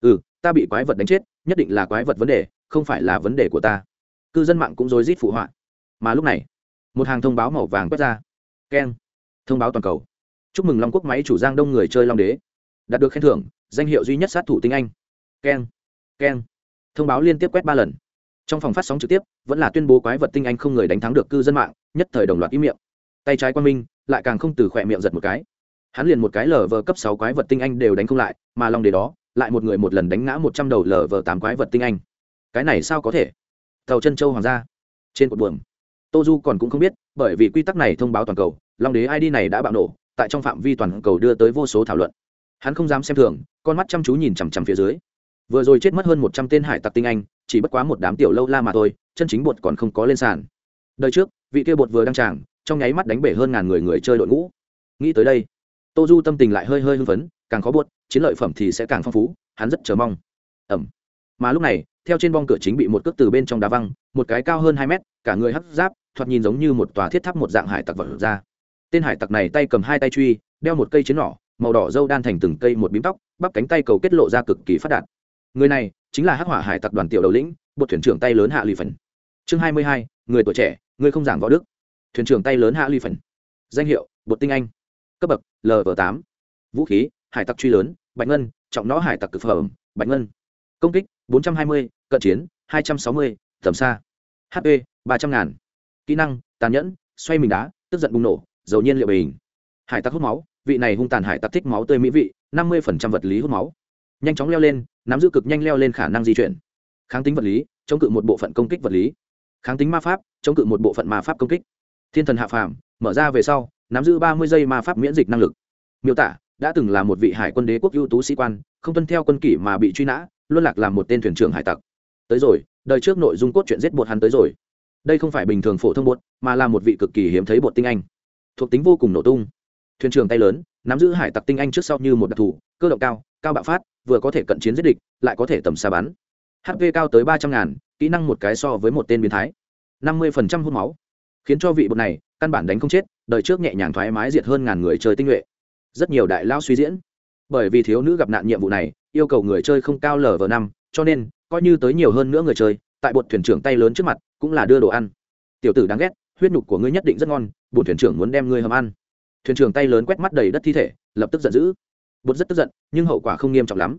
Ừ ta bị quái vật đánh chết, nhất định là quái vật vấn đề, không phải là vấn đề của ta. Cư dân mạng cũng rối rít phụ họa. Mà lúc này một hàng thông báo màu vàng quét ra. Keng. Thông báo toàn cầu. Chúc mừng long quốc máy chủ giang đông người chơi long đế. Đạt được khen thưởng, danh hiệu duy nhất sát thủ tinh anh. Keng. Keng. Thông báo liên tiếp quét ba lần. Trong phòng phát sóng trực tiếp, vẫn là tuyên bố quái vật tinh anh không người đánh thắng được cư dân mạng, nhất thời đồng loạt ý miệng. Tay trái quan minh, lại càng không từ khỏe miệng giật một cái. Hắn liền một cái lờ vờ cấp sáu quái vật tinh anh đều đánh không lại, mà long đế đó, lại một người một lần đánh ngã một trăm đầu lờ vờ tám quái vật tinh anh. Cái này sao có thể? Tàu chân châu hoàng gia. Trên cột buồng tô du còn cũng không biết, bởi vì quy tắc này thông báo toàn cầu, long đế id này đã bạo nổ, tại trong phạm vi toàn cầu đưa tới vô số thảo luận. Hắn không dám xem thường, con mắt chăm chú nhìn chằm chằm phía dưới. Vừa rồi chết mất hơn một trăm tên hải tặc tinh anh, chỉ bất quá một đám tiểu lâu la mà thôi, chân chính bột còn không có lên sàn. Đời trước, vị kia bột vừa đăng tràng, trong nháy mắt đánh bể hơn ngàn người người chơi đội ngũ. Nghĩ tới đây tô du tâm tình lại hơi hơi hưng phấn, càng khó bột, chiến lợi phẩm thì sẽ càng phong phú, hắn rất chờ mong. Ẩm. Mà lúc này, theo trên bong cửa chính bị một cước từ bên trong đá văng, một cái cao hơn hai mét, cả người hấp giáp thoạt nhìn giống như một tòa thiết tháp một dạng hải tặc vật ra. Tên hải tặc này tay cầm hai tay truy, đeo một cây chiến nỏ, màu đỏ dâu đan thành từng cây một bím tóc, bắp cánh tay cầu kết lộ ra cực kỳ phát đạt. Người này chính là hắc hỏa hải tặc đoàn tiểu đầu lĩnh, bộ thuyền trưởng tay lớn hạ ly phần chương hai mươi hai, người tuổi trẻ, người không giảng võ đức. Thuyền trưởng tay lớn hạ ly phần danh hiệu, bột tinh anh. Cấp bậc lv tám. Vũ khí, hải tặc truy lớn, bạch ngân, trọng nó hải tặc cực phẩm, bạch ngân. Công kích, bốn trăm hai mươi, cận chiến, hai trăm sáu mươi, tầm xa. Hp ba trăm ngàn kỹ năng, tàn nhẫn, xoay mình đá, tức giận bùng nổ, dầu nhiên liệu bình. Hải tặc hút máu, vị này hung tàn hải tặc thích máu tươi mỹ vị, năm mươi vật lý hút máu. Nhanh chóng leo lên, nắm giữ cực nhanh leo lên khả năng di chuyển. Kháng tính vật lý, chống cự một bộ phận công kích vật lý. Kháng tính ma pháp, chống cự một bộ phận ma pháp công kích. Thiên thần hạ phàm, mở ra về sau, nắm giữ ba mươi giây ma pháp miễn dịch năng lực. Miêu tả, đã từng là một vị hải quân đế quốc ưu tú sĩ quan, không tuân theo quân kỷ mà bị truy nã luân lạc làm một tên thuyền trưởng hải tặc. Tới rồi, đời trước nội dung cốt truyện giết bột hắn tới rồi đây không phải bình thường phổ thông bột, mà là một vị cực kỳ hiếm thấy bột tinh anh. Thuộc tính vô cùng nổ tung. Thuyền trưởng tay lớn, nắm giữ hải tặc tinh anh trước sau như một đặc thù, cơ động cao cao bạo phát, vừa có thể cận chiến giết địch, lại có thể tầm xa bắn. Hp cao tới ba trăm ngàn, kỹ năng một cái so với một tên biến thái. năm mươi phần trăm hút máu. Khiến cho vị bột này, căn bản đánh không chết, đời trước nhẹ nhàng thoải mái diệt hơn ngàn người chơi tinh nhuệ. Rất nhiều đại lao suy diễn. Bởi vì thiếu nữ gặp nạn nhiệm vụ này, yêu cầu người chơi không cao lv năm, cho nên, coi như tới nhiều hơn nữa người chơi tại bột thuyền trưởng tay lớn trước mặt, cũng là đưa đồ ăn. Tiểu tử đáng ghét, huyết nhục của ngươi nhất định rất ngon, bột thuyền trưởng muốn đem ngươi hầm ăn. Thuyền trưởng tay lớn quét mắt đầy đất thi thể, lập tức giận dữ. Bột rất tức giận, nhưng hậu quả không nghiêm trọng lắm.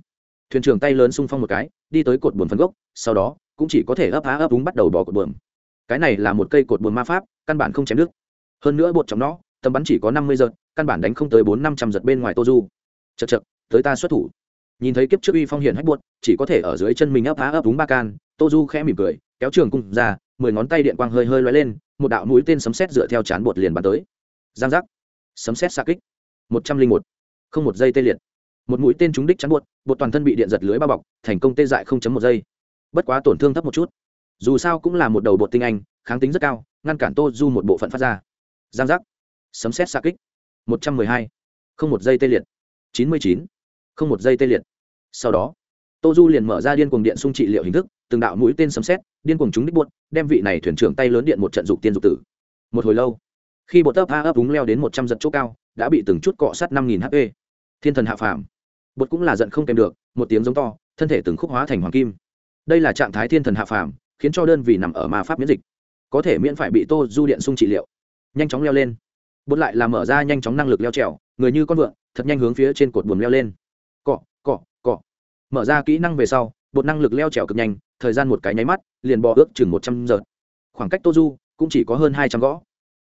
Thuyền trưởng tay lớn xung phong một cái, đi tới cột buồn phân gốc, sau đó, cũng chỉ có thể ấp á ấp úng bắt đầu bỏ cột buồn cái này là một cây cột buồn ma pháp, căn bản không chém nước. Hơn nữa bột trong nó tầm bắn chỉ có năm mươi giật, căn bản đánh không tới bốn năm trăm giật bên ngoài tô du. Chật chật tới ta xuất thủ. Nhìn thấy kiếp trước uy phong hiển hách buột chỉ có thể ở dưới chân mình ấp á ấp úng ba can tô du khẽ mỉm cười, kéo trường cung ra, mười ngón tay điện quang hơi hơi loay lên, một đạo mũi tên sấm xét dựa theo chán bột liền bắn tới. Giang giác. Sấm xét xa kích. Một trăm linh một. Không một giây tê liệt. Một mũi tên trúng đích chắn buột bột toàn thân bị điện giật lưới bao bọc, thành công tê dại không chấm một giây. Bất quá tổn thương thấp một chút. Dù sao cũng là một đầu bột tinh anh, kháng tính rất cao, ngăn cản tô du một bộ phận phát ra. Giang giác. Sấm xét xa kích. Một trăm mười hai. Không một giây tê liệt. Chín mươi chín. Không một giây tê liệt. Sau đó, tô du liền mở ra điên cuồng điện xung trị liệu hình thức từng đạo mũi tên sấm xét điên cuồng chúng đích buốt, đem vị này thuyền trưởng tay lớn điện một trận dục tiên dục tử. Một hồi lâu, khi bột ấp a ấp úng leo đến một trăm giật chỗ cao, đã bị từng chút cọ sát năm nghìn hp thiên thần hạ phàm. Bột cũng là giận không kèm được, một tiếng giống to, thân thể từng khúc hóa thành hoàng kim. Đây là trạng thái thiên thần hạ phàm, khiến cho đơn vị nằm ở ma pháp miễn dịch. Có thể miễn phải bị tô du điện sung trị liệu. Nhanh chóng leo lên. Bột lại là mở ra nhanh chóng năng lực leo trèo, người như con vượn, thật nhanh hướng phía trên cột buồm leo lên. Cọ cọ cọ. Mở ra kỹ năng về sau bột năng lực leo trèo cực nhanh thời gian một cái nháy mắt, liền bò ước chừng một trăm giờ. Khoảng cách tô du cũng chỉ có hơn hai trăm gõ.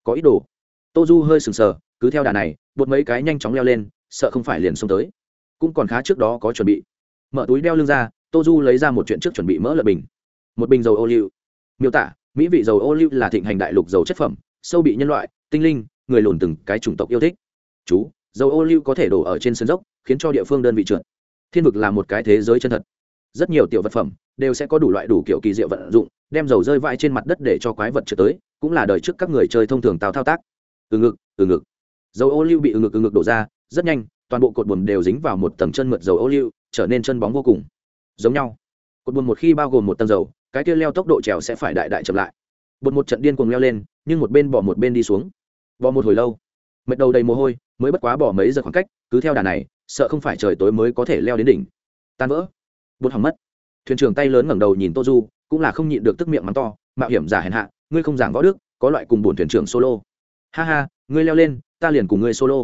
Có ít đồ. Tô du hơi sừng sờ, cứ theo đà này bột mấy cái nhanh chóng leo lên, sợ không phải liền xông tới. Cũng còn khá trước đó có chuẩn bị. Mở túi đeo lưng ra tô du lấy ra một chuyện trước chuẩn bị mỡ lợn bình. Một bình dầu ô liu. Miêu tả, mỹ vị dầu ô liu là thịnh hành đại lục dầu chất phẩm, sâu bị nhân loại, tinh linh, người lùn từng cái chủng tộc yêu thích. Chú, dầu ô liu có thể đổ ở trên sân dốc, khiến cho địa phương đơn vị trượt. Thiên vực là một cái thế giới chân thật rất nhiều tiểu vật phẩm đều sẽ có đủ loại đủ kiểu kỳ diệu vận dụng, đem dầu rơi vãi trên mặt đất để cho quái vật trượt tới, cũng là đời trước các người chơi thông thường tào thao tác. Từ ngực từ ngực. Dầu ô liu bị ừ ngực ừ ngực đổ ra, rất nhanh, toàn bộ cột buồm đều dính vào một tầng chân mượt dầu ô liu, trở nên chân bóng vô cùng. Giống nhau. Cột buồm một khi bao gồm một tầng dầu, cái kia leo tốc độ trèo sẽ phải đại đại chậm lại. Bột một trận điên cuồng leo lên, nhưng một bên bỏ một bên đi xuống. Bỏ một hồi lâu. Mệt đầu đầy mồ hôi, mới bất quá bỏ mấy giờ khoảng cách, cứ theo đà này, sợ không phải trời tối mới có thể leo đến đỉnh. Tan vỡ bột hỏng mất. Thuyền trưởng tay lớn ngẩng đầu nhìn tô du, cũng là không nhịn được tức miệng mắng to, mạo hiểm giả hèn hạ, ngươi không giảng võ đức, có loại cùng bổn thuyền trưởng solo. Ha ha, ngươi leo lên, ta liền cùng ngươi solo.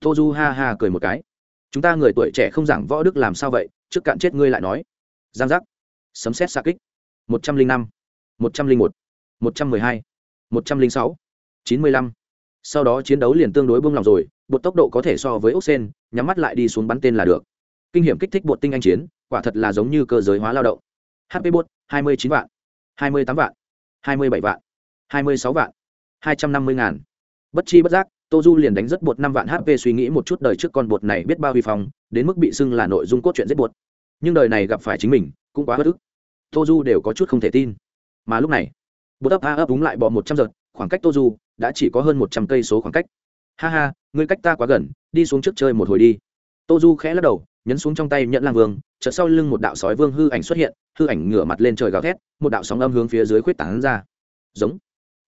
Tô du ha ha cười một cái. Chúng ta người tuổi trẻ không giảng võ đức làm sao vậy, trước cạn chết ngươi lại nói. Giang giác. Sấm xét xa kích. Một trăm linh năm, một trăm linh một một trăm mười hai, một trăm linh sáu, chín mươi lăm. Sau đó chiến đấu liền tương đối buông lòng rồi, bột tốc độ có thể so với ốc sen, nhắm mắt lại đi xuống bắn tên là được. Kinh nghiệm kích thích bột tinh anh chiến quả thật là giống như cơ giới hóa lao động. Hp bột hai mươi chín vạn, hai mươi tám vạn, hai mươi bảy vạn, hai mươi sáu vạn, hai trăm năm mươi ngàn. Bất chi bất giác, tô du liền đánh rất bột năm vạn hp suy nghĩ một chút đời trước con bột này biết bao vi phong, đến mức bị xưng là nội dung cốt truyện giết bột. Nhưng đời này gặp phải chính mình, cũng quá bất ức. Tô du đều có chút không thể tin. Mà lúc này, bột ấp a ấp đúng lại bỏ một trăm giật, khoảng cách tô du đã chỉ có hơn một trăm cây số khoảng cách. Ha ha, ngươi cách ta quá gần, đi xuống trước chơi một hồi đi. Tô du khẽ lắc đầu nhấn xuống trong tay nhận lang vương, chợt sau lưng một đạo sói vương hư ảnh xuất hiện, hư ảnh ngửa mặt lên trời gào thét, một đạo sóng âm hướng phía dưới khuyết tảng ra. Giống.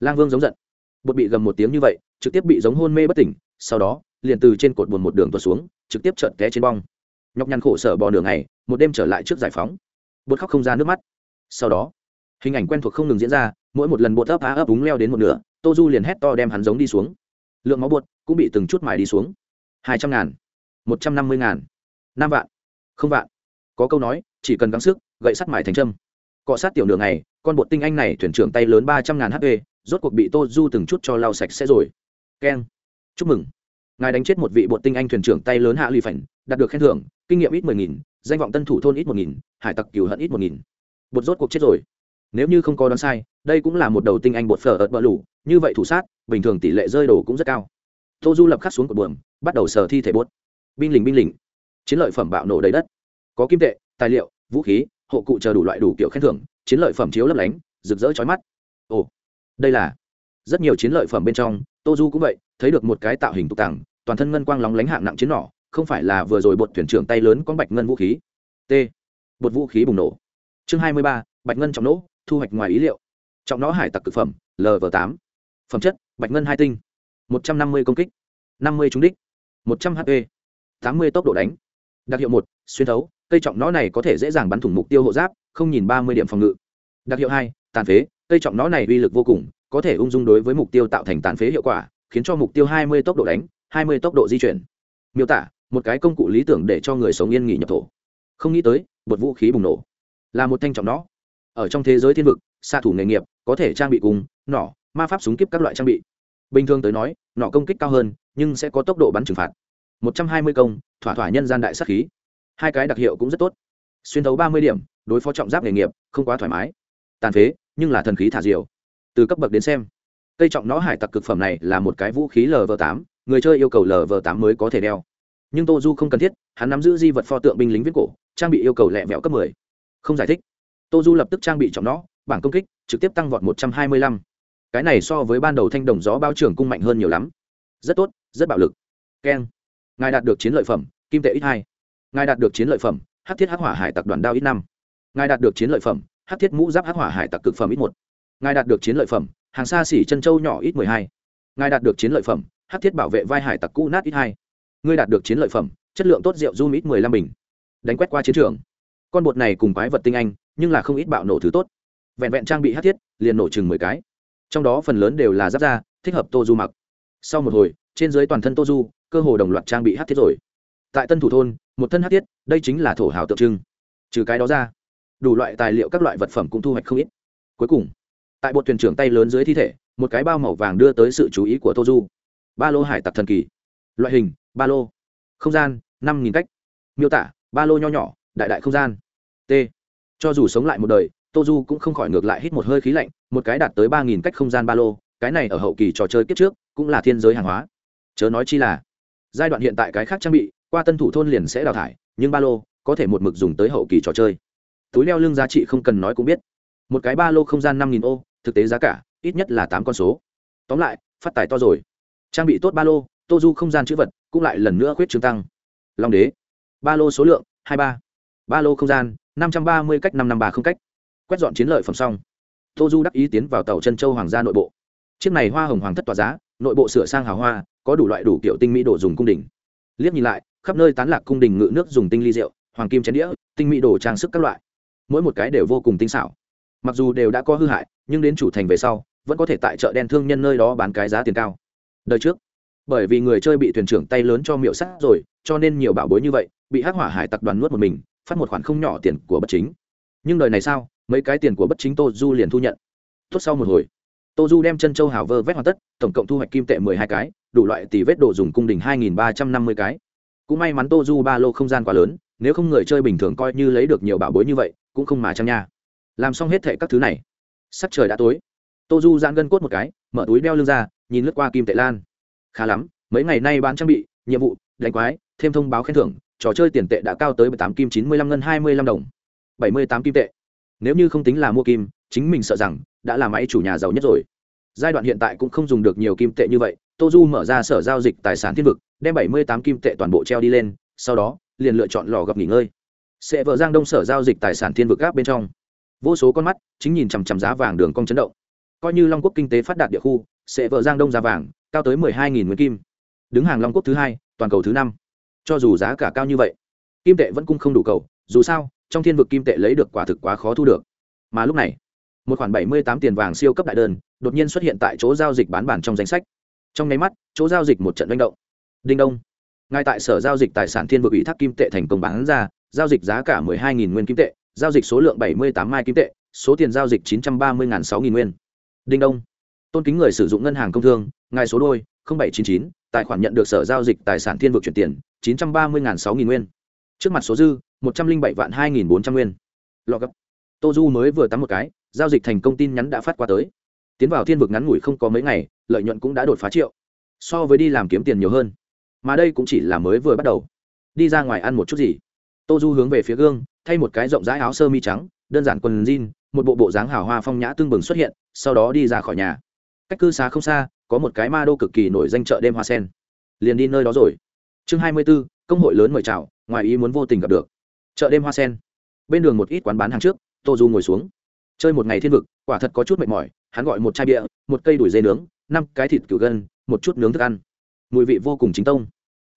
Lang vương giống giận. Bột bị gầm một tiếng như vậy, trực tiếp bị giống hôn mê bất tỉnh, sau đó, liền từ trên cột buồn một đường tuột xuống, trực tiếp trợn té trên bong. Nhọc nhằn khổ sở bò đường này một đêm trở lại trước giải phóng. Bột khóc không ra nước mắt. Sau đó, hình ảnh quen thuộc không ngừng diễn ra, mỗi một lần bột ấp á ấp úng leo đến một nửa, tô du liền hét to đem hắn giống đi xuống. Lượng máu bột cũng bị từng chút mài đi xuống. Hai trăm ngàn, một trăm năm mươi ngàn năm vạn. Không vạn. Có câu nói, chỉ cần gắng sức, gậy sắt mài thành trâm cọ sát tiểu nửa ngày, con bột tinh anh này thuyền trưởng tay lớn ba trăm ngàn hp rốt cuộc bị tô du từng chút cho lau sạch sẽ rồi. Keng. Chúc mừng. Ngài đánh chết một vị bột tinh anh thuyền trưởng tay lớn hạ lì phảnh đạt được khen thưởng, kinh nghiệm ít mười nghìn, danh vọng tân thủ thôn ít một nghìn, hải tặc cửu hận ít một nghìn. Bột rốt cuộc chết rồi. Nếu như không có đoán sai, đây cũng là một đầu tinh anh bột phở ợt bỡ lủ như vậy thủ sát, bình thường tỷ lệ rơi đồ cũng rất cao. Tô du lập khắc xuống cột buồm, bắt đầu sờ thi thể bốt binh lình binh lình chiến lợi phẩm bạo nổ đầy đất. Có kim tệ, tài liệu, vũ khí, hộ cụ chờ đủ loại đủ kiểu khen thưởng, chiến lợi phẩm chiếu lấp lánh, rực rỡ chói mắt. Ồ, đây là rất nhiều chiến lợi phẩm bên trong tô du cũng vậy, thấy được một cái tạo hình tục tàng toàn thân ngân quang lóng lánh hạng nặng chiến nỏ, không phải là vừa rồi bột thuyền trưởng tay lớn con bạch ngân vũ khí. T, bột vũ khí bùng nổ. Chương hai mươi ba, bạch ngân trọng nỗ thu hoạch ngoài ý liệu. Trọng nó hải tặc cực phẩm lv tám. Phẩm chất, bạch ngân hai tinh. Một trăm năm mươi công kích, năm mươi trúng đích. Một trăm hp tám mươi tốc độ đánh đặc hiệu một, xuyên thấu, cây trọng nõ này có thể dễ dàng bắn thủng mục tiêu hộ giáp, không nhìn ba mươi điểm phòng ngự. Đặc hiệu hai, tàn phế, cây trọng nõ này uy lực vô cùng, có thể ung dung đối với mục tiêu tạo thành tàn phế hiệu quả, khiến cho mục tiêu hai mươi tốc độ đánh, hai mươi tốc độ di chuyển. Miêu tả, một cái công cụ lý tưởng để cho người sống yên nghỉ nhập thổ. Không nghĩ tới, một vũ khí bùng nổ. Là một thanh trọng nõ ở trong thế giới thiên vực, xạ thủ nghề nghiệp, có thể trang bị cùng, nỏ, ma pháp súng kíp các loại trang bị. Bình thường tới nói nọ công kích cao hơn, nhưng sẽ có tốc độ bắn trừng phạt một trăm hai mươi công, thỏa thỏa nhân gian đại sắc khí. Hai cái đặc hiệu cũng rất tốt. Xuyên thấu ba mươi điểm, đối phó trọng giáp nghề nghiệp, không quá thoải mái. Tàn phế, nhưng là thần khí thả diều. Từ cấp bậc đến xem, cây trọng nó hải tặc cực phẩm này là một cái vũ khí lv tám, người chơi yêu cầu lv tám mới có thể đeo. Nhưng tô du không cần thiết, hắn nắm giữ di vật pho tượng binh lính viết cổ, trang bị yêu cầu lẹ vẹo cấp 10. không giải thích. Tô du lập tức trang bị trọng nó, bảng công kích, trực tiếp tăng vọt 125. cái này so với ban đầu thanh đồng gió bao trưởng cung mạnh hơn nhiều lắm. Rất tốt, rất bạo lực. Keng ngài đạt được chiến lợi phẩm, kim tệ ít hai. Ngài đạt được chiến lợi phẩm hát thiết hắc hỏa hải tặc đoàn đao ít năm. Ngài đạt được chiến lợi phẩm hát thiết mũ giáp hắc hỏa hải tặc cực phẩm ít một. Ngài đạt được chiến lợi phẩm, hàng xa xỉ chân châu nhỏ ít mười hai. Ngài đạt được chiến lợi phẩm hát thiết bảo vệ vai hải tặc cũ nát ít hai. Ngươi đạt được chiến lợi phẩm, chất lượng tốt rượu zoom ít mười lăm bình. Đánh quét qua chiến trường. Con bột này cùng quái vật tinh anh, nhưng là không ít bạo nổ thứ tốt. Vẹn vẹn trang bị hát thiết, liền nổ chừng mười cái. Trong đó phần lớn đều là giáp da, thích hợp tô du mặc. Sau một hồi, trên dưới toàn thân tô du cơ hồ đồng loạt trang bị hát thiết rồi. Tại tân thủ thôn, một thân hát thiết, đây chính là thổ hào tượng trưng. Trừ cái đó ra, đủ loại tài liệu các loại vật phẩm cũng thu hoạch không ít. Cuối cùng, tại bột thuyền trưởng tay lớn dưới thi thể, một cái bao màu vàng đưa tới sự chú ý của tô du ba lô hải tặc thần kỳ. Loại hình, ba lô. Không gian, năm nghìn cách. Miêu tả, ba lô nho nhỏ, đại đại không gian. T. Cho dù sống lại một đời tô du cũng không khỏi ngược lại hít một hơi khí lạnh, một cái đạt tới ba nghìn cách không gian ba lô, cái này ở hậu kỳ trò chơi kiếp trước, cũng là thiên giới hàng hóa. Chớ nói chi là giai đoạn hiện tại cái khác trang bị, qua tân thủ thôn liền sẽ đào thải, nhưng ba lô có thể một mực dùng tới hậu kỳ trò chơi. Túi leo lưng giá trị không cần nói cũng biết. Một cái ba lô không gian năm nghìn ô, thực tế giá cả, ít nhất là tám con số. Tóm lại, phát tài to rồi. Trang bị tốt ba lô tô du không gian chữ vật cũng lại lần nữa khuyết trương tăng. Long đế. Ba lô số lượng, hai ba. Ba lô không gian, năm trăm ba mươi cách năm năm ba không cách. Quét dọn chiến lợi phẩm xong. Tô du đắc ý tiến vào tàu chân châu hoàng gia nội bộ. Chiếc này hoa hồng hoàng thất tỏa giá, nội bộ sửa sang hào hoa có đủ loại đủ kiểu tinh mỹ đồ dùng cung đình. Liếc nhìn lại, khắp nơi tán lạc cung đình ngự nước dùng tinh ly rượu, hoàng kim chén đĩa, tinh mỹ đồ trang sức các loại. Mỗi một cái đều vô cùng tinh xảo. Mặc dù đều đã có hư hại, nhưng đến chủ thành về sau, vẫn có thể tại chợ đen thương nhân nơi đó bán cái giá tiền cao. Đời trước, bởi vì người chơi bị thuyền trưởng tay lớn cho miệu sắt rồi, cho nên nhiều bảo bối như vậy, bị hắc hỏa hải tặc đoàn nuốt một mình, phát một khoản không nhỏ tiền của bất chính. Nhưng đời này sao, mấy cái tiền của bất chính tô du liền thu nhận. Tốt sau một hồi, tô du đem chân châu hào vơ vét hoàn tất, tổng cộng thu hoạch kim tệ mười hai cái đủ loại tỷ vết đồ dùng cung đình hai nghìn ba trăm năm mươi cái. Cũng may mắn tô du ba lô không gian quá lớn, nếu không người chơi bình thường coi như lấy được nhiều bảo bối như vậy, cũng không mà chăng nha. Làm xong hết thệ các thứ này, sắc trời đã tối. Tô du giãn gân cốt một cái, mở túi đeo lưng ra, nhìn lướt qua kim tệ lan. Khá lắm, mấy ngày nay bán trang bị, nhiệm vụ, đánh quái, thêm thông báo khen thưởng, trò chơi tiền tệ đã cao tới 18 kim, chín mươi lăm ngân, hai mươi lăm đồng. bảy mươi tám kim tệ. Nếu như không tính là mua kim, chính mình sợ rằng đã là máy chủ nhà giàu nhất rồi. Giai đoạn hiện tại cũng không dùng được nhiều kim tệ như vậy tô du mở ra sở giao dịch tài sản thiên vực, đem bảy mươi tám kim tệ toàn bộ treo đi lên, sau đó, liền lựa chọn lò gặp nghỉ ngơi. Sẽ vợ giang đông sở giao dịch tài sản thiên vực gáp bên trong. Vô số con mắt chính nhìn chằm chằm giá vàng đường cong chấn động. Coi như long quốc kinh tế phát đạt địa khu, sẽ vợ giang đông giá vàng, cao tới mười hai nghìn nguyên kim. Đứng hàng long quốc thứ hai, toàn cầu thứ năm. Cho dù giá cả cao như vậy, kim tệ vẫn cung không đủ cầu, dù sao, trong thiên vực kim tệ lấy được quả thực quá khó thu được. Mà lúc này, một khoản bảy mươi tám tiền vàng siêu cấp đại đơn đột nhiên xuất hiện tại chỗ giao dịch bán bản trong danh sách trong nháy mắt, chỗ giao dịch một trận manh động. Đinh đông. Ngay tại sở giao dịch tài sản thiên vực ủy thác kim tệ thành công bán ra, giao dịch giá cả mười hai nguyên kim tệ, giao dịch số lượng bảy mươi tám mai kim tệ, số tiền giao dịch chín trăm ba mươi sáu nguyên. Đinh đông. Tôn kính người sử dụng ngân hàng công thương, ngài số đôi bảy trăm chín chín, tài khoản nhận được sở giao dịch tài sản thiên vực chuyển tiền, chín trăm ba mươi sáu nguyên. Trước mặt số dư, một trăm linh bảy vạn hai bốn trăm nguyên. Lọ gấp. Tô du mới vừa tắm một cái, giao dịch thành công tin nhắn đã phát qua tới. Tiến vào thiên vực ngắn ngủi không có mấy ngày lợi nhuận cũng đã đột phá triệu, so với đi làm kiếm tiền nhiều hơn. Mà đây cũng chỉ là mới vừa bắt đầu. Đi ra ngoài ăn một chút gì? Tô du hướng về phía gương, thay một cái rộng rãi áo sơ mi trắng, đơn giản quần jean, một bộ bộ dáng hào hoa phong nhã tương bừng xuất hiện, sau đó đi ra khỏi nhà. Cách cư xá không xa, có một cái ma đô cực kỳ nổi danh chợ đêm hoa sen. Liền đi nơi đó rồi. Chương hai mươi b ố công hội lớn mời chào, ngoài ý muốn vô tình gặp được. Chợ đêm hoa sen. Bên đường một ít quán bán hàng trước, tô du ngồi xuống. Chơi một ngày thiên vực, quả thật có chút mệt mỏi, hắn gọi một chai bia, một cây đùi dê nướng năm cái thịt cửu gân, một chút nướng thức ăn. Mùi vị vô cùng chính tông.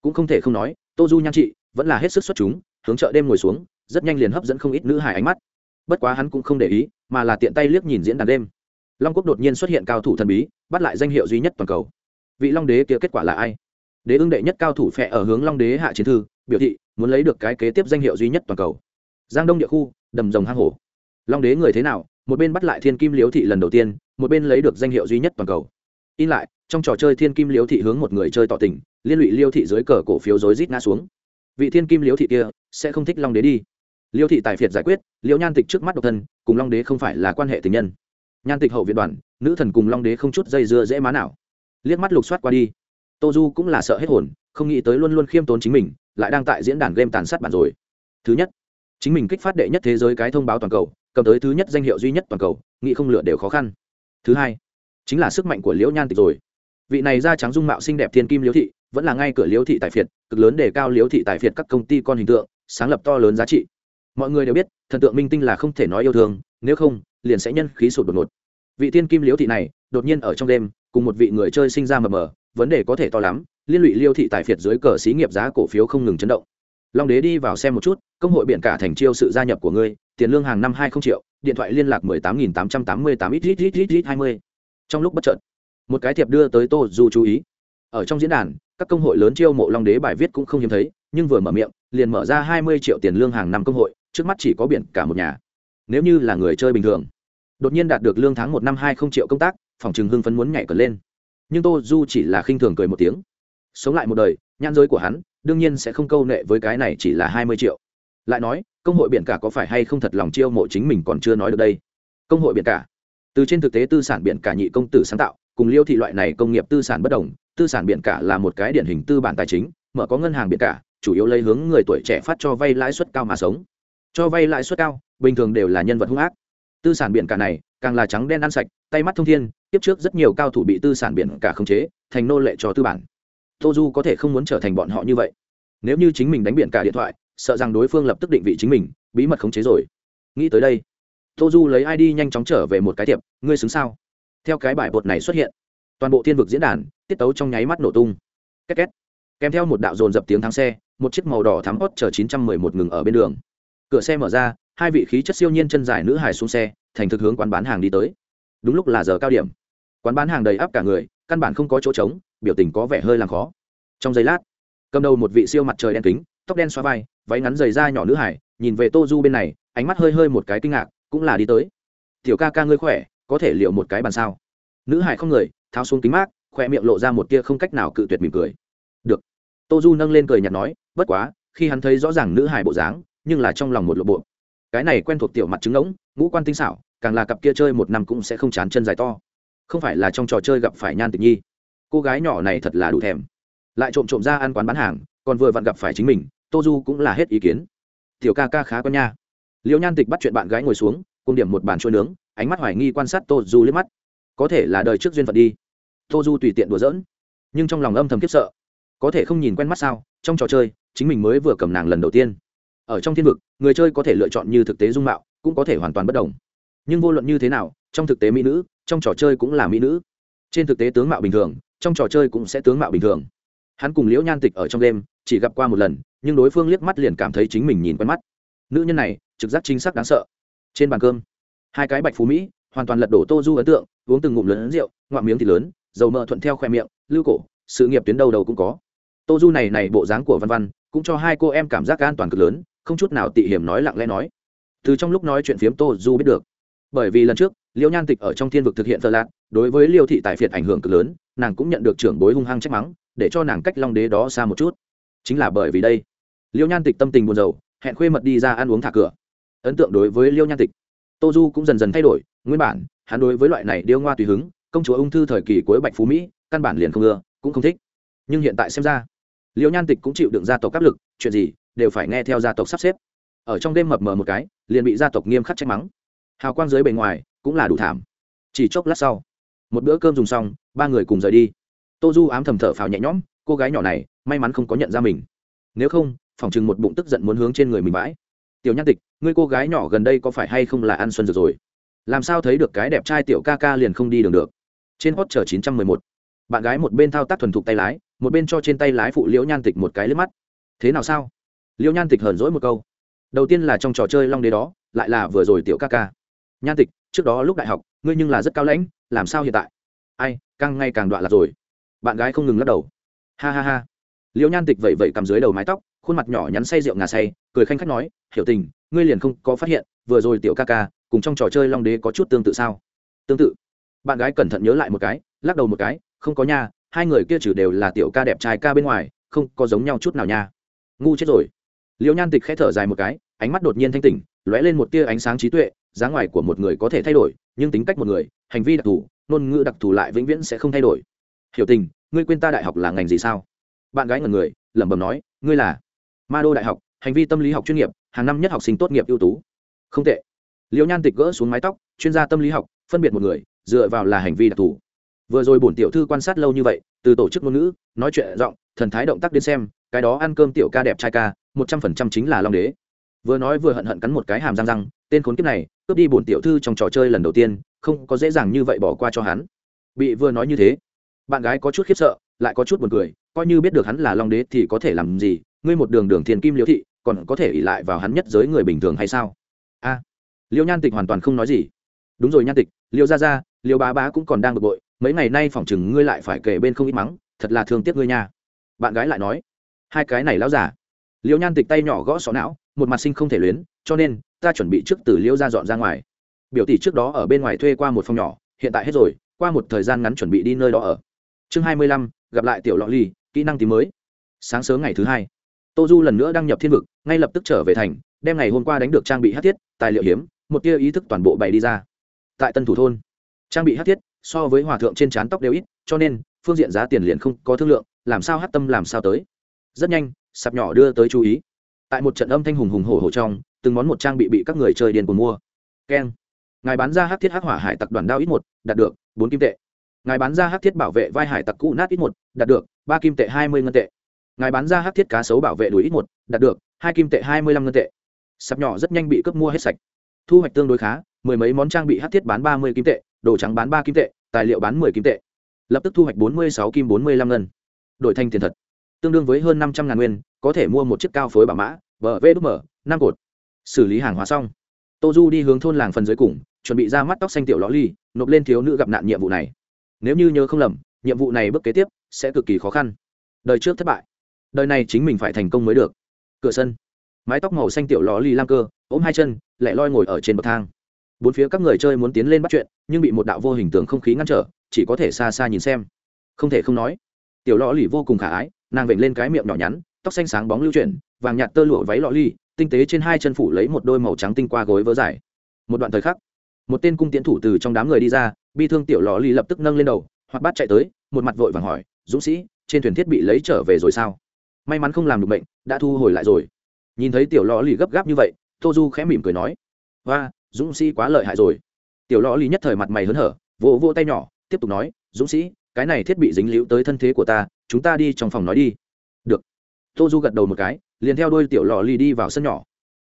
Cũng không thể không nói tô du nhan trị vẫn là hết sức xuất chúng, hướng chợ đêm ngồi xuống, rất nhanh liền hấp dẫn không ít nữ hài ánh mắt. Bất quá hắn cũng không để ý, mà là tiện tay liếc nhìn diễn đàn đêm. Long quốc đột nhiên xuất hiện cao thủ thần bí, bắt lại danh hiệu duy nhất toàn cầu. Vị long đế kia kết quả là ai? Đế ưng đệ nhất cao thủ phẹ ở hướng long đế hạ chiến thư, biểu thị muốn lấy được cái kế tiếp danh hiệu duy nhất toàn cầu. Giang đông địa khu, đầm rồng hang hổ. Long đế người thế nào? Một bên bắt lại thiên kim liếu thị lần đầu tiên, một bên lấy được danh hiệu duy nhất toàn cầu in lại, trong trò chơi thiên kim liễu thị hướng một người chơi tỏ tình, liên lụy liêu thị dưới cờ cổ phiếu rối rít ngã xuống. Vị thiên kim liễu thị kia, sẽ không thích long đế đi. Liêu thị tài phiệt giải quyết liễu nhan tịch trước mắt độc thân, cùng long đế không phải là quan hệ tình nhân. Nhan tịch hậu viện đoàn, nữ thần cùng long đế không chút dây dưa dễ má nào. Liếc mắt lục soát qua đi, tô du cũng là sợ hết hồn, không nghĩ tới luôn luôn khiêm tốn chính mình, lại đang tại diễn đàn game tàn sát bản rồi. Thứ nhất, chính mình kích phát đệ nhất thế giới cái thông báo toàn cầu, cầm tới thứ nhất danh hiệu duy nhất toàn cầu, nghĩ không lựa đều khó khăn. Thứ hai chính là sức mạnh của liễu nhan tịch rồi. Vị này da trắng dung mạo xinh đẹp thiên kim liễu thị, vẫn là ngay cửa liễu thị tài phiệt, cực lớn đề cao liễu thị tài phiệt các công ty con hình tượng, sáng lập to lớn giá trị. Mọi người đều biết, thần tượng minh tinh là không thể nói yêu thương, nếu không, liền sẽ nhân khí sụt đột ngột. Vị thiên kim liễu thị này, đột nhiên ở trong đêm, cùng một vị người chơi sinh ra mờ mờ, vấn đề có thể to lắm, liên lụy liêu thị tài phiệt dưới cờ xí nghiệp giá cổ phiếu không ngừng chấn động. Long đế đi vào xem một chút, công hội biển cả thành chiêu sự gia nhập của ngươi, tiền lương hàng năm hai không triệu, điện thoại liên lạc mười tám nghìn tám trăm tám mươi tám, ít ít ít ít ít, hai mươi trong lúc bất trợn một cái thiệp đưa tới tô du chú ý. Ở trong diễn đàn, các công hội lớn chiêu mộ long đế bài viết cũng không hiếm thấy, nhưng vừa mở miệng, liền mở ra hai mươi triệu tiền lương hàng năm công hội, trước mắt chỉ có biển cả một nhà. Nếu như là người chơi bình thường, đột nhiên đạt được lương tháng một năm hai không triệu công tác, phòng chừng hưng phấn muốn nhảy cẩn lên. Nhưng tô du chỉ là khinh thường cười một tiếng. Sống lại một đời nhan giới của hắn, đương nhiên sẽ không câu nệ với cái này chỉ là hai mươi triệu. Lại nói, công hội biển cả có phải hay không thật lòng chiêu mộ chính mình còn chưa nói được đây? Công hội biển cả từ trên thực tế tư sản biển cả nhị công tử sáng tạo, cùng liêu thị loại này công nghiệp tư sản bất đồng, tư sản biển cả là một cái điển hình tư bản tài chính, mở có ngân hàng biển cả, chủ yếu lấy hướng người tuổi trẻ phát cho vay lãi suất cao mà sống. Cho vay lãi suất cao, bình thường đều là nhân vật hung ác. Tư sản biển cả này, càng là trắng đen ăn sạch, tay mắt thông thiên, tiếp trước rất nhiều cao thủ bị tư sản biển cả khống chế, thành nô lệ cho tư bản. Tô du có thể không muốn trở thành bọn họ như vậy. Nếu như chính mình đánh biển cả điện thoại, sợ rằng đối phương lập tức định vị chính mình, bí mật khống chế rồi. Nghĩ tới đây tô du lấy id nhanh chóng trở về một cái tiệm ngươi xứng sao? Theo cái bài bột này xuất hiện, toàn bộ thiên vực diễn đàn, tiết tấu trong nháy mắt nổ tung. Két két. Kèm theo một đạo dồn dập tiếng thắng xe, một chiếc màu đỏ thắm hot chở chín trăm mười một ngừng ở bên đường. Cửa xe mở ra, hai vị khí chất siêu nhiên chân dài nữ hài xuống xe, thành thực hướng quán bán hàng đi tới. Đúng lúc là giờ cao điểm. Quán bán hàng đầy áp cả người, căn bản không có chỗ trống, biểu tình có vẻ hơi làm khó. Trong giây lát, cầm đầu một vị siêu mặt trời đen kính, tóc đen xoa vai, váy ngắn dày da nhỏ nữ hải nhìn về tô du bên này, ánh mắt hơi hơi một cái kinh ngạc cũng là đi tới. Tiểu ca ca ngươi khỏe, có thể liệu một cái bàn sao? Nữ hải không người, tháo xuống kính mát khoe miệng lộ ra một tia không cách nào cự tuyệt mỉm cười. Được. Tô du nâng lên cười nhạt nói, bất quá, khi hắn thấy rõ ràng nữ hải bộ dáng, nhưng là trong lòng một lộ bộ. Cái này quen thuộc tiểu mặt trứng ngỗng, ngũ quan tinh xảo, càng là cặp kia chơi một năm cũng sẽ không chán chân dài to. Không phải là trong trò chơi gặp phải nhan tịch nhi. Cô gái nhỏ này thật là đủ thèm. Lại trộm trộm ra ăn quán bán hàng, còn vừa vặn gặp phải chính mình, tô du cũng là hết ý kiến. Tiểu ca ca khá con nha liễu nhan tịch bắt chuyện bạn gái ngồi xuống, cùng điểm một bàn trôi nướng, ánh mắt hoài nghi quan sát tô du liếc mắt. Có thể là đời trước duyên phận đi. Tô du tùy tiện đùa giỡn, nhưng trong lòng âm thầm khiếp sợ. Có thể không nhìn quen mắt sao? Trong trò chơi, chính mình mới vừa cầm nàng lần đầu tiên. Ở trong thiên vực, người chơi có thể lựa chọn như thực tế dung mạo, cũng có thể hoàn toàn bất đồng. Nhưng vô luận như thế nào, trong thực tế mỹ nữ, trong trò chơi cũng là mỹ nữ. Trên thực tế tướng mạo bình thường, trong trò chơi cũng sẽ tướng mạo bình thường. Hắn cùng liễu nhan tịch ở trong đêm, chỉ gặp qua một lần, nhưng đối phương liếc mắt liền cảm thấy chính mình nhìn quen mắt. Nữ nhân này trực giác chính xác đáng sợ. Trên bàn cơm, hai cái bạch phú mỹ, hoàn toàn lật đổ tô du ấn tượng, uống từng ngụm lớn rượu ngoạm miếng thì lớn, dầu mỡ thuận theo khoe miệng, lưu cổ, sự nghiệp tuyến đầu đầu cũng có. Tô du này này bộ dáng của văn văn, cũng cho hai cô em cảm giác an toàn cực lớn, không chút nào tị hiểm nói lặng lẽ nói. Từ trong lúc nói chuyện phiếm tô du biết được, bởi vì lần trước, liễu nhan tịch ở trong thiên vực thực hiện thợ lạc, đối với liêu thị tài phiệt ảnh hưởng cực lớn, nàng cũng nhận được trưởng bối hung hăng trách mắng, để cho nàng cách long đế đó xa một chút. Chính là bởi vì đây liêu nhan tịch tâm tình buồn rầu, hẹn khuê mật đi ra ăn uống thả cửa ấn tượng đối với liêu nhan tịch. Tô du cũng dần dần thay đổi, nguyên bản, hắn đối với loại này điêu ngoa tùy hứng, công chúa ung thư thời kỳ cuối bạch phú mỹ, căn bản liền không ưa, cũng không thích. Nhưng hiện tại xem ra, liêu nhan tịch cũng chịu đựng gia tộc áp lực, chuyện gì, đều phải nghe theo gia tộc sắp xếp. Ở trong đêm mập mờ một cái, liền bị gia tộc nghiêm khắc trách mắng. Hào quang dưới bề ngoài, cũng là đủ thảm. Chỉ chốc lát sau, một bữa cơm dùng xong, ba người cùng rời đi. Tô du ám thầm thở phào nhẹ nhõm, cô gái nhỏ này, may mắn không có nhận ra mình. Nếu không, phòng chừng một bụng tức giận muốn hướng trên người mình bãi tiểu nhan tịch, ngươi cô gái nhỏ gần đây có phải hay không là ăn xuân dược rồi? Làm sao thấy được cái đẹp trai tiểu ca ca liền không đi đường được? Trên hot chờ chín trăm mười một, bạn gái một bên thao tác thuần thục tay lái, một bên cho trên tay lái phụ liễu nhan tịch một cái lướt mắt. Thế nào sao? Liễu nhan tịch hờn dỗi một câu. Đầu tiên là trong trò chơi long đế đó, lại là vừa rồi tiểu ca ca. Nhan tịch, trước đó lúc đại học, ngươi nhưng là rất cao lãnh, làm sao hiện tại? Ai, càng ngày càng đoạn lạc rồi. Bạn gái không ngừng lắc đầu. Ha ha ha. Liễu nhan tịch vẩy vẩy cầm dưới đầu mái tóc, khuôn mặt nhỏ nhắn say rượu ngà say cười khanh khách nói, hiểu tình, ngươi liền không có phát hiện, vừa rồi tiểu ca ca cùng trong trò chơi long đế có chút tương tự sao? Tương tự. Bạn gái cẩn thận nhớ lại một cái, lắc đầu một cái, không có nha, hai người kia trừ đều là tiểu ca đẹp trai ca bên ngoài, không có giống nhau chút nào nha. Ngu chết rồi. Liễu nhan tịch khẽ thở dài một cái, ánh mắt đột nhiên thanh tỉnh, lóe lên một tia ánh sáng trí tuệ, dáng ngoài của một người có thể thay đổi, nhưng tính cách một người, hành vi đặc thù, ngôn ngữ đặc thù lại vĩnh viễn sẽ không thay đổi. Hiểu tình, ngươi quên ta đại học là ngành gì sao? Bạn gái ngần người, lẩm bẩm nói, ngươi là ma đô đại học hành vi tâm lý học chuyên nghiệp, hàng năm nhất học sinh tốt nghiệp ưu tú. Không tệ. Liễu nhan tịch gỡ xuống mái tóc, chuyên gia tâm lý học, phân biệt một người, dựa vào là hành vi đặc thù. Vừa rồi bổn tiểu thư quan sát lâu như vậy, từ tổ chức ngôn ngữ, nói chuyện giọng, thần thái động tác đến xem, cái đó ăn cơm tiểu ca đẹp trai ca, một trăm phần trăm chính là long đế. Vừa nói vừa hận hận cắn một cái hàm răng răng, tên khốn kiếp này, cướp đi bổn tiểu thư trong trò chơi lần đầu tiên, không có dễ dàng như vậy bỏ qua cho hắn. Bị vừa nói như thế, bạn gái có chút khiếp sợ, lại có chút buồn cười, coi như biết được hắn là long đế thì có thể làm gì, ngươi một đường đường thiền kim liễu thị còn có thể ỉ lại vào hắn nhất giới người bình thường hay sao? A, liêu nhan tịch hoàn toàn không nói gì. Đúng rồi nhan tịch, liêu ra ra liêu bá bá cũng còn đang bực bội, mấy ngày nay phỏng chừng ngươi lại phải kể bên không ít mắng, thật là thương tiếc ngươi nha. Bạn gái lại nói, hai cái này lão giả liêu nhan tịch tay nhỏ gõ xó não, một mặt sinh không thể luyến, cho nên, ta chuẩn bị trước từ liêu ra dọn ra ngoài. Biểu tỷ trước đó ở bên ngoài thuê qua một phòng nhỏ, hiện tại hết rồi, qua một thời gian ngắn chuẩn bị đi nơi đó ở. Chương hai mươi lăm, gặp lại tiểu lọ ly kỹ năng tìm mới. Sáng sớm ngày thứ hai tô du lần nữa đăng nhập thiên vực, ngay lập tức trở về thành, đem ngày hôm qua đánh được trang bị hát thiết, tài liệu hiếm, một tia ý thức toàn bộ bày đi ra. Tại tân thủ thôn, trang bị hát thiết so với hòa thượng trên trán tóc đều ít, cho nên, phương diện giá tiền liền không có thương lượng, làm sao hát tâm làm sao tới. Rất nhanh, sạp nhỏ đưa tới chú ý. Tại một trận âm thanh hùng hùng hổ hổ trong, từng món một trang bị bị các người chơi điền cùng mua. Keng. Ngài bán ra hát thiết hắc hỏa hải tặc đoàn đao ít một, đạt được bốn kim tệ. Ngài bán ra hát thiết bảo vệ vai hải tặc cũ nát ít một, đạt được ba kim tệ hai mươi ngân tệ ngài bán ra hát thiết cá sấu bảo vệ đuổi ít một, đạt được, hai kim tệ hai mươi lăm ngân tệ. Sạp nhỏ rất nhanh bị cướp mua hết sạch. Thu hoạch tương đối khá, mười mấy món trang bị hát thiết bán ba mươi kim tệ, đồ trắng bán ba kim tệ, tài liệu bán mười kim tệ. Lập tức thu hoạch bốn mươi sáu kim bốn mươi lăm ngân. Đổi thành tiền thật. Tương đương với hơn năm trăm ngàn nguyên, có thể mua một chiếc cao phối bảo mã, bờ vê đúc mở, năm cột. Xử lý hàng hóa xong. Tô du đi hướng thôn làng phần dưới cùng, chuẩn bị ra mắt tóc xanh tiểu ló ly, nộp lên thiếu nữ gặp nạn nhiệm vụ này. Nếu như nhớ không lầm, nhiệm vụ này bước kế tiếp sẽ cực kỳ khó khăn. Đời trước thất bại đời này chính mình phải thành công mới được. Cửa sân. Mái tóc màu xanh tiểu lò ly lam cơ, ôm hai chân lại loi ngồi ở trên bậc thang. Bốn phía các người chơi muốn tiến lên bắt chuyện, nhưng bị một đạo vô hình tường không khí ngăn trở, chỉ có thể xa xa nhìn xem. Không thể không nói, tiểu lò lì vô cùng khả ái, nàng vểnh lên cái miệng nhỏ nhắn, tóc xanh sáng bóng lưu chuyển, vàng nhạt tơ lụa váy lọ ly tinh tế trên hai chân phủ lấy một đôi màu trắng tinh qua gối vớ dài. Một đoạn thời khắc, một tên cung tiến thủ từ trong đám người đi ra, bi thương tiểu lò ly lập tức nâng lên đầu, hoặc bắt chạy tới, một mặt vội vàng hỏi, dũng sĩ, trên thuyền thiết bị lấy trở về rồi sao? May mắn không làm được bệnh, đã thu hồi lại rồi. Nhìn thấy tiểu lò lì gấp gáp như vậy, tô du khẽ mỉm cười nói và dũng sĩ quá lợi hại rồi. Tiểu lò lì nhất thời mặt mày hớn hở, vỗ vỗ tay nhỏ, tiếp tục nói, dũng sĩ, cái này thiết bị dính líu tới thân thế của ta, chúng ta đi trong phòng nói đi. Được. Tô du gật đầu một cái, liền theo đôi tiểu lò lì đi vào sân nhỏ.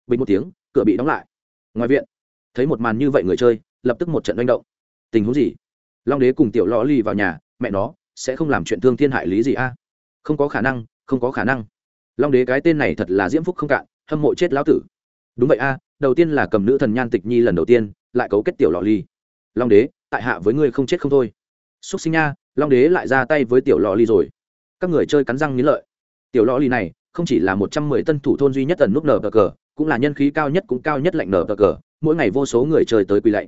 Bình một tiếng, cửa bị đóng lại. Ngoài viện, thấy một màn như vậy người chơi, lập tức một trận manh động. Tình huống gì? Long đế cùng tiểu lò lì vào nhà, mẹ nó, sẽ không làm chuyện thương thiên hại lý gì a? Không có khả năng không có khả năng. Long đế cái tên này thật là diễm phúc không cạn, hâm mộ chết lão tử. Đúng vậy a, đầu tiên là cầm nữ thần nhan tịch nhi lần đầu tiên, lại cấu kết tiểu lò ly. Long đế, tại hạ với ngươi không chết không thôi. Xúc sinh nha, long đế lại ra tay với tiểu lò ly rồi. Các người chơi cắn răng nghĩ lợi. Tiểu lò ly này, không chỉ là một trăm mười tân thủ thôn duy nhất tần núp nở cờ cờ, cũng là nhân khí cao nhất cũng cao nhất lạnh nở cờ cờ, mỗi ngày vô số người chơi tới quỳ lạy.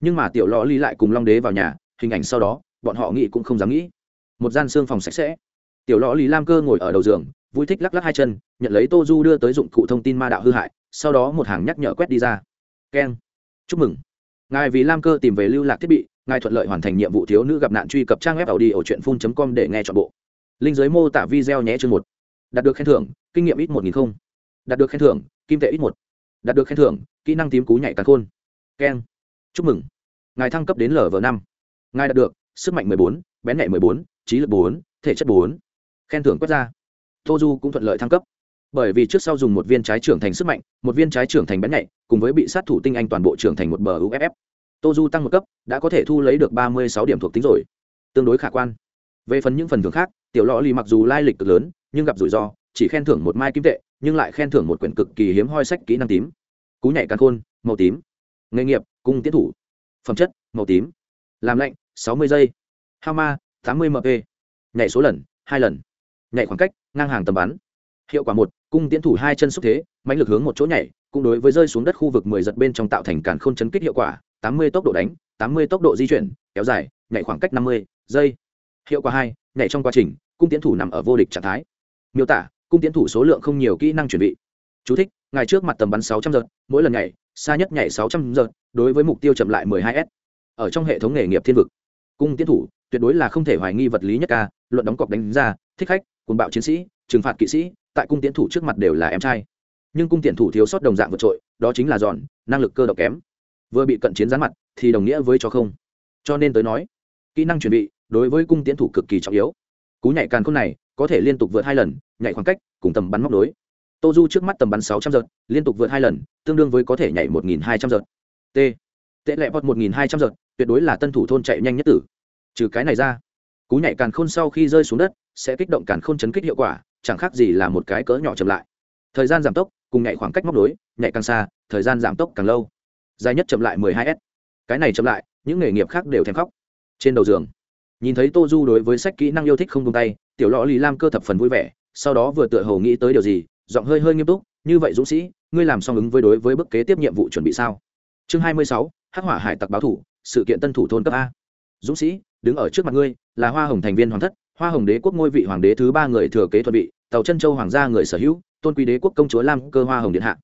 Nhưng mà tiểu lò ly lại cùng long đế vào nhà, hình ảnh sau đó, bọn họ nghĩ cũng không dám nghĩ. Một gian xương phòng sạch sẽ tiểu lò lì lam cơ ngồi ở đầu giường, vui thích lắc lắc hai chân, nhận lấy tô du đưa tới dụng cụ thông tin ma đạo hư hại, sau đó một hàng nhắc nhở quét đi ra. Keng chúc mừng. Ngài vì lam cơ tìm về lưu lạc thiết bị, ngài thuận lợi hoàn thành nhiệm vụ thiếu nữ gặp nạn truy cập trang web tàu đi ở truyện phun com để nghe chọn bộ. Linh giới mô tả video nhé chương một. Đạt được khen thưởng, kinh nghiệm ít một nghìn không. Đạt được khen thưởng, kim tệ ít một. Đạt được khen thưởng, kỹ năng tím cú nhảy càn khôn. Keng chúc mừng. Ngài thăng cấp đến lv năm. Ngài đạt được sức mạnh mười bốn, bén nhạy mười bốn, trí lực bốn, thể chất bốn khen thưởng quét ra. Tô du cũng thuận lợi thăng cấp. Bởi vì trước sau dùng một viên trái trưởng thành sức mạnh, một viên trái trưởng thành bén nhạy, cùng với bị sát thủ tinh anh toàn bộ trưởng thành một bờ uff tô du tăng một cấp, đã có thể thu lấy được ba mươi sáu điểm thuộc tính rồi. Tương đối khả quan. Về phần những phần thưởng khác, tiểu lò lì mặc dù lai lịch cực lớn, nhưng gặp rủi ro, chỉ khen thưởng một mai kim tệ, nhưng lại khen thưởng một quyển cực kỳ hiếm hoi sách kỹ năng tím. Cú nhảy căn khôn, màu tím. Nghề nghiệp, cung tiến thủ. Phẩm chất, màu tím. Làm lạnh, sáu mươi giây. Hao ma, tám mươi mp nhảy số lần, hai lần nhảy khoảng cách ngang hàng tầm bắn. Hiệu quả một cung tiến thủ hai chân xúc thế mạnh lực hướng một chỗ nhảy cũng đối với rơi xuống đất khu vực mười giật bên trong tạo thành cản khôn chấn kích hiệu quả tám mươi tốc độ đánh tám mươi tốc độ di chuyển kéo dài nhảy khoảng cách năm mươi giây. Hiệu quả hai nhảy trong quá trình cung tiến thủ nằm ở vô địch trạng thái. Miêu tả cung tiến thủ số lượng không nhiều kỹ năng chuẩn bị. Chú thích, ngày trước mặt tầm bắn sáu trăm giật mỗi lần nhảy xa nhất nhảy sáu trăm giật đối với mục tiêu chậm lại mười hai s. Ở trong hệ thống nghề nghiệp thiên vực cung tiến thủ tuyệt đối là không thể hoài nghi vật lý nhất ca luận đóng cọc đánh ra thích khách cuồng bạo chiến sĩ, trừng phạt kỵ sĩ, tại cung tiến thủ trước mặt đều là em trai. Nhưng cung tiến thủ thiếu sót đồng dạng vượt trội, đó chính là giòn, năng lực cơ động kém. Vừa bị cận chiến gián mặt, thì đồng nghĩa với cho không. Cho nên tới nói, kỹ năng chuẩn bị đối với cung tiến thủ cực kỳ trọng yếu. Cú nhảy càn khôn này có thể liên tục vượt hai lần, nhảy khoảng cách cùng tầm bắn móc đối tô du trước mắt tầm bắn sáu trăm giật, liên tục vượt hai lần, tương đương với có thể nhảy một nghìn hai trăm giật. T. Tệ lệ bọt một nghìn hai trăm giật, tuyệt đối là tân thủ thôn chạy nhanh nhất tử. Trừ cái này ra, cú nhảy càn khôn sau khi rơi xuống đất sẽ kích động càn khôn chấn kích hiệu quả chẳng khác gì là một cái cỡ nhỏ chậm lại. Thời gian giảm tốc cùng nhảy khoảng cách móc đối nhảy càng xa thời gian giảm tốc càng lâu. Dài nhất chậm lại 12 s. Cái này chậm lại những nghề nghiệp khác đều thèm khóc. Trên đầu giường nhìn thấy tô du đối với sách kỹ năng yêu thích không tung tay tiểu lọ lì lam cơ thập phần vui vẻ sau đó vừa tựa hồ nghĩ tới điều gì giọng hơi hơi nghiêm túc như vậy dũng sĩ ngươi làm xong ứng với đối với bức kế tiếp nhiệm vụ chuẩn bị sao? Chương 26, hắc hỏa hải tặc báo thủ sự kiện tân thủ thôn cấp a. Dũng sĩ đứng ở trước mặt ngươi là hoa hồng thành viên hoàng thất hoa hồng đế quốc ngôi vị hoàng đế thứ ba người thừa kế thuận vị, tàu chân châu hoàng gia người sở hữu tôn quý đế quốc công chúa lam cơ hoa hồng điện hạ.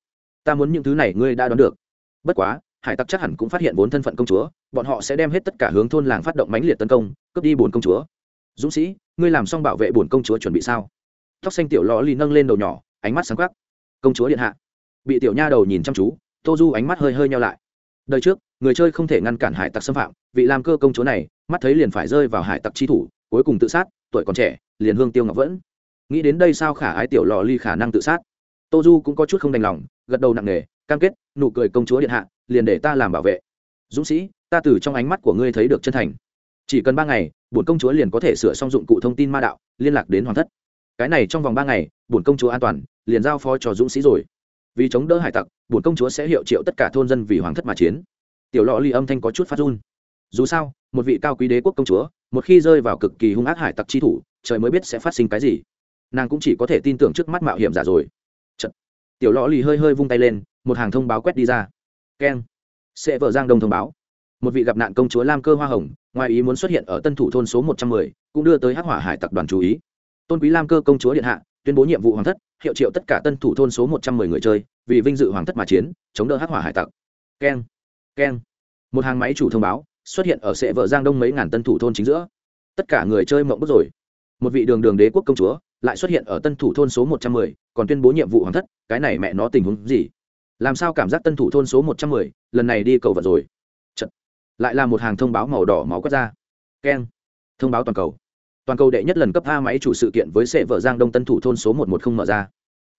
Ta muốn những thứ này ngươi đã đoán được. Bất quá hải tặc chắc hẳn cũng phát hiện bốn thân phận công chúa bọn họ sẽ đem hết tất cả hướng thôn làng phát động mãnh liệt tấn công cướp đi bốn công chúa. Dũng sĩ ngươi làm xong bảo vệ bốn công chúa chuẩn bị sao? Tóc xanh tiểu lò lì nâng lên đầu nhỏ ánh mắt sáng quắc. Công chúa điện hạ. Bị tiểu nha đầu nhìn chăm chú tô du ánh mắt hơi hơi nhau lại. Đời trước người chơi không thể ngăn cản hải tặc xâm phạm vị làm cơ công chúa này mắt thấy liền phải rơi vào hải tặc chi thủ cuối cùng tự sát tuổi còn trẻ, liền hương tiêu ngọc vẫn. Nghĩ đến đây sao khả ái tiểu lò ly khả năng tự sát. Tô du cũng có chút không đành lòng, gật đầu nặng nề, cam kết, nụ cười công chúa điện hạ, liền để ta làm bảo vệ. Dũng sĩ, ta từ trong ánh mắt của ngươi thấy được chân thành. Chỉ cần ba ngày, bổn công chúa liền có thể sửa xong dụng cụ thông tin ma đạo, liên lạc đến hoàng thất. Cái này trong vòng ba ngày, bổn công chúa an toàn, liền giao phó cho dũng sĩ rồi. Vì chống đỡ hải tặc, bổn công chúa sẽ hiệu triệu tất cả thôn dân vì hoàng thất mà chiến. Tiểu lọ ly âm thanh có chút phát run dù sao, một vị cao quý đế quốc công chúa, một khi rơi vào cực kỳ hung ác hải tặc chi thủ, trời mới biết sẽ phát sinh cái gì. Nàng cũng chỉ có thể tin tưởng trước mắt mạo hiểm giả rồi. Chật. tiểu lọ lì hơi hơi vung tay lên, một hàng thông báo quét đi ra. Keng. Sẽ vợ giang đông thông báo. Một vị gặp nạn công chúa lam cơ hoa hồng, ngoài ý muốn xuất hiện ở tân thủ thôn số một trăm mười, cũng đưa tới hắc hỏa hải tặc đoàn chú ý. Tôn quý lam cơ công chúa điện hạ, tuyên bố nhiệm vụ hoàng thất, hiệu triệu tất cả tân thủ thôn số một trăm mười người chơi, vì vinh dự hoàng thất mà chiến, chống đỡ hắc hỏa hải tặc. Keng. Keng. Một hàng máy chủ thông báo xuất hiện ở sệ vợ giang đông mấy ngàn tân thủ thôn chính giữa. Tất cả người chơi mộng bức rồi. Một vị đường đường đế quốc công chúa lại xuất hiện ở tân thủ thôn số một trăm mười, còn tuyên bố nhiệm vụ hoàng thất, cái này mẹ nó tình huống gì? Làm sao cảm giác tân thủ thôn số một trăm mười, lần này đi cầu vật rồi? Chật. lại là một hàng thông báo màu đỏ máu quét ra. Keng. Thông báo toàn cầu. Toàn cầu đệ nhất lần cấp a máy chủ sự kiện với sệ vợ giang đông tân thủ thôn số một một không mở ra.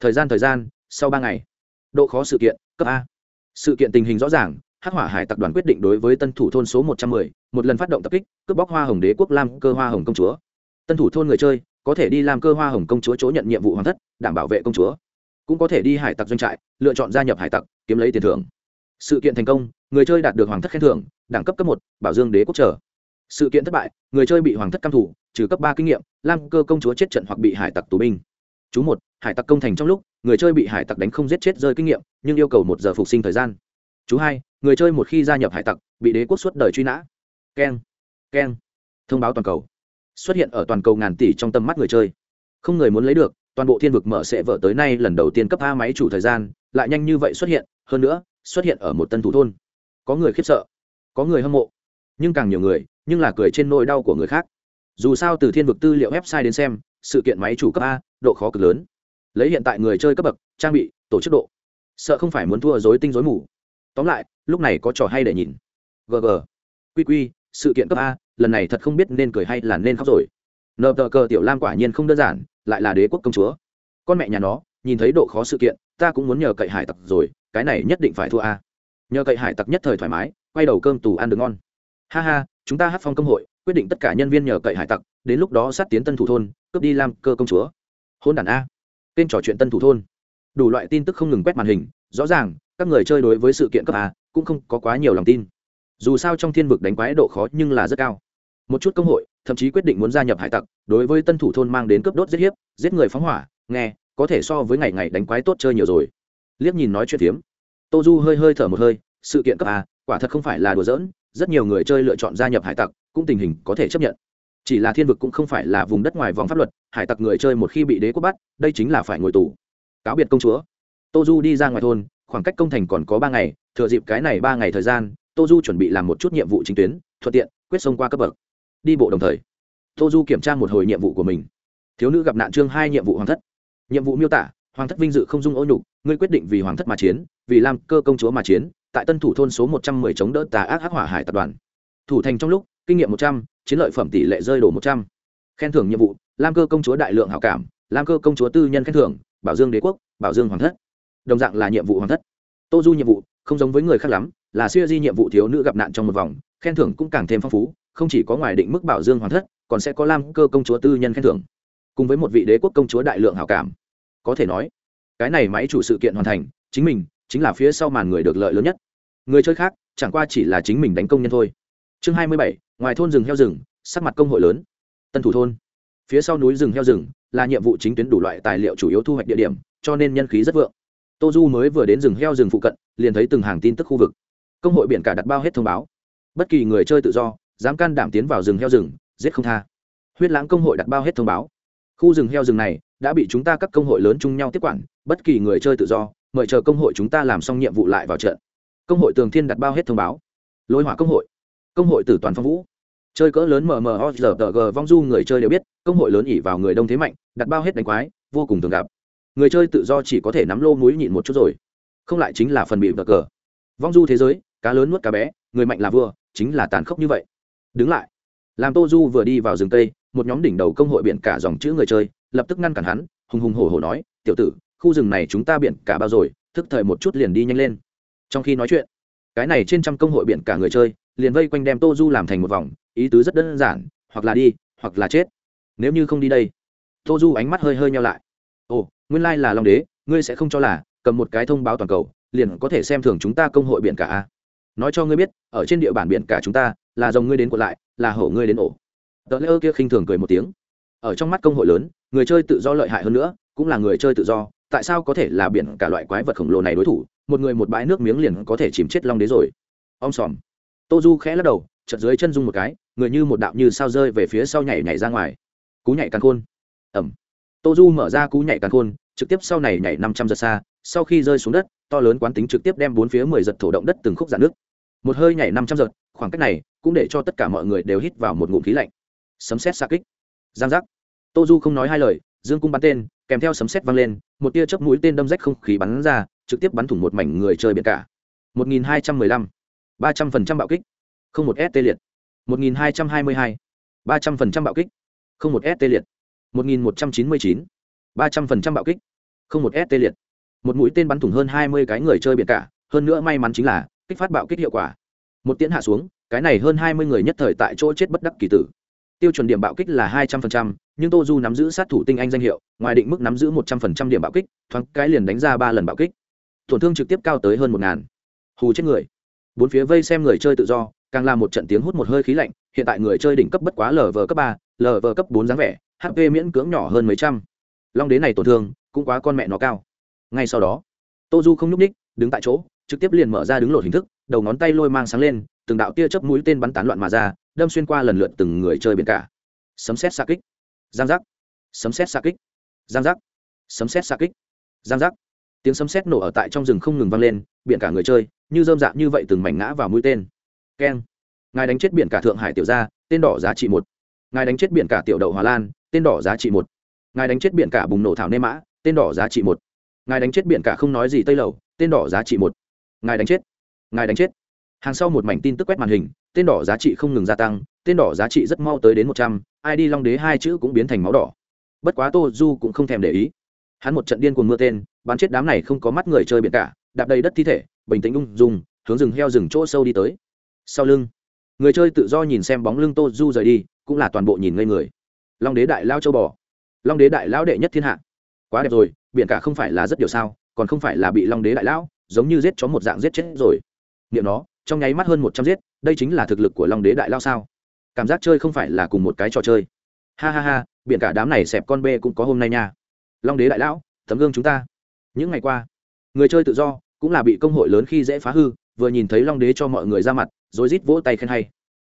Thời gian thời gian, sau ba ngày. Độ khó sự kiện, cấp a. Sự kiện tình hình rõ ràng hắc hỏa hải tập đoàn quyết định đối với tân thủ thôn số một trăm mười, một lần phát động tập kích, cướp bóc hoa hồng đế quốc lam cơ hoa hồng công chúa. Tân thủ thôn người chơi, có thể đi làm cơ hoa hồng công chúa chỗ nhận nhiệm vụ hoàn thất đảm bảo vệ công chúa. Cũng có thể đi hải tặc doanh trại, lựa chọn gia nhập hải tặc, kiếm lấy tiền thưởng. Sự kiện thành công, người chơi đạt được hoàng thất khen thưởng, đẳng cấp cấp một, bảo dương đế quốc trở. Sự kiện thất bại, người chơi bị hoàng thất căm thủ trừ cấp ba kinh nghiệm, lam cơ công chúa chết trận hoặc bị hải tặc tù binh. Chú một, hải tặc công thành trong lúc, người chơi bị hải tặc đánh không giết chết rơi kinh nghiệm, nhưng yêu cầu một giờ phục sinh thời gian. Chú hai người chơi một khi gia nhập hải tặc, bị đế quốc suốt đời truy nã. Keng keng. Thông báo toàn cầu. Xuất hiện ở toàn cầu ngàn tỷ trong tâm mắt người chơi. Không người muốn lấy được, toàn bộ thiên vực mở sẽ vở tới nay lần đầu tiên cấp a máy chủ thời gian, lại nhanh như vậy xuất hiện, hơn nữa, xuất hiện ở một tân thủ thôn. Có người khiếp sợ, có người hâm mộ, nhưng càng nhiều người, nhưng là cười trên nỗi đau của người khác. Dù sao từ thiên vực tư liệu website đến xem, sự kiện máy chủ cấp a, độ khó cực lớn. Lấy hiện tại người chơi cấp bậc, trang bị, tổ chức độ. Sợ không phải muốn thua dối tinh dối mù. Tóm lại lúc này có trò hay để nhìn. Gg quy quy, sự kiện cấp a, lần này thật không biết nên cười hay là nên khóc rồi. Nợ tờ cờ tiểu lam quả nhiên không đơn giản, lại là đế quốc công chúa. Con mẹ nhà nó, nhìn thấy độ khó sự kiện, ta cũng muốn nhờ cậy hải tặc rồi, cái này nhất định phải thua a. Nhờ cậy hải tặc nhất thời thoải mái, quay đầu cơm tù ăn được ngon. Ha ha, chúng ta hát phong công hội, quyết định tất cả nhân viên nhờ cậy hải tặc, đến lúc đó sát tiến tân thủ thôn, cướp đi lam cơ công chúa. Hôn đàn a. Kênh trò chuyện tân thủ thôn. Đủ loại tin tức không ngừng quét màn hình, rõ ràng, các người chơi đối với sự kiện cấp a cũng không có quá nhiều lòng tin. Dù sao trong thiên vực đánh quái độ khó nhưng là rất cao. Một chút công hội, thậm chí quyết định muốn gia nhập hải tặc, đối với tân thủ thôn mang đến cướp đốt giết hiếp, giết người phóng hỏa, nghe, có thể so với ngày ngày đánh quái tốt chơi nhiều rồi. Liếc nhìn nói chuyện phiếm tô du hơi hơi thở một hơi, sự kiện cấp a, quả thật không phải là đùa giỡn, rất nhiều người chơi lựa chọn gia nhập hải tặc, cũng tình hình có thể chấp nhận. Chỉ là thiên vực cũng không phải là vùng đất ngoài vòng pháp luật, hải tặc người chơi một khi bị đế quốc bắt, đây chính là phải ngồi tù. Cáo biệt công chúa. Tô du đi ra ngoài thôn khoảng cách công thành còn có ba ngày, thừa dịp cái này ba ngày thời gian, tô du chuẩn bị làm một chút nhiệm vụ chính tuyến, thuận tiện, quyết xông qua cấp bậc. Đi bộ đồng thời, tô du kiểm tra một hồi nhiệm vụ của mình. Thiếu nữ gặp nạn chương hai nhiệm vụ hoàng thất. Nhiệm vụ miêu tả, hoàng thất vinh dự không dung ô nhục, ngươi quyết định vì hoàng thất mà chiến, vì lam cơ công chúa mà chiến, tại tân thủ thôn số một trăm mười chống đỡ tà ác hắc hỏa hải tập đoàn. Thủ thành trong lúc, kinh nghiệm một trăm, chiến lợi phẩm tỷ lệ rơi đổ một trăm. Khen thưởng nhiệm vụ lam cơ công chúa đại lượng hảo cảm lam cơ công chúa tư nhân khen thưởng, bảo dương đế quốc, bảo dương hoàng thất đồng dạng là nhiệm vụ hoàng thất. Tô du nhiệm vụ, không giống với người khác lắm, là siêu di nhiệm vụ thiếu nữ gặp nạn trong một vòng, khen thưởng cũng càng thêm phong phú, không chỉ có ngoài định mức bảo dương hoàng thất, còn sẽ có lam cơ công chúa tư nhân khen thưởng. Cùng với một vị đế quốc công chúa đại lượng hảo cảm. Có thể nói, cái này máy chủ sự kiện hoàn thành, chính mình chính là phía sau màn người được lợi lớn nhất. Người chơi khác, chẳng qua chỉ là chính mình đánh công nhân thôi. Chương hai mươi bảy, ngoài thôn rừng heo rừng, sắc mặt công hội lớn. Tân thủ thôn. Phía sau núi rừng heo rừng là nhiệm vụ chính tuyến đủ loại tài liệu chủ yếu thu hoạch địa điểm, cho nên nhân khí rất vượng tô du mới vừa đến rừng heo rừng phụ cận, liền thấy từng hàng tin tức khu vực. Công hội biển cả đặt bao hết thông báo. Bất kỳ người chơi tự do, dám can đảm tiến vào rừng heo rừng, giết không tha. Huyết lãng công hội đặt bao hết thông báo. Khu rừng heo rừng này đã bị chúng ta các công hội lớn chung nhau tiếp quản, bất kỳ người chơi tự do, mời chờ công hội chúng ta làm xong nhiệm vụ lại vào trận. Công hội tường thiên đặt bao hết thông báo. Lôi hỏa công hội. Công hội tử toàn phong vũ. Chơi cỡ lớn mmorg vong du người chơi đều biết, công hội lớn ỉ vào người đông thế mạnh, đặt bao hết đánh quái, vô cùng thường gặp người chơi tự do chỉ có thể nắm lô múi nhịn một chút rồi. Không lại chính là phần bị bờ cờ. Vong du thế giới cá lớn nuốt cá bé người mạnh là vừa, chính là tàn khốc như vậy. Đứng lại. Làm tô du vừa đi vào rừng tây một nhóm đỉnh đầu công hội biển cả dòng chữ người chơi lập tức ngăn cản hắn hùng hùng hổ hổ nói tiểu tử khu rừng này chúng ta biển cả bao rồi thức thời một chút liền đi nhanh lên. Trong khi nói chuyện cái này trên trăm công hội biển cả người chơi liền vây quanh đem tô du làm thành một vòng ý tứ rất đơn giản hoặc là đi hoặc là chết. Nếu như không đi đây tô du ánh mắt hơi hơi nhau lại. Ồ nguyên lai là long đế, ngươi sẽ không cho là, cầm một cái thông báo toàn cầu, liền có thể xem thường chúng ta công hội biển cả a. Nói cho ngươi biết, ở trên địa bàn biển cả chúng ta, là dòng ngươi đến quật lại, là hổ ngươi đến ổ. Tờ lễ ơ kia khinh thường cười một tiếng. Ở trong mắt công hội lớn, người chơi tự do lợi hại hơn nữa, cũng là người chơi tự do, tại sao có thể là biển cả loại quái vật khổng lồ này đối thủ, một người một bãi nước miếng liền có thể chìm chết long đế rồi. Ông sòm. Tô du khẽ lắc đầu chật dưới chân dung một cái, người như một đạo như sao rơi về phía sau nhảy nhảy ra ngoài. Cú nhảy càng khôn. Ẩm tô du mở ra cú nhảy càn khôn, trực tiếp sau này nhảy năm trăm giật xa, sau khi rơi xuống đất, to lớn quán tính trực tiếp đem bốn phía mười giật thổ động đất từng khúc dạn nước. Một hơi nhảy năm trăm giật, khoảng cách này cũng để cho tất cả mọi người đều hít vào một ngụm khí lạnh. Sấm xét xa kích. Giang giác. Tô du không nói hai lời, dương cung bắn tên, kèm theo sấm xét vang lên, một tia chớp mũi tên đâm rách không khí bắn ra, trực tiếp bắn thủng một mảnh người chơi biển cả. Một nghìn hai trăm mười lăm. ba trăm phần trăm bạo kích. Không một s tê liệt. Một nghìn hai trăm hai mươi hai. ba trăm phần trăm bạo kích. Không một s tê liệt một nghìn một trăm chín mươi chín, ba trăm phần trăm bạo kích, không một s tê liệt. Một mũi tên bắn thủng hơn hai mươi cái người chơi biển cả, hơn nữa may mắn chính là, kích phát bạo kích hiệu quả. Một tiễn hạ xuống, cái này hơn hai mươi người nhất thời tại chỗ chết bất đắc kỳ tử. Tiêu chuẩn điểm bạo kích là hai trăm phần trăm, nhưng tô du nắm giữ sát thủ tinh anh danh hiệu, ngoài định mức nắm giữ một trăm phần trăm điểm bạo kích, thoáng cái liền đánh ra ba lần bạo kích. Tổn thương trực tiếp cao tới hơn một ngàn. Hù chết người. Bốn phía vây xem người chơi tự do, càng là một trận tiếng hút một hơi khí lạnh, hiện tại người chơi đỉnh cấp bất quá lv cấp ba vở cấp bốn dáng vẻ hp miễn cưỡng nhỏ hơn mấy trăm. Long đế này tổn thương, cũng quá con mẹ nó cao. Ngay sau đó tô du không nhúc ních đứng tại chỗ, trực tiếp liền mở ra đứng lột hình thức, đầu ngón tay lôi mang sáng lên, từng đạo tia chớp mũi tên bắn tán loạn mà ra, đâm xuyên qua lần lượt từng người chơi biển cả. Sấm xét xa kích. Giang giác. Sấm xét xa kích. Giang giác. Sấm xét xa kích. Giang giác. Tiếng sấm xét nổ ở tại trong rừng không ngừng vang lên, biển cả người chơi, như dơm dạng như vậy từng mảnh ngã vào mũi tên. Keng. Ngài đánh chết biển cả thượng hải tiểu gia, tên đỏ giá trị một. Ngài đánh chết biển cả tiểu đậu hòa lan tên đỏ giá trị một. Ngài đánh chết biển cả bùng nổ thảo nê mã, tên đỏ giá trị một. Ngài đánh chết biển cả không nói gì tây lầu, tên đỏ giá trị một. Ngài đánh chết. Ngài đánh chết. Hàng sau một mảnh tin tức quét màn hình, tên đỏ giá trị không ngừng gia tăng, tên đỏ giá trị rất mau tới đến một trăm id long đế hai chữ cũng biến thành máu đỏ. Bất quá tô du cũng không thèm để ý. Hắn một trận điên cuồng mưa tên, bắn chết đám này không có mắt người chơi biển cả, đạp đầy đất thi thể, bình tĩnh ung dung, hướng rừng heo rừng chỗ sâu đi tới. Sau lưng, người chơi tự do nhìn xem bóng lưng tô du rời đi, cũng là toàn bộ nhìn ngây người long đế đại lao châu bò. Long đế đại lão đệ nhất thiên hạ. Quá đẹp rồi, biển cả không phải là rất điều sao, còn không phải là bị long đế đại lão, giống như giết chó một dạng giết chết rồi. Niệm nó, trong nháy mắt hơn một trăm giết, đây chính là thực lực của long đế đại lao sao? Cảm giác chơi không phải là cùng một cái trò chơi. Ha ha ha, biển cả đám này xẹp con bê cũng có hôm nay nha. Long đế đại lão, tấm gương chúng ta. Những ngày qua, người chơi tự do cũng là bị công hội lớn khi dễ phá hư, vừa nhìn thấy long đế cho mọi người ra mặt rồi rít vỗ tay khen hay.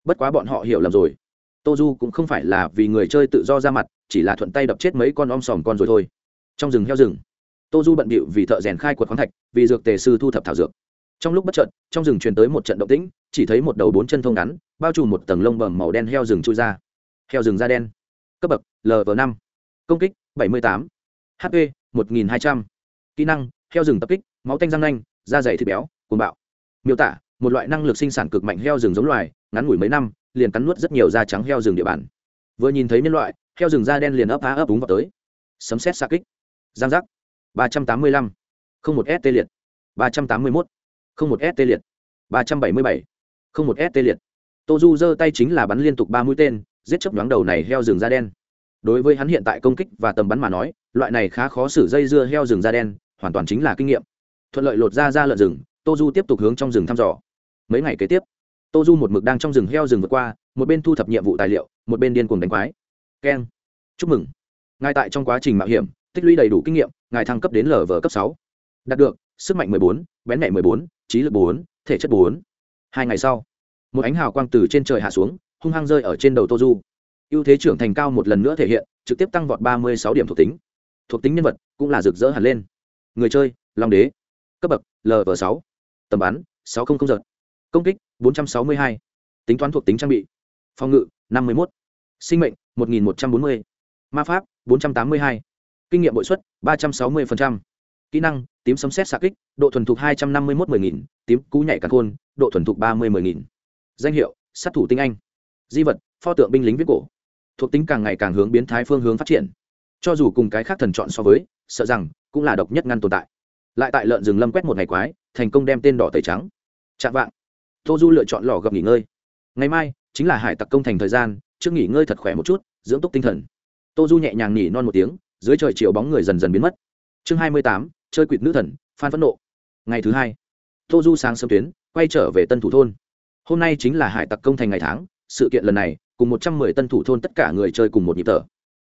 Bất quá bọn họ hiểu lầm rồi tô du cũng không phải là vì người chơi tự do ra mặt, chỉ là thuận tay đập chết mấy con om sòm con rồi thôi. Trong rừng heo rừng tô du bận bịu vì thợ rèn khai quật khoáng thạch, vì dược tề sư thu thập thảo dược. Trong lúc bất trợn trong rừng truyền tới một trận động tĩnh, chỉ thấy một đầu bốn chân thông ngắn, bao trùm một tầng lông bầm màu đen heo rừng trôi ra. Heo rừng da đen. Cấp bậc lv năm. Công kích 78. hp một nghìn hai trăm. Kỹ năng, heo rừng tập kích, máu tanh răng nanh, da dày thịt béo, cuồng bạo. Miêu tả, một loại năng lực sinh sản cực mạnh heo rừng giống loài ngắn ngủi mấy năm, liền cắn nuốt rất nhiều da trắng heo rừng địa bàn. Vừa nhìn thấy nhân loại, heo rừng da đen liền ấp á ấp úng vào tới. Sấm xét xa kích. Giang giác. ba trăm tám mươi lăm. không một s tê liệt. ba trăm tám mươi mốt. không một s tê liệt. ba trăm bảy mươi bảy. không một s tê liệt. Tô du giơ tay chính là bắn liên tục ba mũi tên, giết chấp nhoáng đầu này heo rừng da đen. Đối với hắn hiện tại công kích và tầm bắn mà nói, loại này khá khó xử dây dưa heo rừng da đen, hoàn toàn chính là kinh nghiệm. Thuận lợi lột ra ra lợn rừng, tô du tiếp tục hướng trong rừng thăm dò. Mấy ngày kế tiếp tô du một mực đang trong rừng heo rừng vượt qua một bên thu thập nhiệm vụ tài liệu một bên điên cuồng đánh quái. Keng. Chúc mừng. Ngài tại trong quá trình mạo hiểm tích lũy đầy đủ kinh nghiệm ngài thăng cấp đến lv cấp sáu. Đạt được sức mạnh 14, bén nhạy 14, trí lực 4, thể chất 4. hai ngày sau một ánh hào quang từ trên trời hạ xuống hung hăng rơi ở trên đầu tô du. Ưu thế trưởng thành cao một lần nữa thể hiện trực tiếp tăng vọt ba mươi sáu điểm thuộc tính. Thuộc tính nhân vật cũng là rực rỡ hẳn lên. Người chơi long đế. Cấp bậc lv sáu. Tầm bắn sáu trăm linh giật công kích, bốn trăm sáu mươi hai. Tính toán thuộc tính trang bị. Phòng ngự, năm mươi một sinh mệnh, một nghìn một trăm bốn mươi. Ma pháp, bốn trăm tám mươi hai. Kinh nghiệm bội suất ba trăm sáu mươi kỹ năng, tím sấm xét xạ kích, độ thuần thục hai trăm năm mươi một mươi nghìn. Tím cú nhảy cắn khôn, độ thuần thục ba mươi mười nghìn. Danh hiệu, sát thủ tinh anh. Di vật, pho tượng binh lính viết cổ. Thuộc tính càng ngày càng hướng biến thái phương hướng phát triển. Cho dù cùng cái khác thần chọn so với, sợ rằng cũng là độc nhất ngăn tồn tại. Lại tại lợn rừng lâm quét một ngày quái, thành công đem tên đỏ tẩy trắng. Chạm vạng tô du lựa chọn lò gặp nghỉ ngơi. Ngày mai, chính là hải tặc công thành thời gian, trước nghỉ ngơi thật khỏe một chút, dưỡng túc tinh thần. Tô du nhẹ nhàng nghỉ non một tiếng, dưới trời chiều bóng người dần dần biến mất. Chương hai mươi tám, chơi quỵt nữ thần, phan phẫn nộ. Ngày thứ hai tô du sáng sớm tuyến, quay trở về tân thủ thôn. Hôm nay chính là hải tặc công thành ngày tháng, sự kiện lần này, cùng một trăm mười tân thủ thôn tất cả người chơi cùng một nhịp thở.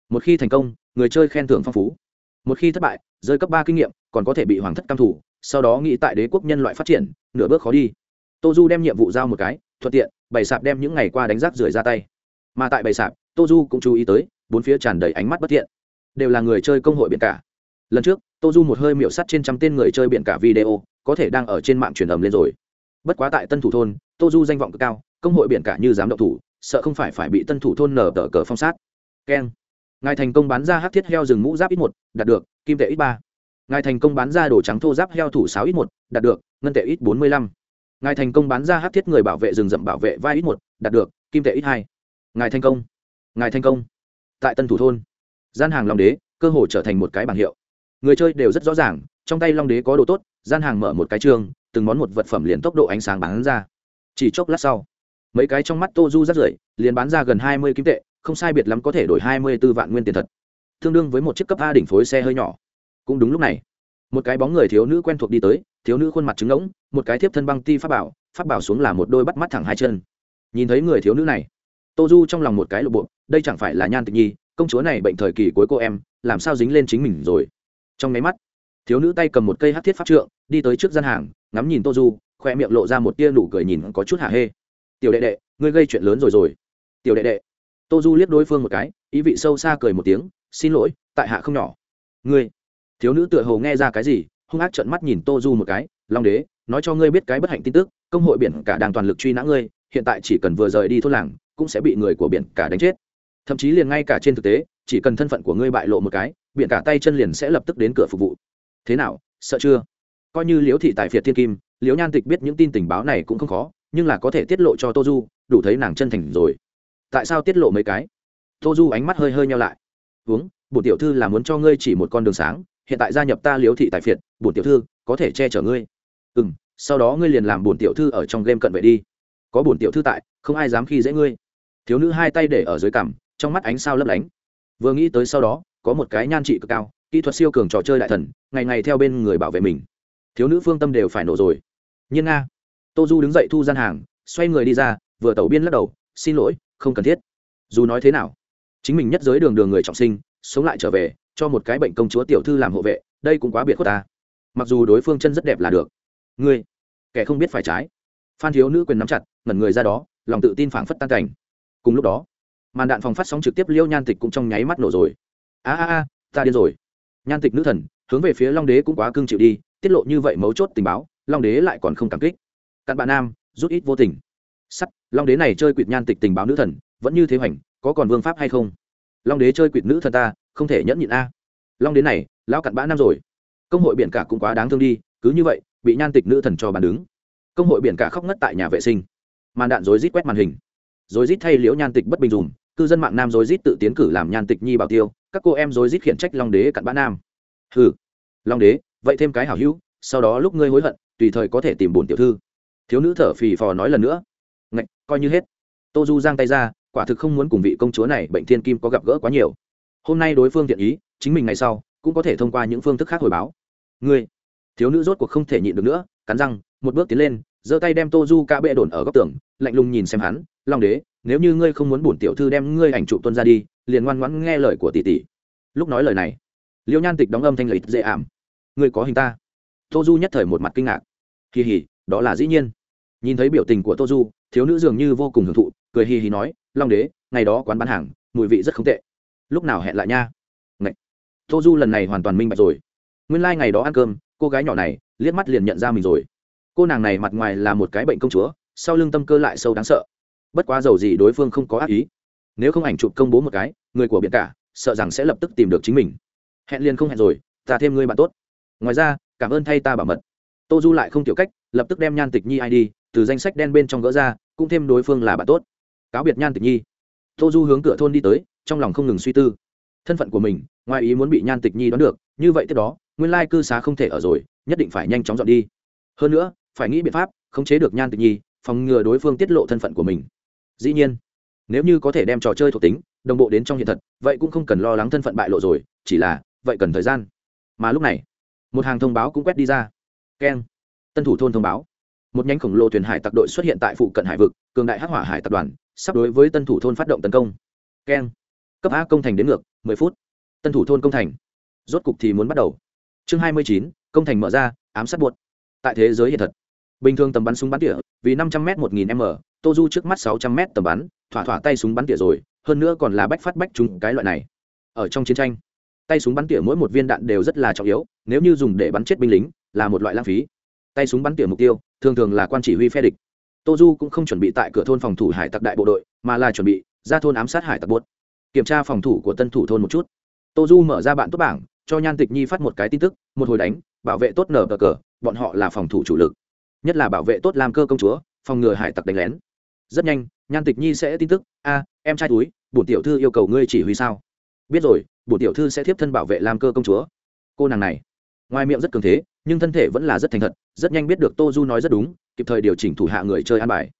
Một khi thành công, người chơi khen thưởng phong phú. Một khi thất bại, rơi cấp ba kinh nghiệm, còn có thể bị hoàng thất cam thủ sau đó nghĩ tại đế quốc nhân loại phát triển, nửa bước khó đi tô du đem nhiệm vụ giao một cái, thuận tiện, bày sạp đem những ngày qua đánh rác rưởi ra tay. Mà tại bày sạp, tô du cũng chú ý tới, bốn phía tràn đầy ánh mắt bất thiện. Đều là người chơi công hội biển cả. Lần trước, tô du một hơi miểu sắt trên trăm tên người chơi biển cả video, có thể đang ở trên mạng truyền ầm lên rồi. Bất quá tại tân thủ thôn, tô du danh vọng cực cao, công hội biển cả như dám động thủ, sợ không phải phải bị tân thủ thôn nở tờ cờ phong sát. Keng. Ngài thành công bán ra hát thiết heo rừng mũ giáp ít một, đạt được, kim tệ ít ba. Ngài thành công bán ra đồ trắng thô giáp heo thủ sáo ít một, đạt được, ngân tệ ít bốn mươi lăm ngài thành công bán ra hát thiết người bảo vệ rừng rậm bảo vệ vai ít một, đạt được, kim tệ ít hai. Ngài thành công. Ngài thành công. Tại tân thủ thôn, gian hàng long đế, cơ hồ trở thành một cái bảng hiệu. Người chơi đều rất rõ ràng, trong tay long đế có đồ tốt, gian hàng mở một cái trường, từng món một vật phẩm liền tốc độ ánh sáng bán ra. Chỉ chốc lát sau, mấy cái trong mắt tô du rất rưởi, liền bán ra gần hai mươi kim tệ, không sai biệt lắm có thể đổi hai mươi b ố vạn nguyên tiền thật. Tương đương với một chiếc cấp a đỉnh phối xe hơi nhỏ. Cũng đúng lúc này, một cái bóng người thiếu nữ quen thuộc đi tới, thiếu nữ khuôn mặt trứng ngỗng một cái thiếp thân băng ti pháp bảo pháp bảo xuống là một đôi bắt mắt thẳng hai chân. Nhìn thấy người thiếu nữ này, tô du trong lòng một cái lộ bộ, đây chẳng phải là nhan tịch nhi, công chúa này bệnh thời kỳ cuối cô em, làm sao dính lên chính mình rồi? Trong máy mắt, thiếu nữ tay cầm một cây hát thiết pháp trượng, đi tới trước gian hàng, ngắm nhìn tô du, khoe miệng lộ ra một tia nụ cười nhìn có chút hả hê. Tiểu đệ đệ, ngươi gây chuyện lớn rồi rồi. Tiểu đệ đệ. Tô du liếc đối phương một cái, ý vị sâu xa cười một tiếng, xin lỗi, tại hạ không nhỏ. Ngươi? Thiếu nữ tựa hồ nghe ra cái gì, hung ác trợn mắt nhìn tô du một cái, long đế nói cho ngươi biết cái bất hạnh tin tức, công hội biển cả đang toàn lực truy nã ngươi, hiện tại chỉ cần vừa rời đi thôn làng, cũng sẽ bị người của biển cả đánh chết. Thậm chí liền ngay cả trên thực tế, chỉ cần thân phận của ngươi bại lộ một cái, biển cả tay chân liền sẽ lập tức đến cửa phục vụ. Thế nào, sợ chưa? Coi như liễu thị tài phiệt thiên kim, liễu nhan tịch biết những tin tình báo này cũng không khó, nhưng là có thể tiết lộ cho tô du, đủ thấy nàng chân thành rồi. Tại sao tiết lộ mấy cái? Tô du ánh mắt hơi hơi nhau lại. Uống, bổn tiểu thư là muốn cho ngươi chỉ một con đường sáng, hiện tại gia nhập ta liễu thị tài phiệt, bổn tiểu thư, có thể che chở ngươi. Ừ m sau đó ngươi liền làm bổn tiểu thư ở trong game cận vệ đi. Có bổn tiểu thư tại, không ai dám khi dễ ngươi. Thiếu nữ hai tay để ở dưới cằm, trong mắt ánh sao lấp lánh. Vừa nghĩ tới sau đó, có một cái nhan trị cực cao, kỹ thuật siêu cường trò chơi đại thần, ngày ngày theo bên người bảo vệ mình. Thiếu nữ phương tâm đều phải nổ rồi. Nhiên nga. Tô du đứng dậy thu gian hàng, xoay người đi ra, vừa tẩu biên lắc đầu, xin lỗi, không cần thiết. Dù nói thế nào, chính mình nhất giới đường đường người trọng sinh, sống lại trở về, cho một cái bệnh công chúa tiểu thư làm hộ vệ, đây cũng quá biệt của ta. Mặc dù đối phương chân rất đẹp là được ngươi, kẻ không biết phải trái. Phan thiếu nữ quyền nắm chặt, ngẩn người ra đó, lòng tự tin phảng phất tan cảnh. Cùng lúc đó, màn đạn phòng phát sóng trực tiếp liêu nhan tịch cũng trong nháy mắt nổ rồi. A a a, ta điên rồi. Nhan tịch nữ thần, hướng về phía long đế cũng quá cưng chịu đi, tiết lộ như vậy mấu chốt tình báo, long đế lại còn không cảm kích. Cặn bạn nam, rút ít vô tình. Sắt, long đế này chơi quỵt nhan tịch tình báo nữ thần, vẫn như thế hoành, có còn vương pháp hay không? Long đế chơi quỵt nữ thần ta, không thể nhẫn nhịn a. Long đế này, lão cặn bã nam rồi. Công hội biển cả cũng quá đáng thương đi, cứ như vậy bị nhan tịch nữ thần cho bàn đứng. Công hội biển cả khóc ngất tại nhà vệ sinh. Màn đạn rối rít quét màn hình. Rối rít thay liễu nhan tịch bất bình dùm cư dân mạng nam rối rít tự tiến cử làm nhan tịch nhi bảo tiêu, các cô em rối rít khiển trách long đế cặn bã nam. Hừ. Long đế, vậy thêm cái hảo hữu, sau đó lúc ngươi hối hận, tùy thời có thể tìm bổn tiểu thư. Thiếu nữ thở phì phò nói lần nữa. Ngạch, coi như hết. Tô du giang tay ra, quả thực không muốn cùng vị công chúa này, bệnh thiên kim có gặp gỡ quá nhiều. Hôm nay đối phương thiện ý, chính mình ngày sau cũng có thể thông qua những phương thức khác hồi báo. Ngươi thiếu nữ rốt cuộc không thể nhịn được nữa, cắn răng, một bước tiến lên, giơ tay đem tô du ca bệ đồn ở góc tường, lạnh lùng nhìn xem hắn, long đế, nếu như ngươi không muốn bổn tiểu thư đem ngươi ảnh trụ tuân ra đi, liền ngoan ngoãn nghe lời của tỷ tỷ. Lúc nói lời này, liêu nhan tịch đóng âm thanh lợi dễ ảm. Ngươi có hình ta? Tô du nhất thời một mặt kinh ngạc. Kỳ hỉ đó là dĩ nhiên. Nhìn thấy biểu tình của tô du, thiếu nữ dường như vô cùng hưởng thụ, cười hì hì nói, long đế, ngày đó quán bán hàng, mùi vị rất không tệ. Lúc nào hẹn lại nha? Ngậy. tô du lần này hoàn toàn minh bạch rồi. Nguyên lai、like、ngày đó ăn cơm cô gái nhỏ này liếc mắt liền nhận ra mình rồi. Cô nàng này mặt ngoài là một cái bệnh công chúa, sau lưng tâm cơ lại sâu đáng sợ. Bất quá dầu gì đối phương không có ác ý. Nếu không ảnh chụp công bố một cái, người của biển cả, sợ rằng sẽ lập tức tìm được chính mình. Hẹn liền không hẹn rồi, ta thêm ngươi bạn tốt. Ngoài ra, cảm ơn thay ta bảo mật. Tô du lại không tiểu cách, lập tức đem nhan tịch nhi id từ danh sách đen bên trong gỡ ra, cũng thêm đối phương là bạn tốt. Cáo biệt nhan tịch nhi. Tô du hướng cửa thôn đi tới, trong lòng không ngừng suy tư. Thân phận của mình, ngoài ý muốn bị nhan tịch nhi đoán được, như vậy tiếp đó nguyên lai cư xá không thể ở rồi, nhất định phải nhanh chóng dọn đi. Hơn nữa, phải nghĩ biện pháp khống chế được nhan tịch nhi, phòng ngừa đối phương tiết lộ thân phận của mình. Dĩ nhiên, nếu như có thể đem trò chơi thuộc tính đồng bộ đến trong hiện thật, vậy cũng không cần lo lắng thân phận bại lộ rồi, chỉ là vậy cần thời gian. Mà lúc này, một hàng thông báo cũng quét đi ra. Keng, tân thủ thôn thông báo. Một nhánh khổng lồ thuyền hải tặc đội xuất hiện tại phụ cận hải vực, cường đại hắc hỏa hải tập đoàn, sắp đối với tân thủ thôn phát động tấn công. Keng, cấp a công thành đến ngược, mười phút. Tân thủ thôn công thành. Rốt cục thì muốn bắt đầu chương hai mươi chín, công thành mở ra, ám sát buột tại thế giới hiện thật, bình thường tầm bắn súng bắn tỉa vì năm trăm m một nghìn m tô du trước mắt sáu trăm m tầm bắn, thỏa thỏa tay súng bắn tỉa rồi, hơn nữa còn là bách phát bách trúng cái loại này. Ở trong chiến tranh, tay súng bắn tỉa mỗi một viên đạn đều rất là trọng yếu, nếu như dùng để bắn chết binh lính, là một loại lãng phí. Tay súng bắn tỉa mục tiêu, thường thường là quan chỉ huy phe địch. Tô du cũng không chuẩn bị tại cửa thôn phòng thủ hải tặc đại bộ đội, mà là chuẩn bị ra thôn ám sát hải tặc buốt kiểm tra phòng thủ của tân thủ thôn một chút. Tô du mở ra bạn tốt bảng, cho nhan tịch nhi phát một cái tin tức một hồi đánh, bảo vệ tốt nở cờ cờ, bọn họ là phòng thủ chủ lực. Nhất là bảo vệ tốt làm cơ công chúa, phòng ngừa hải tặc đánh lén. Rất nhanh, nhan tịch nhi sẽ tin tức, a, em trai túi, bổn tiểu thư yêu cầu ngươi chỉ huy sao? Biết rồi, bổn tiểu thư sẽ tiếp thân bảo vệ làm cơ công chúa. Cô nàng này, ngoài miệng rất cường thế, nhưng thân thể vẫn là rất thành thật, rất nhanh biết được tô du nói rất đúng, kịp thời điều chỉnh thủ hạ người chơi an bài.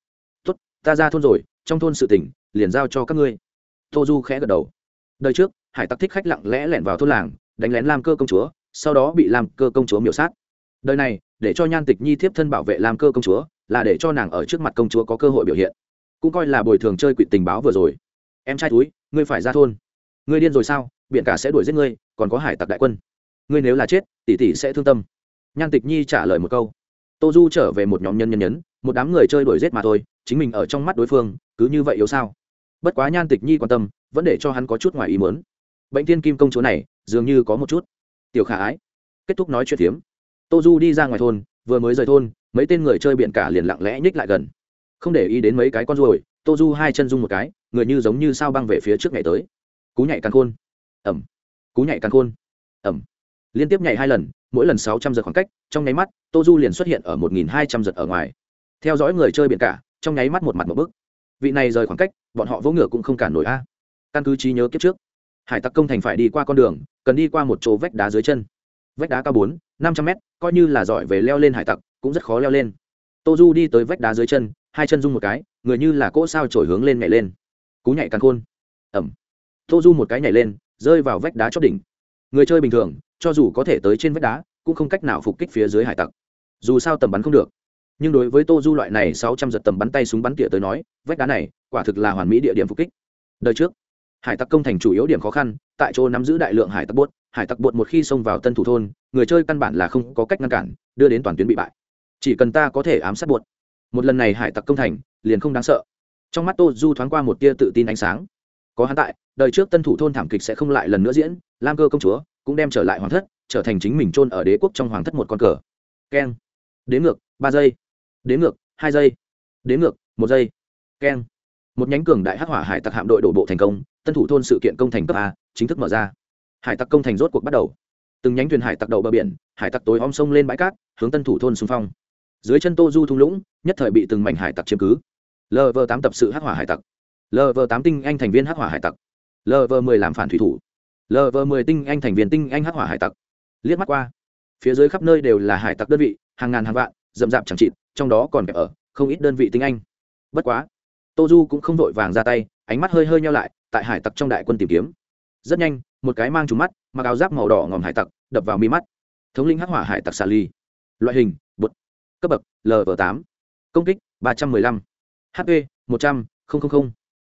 Tốt, ta ra thôn rồi, trong thôn sự tỉnh liền giao cho các ngươi. Tô du khẽ gật đầu. Đời trước, hải tặc thích khách lặng lẽ lẻn vào thôn làng, đánh lén lam cơ công chúa sau đó bị lam cơ công chúa miểu sát. Đời này, để cho nhan tịch nhi thiếp thân bảo vệ lam cơ công chúa là để cho nàng ở trước mặt công chúa có cơ hội biểu hiện. Cũng coi là bồi thường chơi quỵ tình báo vừa rồi. Em trai túi, ngươi phải ra thôn. Ngươi điên rồi sao? Biện cả sẽ đuổi giết ngươi, còn có hải tặc đại quân. Ngươi nếu là chết, tỷ tỷ sẽ thương tâm. Nhan tịch nhi trả lời một câu. Tô du trở về một nhóm nhân nhân nhấn, một đám người chơi đuổi giết mà thôi, chính mình ở trong mắt đối phương, cứ như vậy yếu sao? Bất quá nhan tịch nhi quan tâm, vẫn để cho hắn có chút ngoài ý muốn. Bệnh thiên kim công chúa này, dường như có một chút tiểu khả ái. Kết thúc nói chuyện phiếm. Tô du đi ra ngoài thôn, vừa mới rời thôn, mấy tên người chơi biển cả liền lặng lẽ nhích lại gần. Không để ý đến mấy cái con ruồi, tô du hai chân rung một cái, người như giống như sao băng về phía trước ngày tới. Cú nhảy càng khôn. Ẩm. Cú nhảy càng khôn. Ẩm. Liên tiếp nhảy hai lần, mỗi lần sáu trăm giật khoảng cách, trong nháy mắt, tô du liền xuất hiện ở một nghìn hai trăm giật ở ngoài. Theo dõi người chơi biển cả, trong nháy mắt một mặt một bức. Vị này rời khoảng cách, bọn họ vỗ ngựa cũng không cản nổi a. Căn cứ trí nhớ kiếp trước hải tặc công thành phải đi qua con đường, cần đi qua một chỗ vách đá dưới chân. Vách đá cao bốn, năm trăm mét, coi như là giỏi về leo lên hải tặc, cũng rất khó leo lên. Tô du đi tới vách đá dưới chân, hai chân rung một cái, người như là cỗ sao trổi hướng lên nhảy lên. Cú nhảy càng khôn. Ẩm. Tô du một cái nhảy lên, rơi vào vách đá chót đỉnh. Người chơi bình thường, cho dù có thể tới trên vách đá, cũng không cách nào phục kích phía dưới hải tặc. Dù sao tầm bắn không được. Nhưng đối với tô du loại này sáu trăm giật tầm bắn tay súng bắn tỉa tới nói, vách đá này, quả thực là hoàn mỹ địa điểm phục kích. Đời trước hải tặc công thành chủ yếu điểm khó khăn, tại chỗ nắm giữ đại lượng hải tặc bốt hải tặc bột một khi xông vào tân thủ thôn, người chơi căn bản là không có cách ngăn cản, đưa đến toàn tuyến bị bại. Chỉ cần ta có thể ám sát bột. Một lần này hải tặc công thành, liền không đáng sợ. Trong mắt tô du thoáng qua một tia tự tin ánh sáng. Có hắn tại, đời trước tân thủ thôn thảm kịch sẽ không lại lần nữa diễn, lam cơ công chúa cũng đem trở lại hoàng thất, trở thành chính mình chôn ở đế quốc trong hoàng thất một con cờ. Keng. Đến ngược, ba giây. Đến ngược, hai giây. Đến ngược, một giây. Keng. Một nhánh cường đại hắc hỏa hải tặc hạm đội đổ bộ thành công tân thủ thôn sự kiện công thành cấp a, chính thức mở ra. Hải tặc công thành rốt cuộc bắt đầu. Từng nhánh thuyền hải tặc đầu bờ biển, hải tặc tối om sông lên bãi cát, hướng tân thủ thôn xung phong. Dưới chân tô du thung lũng, nhất thời bị từng mảnh hải tặc chiếm cứ. Lv tám tập sự hắc hỏa hải tặc. Lv tám tinh anh thành viên hắc hỏa hải tặc. Lv mười làm phản thủy thủ. Lv mười tinh anh thành viên tinh anh hắc hỏa hải tặc. Liếc mắt qua, phía dưới khắp nơi đều là hải tặc đơn vị, hàng ngàn hàng vạn, rậm rạp chẳng chịt, trong đó còn kẹp ở, không ít đơn vị tinh anh. Bất quá, tô du cũng không vội vàng ra tay, ánh mắt hơi hơi nhau lại tại hải tặc trong đại quân tìm kiếm. Rất nhanh, một cái mang trúng mắt, mặc áo giáp màu đỏ ngòm hải tặc, đập vào mi mắt. Thống lĩnh hắc hỏa hải tặc xà ly. Loại hình, bột. Cấp bậc lv tám. Công kích, ba trăm m ư ơ i năm hp một trăm linh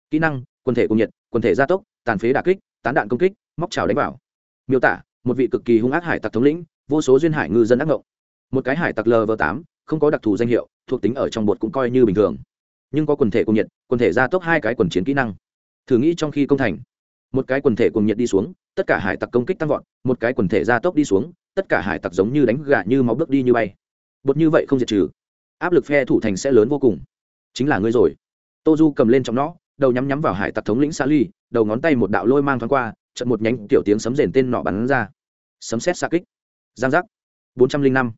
kỹ năng, quần thể cùng nhiệt, quần thể gia tốc, tàn phế đà kích, tán đạn công kích, móc trào đánh vào. Miêu tả, một vị cực kỳ hung ác hải tặc thống lĩnh, vô số duyên hải ngư dân ác ngộng. Một cái hải tặc lv tám, không có đặc thù danh hiệu, thuộc tính ở trong bột cũng coi như bình thường. Nhưng có quần thể cùng nhiệt, quần thể gia tốc hai cái quần chiến kỹ năng thử nghĩ trong khi công thành. Một cái quần thể cùng nhiệt đi xuống, tất cả hải tặc công kích tăng vọt, một cái quần thể gia tốc đi xuống, tất cả hải tặc giống như đánh gà như máu bước đi như bay. Bột như vậy không diệt trừ. Áp lực phe thủ thành sẽ lớn vô cùng. Chính là ngươi rồi. Tô du cầm lên trong nó, đầu nhắm nhắm vào hải tặc thống lĩnh sa ly đầu ngón tay một đạo lôi mang thoáng qua trận một nhánh tiểu tiếng sấm rền tên nọ bắn ra. Sấm xét xa kích. Giang giác. bốn trăm linh năm.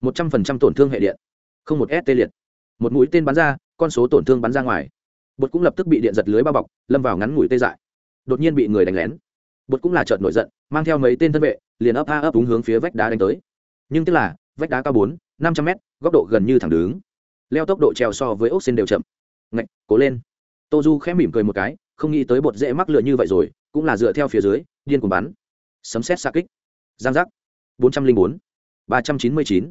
Một trăm phần trăm tổn thương hệ điện. Không một s tê liệt. Một mũi tên bắn ra, con số tổn thương bắn ra ngoài bột cũng lập tức bị điện giật lưới bao bọc, lâm vào ngắn ngủi tê dại. Đột nhiên bị người đánh lén. Bột cũng là trợn nổi giận, mang theo mấy tên thân vệ, liền ấp a ấp đúng hướng phía vách đá đánh tới. Nhưng tức là, vách đá cao bốn, năm trăm mét, góc độ gần như thẳng đứng. Leo tốc độ treo so với ốc xin đều chậm. Ngạch, cố lên. Tô du khẽ mỉm cười một cái, không nghĩ tới bột dễ mắc lựa như vậy rồi, cũng là dựa theo phía dưới, điên cuồng bắn. Sấm xét xa kích. Giang giác. bốn trăm linh bốn, ba trăm chín mươi chín,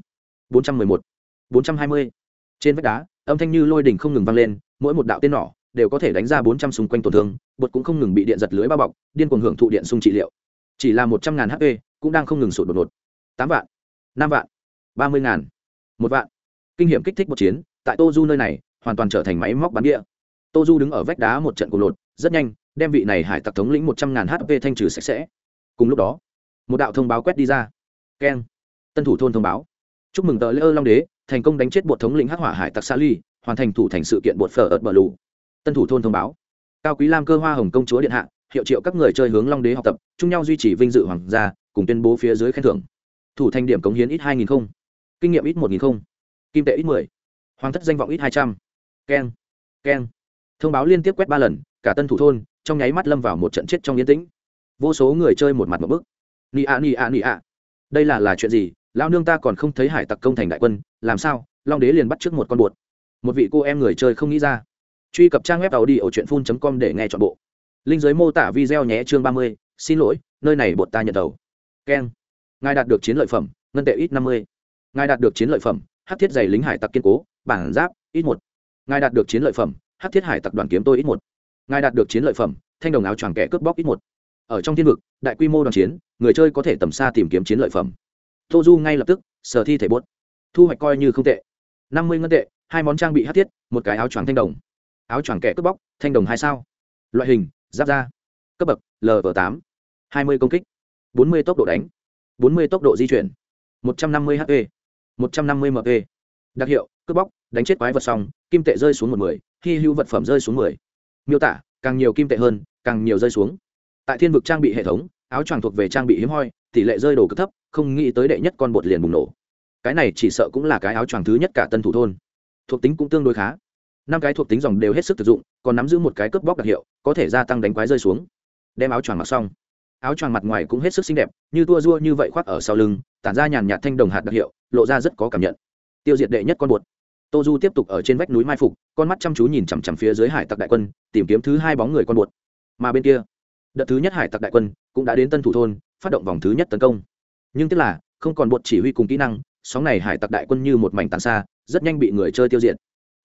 bốn trăm mười một, bốn trăm hai mươi. Trên vách đá, âm thanh như lôi đỉnh không ngừng vang lên mỗi một đạo tên nỏ đều có thể đánh ra bốn trăm xung quanh tổn thương, bột cũng không ngừng bị điện giật lưới bao bọc, điên cuồng hưởng thụ điện sung trị liệu. Chỉ là một trăm ngàn hp cũng đang không ngừng sụt đột ngột. Tám vạn, năm vạn, ba mươi ngàn, một vạn. Kinh nghiệm kích thích một chiến, tại tô du nơi này, hoàn toàn trở thành máy móc bắn địa. Tô du đứng ở vách đá một trận cùng lột, rất nhanh, đem vị này hải tặc thống lĩnh một trăm ngàn hp thanh trừ sạch sẽ. Cùng lúc đó, một đạo thông báo quét đi ra. Keng, tân thủ thôn thông báo. Chúc mừng tờ lễ ơ long đế, thành công đánh chết bột thống lĩnh hắc hỏa hải tặc sa ly hoàn thành thủ thành sự kiện bột phở ợt bờ lù. Tân thủ thôn thông báo. Cao quý lam cơ hoa hồng công chúa điện hạ, hiệu triệu các người chơi hướng long đế học tập, chung nhau duy trì vinh dự hoàng gia, cùng tuyên bố phía dưới khen thưởng. Thủ thành điểm cống hiến ít hai nghìn không. Kinh nghiệm ít một nghìn không. Kim tệ ít mười. Hoàng thất danh vọng ít hai trăm. Keng. Keng. Thông báo liên tiếp quét ba lần, cả tân thủ thôn, trong nháy mắt lâm vào một trận chết trong yên tĩnh. Vô số người chơi một mặt một bức. Nị ạ nị ạ nị ạ. Đây là là chuyện gì? Lao nương ta còn không thấy hải tặc công thành đại quân, làm sao? Long đế liền bắt trước một con bột một vị cô em người chơi không nghĩ ra. Truy cập trang web tàu đi ở truyện phun com để nghe t h ọ n bộ. Linh giới mô tả video nhé, chương ba mươi. Xin lỗi, nơi này bột ta nhận đầu. Keng ngài đạt được chiến lợi phẩm, ngân tệ ít năm mươi. Ngài đạt được chiến lợi phẩm, hát thiết giày lính hải tặc kiên cố, bản giáp, ít một. Ngài đạt được chiến lợi phẩm, hát thiết hải tặc đoàn kiếm tôi ít một. Ngài đạt được chiến lợi phẩm, thanh đồng áo choàng kẻ cướp bóc ít một. Ở trong thiên vực, đại quy mô đoàn chiến, người chơi có thể tầm xa tìm kiếm chiến lợi phẩm. Tô du ngay lập tức, sở thi thể bốt thu hoạch coi như không tệ năm mươi ngân tệ, hai món trang bị hát thiết, một cái áo choàng thanh đồng. Áo choàng kẻ cướp bóc, thanh đồng hai sao. Loại hình, giáp da. Cấp bậc lv tám. hai mươi công kích, bốn mươi tốc độ đánh, bốn mươi tốc độ di chuyển, một trăm năm mươi hp một trăm năm mươi mp đặc hiệu, cướp bóc, đánh chết quái vật xong, kim tệ rơi xuống một mười, hy hữu vật phẩm rơi xuống mười. Miêu tả, càng nhiều kim tệ hơn, càng nhiều rơi xuống. Tại thiên vực trang bị hệ thống, áo choàng thuộc về trang bị hiếm hoi, tỷ lệ rơi đồ cực thấp, không nghĩ tới đệ nhất con bột liền bùng nổ cái này chỉ sợ cũng là cái áo choàng thứ nhất cả tân thủ thôn. Thuộc tính cũng tương đối khá. Năm cái thuộc tính dòng đều hết sức thực dụng, còn nắm giữ một cái cướp bóc đặc hiệu, có thể gia tăng đánh quái rơi xuống. Đem áo choàng mặc xong. Áo choàng mặt ngoài cũng hết sức xinh đẹp, như tua rua như vậy khoác ở sau lưng, tản ra nhàn nhạt thanh đồng hạt đặc hiệu, lộ ra rất có cảm nhận. Tiêu diệt đệ nhất con bột tô du tiếp tục ở trên vách núi mai phục, con mắt chăm chú nhìn chằm chằm phía dưới hải tặc đại quân, tìm kiếm thứ hai bóng người con bột mà bên kia, đợt thứ nhất hải tặc đại quân cũng đã đến tân thủ thôn, phát động vòng thứ nhất tấn công. Nhưng tức là, không còn bột chỉ huy cùng kỹ năng sóng này hải tặc đại quân như một mảnh tàn xa, rất nhanh bị người chơi tiêu diệt.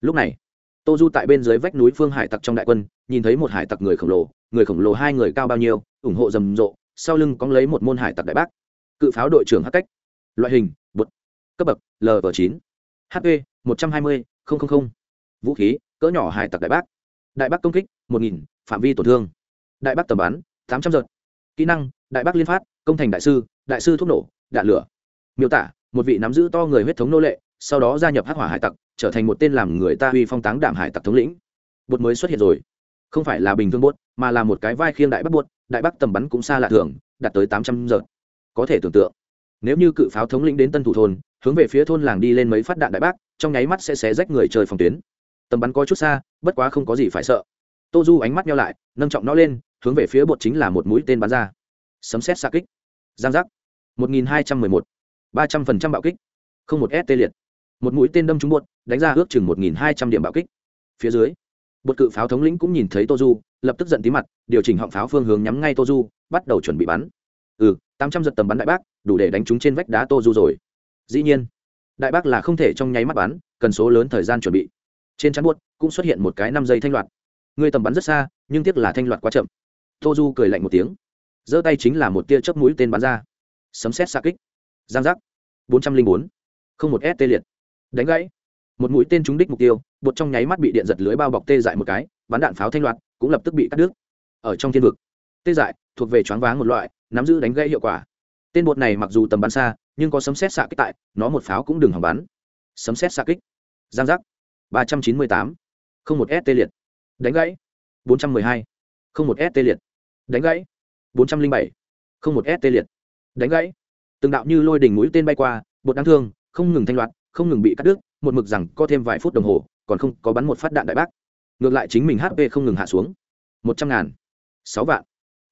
Lúc này tô du tại bên dưới vách núi phương hải tặc trong đại quân, nhìn thấy một hải tặc người khổng lồ, người khổng lồ hai người cao bao nhiêu, ủng hộ rầm rộ, sau lưng có lấy một môn hải tặc đại bác. Cự pháo đội trưởng hắc cách. Loại hình, bột. Cấp bậc lv chín. Hp một trăm hai mươi vũ khí, cỡ nhỏ hải tặc đại bác. Đại bác công kích, một nghìn, phạm vi tổn thương. Đại bác tầm bắn, tám trăm giật. Kỹ năng, đại bác liên phát, công thành đại sư đại sư thuốc nổ, đạn lửa. Miêu tả một vị nắm giữ to người huyết thống nô lệ sau đó gia nhập hắc hỏa hải tặc trở thành một tên làm người ta uy phong táng đạm hải tặc thống lĩnh. Bột mới xuất hiện rồi. Không phải là bình thường bột, mà là một cái vai khiêng đại bắc bột, đại bắc tầm bắn cũng xa lạ thường đạt tới tám trăm giờ. Có thể tưởng tượng nếu như cự pháo thống lĩnh đến tân thủ thôn hướng về phía thôn làng đi lên mấy phát đạn đại bác trong nháy mắt sẽ xé rách người chơi phòng tuyến. Tầm bắn có chút xa bất quá không có gì phải sợ. Tô du ánh mắt nhau lại nâng trọng nó lên hướng về phía bột chính là một mũi tên bắn ra. Sấm xét xa kích. Giang giác. Một nghìn hai trăm mười một ba trăm phần trăm bạo kích, không một s tê liệt. Một mũi tên đâm trúng bột, đánh ra ước chừng một nghìn hai trăm điểm bạo kích. Phía dưới, bột cự pháo thống lĩnh cũng nhìn thấy tô du lập tức giận tí mặt, điều chỉnh họng pháo phương hướng nhắm ngay tô du bắt đầu chuẩn bị bắn. Ừ tám trăm giật tầm bắn đại bác, đủ để đánh trúng trên vách đá tô du rồi. Dĩ nhiên, đại bác là không thể trong nháy mắt bắn, cần số lớn thời gian chuẩn bị. Trên chắn buốt cũng xuất hiện một cái năm giây thanh loạt. Người tầm bắn rất xa, nhưng tiếc là thanh loạt quá chậm. Tô du cười lạnh một tiếng, giơ tay chính là một tia chớp mũi tên bắn ra. Sấm xét xa kích giang giác. bốn trăm linh bốn. Không một s tê liệt. Đánh gãy. Một mũi tên trúng đích mục tiêu, bột trong nháy mắt bị điện giật lưới bao bọc tê dại một cái, bắn đạn pháo thanh loạt, cũng lập tức bị cắt đứt. Ở trong thiên vực, tê dại, thuộc về choáng váng một loại, nắm giữ đánh gãy hiệu quả. Tên bột này mặc dù tầm bắn xa, nhưng có sấm xét xạ kích tại, nó một pháo cũng đừng hỏng bắn. Sấm xét xạ kích. Giang giác. ba trăm chín mươi tám. Không một s tê liệt. Đánh gãy. bốn trăm mười hai. Không một s tê liệt. Đánh gãy. bốn trăm linh bảy. Không một s tê liệt. Đánh gãy từng đạo như lôi đỉnh mũi tên bay qua, bột đáng thương, không ngừng thanh loạt, không ngừng bị cắt đứt, một mực rằng có thêm vài phút đồng hồ, còn không có bắn một phát đạn đại bác. Ngược lại chính mình hp không ngừng hạ xuống. Một trăm ngàn, sáu vạn,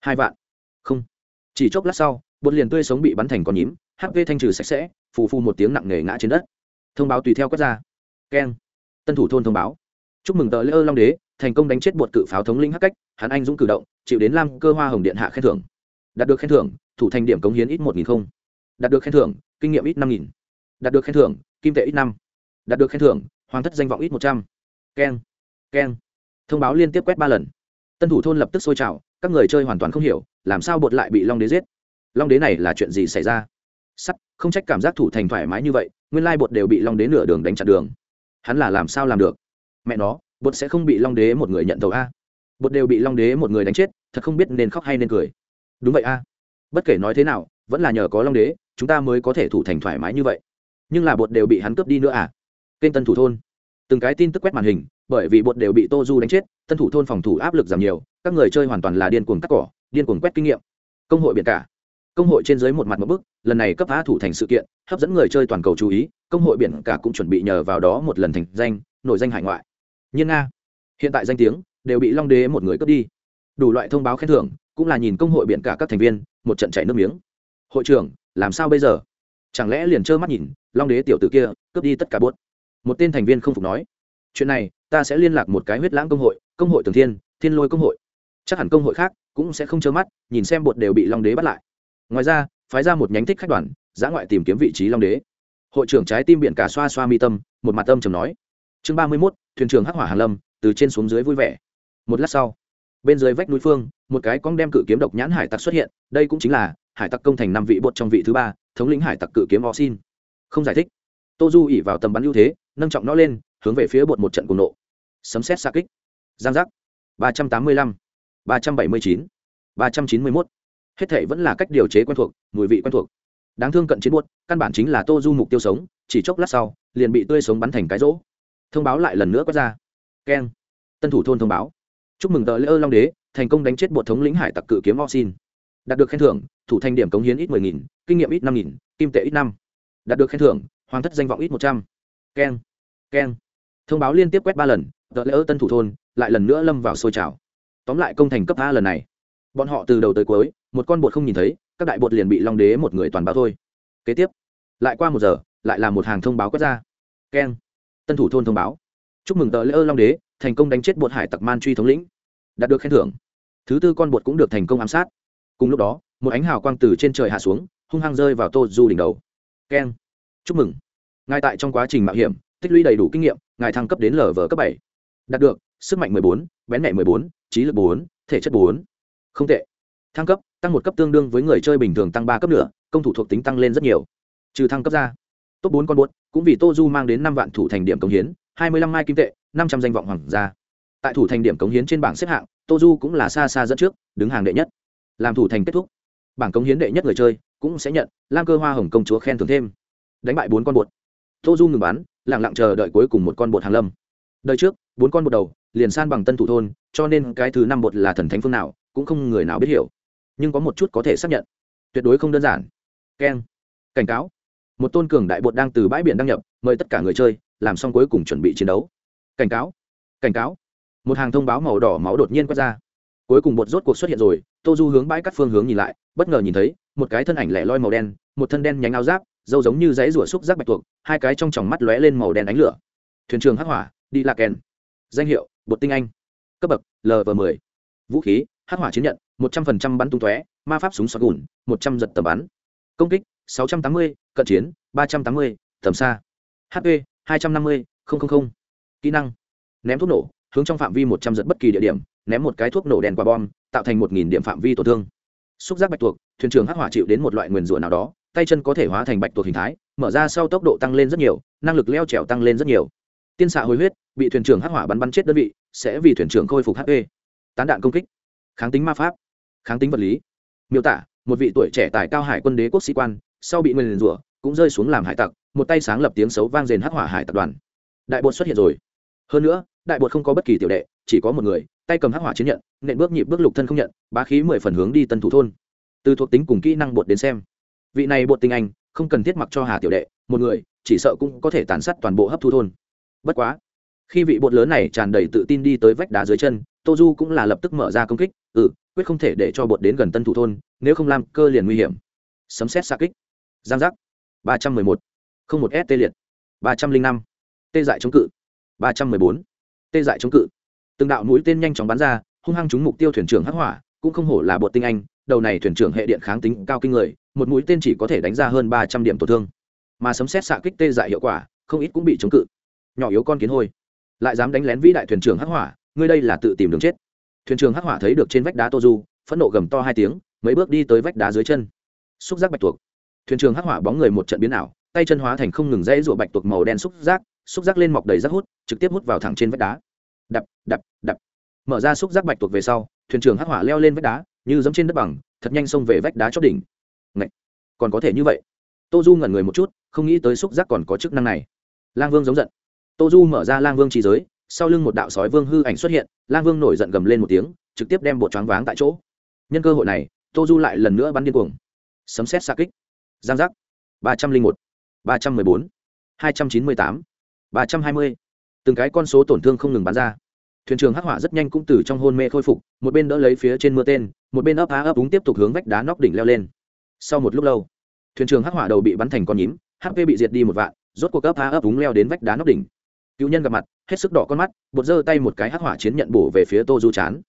hai vạn, không. Chỉ chốc lát sau, bột liền tươi sống bị bắn thành con nhím hp thanh trừ sạch sẽ, phù phù một tiếng nặng nề ngã trên đất. Thông báo tùy theo quét ra. Keng. Tân thủ thôn thông báo. Chúc mừng tờ lễ ơ long đế, thành công đánh chết bột cự pháo thống linh hắc cách, hắn anh dũng cử động, chịu đến lam cơ hoa hồng điện hạ khen thưởng. Đạt được khen thưởng, thủ thành điểm cống hiến ít một nghìn không đạt được khen thưởng, kinh nghiệm ít năm nghìn. Đạt được khen thưởng, kim tệ ít năm. Đạt được khen thưởng, hoàng thất danh vọng ít một trăm. Keng keng. Thông báo liên tiếp quét ba lần. Tân thủ thôn lập tức sôi trào, các người chơi hoàn toàn không hiểu, làm sao bột lại bị long đế giết. Long đế này là chuyện gì xảy ra? Sắt, không trách cảm giác thủ thành thoải mái như vậy, nguyên lai bột đều bị long đế nửa đường đánh chặn đường. Hắn là làm sao làm được? Mẹ nó, bột sẽ không bị long đế một người nhận tàu a? Bột đều bị long đế một người đánh chết, thật không biết nên khóc hay nên cười. Đúng vậy a. Bất kể nói thế nào vẫn là nhờ có long đế, chúng ta mới có thể thủ thành thoải mái như vậy. Nhưng là bột đều bị hắn cướp đi nữa à? Kênh tân thủ thôn. Từng cái tin tức quét màn hình, bởi vì bột đều bị tô du đánh chết, tân thủ thôn phòng thủ áp lực giảm nhiều, các người chơi hoàn toàn là điên cuồng cắt cỏ, điên cuồng quét kinh nghiệm. Công hội biển cả. Công hội trên dưới một mặt một bức, lần này cấp phá thủ thành sự kiện, hấp dẫn người chơi toàn cầu chú ý, công hội biển cả cũng chuẩn bị nhờ vào đó một lần thành danh, nổi danh hải ngoại. Nhưng nga hiện tại danh tiếng, đều bị long đế một người cướp đi. Đủ loại thông báo khen thưởng, cũng là nhìn công hội biển cả các thành viên, một trận chảy nước miếng hội trưởng, làm sao bây giờ? Chẳng lẽ liền trơ mắt nhìn long đế tiểu tử kia, cướp đi tất cả bốt một tên thành viên không phục nói, chuyện này, ta sẽ liên lạc một cái huyết lãng công hội công hội tường thiên thiên lôi công hội. Chắc hẳn công hội khác cũng sẽ không trơ mắt, nhìn xem bột đều bị long đế bắt lại. Ngoài ra, phái ra một nhánh thích khách đoàn, giã ngoại tìm kiếm vị trí long đế. Hội trưởng trái tim biển cả xoa xoa mi tâm, một mặt âm chầm nói, chương ba mươi mốt, thuyền trưởng hắc hỏa hàn lâm, từ trên xuống dưới vui vẻ. Một lát sau, bên dưới vách núi phương, một cái cong đem cự kiếm độc nhãn hải tặc xuất hiện, đây cũng chính là hải tặc công thành năm vị bột trong vị thứ ba, thống lĩnh hải tặc cự kiếm o xin không giải thích. Tô du ỉ vào tầm bắn ưu thế, nâng trọng nó lên, hướng về phía bột một trận cùng nộ. Sấm xét xa kích. Giang giác. Ba trăm tám mươi lăm, ba trăm bảy mươi chín, ba trăm chín mươi mốt. Hết thể vẫn là cách điều chế quen thuộc, mùi vị quen thuộc. Đáng thương cận chiến buốt căn bản chính là tô du mục tiêu sống, chỉ chốc lát sau, liền bị tươi sống bắn thành cái rỗ. Thông báo lại lần nữa quét ra. Keng. Tân thủ thôn thông báo. Chúc mừng tờ lễ ơ long đế, thành công đánh chết bộ thống lĩnh hải tặc cự kiếm o xin đạt được khen thưởng, thủ thành điểm cống hiến ít mười nghìn, kinh nghiệm ít năm nghìn, kim tệ ít năm. Đạt được khen thưởng, hoàng thất danh vọng ít một trăm. Keng keng. Thông báo liên tiếp quét ba lần tờ lễ ơ tân thủ thôn, lại lần nữa lâm vào sôi trào. Tóm lại công thành cấp a lần này. Bọn họ từ đầu tới cuối, một con bột không nhìn thấy, các đại bột liền bị long đế một người toàn báo thôi. Kế tiếp, lại qua một giờ, lại là một hàng thông báo quét ra. Keng, tân thủ thôn thông báo. Chúc mừng tờ lễ ơ long đế, thành công đánh chết bột hải tặc man truy thống lĩnh. Đạt được khen thưởng. Thứ tư con bột cũng được thành công ám sát cùng lúc đó một ánh hào quang từ trên trời hạ xuống hung hăng rơi vào tô du đỉnh đầu. Keng chúc mừng. Ngài tại trong quá trình mạo hiểm tích lũy đầy đủ kinh nghiệm ngài thăng cấp đến lv cấp bảy. Đạt được sức mạnh 14, bén mẹ mười bốn, trí lực bốn, thể chất bốn. không tệ. Thăng cấp tăng một cấp tương đương với người chơi bình thường tăng ba cấp nữa công thủ thuộc tính tăng lên rất nhiều. Trừ thăng cấp ra top bốn con buốt cũng vì tô du mang đến năm vạn thủ thành điểm cống hiến hai mươi lăm mai kim tệ năm trăm danh vọng hoàng gia. Tại thủ thành điểm cống hiến trên bảng xếp hạng tô du cũng là xa xa dẫn trước đứng hàng đệ nhất làm thủ thành kết thúc. Bảng cống hiến đệ nhất người chơi cũng sẽ nhận, lam cơ hoa hồng công chúa khen thưởng thêm. Đánh bại bốn con bột. Tô du ngừng bắn lẳng lặng chờ đợi cuối cùng một con bột hàng lâm. Đời trước, bốn con bột đầu liền san bằng tân thủ thôn, cho nên cái thứ năm bột là thần thánh phương nào cũng không người nào biết hiểu. Nhưng có một chút có thể xác nhận, tuyệt đối không đơn giản. Keng. Cảnh cáo. Một tôn cường đại bột đang từ bãi biển đăng nhập, mời tất cả người chơi làm xong cuối cùng chuẩn bị chiến đấu. Cảnh cáo. Cảnh cáo. Một hàng thông báo màu đỏ máu đột nhiên quét ra cuối cùng bột rốt cuộc xuất hiện rồi, tô du hướng bãi cắt phương hướng nhìn lại, bất ngờ nhìn thấy, một cái thân ảnh lẻ loi màu đen, một thân đen nhánh áo giáp, dâu giống như dãy rủa xúc giác bạch tuộc, hai cái trong tròng mắt lóe lên màu đen ánh lửa. Thuyền trường hắc hỏa, đi lạc kèn. Danh hiệu, bột tinh anh. Cấp bậc lv 10 vũ khí, hắc hỏa chiến nhận, một trăm linh bắn tung tóe, ma pháp súng sọt gùn, một trăm giật tầm bắn. Công kích, sáu trăm tám mươi, cận chiến, ba trăm tám mươi, tầm xa. Hp hai trăm năm mươi kỹ năng, ném thuốc nổ hướng trong phạm vi một trăm giật bất kỳ địa điểm, ném một cái thuốc nổ đèn quả bom, tạo thành một nghìn điểm phạm vi tổn thương. Xúc giác bạch tuộc, thuyền trưởng hắc hỏa chịu đến một loại nguyền rủa nào đó, tay chân có thể hóa thành bạch tuộc hình thái, mở ra sau tốc độ tăng lên rất nhiều, năng lực leo trèo tăng lên rất nhiều. Tiên xạ hồi huyết, bị thuyền trưởng hắc hỏa bắn bắn chết đơn vị, sẽ vì thuyền trưởng khôi phục hp tán đạn công kích. Kháng tính ma pháp. Kháng tính vật lý. Miêu tả, một vị tuổi trẻ tại cao hải quân đế quốc sĩ quan, sau bị nguyền rủa, cũng rơi xuống làm hải tặc, một tay sáng lập tiếng xấu vang dền hắc hỏa hải tập đoàn. Đại bột xuất hiện rồi. Hơn nữa đại bột không có bất kỳ tiểu đệ, chỉ có một người, tay cầm hắc hỏa chiến nhận, nện bước nhịp bước lục thân không nhận, bá khí mười phần hướng đi tân thủ thôn. Từ thuộc tính cùng kỹ năng bột đến xem. Vị này bột tinh anh, không cần thiết mặc cho hà tiểu đệ, một người, chỉ sợ cũng có thể tàn sát toàn bộ hấp thu thôn. Bất quá, khi vị bột lớn này tràn đầy tự tin đi tới vách đá dưới chân, tô du cũng là lập tức mở ra công kích ừ quyết không thể để cho bột đến gần tân thủ thôn, nếu không làm cơ liền nguy hiểm. Sấm xét xa kích. Giang giác. ba trăm mười một. Không một s tê liệt. ba trăm linh năm. Tê dại chống cự. ba trăm mười bốn tê dại chống cự. Từng đạo mũi tên nhanh chóng bắn ra, hung hăng trúng mục tiêu thuyền trưởng hắc hỏa, cũng không hổ là bột tinh anh, đầu này thuyền trưởng hệ điện kháng tính cao kinh người, một mũi tên chỉ có thể đánh ra hơn ba trăm điểm tổn thương. Mà sấm xét xạ kích tê dại hiệu quả, không ít cũng bị chống cự. Nhỏ yếu con kiến hôi. Lại dám đánh lén vĩ đại thuyền trưởng hắc hỏa, ngươi đây là tự tìm đường chết. Thuyền trưởng hắc hỏa thấy được trên vách đá tô du phẫn nộ gầm to hai tiếng, mấy bước đi tới vách đá dưới chân. Xúc giác bạch tuộc. Thuyền trưởng hắc hỏa bóng người một trận biến ảo, tay chân hóa thành không ngừng dãy rụa bạch tuộc màu đen xúc giác xúc giác lên mọc đầy rác hút, trực tiếp hút vào thẳng trên vách đá. Đập đập đập. Mở ra xúc giác bạch tuộc về sau, thuyền trưởng hắc hỏa leo lên vách đá, như giống trên đất bằng, thật nhanh xông về vách đá chót đỉnh. Ngậy! còn có thể như vậy. Tô du ngẩn người một chút, không nghĩ tới xúc giác còn có chức năng này. Lang vương giống giận. Tô du mở ra lang vương trí giới, sau lưng một đạo sói vương hư ảnh xuất hiện, lang vương nổi giận gầm lên một tiếng, trực tiếp đem bộ choáng váng tại chỗ. Nhân cơ hội này, tô du lại lần nữa bắn điên cuồng. Sấm xét xa kích. Giang giác. ba trăm linh một, ba trăm mười bốn, hai trăm chín mươi tám ba trăm hai mươi. Từng cái con số tổn thương không ngừng bắn ra. Thuyền trưởng hắc hỏa rất nhanh cũng từ trong hôn mê khôi phục, một bên đỡ lấy phía trên mưa tên, một bên ấp á ấp úng tiếp tục hướng vách đá nóc đỉnh leo lên. Sau một lúc lâu, thuyền trưởng hắc hỏa đầu bị bắn thành con nhím hp bị diệt đi một vạn, rốt cuộc ấp á ấp úng leo đến vách đá nóc đỉnh. Cựu nhân gặp mặt, hết sức đỏ con mắt, bột giơ tay một cái hắc hỏa chiến nhận bổ về phía tô du chán.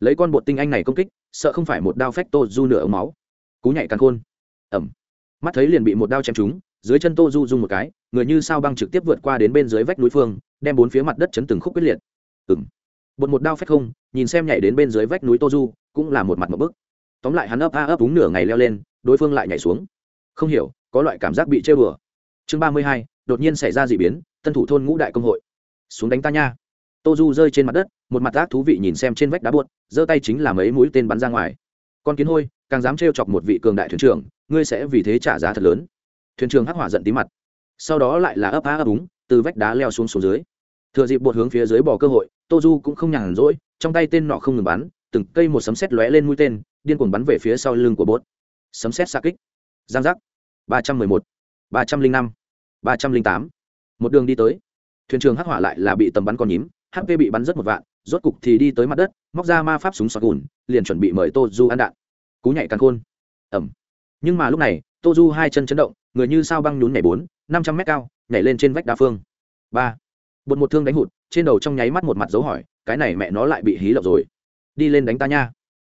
Lấy con bột tinh anh này công kích, sợ không phải một đao phách tô du nửa ống máu. Cú nhảy càng khôn. Ẩm. Mắt thấy liền bị một đao chém trúng dưới chân tô du dung một cái, người như sao băng trực tiếp vượt qua đến bên dưới vách núi phương, đem bốn phía mặt đất chấn từng khúc quyết liệt. Ừng bột một đao phách không, nhìn xem nhảy đến bên dưới vách núi tô du, cũng là một mặt một bức. Tóm lại hắn ấp a ấp úng nửa ngày leo lên, đối phương lại nhảy xuống. Không hiểu, có loại cảm giác bị chơi bừa. Chương ba mươi hai, đột nhiên xảy ra d ị biến, tân thủ thôn ngũ đại công hội. Xuống đánh ta nha. Tô du rơi trên mặt đất, một mặt ác thú vị nhìn xem trên vách đá buốt giơ tay chính là mấy mũi tên bắn ra ngoài. Con kiến hôi, càng dám trêu chọc một vị cường đại thuyền trưởng, ngươi sẽ vì thế trả giá thật lớn thuyền trưởng hắc hỏa giận tí mặt. Sau đó lại là ấp á ấp úng, từ vách đá leo xuống xuống dưới. Thừa dịp bột hướng phía dưới bỏ cơ hội tô du cũng không nhàn rỗi, trong tay tên nọ không ngừng bắn, từng cây một sấm sét lóe lên mũi tên, điên cuồng bắn về phía sau lưng của bốt sấm sét xa kích. Giang giác. Ba trăm mười một, ba trăm linh năm, ba trăm linh tám. Một đường đi tới. Thuyền trường hắc hỏa lại là bị tầm bắn con nhím hp bị bắn rất một vạn, rốt cục thì đi tới mặt đất, móc ra ma pháp súng sọt gùn, liền chuẩn bị mời tô du ăn đạn. Cú nhảy càng khôn. Ẩm. Nhưng mà lúc này tô du hai chân chấn động, người như sao băng nhún nhảy bốn, năm trăm mét cao, nhảy lên trên vách đa phương. Ba. Bột một thương đánh hụt, trên đầu trong nháy mắt một mặt dấu hỏi, cái này mẹ nó lại bị hí lộng rồi. Đi lên đánh ta nha.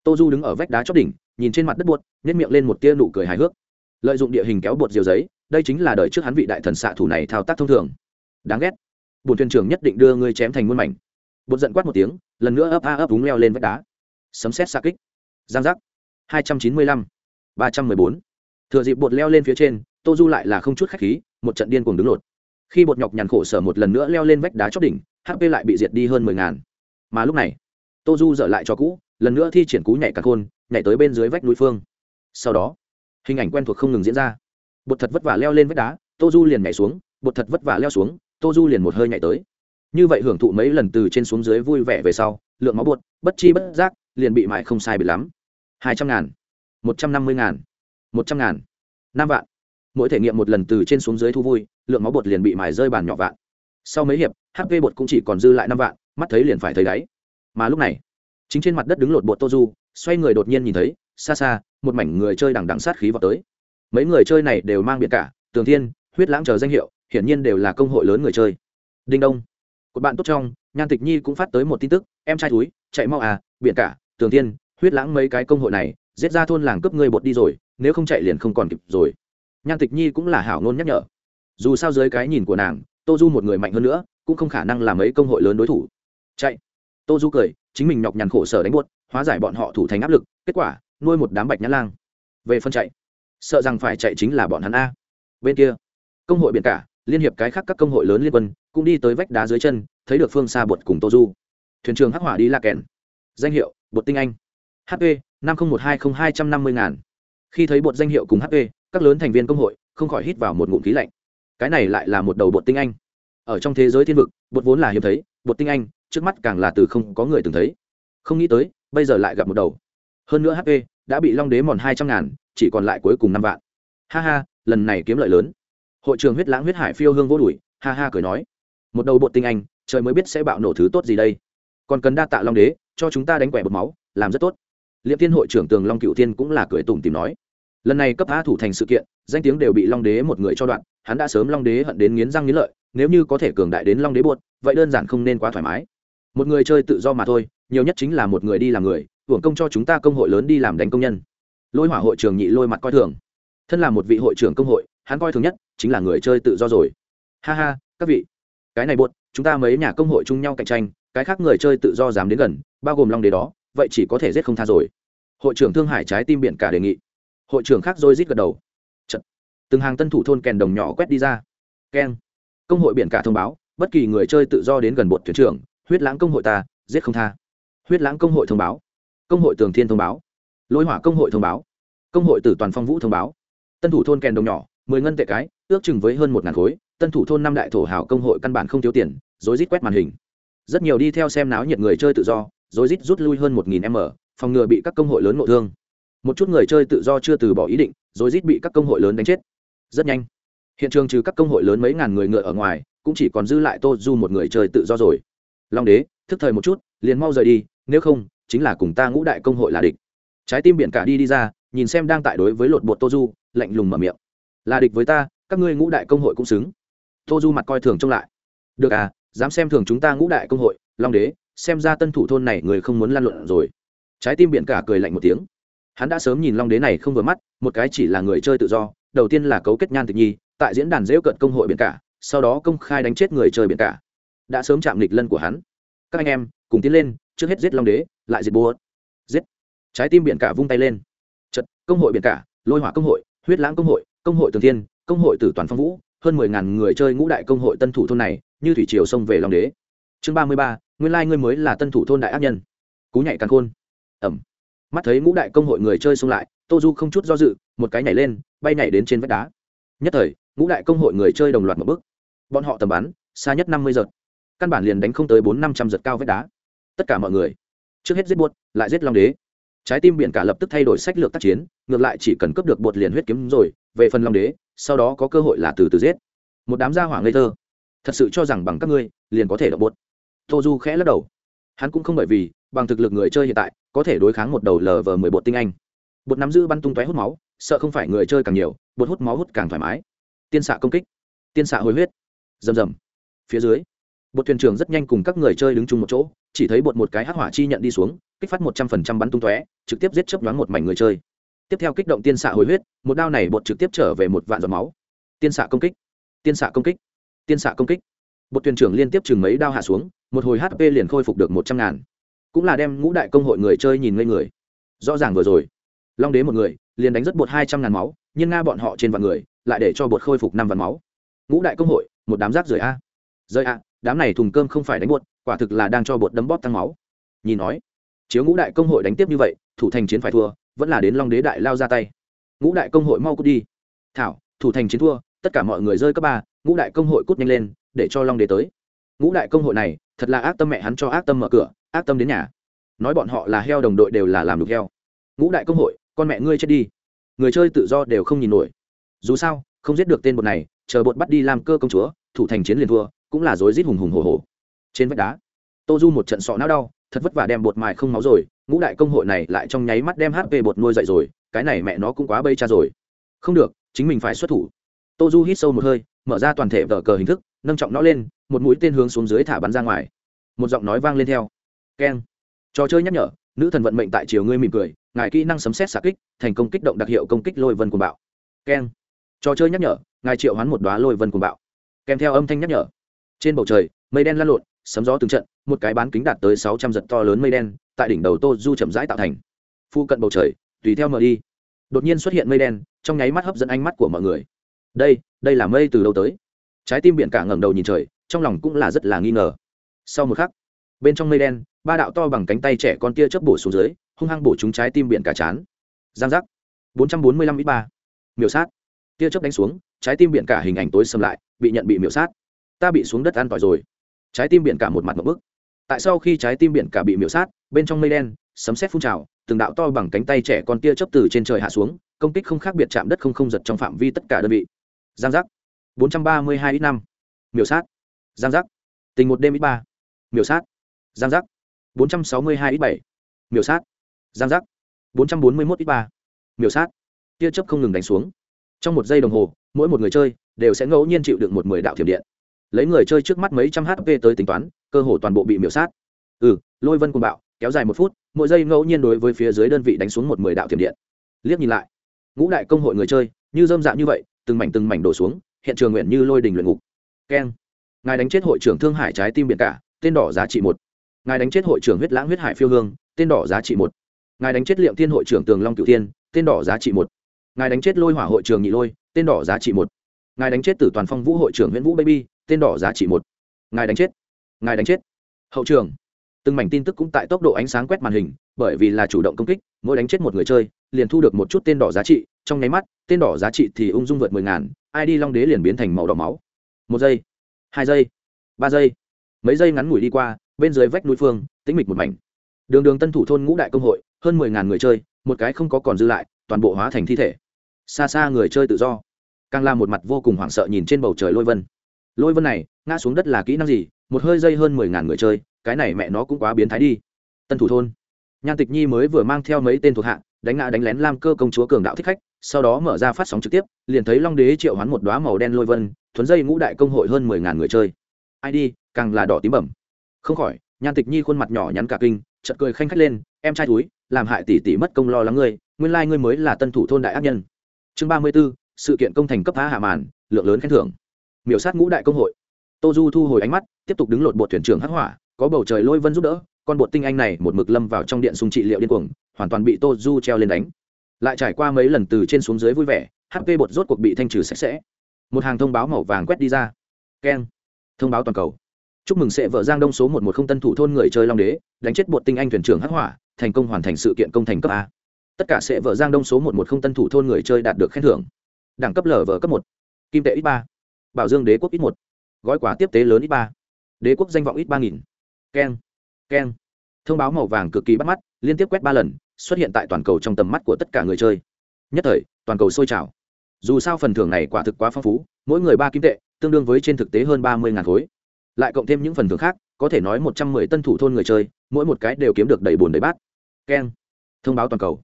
Tô du đứng ở vách đá chót đỉnh, nhìn trên mặt đất buốt nhét miệng lên một tia nụ cười hài hước. Lợi dụng địa hình kéo bột diều giấy, đây chính là đời trước hắn vị đại thần xạ thủ này thao tác thông thường. Đáng ghét. Bùn thuyền trưởng nhất định đưa ngươi chém thành muôn mảnh. Bột giận quát một tiếng, lần nữa ấp a ấp úng leo lên vách đá. Sấm xét xa kích. Giang giác. Hai trăm chín mươi lăm. Ba trăm mười bốn thừa dịp bột leo lên phía trên, tô du lại là không chút khách khí, một trận điên cuồng đứng lột. Khi bột nhọc nhằn khổ sở một lần nữa leo lên vách đá chót đỉnh hp lại bị diệt đi hơn mười ngàn. Mà lúc này, tô du dở lại cho cũ, lần nữa thi triển cú nhảy cả khôn nhảy tới bên dưới vách núi phương. Sau đó, hình ảnh quen thuộc không ngừng diễn ra. Bột thật vất vả leo lên vách đá, tô du liền nhảy xuống, bột thật vất vả leo xuống, tô du liền một hơi nhảy tới. Như vậy hưởng thụ mấy lần từ trên xuống dưới vui vẻ về sau, lượng máu bột, bất chi bất giác, liền bị mại không sai bị lắm. Hai trăm ngàn, một trăm năm mươi ngàn một trăm ngàn. Năm vạn. Mỗi thể nghiệm một lần từ trên xuống dưới thu vui, lượng máu bột liền bị mài rơi bàn nhỏ vạn. Sau mấy hiệp hp bột cũng chỉ còn dư lại năm vạn, mắt thấy liền phải thấy đáy. Mà lúc này, chính trên mặt đất đứng lột bột toju xoay người đột nhiên nhìn thấy, xa xa, một mảnh người chơi đằng đằng sát khí vào tới. Mấy người chơi này đều mang biệt cả, tường thiên, huyết lãng chờ danh hiệu, hiển nhiên đều là công hội lớn người chơi. Đinh đông. Một bạn tốt trong, nhan tịch nhi cũng phát tới một tin tức, em trai túi chạy mau à biển cả, tường thiên, huyết lãng mấy cái công hội này, giết ra thôn làng cướp ngươi bột đi rồi nếu không chạy liền không còn kịp rồi. Nhan tịch nhi cũng là hảo ngôn nhắc nhở. Dù sao dưới cái nhìn của nàng, tô du một người mạnh hơn nữa, cũng không khả năng làm mấy công hội lớn đối thủ. Chạy. Tô du cười, chính mình nhọc nhằn khổ sở đánh buốt, hóa giải bọn họ thủ thành áp lực, kết quả, nuôi một đám bạch nhã lang. Về phân chạy, sợ rằng phải chạy chính là bọn hắn a. Bên kia, công hội biển cả, liên hiệp cái khác các công hội lớn liên quân, cũng đi tới vách đá dưới chân, thấy được phương xa bột cùng tô du. Thuyền trường hắc hỏa đi la kèn. Danh hiệu bột tinh anh. Hp năm nghìn một hai không hai trăm năm mươi ngàn khi thấy bột danh hiệu cùng hp các lớn thành viên công hội không khỏi hít vào một ngụm khí lạnh. Cái này lại là một đầu bột tinh anh. Ở trong thế giới thiên vực, bột vốn là hiếm thấy, bột tinh anh trước mắt càng là từ không có người từng thấy. Không nghĩ tới, bây giờ lại gặp một đầu. Hơn nữa hp đã bị long đế mòn hai trăm ngàn, chỉ còn lại cuối cùng năm vạn. Ha ha, lần này kiếm lợi lớn. Hội trường huyết lãng huyết hải phiêu hương vô đùi ha ha cười nói. Một đầu bột tinh anh, trời mới biết sẽ bạo nổ thứ tốt gì đây. Còn cần đa tạ long đế, cho chúng ta đánh quẻ bột máu, làm rất tốt liệp tiên hội trưởng tường long cựu tiên cũng là cười tủm tìm nói, lần này cấp a thủ thành sự kiện, danh tiếng đều bị long đế một người cho đoạn, hắn đã sớm long đế hận đến nghiến răng nghiến lợi, nếu như có thể cường đại đến long đế buột vậy đơn giản không nên quá thoải mái. Một người chơi tự do mà thôi, nhiều nhất chính là một người đi làm người, hưởng công cho chúng ta công hội lớn đi làm đánh công nhân. Lôi hỏa hội trưởng nhị lôi mặt coi thường. Thân là một vị hội trưởng công hội, hắn coi thường nhất chính là người chơi tự do rồi. Ha ha, các vị, cái này buột chúng ta mấy nhà công hội chung nhau cạnh tranh, cái khác người chơi tự do dám đến gần, bao gồm long đế đó vậy chỉ có thể giết không tha rồi. Hội trưởng thương hải trái tim biển cả đề nghị. Hội trưởng khác rồi rít gật đầu. Chật. từng hàng tân thủ thôn kèn đồng nhỏ quét đi ra. Keng. Công hội biển cả thông báo, bất kỳ người chơi tự do đến gần bột thuyền trưởng, huyết lãng công hội ta, giết không tha. Huyết lãng công hội thông báo. Công hội tường thiên thông báo. Lôi hỏa công hội thông báo. Công hội tử toàn phong vũ thông báo. Tân thủ thôn kèn đồng nhỏ, mười ngân tệ cái, ước chừng với hơn một ngàn khối. Tân thủ thôn năm đại thổ hào công hội căn bản không thiếu tiền, rối rít quét màn hình. Rất nhiều đi theo xem náo nhiệt người chơi tự do rồi rít rút lui hơn một nghìn m, phòng ngừa bị các công hội lớn ngộ thương. Một chút người chơi tự do chưa từ bỏ ý định, rồi rít bị các công hội lớn đánh chết. Rất nhanh. Hiện trường trừ các công hội lớn mấy ngàn người ngựa ở ngoài, cũng chỉ còn dư lại tô du một người chơi tự do rồi. Long đế, thức thời một chút, liền mau rời đi, nếu không, chính là cùng ta ngũ đại công hội là địch. Trái tim biển cả đi đi ra, nhìn xem đang tại đối với lột bột tô du lạnh lùng mở miệng. Là địch với ta, các ngươi ngũ đại công hội cũng xứng. Tô du mặt coi thường trông lại. Được à dám xem thường chúng ta ngũ đại công hội, long đế xem ra tân thủ thôn này người không muốn lan luận rồi. Trái tim biển cả cười lạnh một tiếng. Hắn đã sớm nhìn long đế này không vừa mắt, một cái chỉ là người chơi tự do, đầu tiên là cấu kết nhan tịch nhi, tại diễn đàn dễu cận công hội biển cả, sau đó công khai đánh chết người chơi biển cả. Đã sớm chạm nghịch lân của hắn. Các anh em, cùng tiến lên, trước hết giết long đế, lại diệt búa giết. Trái tim biển cả vung tay lên. Trận, công hội biển cả, lôi hỏa công hội, huyết lãng công hội công hội tường thiên, công hội tử toàn phong vũ, hơn mười ngàn người chơi ngũ đại công hội tân thủ thôn này, như thủy triều xông về long đế. Chương ba mươi ba nguyên lai ngươi mới là tân thủ thôn đại ác nhân. Cú nhảy càng khôn. Ẩm. Mắt thấy ngũ đại công hội người chơi xông lại, tô du không chút do dự, một cái nhảy lên, bay nhảy đến trên vách đá. Nhất thời, ngũ đại công hội người chơi đồng loạt một bước. Bọn họ tầm bắn, xa nhất năm mươi giật. Căn bản liền đánh không tới bốn năm trăm giật cao vách đá. Tất cả mọi người, trước hết giết buốt lại giết long đế. Trái tim biển cả lập tức thay đổi sách lược tác chiến, ngược lại chỉ cần cướp được bột liền huyết kiếm rồi, về phần long đế, sau đó có cơ hội là từ từ giết. Một đám gia hỏa ngây thơ. Thật sự cho rằng bằng các ngươi, liền có thể đọc bột tô du khẽ lắc đầu. Hắn cũng không bởi vì, bằng thực lực người chơi hiện tại, có thể đối kháng một đầu lờ vờ mười bột tinh anh. Bột nắm giữ bắn tung tóe hút máu, sợ không phải người chơi càng nhiều, bột hút máu hút càng thoải mái. Tiên xạ công kích, tiên xạ hồi huyết. Rầm rầm. Phía dưới, bột thuyền trưởng rất nhanh cùng các người chơi đứng chung một chỗ, chỉ thấy bột một cái hắc hỏa chi nhận đi xuống, kích phát một trăm phần trăm bắn tung tóe, trực tiếp giết chấp đoán một mảnh người chơi. Tiếp theo kích động tiên xạ hồi huyết, một đao này bột trực tiếp trở về một vạn giọt máu. Tiên xạ công kích, tiên xạ công kích, tiên xạ công kích bột thuyền trưởng liên tiếp chừng mấy đao hạ xuống, một hồi hp liền khôi phục được một trăm ngàn. Cũng là đem ngũ đại công hội người chơi nhìn ngây người. Rõ ràng vừa rồi, long đế một người, liền đánh rất bột hai trăm ngàn máu, nhưng nga bọn họ trên vạn người, lại để cho bột khôi phục năm vạn máu. Ngũ đại công hội, một đám rác rời a. Rơi a, đám này thùng cơm không phải đánh bột, quả thực là đang cho bột đấm bóp tăng máu. Nhìn nói, chiếu ngũ đại công hội đánh tiếp như vậy, thủ thành chiến phải thua, vẫn là đến long đế đại lao ra tay. Ngũ đại công hội mau cút đi. Thảo, thủ thành chiến thua, tất cả mọi người rơi cấp ba, ngũ đại công hội cút nhanh lên để cho long đế tới. Ngũ đại công hội này, thật là ác tâm mẹ hắn cho ác tâm mở cửa, ác tâm đến nhà. Nói bọn họ là heo đồng đội đều là làm được heo. Ngũ đại công hội, con mẹ ngươi chết đi. Người chơi tự do đều không nhìn nổi. Dù sao, không giết được tên bột này, chờ bột bắt đi làm cơ công chúa, thủ thành chiến liền thua, cũng là rối rít hùng hùng hồ hồ trên vách đá, tô du một trận sọ não đau, thật vất vả đem bột mài không máu rồi, ngũ đại công hội này lại trong nháy mắt đem hp bột nuôi dậy rồi, cái này mẹ nó cũng quá bây cha rồi. Không được, chính mình phải xuất thủ. Tô du hít sâu một hơi, mở ra toàn thể vở cờ hình thức nâng trọng nó lên, một mũi tên hướng xuống dưới thả bắn ra ngoài. Một giọng nói vang lên theo. Keng. Trò chơi nhắc nhở, nữ thần vận mệnh tại chiều ngươi mỉm cười, ngài kỹ năng sấm xét xạ kích, thành công kích động đặc hiệu công kích lôi vân cuồng bạo. Keng. Trò chơi nhắc nhở, ngài triệu hoán một đoá lôi vân cuồng bạo. Kèm theo âm thanh nhắc nhở. Trên bầu trời, mây đen lan lộn, sấm gió từng trận, một cái bán kính đạt tới sáu trăm giật to lớn mây đen, tại đỉnh đầu tô du chậm rãi tạo thành. Phu cận bầu trời, tùy theo mở đi. Đột nhiên xuất hiện mây đen, trong nháy mắt hấp dẫn ánh mắt của mọi người. Đây đây là mây từ đâu tới? Trái tim biển cả ngẩng đầu nhìn trời, trong lòng cũng là rất là nghi ngờ. Sau một khắc, bên trong mây đen, ba đạo to bằng cánh tay trẻ con tia chớp bổ xuống dưới, hung hăng bổ chúng trái tim biển cả chán. Giang giác. Bốn trăm bốn mươi lăm ít ba. Miểu sát. Tia chớp đánh xuống, trái tim biển cả hình ảnh tối xâm lại, bị nhận bị miểu sát. Ta bị xuống đất an tỏi rồi. Trái tim biển cả một mặt một bức. Tại sau khi trái tim biển cả bị miểu sát, bên trong mây đen, sấm sét phun trào, từng đạo to bằng cánh tay trẻ con tia chớp từ trên trời hạ xuống, công kích không khác biệt chạm đất không không giật trong phạm vi tất cả đơn vị. Giang giác bốn trăm ba mươi hai ít năm. Miểu sát. Giang giác. Tình một đêm ít ba. Miểu sát. Giang giác. bốn trăm sáu mươi hai ít bảy. Miểu sát. Giang giác. bốn trăm bốn mươi mốt ít ba. Miểu sát. Tia chớp không ngừng đánh xuống. Trong một giây đồng hồ, mỗi một người chơi đều sẽ ngẫu nhiên chịu được một mười đạo thiểm điện. Lấy người chơi trước mắt mấy trăm hp tới tính toán, cơ hồ toàn bộ bị miểu sát. Ừ lôi vân cùng bạo, kéo dài một phút, mỗi giây ngẫu nhiên đối với phía dưới đơn vị đánh xuống một mười đạo thiểm điện. Liếc nhìn lại, ngũ đại công hội người chơi, như dơm dạ như vậy, từng mảnh từng mảnh đổ xuống hiện trường nguyện như lôi đình luyện ngục. Keng. Ngài đánh chết hội trưởng thương hải trái tim biển cả, tên đỏ giá trị một. Ngài đánh chết hội trưởng huyết lãng huyết hải phiêu hương, tên đỏ giá trị một. Ngài đánh chết liệm thiên hội trưởng tường long cửu tiên tên đỏ giá trị một. Ngài đánh chết lôi hỏa hội trưởng nhị lôi, tên đỏ giá trị một. Ngài đánh chết tử toàn phong vũ hội trưởng nguyễn vũ baby, tên đỏ giá trị một. Ngài đánh chết. Ngài đánh chết. Hậu trường. Từng mảnh tin tức cũng tại tốc độ ánh sáng quét màn hình, bởi vì là chủ động công kích, mỗi đánh chết một người chơi, liền thu được một chút tên đỏ giá trị, trong nháy mắt, tên đỏ giá trị thì ung dung vượt mười ngàn Ai đi long đế liền biến thành màu đỏ máu. Một giây, hai giây, ba giây. Mấy giây ngắn ngủi đi qua, bên dưới vách núi phương, tĩnh mịch một mảnh. Đường đường tân thủ thôn ngũ đại công hội, hơn mười ngàn người chơi, một cái không có còn dư lại, toàn bộ hóa thành thi thể. Xa xa người chơi tự do. Càng là một mặt vô cùng hoảng sợ nhìn trên bầu trời lôi vân. Lôi vân này, ngã xuống đất là kỹ năng gì? Một hơi dây hơn mười ngàn người chơi, cái này mẹ nó cũng quá biến thái đi. Tân thủ thôn. Nhan tịch nhi mới vừa mang theo mấy tên thuộc hạ đánh ngã đánh lén lam cơ công chúa cường đạo thích khách sau đó mở ra phát sóng trực tiếp liền thấy long đế triệu hoán một đoá màu đen lôi vân thuấn dây ngũ đại công hội hơn mười ngàn người chơi. Id càng là đỏ tím bẩm. Không khỏi nhan tịch nhi khuôn mặt nhỏ nhắn cả kinh chợt cười khanh khách lên em trai túi làm hại tỷ tỷ mất công lo lắng ngươi nguyên lai ngươi mới là tân thủ thôn đại ác nhân. Chương ba mươi 34, sự kiện công thành cấp phá hạ màn lượng lớn khen thưởng. Miểu sát ngũ đại công hội. Tô du thu hồi ánh mắt tiếp tục đứng lột bột thuyền trưởng hắc hỏa có bầu trời lôi vân giúp đỡ con bột tinh anh này một mực lâm vào trong điện sung trị liệu điên cuồng hoàn toàn bị tô du treo lên đánh. Lại trải qua mấy lần từ trên xuống dưới vui vẻ hp bột rốt cuộc bị thanh trừ sạch sẽ. Một hàng thông báo màu vàng quét đi ra. Keng. Thông báo toàn cầu. Chúc mừng sẽ vợ giang đông số một một không tân thủ thôn người chơi long đế, đánh chết bột tinh anh thuyền trưởng hắc hỏa, thành công hoàn thành sự kiện công thành cấp a. Tất cả sẽ vợ giang đông số một một không tân thủ thôn người chơi đạt được khen thưởng. Đẳng cấp lở vở cấp một. Kim tệ ít ba. Bảo dương đế quốc ít một. Gói quà tiếp tế lớn ít ba. Đế quốc danh vọng ít ba nghìn. Keng. Keng. Thông báo màu vàng cực kỳ bắt mắt, liên tiếp quét ba lần xuất hiện tại toàn cầu trong tầm mắt của tất cả người chơi. Nhất thời, toàn cầu sôi trào. Dù sao phần thưởng này quả thực quá phong phú, mỗi người ba kim tệ, tương đương với trên thực tế hơn ba mươi ngàn khối. Lại cộng thêm những phần thưởng khác, có thể nói một trăm mười tân thủ thôn người chơi, mỗi một cái đều kiếm được đầy bồn đầy bát. Keng. Thông báo toàn cầu.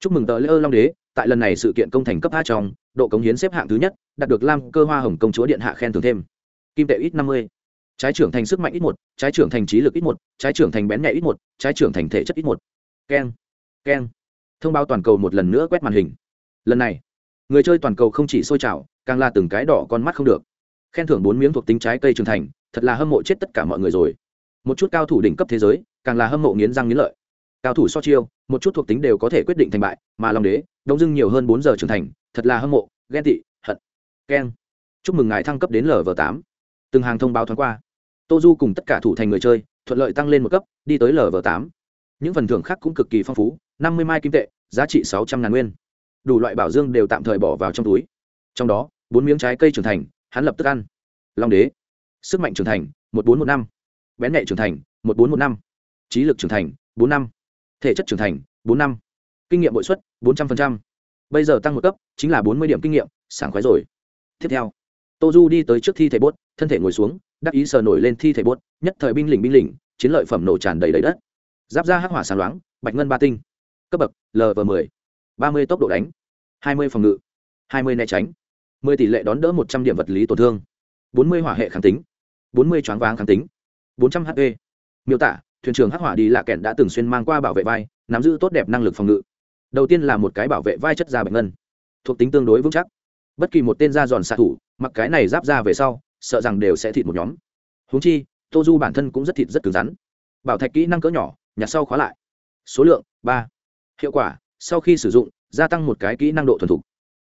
Chúc mừng tờ lễ ơ long đế, tại lần này sự kiện công thành cấp a trong, độ cống hiến xếp hạng thứ nhất, đạt được lam cơ hoa hồng công chúa điện hạ khen thưởng thêm. Kim tệ ít năm mươi. Trái trưởng thành sức mạnh ít một, trái trưởng thành trí lực ít một, trái trưởng thành bén nhạy ít một, trái trưởng thành thể chất ít một. Keng keng. Thông báo toàn cầu một lần nữa quét màn hình. Lần này, người chơi toàn cầu không chỉ sôi trào, càng là từng cái đỏ con mắt không được. Khen thưởng bốn miếng thuộc tính trái cây trưởng thành, thật là hâm mộ chết tất cả mọi người rồi. Một chút cao thủ đỉnh cấp thế giới, càng là hâm mộ nghiến răng nghiến lợi. Cao thủ so chiêu, một chút thuộc tính đều có thể quyết định thành bại, mà long đế, đông dưng nhiều hơn bốn giờ trưởng thành, thật là hâm mộ, ghen tị, hận. Keng. Chúc mừng ngài thăng cấp đến lv tám. Từng hàng thông báo thoáng qua. Tô du cùng tất cả thủ thành người chơi, thuận lợi tăng lên một cấp, đi tới lv tám những phần thưởng khác cũng cực kỳ phong phú, năm mươi mai kim tệ, giá trị sáu trăm ngàn nguyên. Đủ loại bảo dương đều tạm thời bỏ vào trong túi. Trong đó, bốn miếng trái cây trưởng thành, hắn lập tức ăn. Long đế. Sức mạnh trưởng thành, một bốn một năm. Bén nhạy trưởng thành, một bốn một năm. Trí lực trưởng thành, bốn năm. Thể chất trưởng thành, bốn năm. Kinh nghiệm bội suất bốn trăm linh bây giờ tăng một cấp, chính là bốn mươi điểm kinh nghiệm, sảng khoái rồi. Tiếp theo tô du đi tới trước thi thể bốt, thân thể ngồi xuống, đắc ý sờ nổi lên thi thể bốt, nhất thời binh lình binh lình chiến lợi phẩm nổ tràn đầy đầy đất giáp ra hắc hỏa sáng loáng, bạch ngân ba tinh. Cấp bậc lv m ộ ba mươi tốc độ đánh, hai mươi phòng ngự, hai mươi né tránh. mười tỷ lệ đón đỡ một trăm điểm vật lý tổn thương. bốn mươi hỏa hệ kháng tính, bốn mươi choáng váng kháng tính, bốn trăm hp miêu tả, thuyền trưởng hắc hỏa đi lạ kẹn đã từng xuyên mang qua bảo vệ vai, nắm giữ tốt đẹp năng lực phòng ngự. Đầu tiên là một cái bảo vệ vai chất da bạch ngân. Thuộc tính tương đối vững chắc. Bất kỳ một tên da giòn xạ thủ, mặc cái này giáp ra về sau, sợ rằng đều sẽ thịt một nhóm. Húng chi tô du bản thân cũng rất thịt rất cứng rắn. Bảo thạch kỹ năng cỡ nhỏ nhặt sau khóa lại. Số lượng ba. Hiệu quả sau khi sử dụng gia tăng một cái kỹ năng độ thuần thục.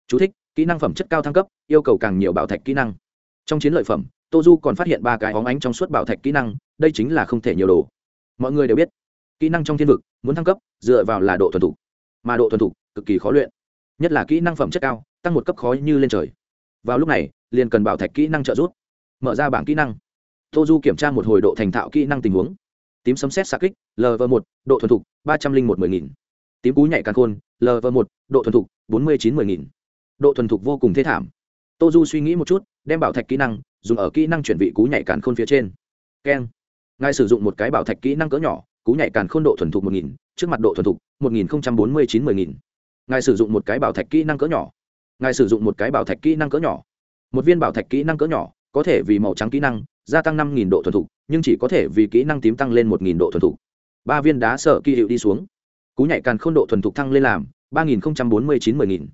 Chú thích, kỹ năng phẩm chất cao thăng cấp yêu cầu càng nhiều bảo thạch kỹ năng. Trong chiến lợi phẩm tô du còn phát hiện ba cái hóng ánh trong suốt bảo thạch kỹ năng đây chính là không thể nhiều đồ. Mọi người đều biết kỹ năng trong thiên vực muốn thăng cấp dựa vào là độ thuần thục. Mà độ thuần thục cực kỳ khó luyện. Nhất là kỹ năng phẩm chất cao tăng một cấp khó như lên trời. Vào lúc này liền cần bảo thạch kỹ năng trợ giúp. Mở ra bảng kỹ năng. Tô du kiểm tra một hồi độ thành thạo kỹ năng tình huống tím sấm xét xạ kích lv một, độ thuần thục, ba trăm linh một mươi nghìn. Tím cú nhảy càng khôn lv một, độ thuần thục, bốn mươi chín mươi nghìn. Độ thuần thục vô cùng thế thảm. Tô du suy nghĩ một chút, đem bảo thạch kỹ năng, dùng ở kỹ năng chuyển vị cú nhảy càn khôn phía trên. Keng. Ngài sử dụng một cái bảo thạch kỹ năng cỡ nhỏ, cú nhảy càn khôn độ thuần thục một nghìn, trước mặt độ thuần thục, một nghìn bốn mươi chín mươi nghìn. Ngài sử dụng một cái bảo thạch kỹ năng cỡ nhỏ. Ngài sử dụng một cái bảo thạch kỹ năng cỡ nhỏ. Một viên bảo thạch kỹ năng cỡ nhỏ, có thể vì màu trắng kỹ năng, gia tăng năm nghìn độ thuần thục nhưng chỉ có thể vì kỹ năng tím tăng lên một nghìn độ thuần thục. Ba viên đá sợ kỳ hiệu đi xuống. Cú nhảy càn khôn độ thuần thục thăng lên làm ba nghìn bốn mươi chín mươi nghìn.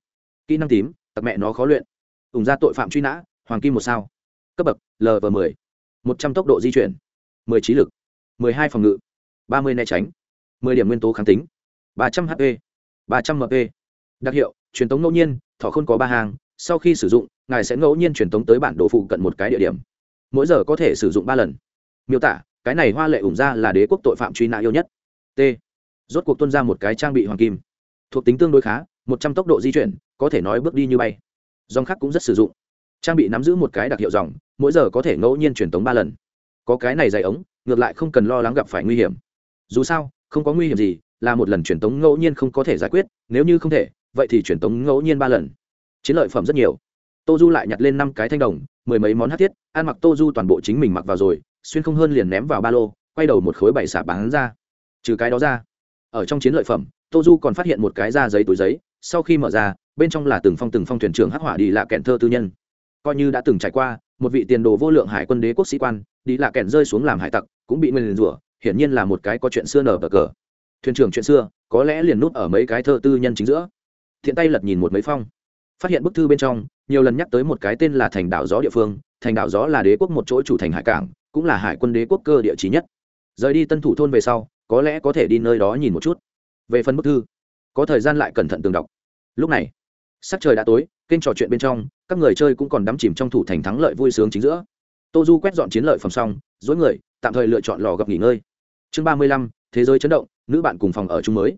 Kỹ năng tím tặc mẹ nó khó luyện. Ủng ra tội phạm truy nã, hoàng kim một sao. Cấp bậc lv m ộ ư một trăm tốc độ di chuyển. Mười trí lực. Mười hai phòng ngự. Ba mươi né tránh. Mười điểm nguyên tố kháng tính. Ba trăm hp ba trăm mp đặc hiệu, truyền tống ngẫu nhiên thọ không có ba hàng. Sau khi sử dụng, ngài sẽ ngẫu nhiên truyền tống tới bản đồ phụ cận một cái địa điểm. Mỗi giờ có thể sử dụng ba lần miêu tả, cái này hoa lệ ủng ra là đế quốc tội phạm truy nã yêu nhất. T. Rốt cuộc tuân ra một cái trang bị hoàng kim. Thuộc tính tương đối khá, một trăm tốc độ di chuyển, có thể nói bước đi như bay. Dòng khác cũng rất sử dụng. Trang bị nắm giữ một cái đặc hiệu dòng, mỗi giờ có thể ngẫu nhiên truyền tống ba lần. Có cái này dày ống, ngược lại không cần lo lắng gặp phải nguy hiểm. Dù sao, không có nguy hiểm gì, là một lần truyền tống ngẫu nhiên không có thể giải quyết, nếu như không thể, vậy thì truyền tống ngẫu nhiên ba lần. Chiến lợi phẩm rất nhiều. Tô du lại nhặt lên năm cái thanh đồng, mười mấy món hát thiết, ăn mặc tô du toàn bộ chính mình mặc vào rồi xuyên không hơn liền ném vào ba lô, quay đầu một khối bảy xả bán ra. Trừ cái đó ra, ở trong chiến lợi phẩm tô du còn phát hiện một cái da giấy túi giấy, sau khi mở ra, bên trong là từng phong từng phong thuyền trưởng hắc hỏa đi lạ kẹn thơ tư nhân. Coi như đã từng trải qua, một vị tiền đồ vô lượng hải quân đế quốc sĩ quan, đi lạ kẹn rơi xuống làm hải tặc, cũng bị nguyền rủa, hiển nhiên là một cái có chuyện xưa nở bờ cờ. Thuyền trưởng chuyện xưa, có lẽ liền nút ở mấy cái thơ tư nhân chính giữa. Thiện tay lật nhìn một mấy phong, phát hiện bức thư bên trong, nhiều lần nhắc tới một cái tên là thành đảo gió địa phương, thành đảo gió là đế quốc một chỗ chủ thành hải cảng cũng là hải quân đế quốc cơ địa chỉ nhất. Rời đi tân thủ thôn về sau, có lẽ có thể đi nơi đó nhìn một chút. Về phần bức thư, có thời gian lại cẩn thận tường đọc. Lúc này, sắc trời đã tối, kênh trò chuyện bên trong, các người chơi cũng còn đắm chìm trong thủ thành thắng lợi vui sướng chính giữa. Tô du quét dọn chiến lợi phẩm xong dối người, tạm thời lựa chọn lò gặp nghỉ ngơi. Chương ba mươi lăm, thế giới chấn động, nữ bạn cùng phòng ở chung mới.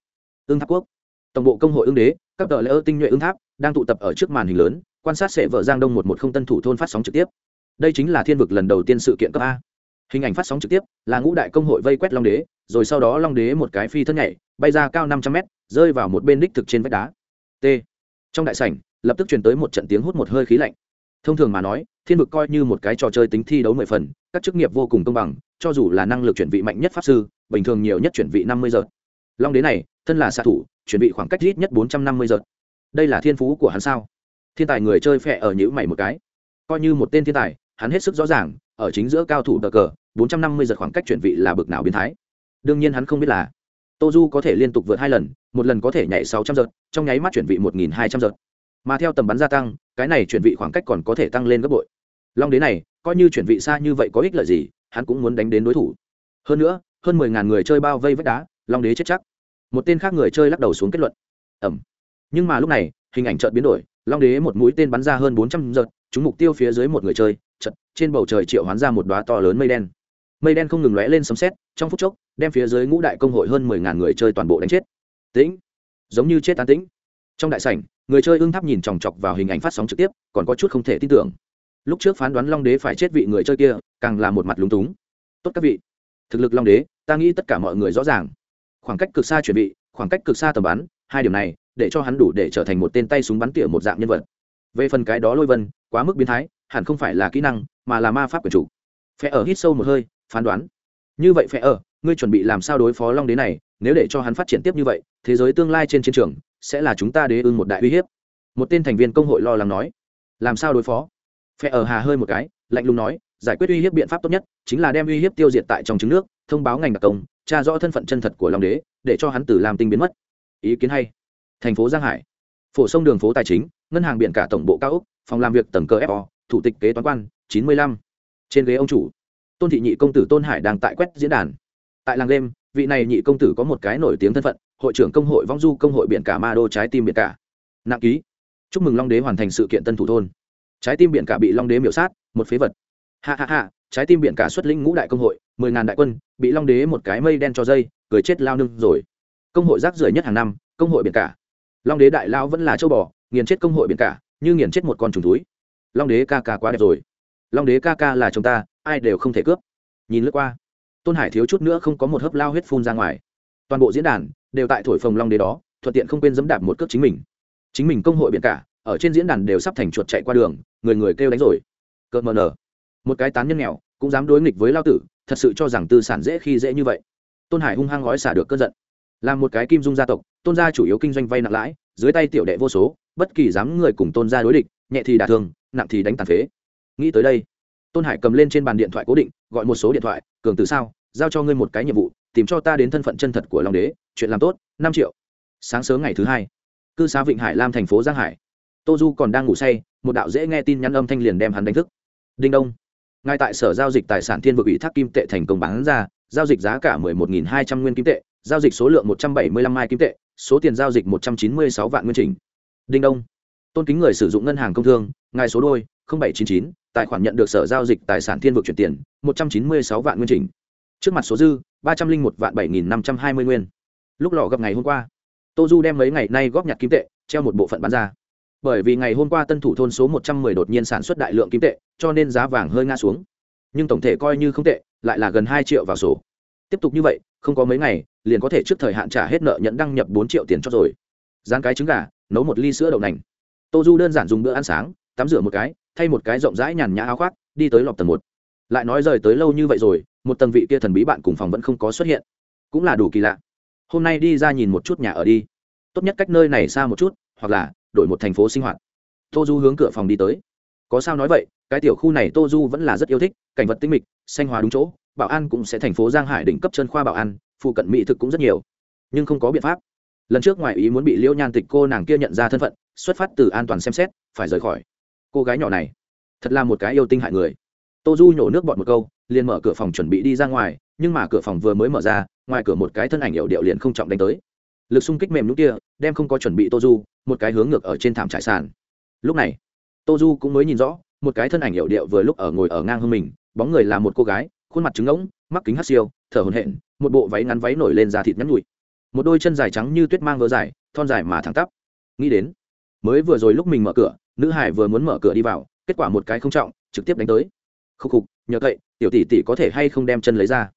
Ương tháp quốc. Tổng bộ công hội ương đế các tờ lễ ơ tinh nhuệ ương tháp, đang tụ tập ở trước màn hình lớn, quan sát sẽ vợ giang đông một một không tân thủ thôn phát sóng trực tiếp đây chính là thiên vực lần đầu tiên sự kiện cấp a. Hình ảnh phát sóng trực tiếp là ngũ đại công hội vây quét long đế, rồi sau đó long đế một cái phi thân nhảy, bay ra cao năm trăm mét, rơi vào một bên đích thực trên vách đá. T. Trong đại sảnh, lập tức truyền tới một trận tiếng hút một hơi khí lạnh. Thông thường mà nói, thiên vực coi như một cái trò chơi tính thi đấu mười phần, các chức nghiệp vô cùng công bằng, cho dù là năng lực chuyển vị mạnh nhất pháp sư, bình thường nhiều nhất chuyển vị năm mươi giờ. Long đế này, thân là xạ thủ, chuyển vị khoảng cách ít nhất bốn trăm năm mươi giờ. Đây là thiên phú của hắn sao? Thiên tài người chơi phẹ ở nhữ mày một cái. Coi như một tên thiên tài hắn hết sức rõ ràng, ở chính giữa cao thủ đờ cờ, bốn trăm năm mươi giật khoảng cách chuyển vị là bực nào biến thái. Đương nhiên hắn không biết là tô du có thể liên tục vượt hai lần, một lần có thể nhảy sáu trăm giật, trong nháy mắt chuyển vị một nghìn hai trăm giật. Mà theo tầm bắn gia tăng, cái này chuyển vị khoảng cách còn có thể tăng lên gấp bội. Long đế này, coi như chuyển vị xa như vậy có ích lợi gì, hắn cũng muốn đánh đến đối thủ. Hơn nữa, hơn mười ngàn người chơi bao vây vách đá, long đế chết chắc. Một tên khác người chơi lắc đầu xuống kết luận. Ẩm. Nhưng mà lúc này, hình ảnh chợt biến đổi, long đế một mũi tên bắn ra hơn bốn trăm giật, trúng mục tiêu phía dưới một người chơi chật, trên bầu trời triệu hoán ra một đoá to lớn mây đen. Mây đen không ngừng lóe lên sấm xét trong phút chốc, đem phía dưới ngũ đại công hội hơn mười ngàn người chơi toàn bộ đánh chết. Tĩnh. Giống như chết tán tĩnh. Trong đại sảnh, người chơi ương tháp nhìn chòng chọc vào hình ảnh phát sóng trực tiếp, còn có chút không thể tin tưởng. Lúc trước phán đoán long đế phải chết vị người chơi kia, càng là một mặt lúng túng. Tốt các vị. Thực lực long đế, ta nghĩ tất cả mọi người rõ ràng. Khoảng cách cực xa chuẩn bị khoảng cách cực xa tầm bắn, hai điểm này, để cho hắn đủ để trở thành một tên tay súng bắn tỉa một dạng nhân vật. Về phần cái đó lôi vân, quá mức biến thái hẳn không phải là kỹ năng, mà là ma pháp quyền chủ. Phe ở hít sâu một hơi, phán đoán. Như vậy phe ở, ngươi chuẩn bị làm sao đối phó long đế này, nếu để cho hắn phát triển tiếp như vậy, thế giới tương lai trên chiến trường, sẽ là chúng ta đế ưng một đại uy hiếp. Một tên thành viên công hội lo lắng nói. Làm sao đối phó? Phe ở hà hơi một cái, lạnh lùng nói, giải quyết uy hiếp biện pháp tốt nhất, chính là đem uy hiếp tiêu diệt tại trong trứng nước, thông báo ngành đặc công, tra rõ thân phận chân thật của long đế, để cho hắn tử làm tinh biến mất. Ý kiến hay. Thành phố giang hải. Phổ sông đường phố tài chính, ngân hàng biển cả tổng bộ cao úc phòng làm việc tầng cơ fo thủ tịch kế toán quan, chín mươi lăm. Trên ghế ông chủ, tôn thị nhị công tử tôn hải đang tại quét diễn đàn. Tại làng đêm vị này nhị công tử có một cái nổi tiếng thân phận, hội trưởng công hội vong du, công hội biển cả ma đô, trái tim biển cả. Nặng ký. Chúc mừng long đế hoàn thành sự kiện tân thủ thôn. Trái tim biển cả bị long đế miểu sát, một phế vật. Hạ hạ hạ trái tim biển cả xuất lĩnh ngũ đại công hội, mười ngàn đại quân, bị long đế một cái mây đen cho dây, cười chết lao nương rồi. Công hội rác rưởi nhất hàng năm, công hội biển cả. Long đế đại lao vẫn là châu bò, nghiền chết công hội biển cả, như nghiền chết một con trùng túi long đế ca ca quá đẹp rồi. Long đế ca ca là chúng ta, ai đều không thể cướp. Nhìn lướt qua, tôn hải thiếu chút nữa không có một hớp lao huyết phun ra ngoài. Toàn bộ diễn đàn đều tại thổi phồng long đế đó, thuận tiện không quên dẫm đạp một cước chính mình. Chính mình công hội biển cả, ở trên diễn đàn đều sắp thành chuột chạy qua đường, người người kêu đánh rồi. Cợt mờ nở. Một cái tán nhân nghèo, cũng dám đối nghịch với lao tử, thật sự cho rằng tư sản dễ khi dễ như vậy. Tôn hải hung hăng gói xả được cơn giận. Là một cái kim dung gia tộc, tôn gia chủ yếu kinh doanh vay nặng lãi, dưới tay tiểu đệ vô số, bất kỳ dám người cùng tôn gia đối địch, nhẹ thì đả thương nặng thì đánh tàn phế. Nghĩ tới đây, tôn hải cầm lên trên bàn điện thoại cố định, gọi một số điện thoại, cường từ sao? Giao cho ngươi một cái nhiệm vụ, tìm cho ta đến thân phận chân thật của long đế, chuyện làm tốt, năm triệu. Sáng sớm ngày thứ hai, cư xá vịnh hải lam thành phố giang hải. Tô du còn đang ngủ say, một đạo dễ nghe tin nhắn âm thanh liền đem hắn đánh thức. Đinh đông, ngay tại sở giao dịch tài sản thiên vực ủy thác kim tệ thành công bán ra, giao dịch giá cả mười một nghìn hai trăm nguyên kim tệ, giao dịch số lượng một trăm bảy mươi lăm mai kim tệ, số tiền giao dịch một trăm chín mươi sáu vạn nguyên trình đinh đông, tôn kính người sử dụng ngân hàng công thương ngài số đôi bảy trăm chín chín, tài khoản nhận được sở giao dịch tài sản thiên vực chuyển tiền, một trăm chín mươi sáu vạn nguyên trình trước mặt số dư, ba trăm linh một vạn bảy nghìn năm trăm hai mươi nguyên. Lúc lò gặp ngày hôm qua, tô du đem mấy ngày nay góp nhặt kim tệ, treo một bộ phận bán ra. Bởi vì ngày hôm qua tân thủ thôn số một trăm mười đột nhiên sản xuất đại lượng kim tệ, cho nên giá vàng hơi ngã xuống. Nhưng tổng thể coi như không tệ, lại là gần hai triệu vào sổ. Tiếp tục như vậy, không có mấy ngày, liền có thể trước thời hạn trả hết nợ nhận đăng nhập bốn triệu tiền cho rồi. Dán cái trứng gà, nấu một ly sữa đậu nành. Tô du đơn giản dùng bữa ăn sáng tắm rửa một cái, thay một cái rộng rãi nhàn nhã áo khoác, đi tới lọc tầng một. Lại nói rời tới lâu như vậy rồi, một tầng vị kia thần bí bạn cùng phòng vẫn không có xuất hiện. Cũng là đủ kỳ lạ. Hôm nay đi ra nhìn một chút nhà ở đi. Tốt nhất cách nơi này xa một chút, hoặc là đổi một thành phố sinh hoạt. Tô du hướng cửa phòng đi tới. Có sao nói vậy, cái tiểu khu này tô du vẫn là rất yêu thích, cảnh vật tinh mịch, xanh hóa đúng chỗ, bảo an cũng sẽ thành phố giang hải đỉnh cấp chân khoa bảo an, phụ cận mỹ thực cũng rất nhiều. Nhưng không có biện pháp. Lần trước ngoài ý muốn bị liễu nhan tịch cô nàng kia nhận ra thân phận, xuất phát từ an toàn xem xét, phải rời khỏi cô gái nhỏ này thật là một cái yêu tinh hại người. Tô du nhổ nước bọt một câu, liền mở cửa phòng chuẩn bị đi ra ngoài, nhưng mà cửa phòng vừa mới mở ra, ngoài cửa một cái thân ảnh hiệu điệu liền không trọng đánh tới. Lực xung kích mềm lúc kia, đem không có chuẩn bị tô du, một cái hướng ngược ở trên thảm trải sàn. Lúc này, tô du cũng mới nhìn rõ, một cái thân ảnh hiệu điệu vừa lúc ở ngồi ở ngang hơn mình, bóng người là một cô gái, khuôn mặt trứng ngỗng, mắc kính hát siêu, thở hồn hện một bộ váy ngắn váy nổi lên da thịt nhắn nhụi một đôi chân dài trắng như tuyết mang vỡ dài, thon dài mà thẳng tắp. Nghĩ đến, mới vừa rồi lúc mình mở cửa nữ hải vừa muốn mở cửa đi vào, kết quả một cái không trọng, trực tiếp đánh tới. Khúc khục, nhờ cậy, tiểu tỷ tỷ có thể hay không đem chân lấy ra?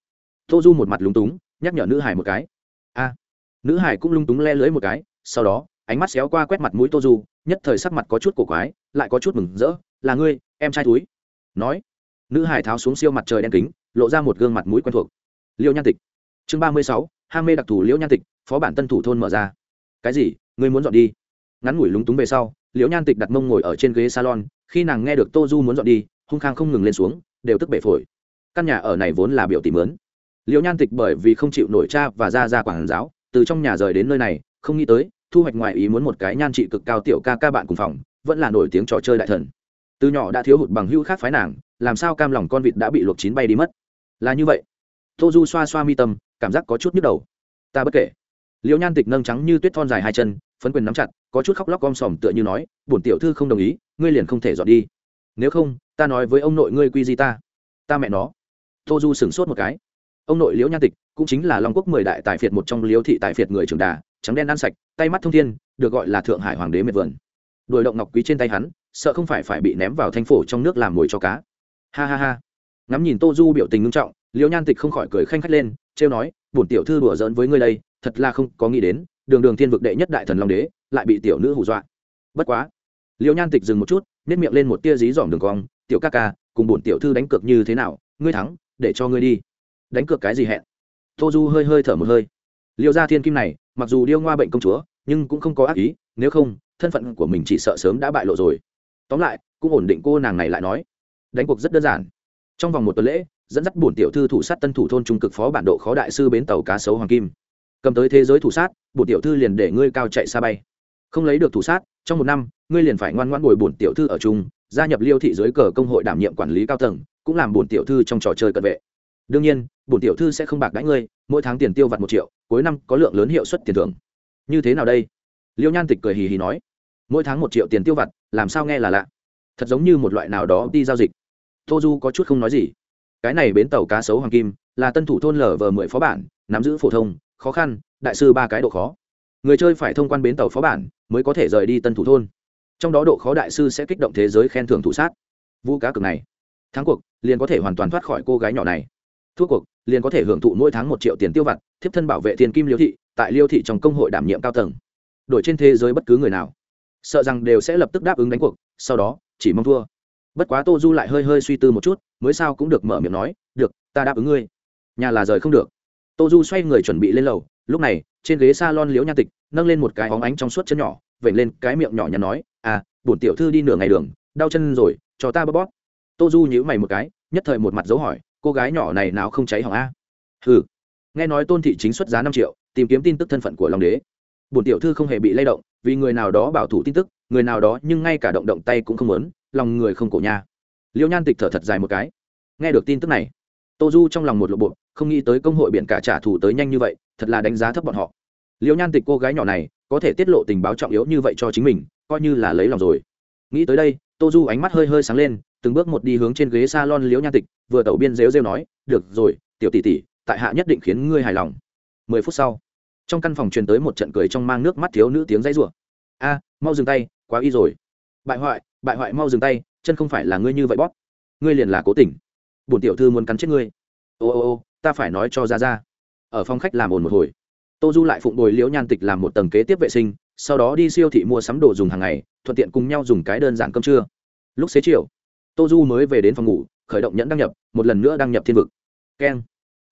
Tô du một mặt lúng túng, nhắc nhở nữ hải một cái. A. Nữ hải cũng lúng túng le lưới một cái, sau đó, ánh mắt xéo qua quét mặt mũi tô du, nhất thời sắc mặt có chút cổ quái, lại có chút mừng rỡ, là ngươi, em trai túi. Nói. Nữ hải tháo xuống siêu mặt trời đen kính, lộ ra một gương mặt mũi quen thuộc. Liêu nhan tịch. Chương ba mươi sáu, ham mê đặc thù liễu nhan tịch, phó bản tân thủ thôn mở ra. Cái gì? Ngươi muốn dọn đi? Ngắn ngủi lúng túng về sau liễu nhan tịch đặt mông ngồi ở trên ghế salon, khi nàng nghe được tô du muốn dọn đi, hung khang không ngừng lên xuống, đều tức bể phổi. Căn nhà ở này vốn là biểu tỷ mướn. Liễu nhan tịch bởi vì không chịu nổi cha và ra ra quản giáo, từ trong nhà rời đến nơi này, không nghĩ tới, thu hoạch ngoài ý muốn một cái nhan trị cực cao tiểu ca ca bạn cùng phòng, vẫn là nổi tiếng trò chơi đại thần. Từ nhỏ đã thiếu hụt bằng hữu khác phái nàng, làm sao cam lòng con vịt đã bị luộc chín bay đi mất. Là như vậy. Tô du xoa xoa mi tâm, cảm giác có chút nhức đầu. Ta bất kể. Liễu nhan tịch nâng trắng như tuyết thon dài hai chân phấn quyền nắm chặt, có chút khóc lóc gom sòm tựa như nói, bổn tiểu thư không đồng ý, ngươi liền không thể dọn đi. Nếu không, ta nói với ông nội ngươi quy di ta. Ta mẹ nó. Tô du sửng sốt một cái. Ông nội liễu nhan tịch cũng chính là long quốc mười đại tài phiệt một trong liễu thị tài phiệt người trưởng đà, trắng đen ăn sạch, tay mắt thông thiên, được gọi là thượng hải hoàng đế miệt vườn. Đuổi động ngọc quý trên tay hắn, sợ không phải phải bị ném vào thanh phổ trong nước làm mồi cho cá. Ha ha ha. Ngắm nhìn tô du biểu tình nghiêm trọng, liễu nhan tịch không khỏi cười khanh khách lên, trêu nói, bổn tiểu thư đùa giỡn với ngươi đây, thật là không có nghĩ đến đường đường thiên vực đệ nhất đại thần long đế, lại bị tiểu nữ hù dọa. Bất quá, liêu nhan tịch dừng một chút nếp miệng lên một tia dí dỏm đường cong, tiểu ca ca, cùng bổn tiểu thư đánh cược như thế nào? Ngươi thắng, để cho ngươi đi. Đánh cược cái gì hẹn? Tô du hơi hơi thở một hơi. Liêu gia thiên kim này, mặc dù điêu ngoa bệnh công chúa, nhưng cũng không có ác ý, nếu không, thân phận của mình chỉ sợ sớm đã bại lộ rồi. Tóm lại, cũng ổn định cô nàng này lại nói. Đánh cuộc rất đơn giản. Trong vòng một tuần lễ, dẫn dắt bổn tiểu thư thủ sát tân thủ thôn trung cực phó bản độ khó đại sư bến tàu cá sấu hoàng kim cầm tới thế giới thủ sát bổn tiểu thư liền để ngươi cao chạy xa bay. Không lấy được thủ sát, trong một năm, ngươi liền phải ngoan ngoãn bồi bổn tiểu thư ở chung, gia nhập liêu thị dưới cờ công hội đảm nhiệm quản lý cao tầng, cũng làm bổn tiểu thư trong trò chơi cận vệ. Đương nhiên, bổn tiểu thư sẽ không bạc đãi ngươi, mỗi tháng tiền tiêu vặt một triệu, cuối năm có lượng lớn hiệu suất tiền thưởng. Như thế nào đây? Liêu nhan tịch cười hì hì nói. Mỗi tháng một triệu tiền tiêu vặt, làm sao nghe là lạ? Thật giống như một loại nào đó đi giao dịch. Tô du có chút không nói gì. Cái này bến tàu cá sấu hoàng kim, là tân thủ thôn lở vờ mười phó bản, nắm giữ phổ thông khó khăn, đại sư ba cái độ khó. Người chơi phải thông quan bến tàu phó bản mới có thể rời đi tân thủ thôn. Trong đó độ khó đại sư sẽ kích động thế giới khen thưởng thủ sát. Vũ cá cực này. Thắng cuộc, liền có thể hoàn toàn thoát khỏi cô gái nhỏ này. Thuốc cuộc, liền có thể hưởng thụ mỗi tháng một triệu tiền tiêu vặt, thiếp thân bảo vệ tiền kim liêu thị, tại liêu thị trong công hội đảm nhiệm cao tầng. Đổi trên thế giới bất cứ người nào, sợ rằng đều sẽ lập tức đáp ứng đánh cuộc, sau đó, chỉ mong thua. Bất quá tô du lại hơi hơi suy tư một chút, mới sao cũng được mở miệng nói, được, ta đáp ứng ngươi. Nhà là rời không được tô du xoay người chuẩn bị lên lầu, lúc này, trên ghế s a lon liễu nha tịch nâng lên một cái hóng ánh trong suốt chân nhỏ, vểnh lên cái miệng nhỏ nhắn nói à bổn tiểu thư đi nửa ngày đường, đau chân rồi, cho ta bóp bóp. Tô du nhíu mày một cái, nhất thời một mặt dấu hỏi, cô gái nhỏ này nào không cháy hỏng a? Ừ nghe nói tôn thị chính xuất giá năm triệu, tìm kiếm tin tức thân phận của long đế. Bổn tiểu thư không hề bị lay động, vì người nào đó bảo thủ tin tức, người nào đó nhưng ngay cả động động tay cũng không muốn, lòng người không cổ nha. Liêu nhan tịch thở thật dài một cái. Nghe được tin tức này, tô du trong lòng một lộ bộ không nghĩ tới công hội biển cả trả thù tới nhanh như vậy, thật là đánh giá thấp bọn họ. Liêu nhan tịch cô gái nhỏ này, có thể tiết lộ tình báo trọng yếu như vậy cho chính mình, coi như là lấy lòng rồi. Nghĩ tới đây, tô du ánh mắt hơi hơi sáng lên, từng bước một đi hướng trên ghế s a lon liễu nhan tịch, vừa tẩu biên rêu rêu nói, được rồi, tiểu tỷ tỷ, tại hạ nhất định khiến ngươi hài lòng. Mười phút sau, trong căn phòng truyền tới một trận cười trong mang nước mắt thiếu nữ tiếng dãy rủa. A, mau dừng tay, quá y rồi. Bại hoại bại hoại mau dừng tay, chân không phải là ngươi như vậy bóp. Ngươi liền là cố tình. Bổn tiểu thư muốn cắn chết ngươi. Ô ô ô ta phải nói cho ra ra ở phòng khách làm ồn một hồi. Tô du lại phụng bồi liễu nhan tịch làm một tầng kế tiếp vệ sinh, sau đó đi siêu thị mua sắm đồ dùng hàng ngày, thuận tiện cùng nhau dùng cái đơn giản cơm trưa. Lúc xế chiều, tô du mới về đến phòng ngủ, khởi động nhẫn đăng nhập, một lần nữa đăng nhập thiên vực. Keng.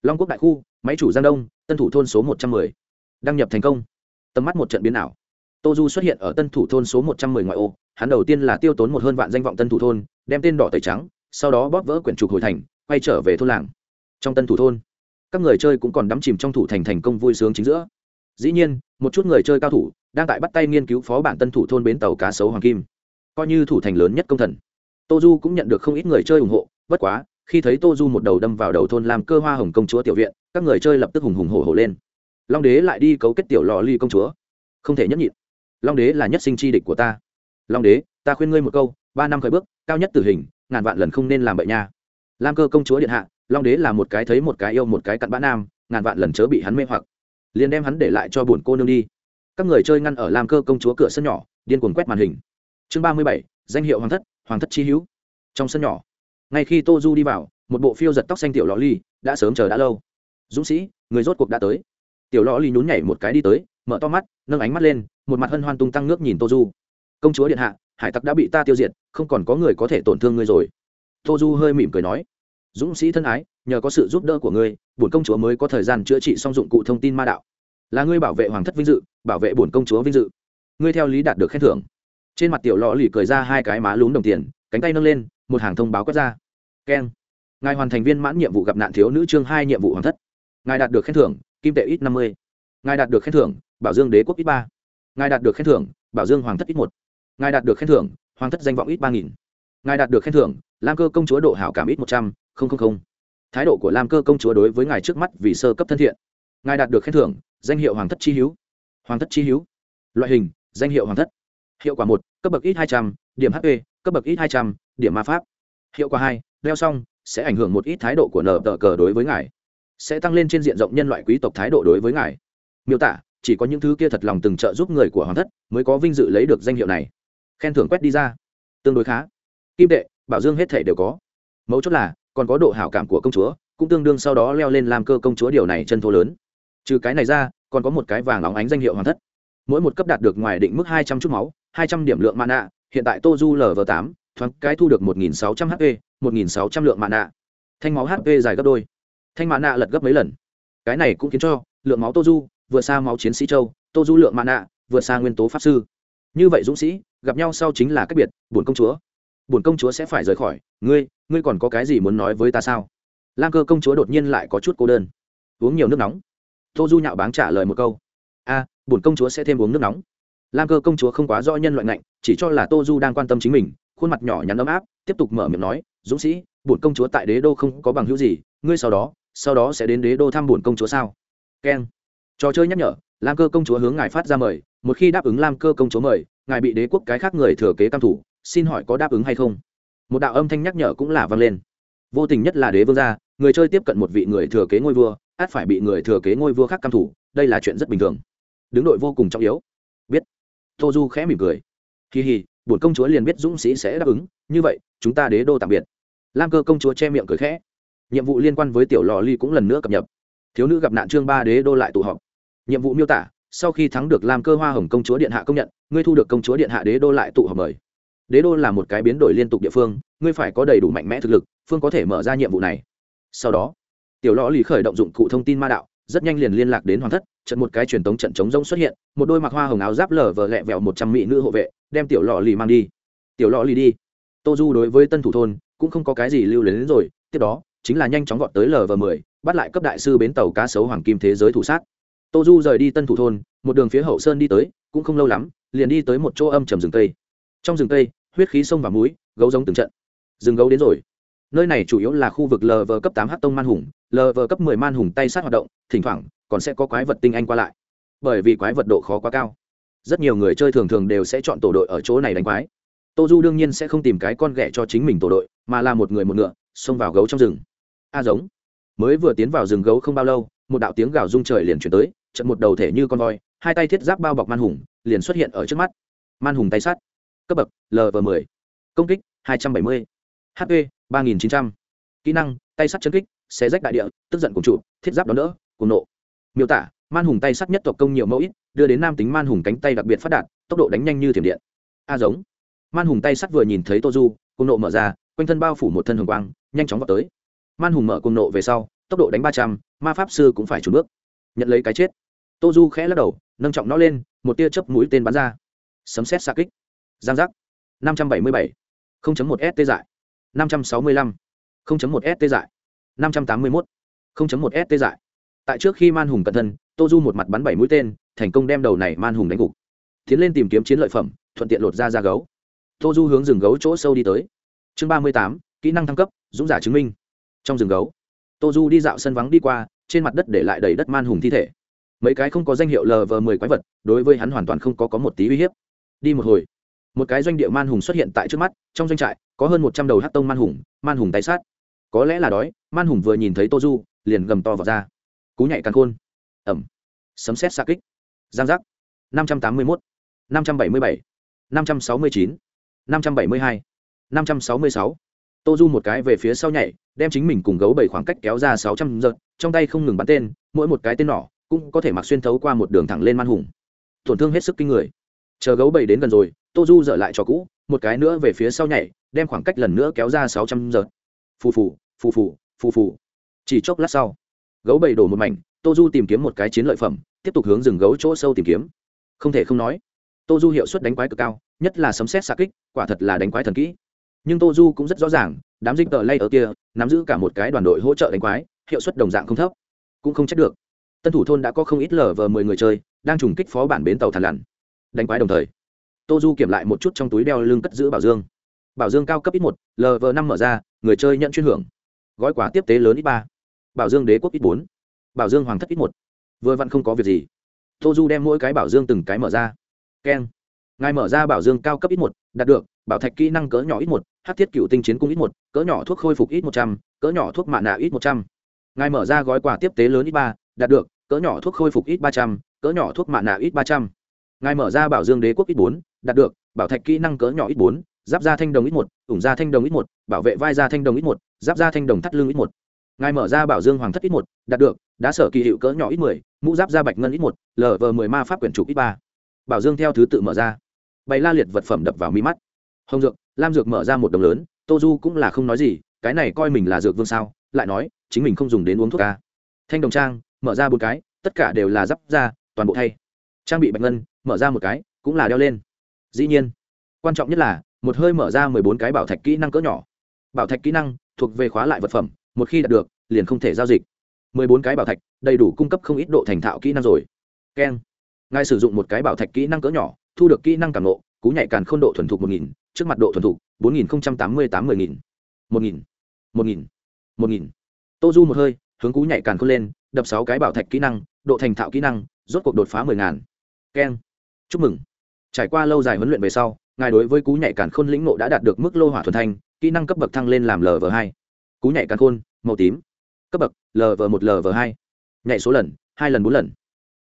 Long quốc đại khu, máy chủ giang đông, tân thủ thôn số một trăm mười. Đăng nhập thành công. Tầm mắt một trận biến ảo. Tô du xuất hiện ở tân thủ thôn số một trăm mười ngoại ô, hắn đầu tiên là tiêu tốn một hơn vạn danh vọng tân thủ thôn, đem tên đỏ tẩy trắng, sau đó bóp vỡ quyển trục hồi thành, quay trở về thôn làng trong tân thủ thôn. Các người chơi cũng còn đắm chìm trong thủ thành thành công vui sướng chính giữa. Dĩ nhiên, một chút người chơi cao thủ đang tại bắt tay nghiên cứu phó bản tân thủ thôn bến tàu cá sấu hoàng kim. Coi như thủ thành lớn nhất công thần. Tô du cũng nhận được không ít người chơi ủng hộ, bất quá, khi thấy tô du một đầu đâm vào đầu thôn làm cơ hoa hồng công chúa tiểu viện, các người chơi lập tức hùng hùng hổ hổ lên. Long đế lại đi cấu kết tiểu lò ly công chúa. Không thể nhất nhịn. Long đế là nhất sinh chi địch của ta. Long đế, ta khuyên ngươi một câu, ba năm khởi bước, cao nhất tử hình, ngàn vạn lần không nên làm bậy nha. Lam cơ công chúa điện hạ long đế là một cái thấy một cái yêu, một cái cặn bã nam, ngàn vạn lần chớ bị hắn mê hoặc. Liền đem hắn để lại cho bổn cô nương đi. Các người chơi ngăn ở làm cơ công chúa cửa sân nhỏ, điên cuồng quét màn hình. Chương ba mươi bảy, danh hiệu hoàng thất hoàng thất chi hữu. Trong sân nhỏ, ngay khi tô du đi vào, một bộ phiêu giật tóc xanh tiểu lò ly đã sớm chờ đã lâu. Dũng sĩ, người rốt cuộc đã tới. Tiểu lò ly nhún nhảy một cái đi tới, mở to mắt, nâng ánh mắt lên, một mặt hân hoan tung tăng nước nhìn tô du. Công chúa điện hạ, hải tặc đã bị ta tiêu diệt, không còn có người có thể tổn thương ngươi rồi. Tô du hơi mỉm cười nói dũng sĩ thân ái, nhờ có sự giúp đỡ của ngươi, bổn công chúa mới có thời gian chữa trị song dụng cụ thông tin ma đạo. Là ngươi bảo vệ hoàng thất vinh dự, bảo vệ bổn công chúa vinh dự. Ngươi theo lý đạt được khen thưởng. Trên mặt tiểu lò lì cười ra hai cái má lún đồng tiền, cánh tay nâng lên, một hàng thông báo quét ra. Keng. Ngài hoàn thành viên mãn nhiệm vụ gặp nạn thiếu nữ chương hai nhiệm vụ hoàng thất. Ngài đạt được khen thưởng, kim tệ ít năm mươi. Ngài đạt được khen thưởng, bảo dương đế quốc ít ba. Ngài đạt được khen thưởng, bảo dương hoàng thất ít một. Ngài đạt được khen thưởng, hoàng thất danh vọng ít ba nghìn. Ngài đạt được khen thưởng, lam cơ công chúa độ hảo cảm ít một trăm không không không. Thái độ của lam cơ công chúa đối với ngài trước mắt vì sơ cấp thân thiện. Ngài đạt được khen thưởng, danh hiệu hoàng thất chi hữu. Hoàng thất chi hữu. Loại hình, danh hiệu hoàng thất. Hiệu quả một, cấp bậc ít hai trăm, điểm hp cấp bậc ít hai trăm, điểm ma pháp. Hiệu quả hai, đeo xong, sẽ ảnh hưởng một ít thái độ của nở tờ cờ đối với ngài. Sẽ tăng lên trên diện rộng nhân loại quý tộc thái độ đối với ngài. Miêu tả, chỉ có những thứ kia thật lòng từng trợ giúp người của hoàng thất mới có vinh dự lấy được danh hiệu này. Khen thưởng quét đi ra. Tương đối khá. Kim tệ, bảo dương hết thể đều có. Mấu chốt là còn có độ hảo cảm của công chúa, cũng tương đương sau đó leo lên làm cơ công chúa điều này chân thô lớn. Trừ cái này ra, còn có một cái vàng óng ánh danh hiệu hoàng thất. Mỗi một cấp đạt được ngoài định mức hai trăm chút máu, hai trăm điểm lượng mana, hiện tại tô du lv tám, thoáng cái thu được một nghìn sáu trăm hp một nghìn sáu trăm lượng mạ nạ thanh máu hp dài gấp đôi. Thanh mạ nạ lật gấp mấy lần. Cái này cũng khiến cho lượng máu tô du vượt xa máu chiến sĩ châu tô du lượng mạ nạ vượt xa nguyên tố pháp sư. Như vậy dũng sĩ, gặp nhau sau chính là cách biệt, bổn công chúa. Bổn công chúa sẽ phải rời khỏi. Ngươi ngươi còn có cái gì muốn nói với ta sao? Lam cơ công chúa đột nhiên lại có chút cô đơn. Uống nhiều nước nóng. Tô du nhạo báng trả lời một câu. A, bổn công chúa sẽ thêm uống nước nóng. Lam cơ công chúa không quá rõ nhân loại ngạnh, chỉ cho là tô du đang quan tâm chính mình, khuôn mặt nhỏ nhắn ấm áp, tiếp tục mở miệng nói, dũng sĩ, bổn công chúa tại đế đô không có bằng hữu gì, ngươi sau đó sau đó sẽ đến đế đô thăm bổn công chúa sao? Keng. Trò chơi nhắc nhở, lam cơ công chúa hướng ngài phát ra mời, một khi đáp ứng lam cơ công chúa mời, ngài bị đế quốc cái khác người thừa kế tam thủ, xin hỏi có đáp ứng hay không? Một đạo âm thanh nhắc nhở cũng là vang lên. Vô tình nhất là đế vương gia, người chơi tiếp cận một vị người thừa kế ngôi vua, át phải bị người thừa kế ngôi vua khác cam thủ, đây là chuyện rất bình thường. Đứng đội vô cùng trọng yếu. Biết. Tô du khẽ mỉm cười. Kỳ hì, bổn công chúa liền biết dũng sĩ sẽ đáp ứng, như vậy, chúng ta đế đô tạm biệt. Lam cơ công chúa che miệng cười khẽ. Nhiệm vụ liên quan với tiểu lò ly cũng lần nữa cập nhật. Thiếu nữ gặp nạn trương ba đế đô lại tụ họp. Nhiệm vụ miêu tả, sau khi thắng được lam cơ hoa hồng công chúa điện hạ công nhận, ngươi thu được công chúa điện hạ đế đô lại tụ họp mời đế đô là một cái biến đổi liên tục địa phương, ngươi phải có đầy đủ mạnh mẽ thực lực, phương có thể mở ra nhiệm vụ này. Sau đó, tiểu lò lì khởi động dụng cụ thông tin ma đạo, rất nhanh liền liên lạc đến hoàng thất, trận một cái truyền thống trận chống rông xuất hiện, một đôi mặc hoa hồng áo giáp lở vờ lẹ vẹo một trăm mỹ nữ hộ vệ, đem tiểu lò lì mang đi. Tiểu lò lì đi. Tô du đối với tân thủ thôn, cũng không có cái gì lưu luyến đến rồi, tiếp đó, chính là nhanh chóng gọn tới lv mười, bắt lại cấp đại sư bến tàu cá sấu hoàng kim thế giới thủ sát. Tô du rời đi tân thủ thôn, một đường phía hậu sơn đi tới, cũng không lâu lắm, liền đi tới một chỗ âm trầm rừng tây trong rừng cây, huyết khí sông và múi gấu giống từng trận. Rừng gấu đến rồi. Nơi này chủ yếu là khu vực lv cấp tám h tông man hùng lv cấp 10 man hùng tay sát hoạt động, thỉnh thoảng, còn sẽ có quái vật tinh anh qua lại. Bởi vì quái vật độ khó quá cao, rất nhiều người chơi thường thường đều sẽ chọn tổ đội ở chỗ này đánh quái. Tô du đương nhiên sẽ không tìm cái con ghẻ cho chính mình tổ đội, mà là một người một ngựa, xông vào gấu trong rừng. A giống. Mới vừa tiến vào rừng gấu không bao lâu, một đạo tiếng gào rung trời liền chuyển tới trận một đầu thể như con voi, hai tay thiết giáp bao bọc man hùng, liền xuất hiện ở trước mắt. Man hùng tay sắt cấp bậc lv 10 công kích 270. hp 3900. kỹ năng, tay sắt chân kích, xé rách đại địa, tức giận cùng trụ, thiết giáp đón đỡ cùng nộ. Miêu tả, man hùng tay sắt nhất tộc công nhiều mẫu ít, đưa đến nam tính man hùng cánh tay đặc biệt phát đạt, tốc độ đánh nhanh như thiểm điện. A giống. Man hùng tay sắt vừa nhìn thấy tô du cùng nộ mở ra, quanh thân bao phủ một thân hồng quang, nhanh chóng vào tới. Man hùng mở cùng nộ về sau, tốc độ đánh ba trăm, ma pháp sư cũng phải trùn bước. Nhận lấy cái chết. Tô du khẽ lắc đầu, nâng trọng nó lên, một tia chớp mũi tên bắn ra. Sấm xét xa kích giang giác. năm trăm bảy mươi bảy. một st dại. năm trăm sáu mươi lăm. một st dại. năm trăm tám mươi mốt. một st dại. Tại trước khi man hùng cẩn thân, tô du một mặt bắn bảy mũi tên, thành công đem đầu này man hùng đánh gục. Tiến lên tìm kiếm chiến lợi phẩm, thuận tiện lột ra ra gấu. Tô du hướng rừng gấu chỗ sâu đi tới. Chương ba mươi tám, kỹ năng thăng cấp, dũng giả chứng minh. Trong rừng gấu, tô du đi dạo sân vắng đi qua, trên mặt đất để lại đầy đất man hùng thi thể. Mấy cái không có danh hiệu lv mười quái vật, đối với hắn hoàn toàn không có có một tí uy hiếp. Đi một hồi một cái doanh địa man hùng xuất hiện tại trước mắt, trong doanh trại, có hơn một trăm đầu hát tông man hùng man hùng tay sát. Có lẽ là đói, man hùng vừa nhìn thấy tô du, liền gầm to vào ra. Cú nhảy càng khôn. Ẩm. Sấm xét xa kích. Giang giác. năm trăm tám mươi mốt, năm trăm bảy mươi bảy, năm trăm sáu mươi chín, năm trăm bảy mươi hai, năm trăm sáu mươi sáu. Tô du một cái về phía sau nhảy, đem chính mình cùng gấu bảy khoảng cách kéo ra sáu trăm giật, trong tay không ngừng bắn tên, mỗi một cái tên nỏ cũng có thể mặc xuyên thấu qua một đường thẳng lên man hùng. Tổn thương hết sức kinh người chờ gấu bảy đến gần rồi tô du dở lại cho cũ, một cái nữa về phía sau nhảy, đem khoảng cách lần nữa kéo ra sáu trăm giờ. Phù phù phù phù phù phù. Chỉ chốc lát sau, gấu bảy đổ một mảnh tô du tìm kiếm một cái chiến lợi phẩm, tiếp tục hướng rừng gấu chỗ sâu tìm kiếm. Không thể không nói tô du hiệu suất đánh quái cực cao, nhất là sấm xét xa kích, quả thật là đánh quái thần kỹ. Nhưng tô du cũng rất rõ ràng, đám dịch tờ lay ở kia, nắm giữ cả một cái đoàn đội hỗ trợ đánh quái, hiệu suất đồng dạng không thấp. Cũng không trách được. Tân thủ thôn đã có không ít lờ vờ mười người chơi, đang trùng kích phó bản bến tàu thàn lằn đánh quái đồng thời. Tô du kiểm lại một chút trong túi đeo lưng cất giữ bảo dương. Bảo dương cao cấp ít một lv năm mở ra, người chơi nhận chuyên hưởng. Gói quà tiếp tế lớn ít ba. Bảo dương đế quốc ít bốn. Bảo dương hoàng thất ít một. Vừa vặn không có việc gì. Tô du đem mỗi cái bảo dương từng cái mở ra. Keng ngài mở ra bảo dương cao cấp ít một, đạt được, bảo thạch kỹ năng cỡ nhỏ ít một, hát thiết cựu tinh chiến cung ít một, cỡ nhỏ thuốc khôi phục ít một trăm, cỡ nhỏ thuốc mạ nạ ít một trăm. Ngài mở ra gói quà tiếp tế lớn ít ba, đạt được, cỡ nhỏ thuốc khôi phục ít ba trăm, cỡ nhỏ thuốc mạ nạ ít ba trăm ngài mở ra bảo dương đế quốc ít bốn, đạt được, bảo thạch kỹ năng cỡ nhỏ ít bốn, giáp da thanh đồng ít một, ủng da thanh đồng ít một, bảo vệ vai da thanh đồng ít một, giáp da thanh đồng thắt lưng ít một. Ngài mở ra bảo dương hoàng thất ít một, đạt được, đá sở kỳ hiệu cỡ nhỏ ít mười, mũ giáp da bạch ngân ít một lờ vờ mười ma pháp quyển trục ít ba. Bảo dương theo thứ tự mở ra. Bày la liệt vật phẩm đập vào mi mắt. Hồng dược, lam dược mở ra một đồng lớn, tô du cũng là không nói gì, cái này coi mình là dược vương sao, lại nói, chính mình không dùng đến uống thuốc ca. Thanh đồng trang, mở ra bốn cái, tất cả đều là giáp ra toàn bộ thay. Trang bị bạch ngân mở ra một cái, cũng là đeo lên. Dĩ nhiên, quan trọng nhất là, một hơi mở ra mười bốn cái bảo thạch kỹ năng cỡ nhỏ. Bảo thạch kỹ năng thuộc về khóa lại vật phẩm, một khi đạt được, liền không thể giao dịch. mười bốn cái bảo thạch, đầy đủ cung cấp không ít độ thành thạo kỹ năng rồi. Keng ngài sử dụng một cái bảo thạch kỹ năng cỡ nhỏ, thu được kỹ năng cảm nộ cú nhạy càn k h ô n độ thuần thục một nghìn, trước mặt độ thuần thục, bốn nghìn tám mươi tám mươi nghìn. một nghìn một nghìn một nghìn. Tô du một hơi, hướng cú nhạy càn khôn lên, đập sáu cái bảo thạch kỹ năng, độ thành thạo kỹ năng, rốt cuộc đột phá mười ngàn. Keng chúc mừng. Trải qua lâu dài huấn luyện về sau, ngài đối với cú nhảy cản khôn lĩnh nộ đã đạt được mức lô hỏa thuần thanh, kỹ năng cấp bậc thăng lên làm lv hai. Cú nhảy cản khôn, màu tím. Cấp bậc lv một lv hai. Nhảy số lần, hai lần, bốn lần.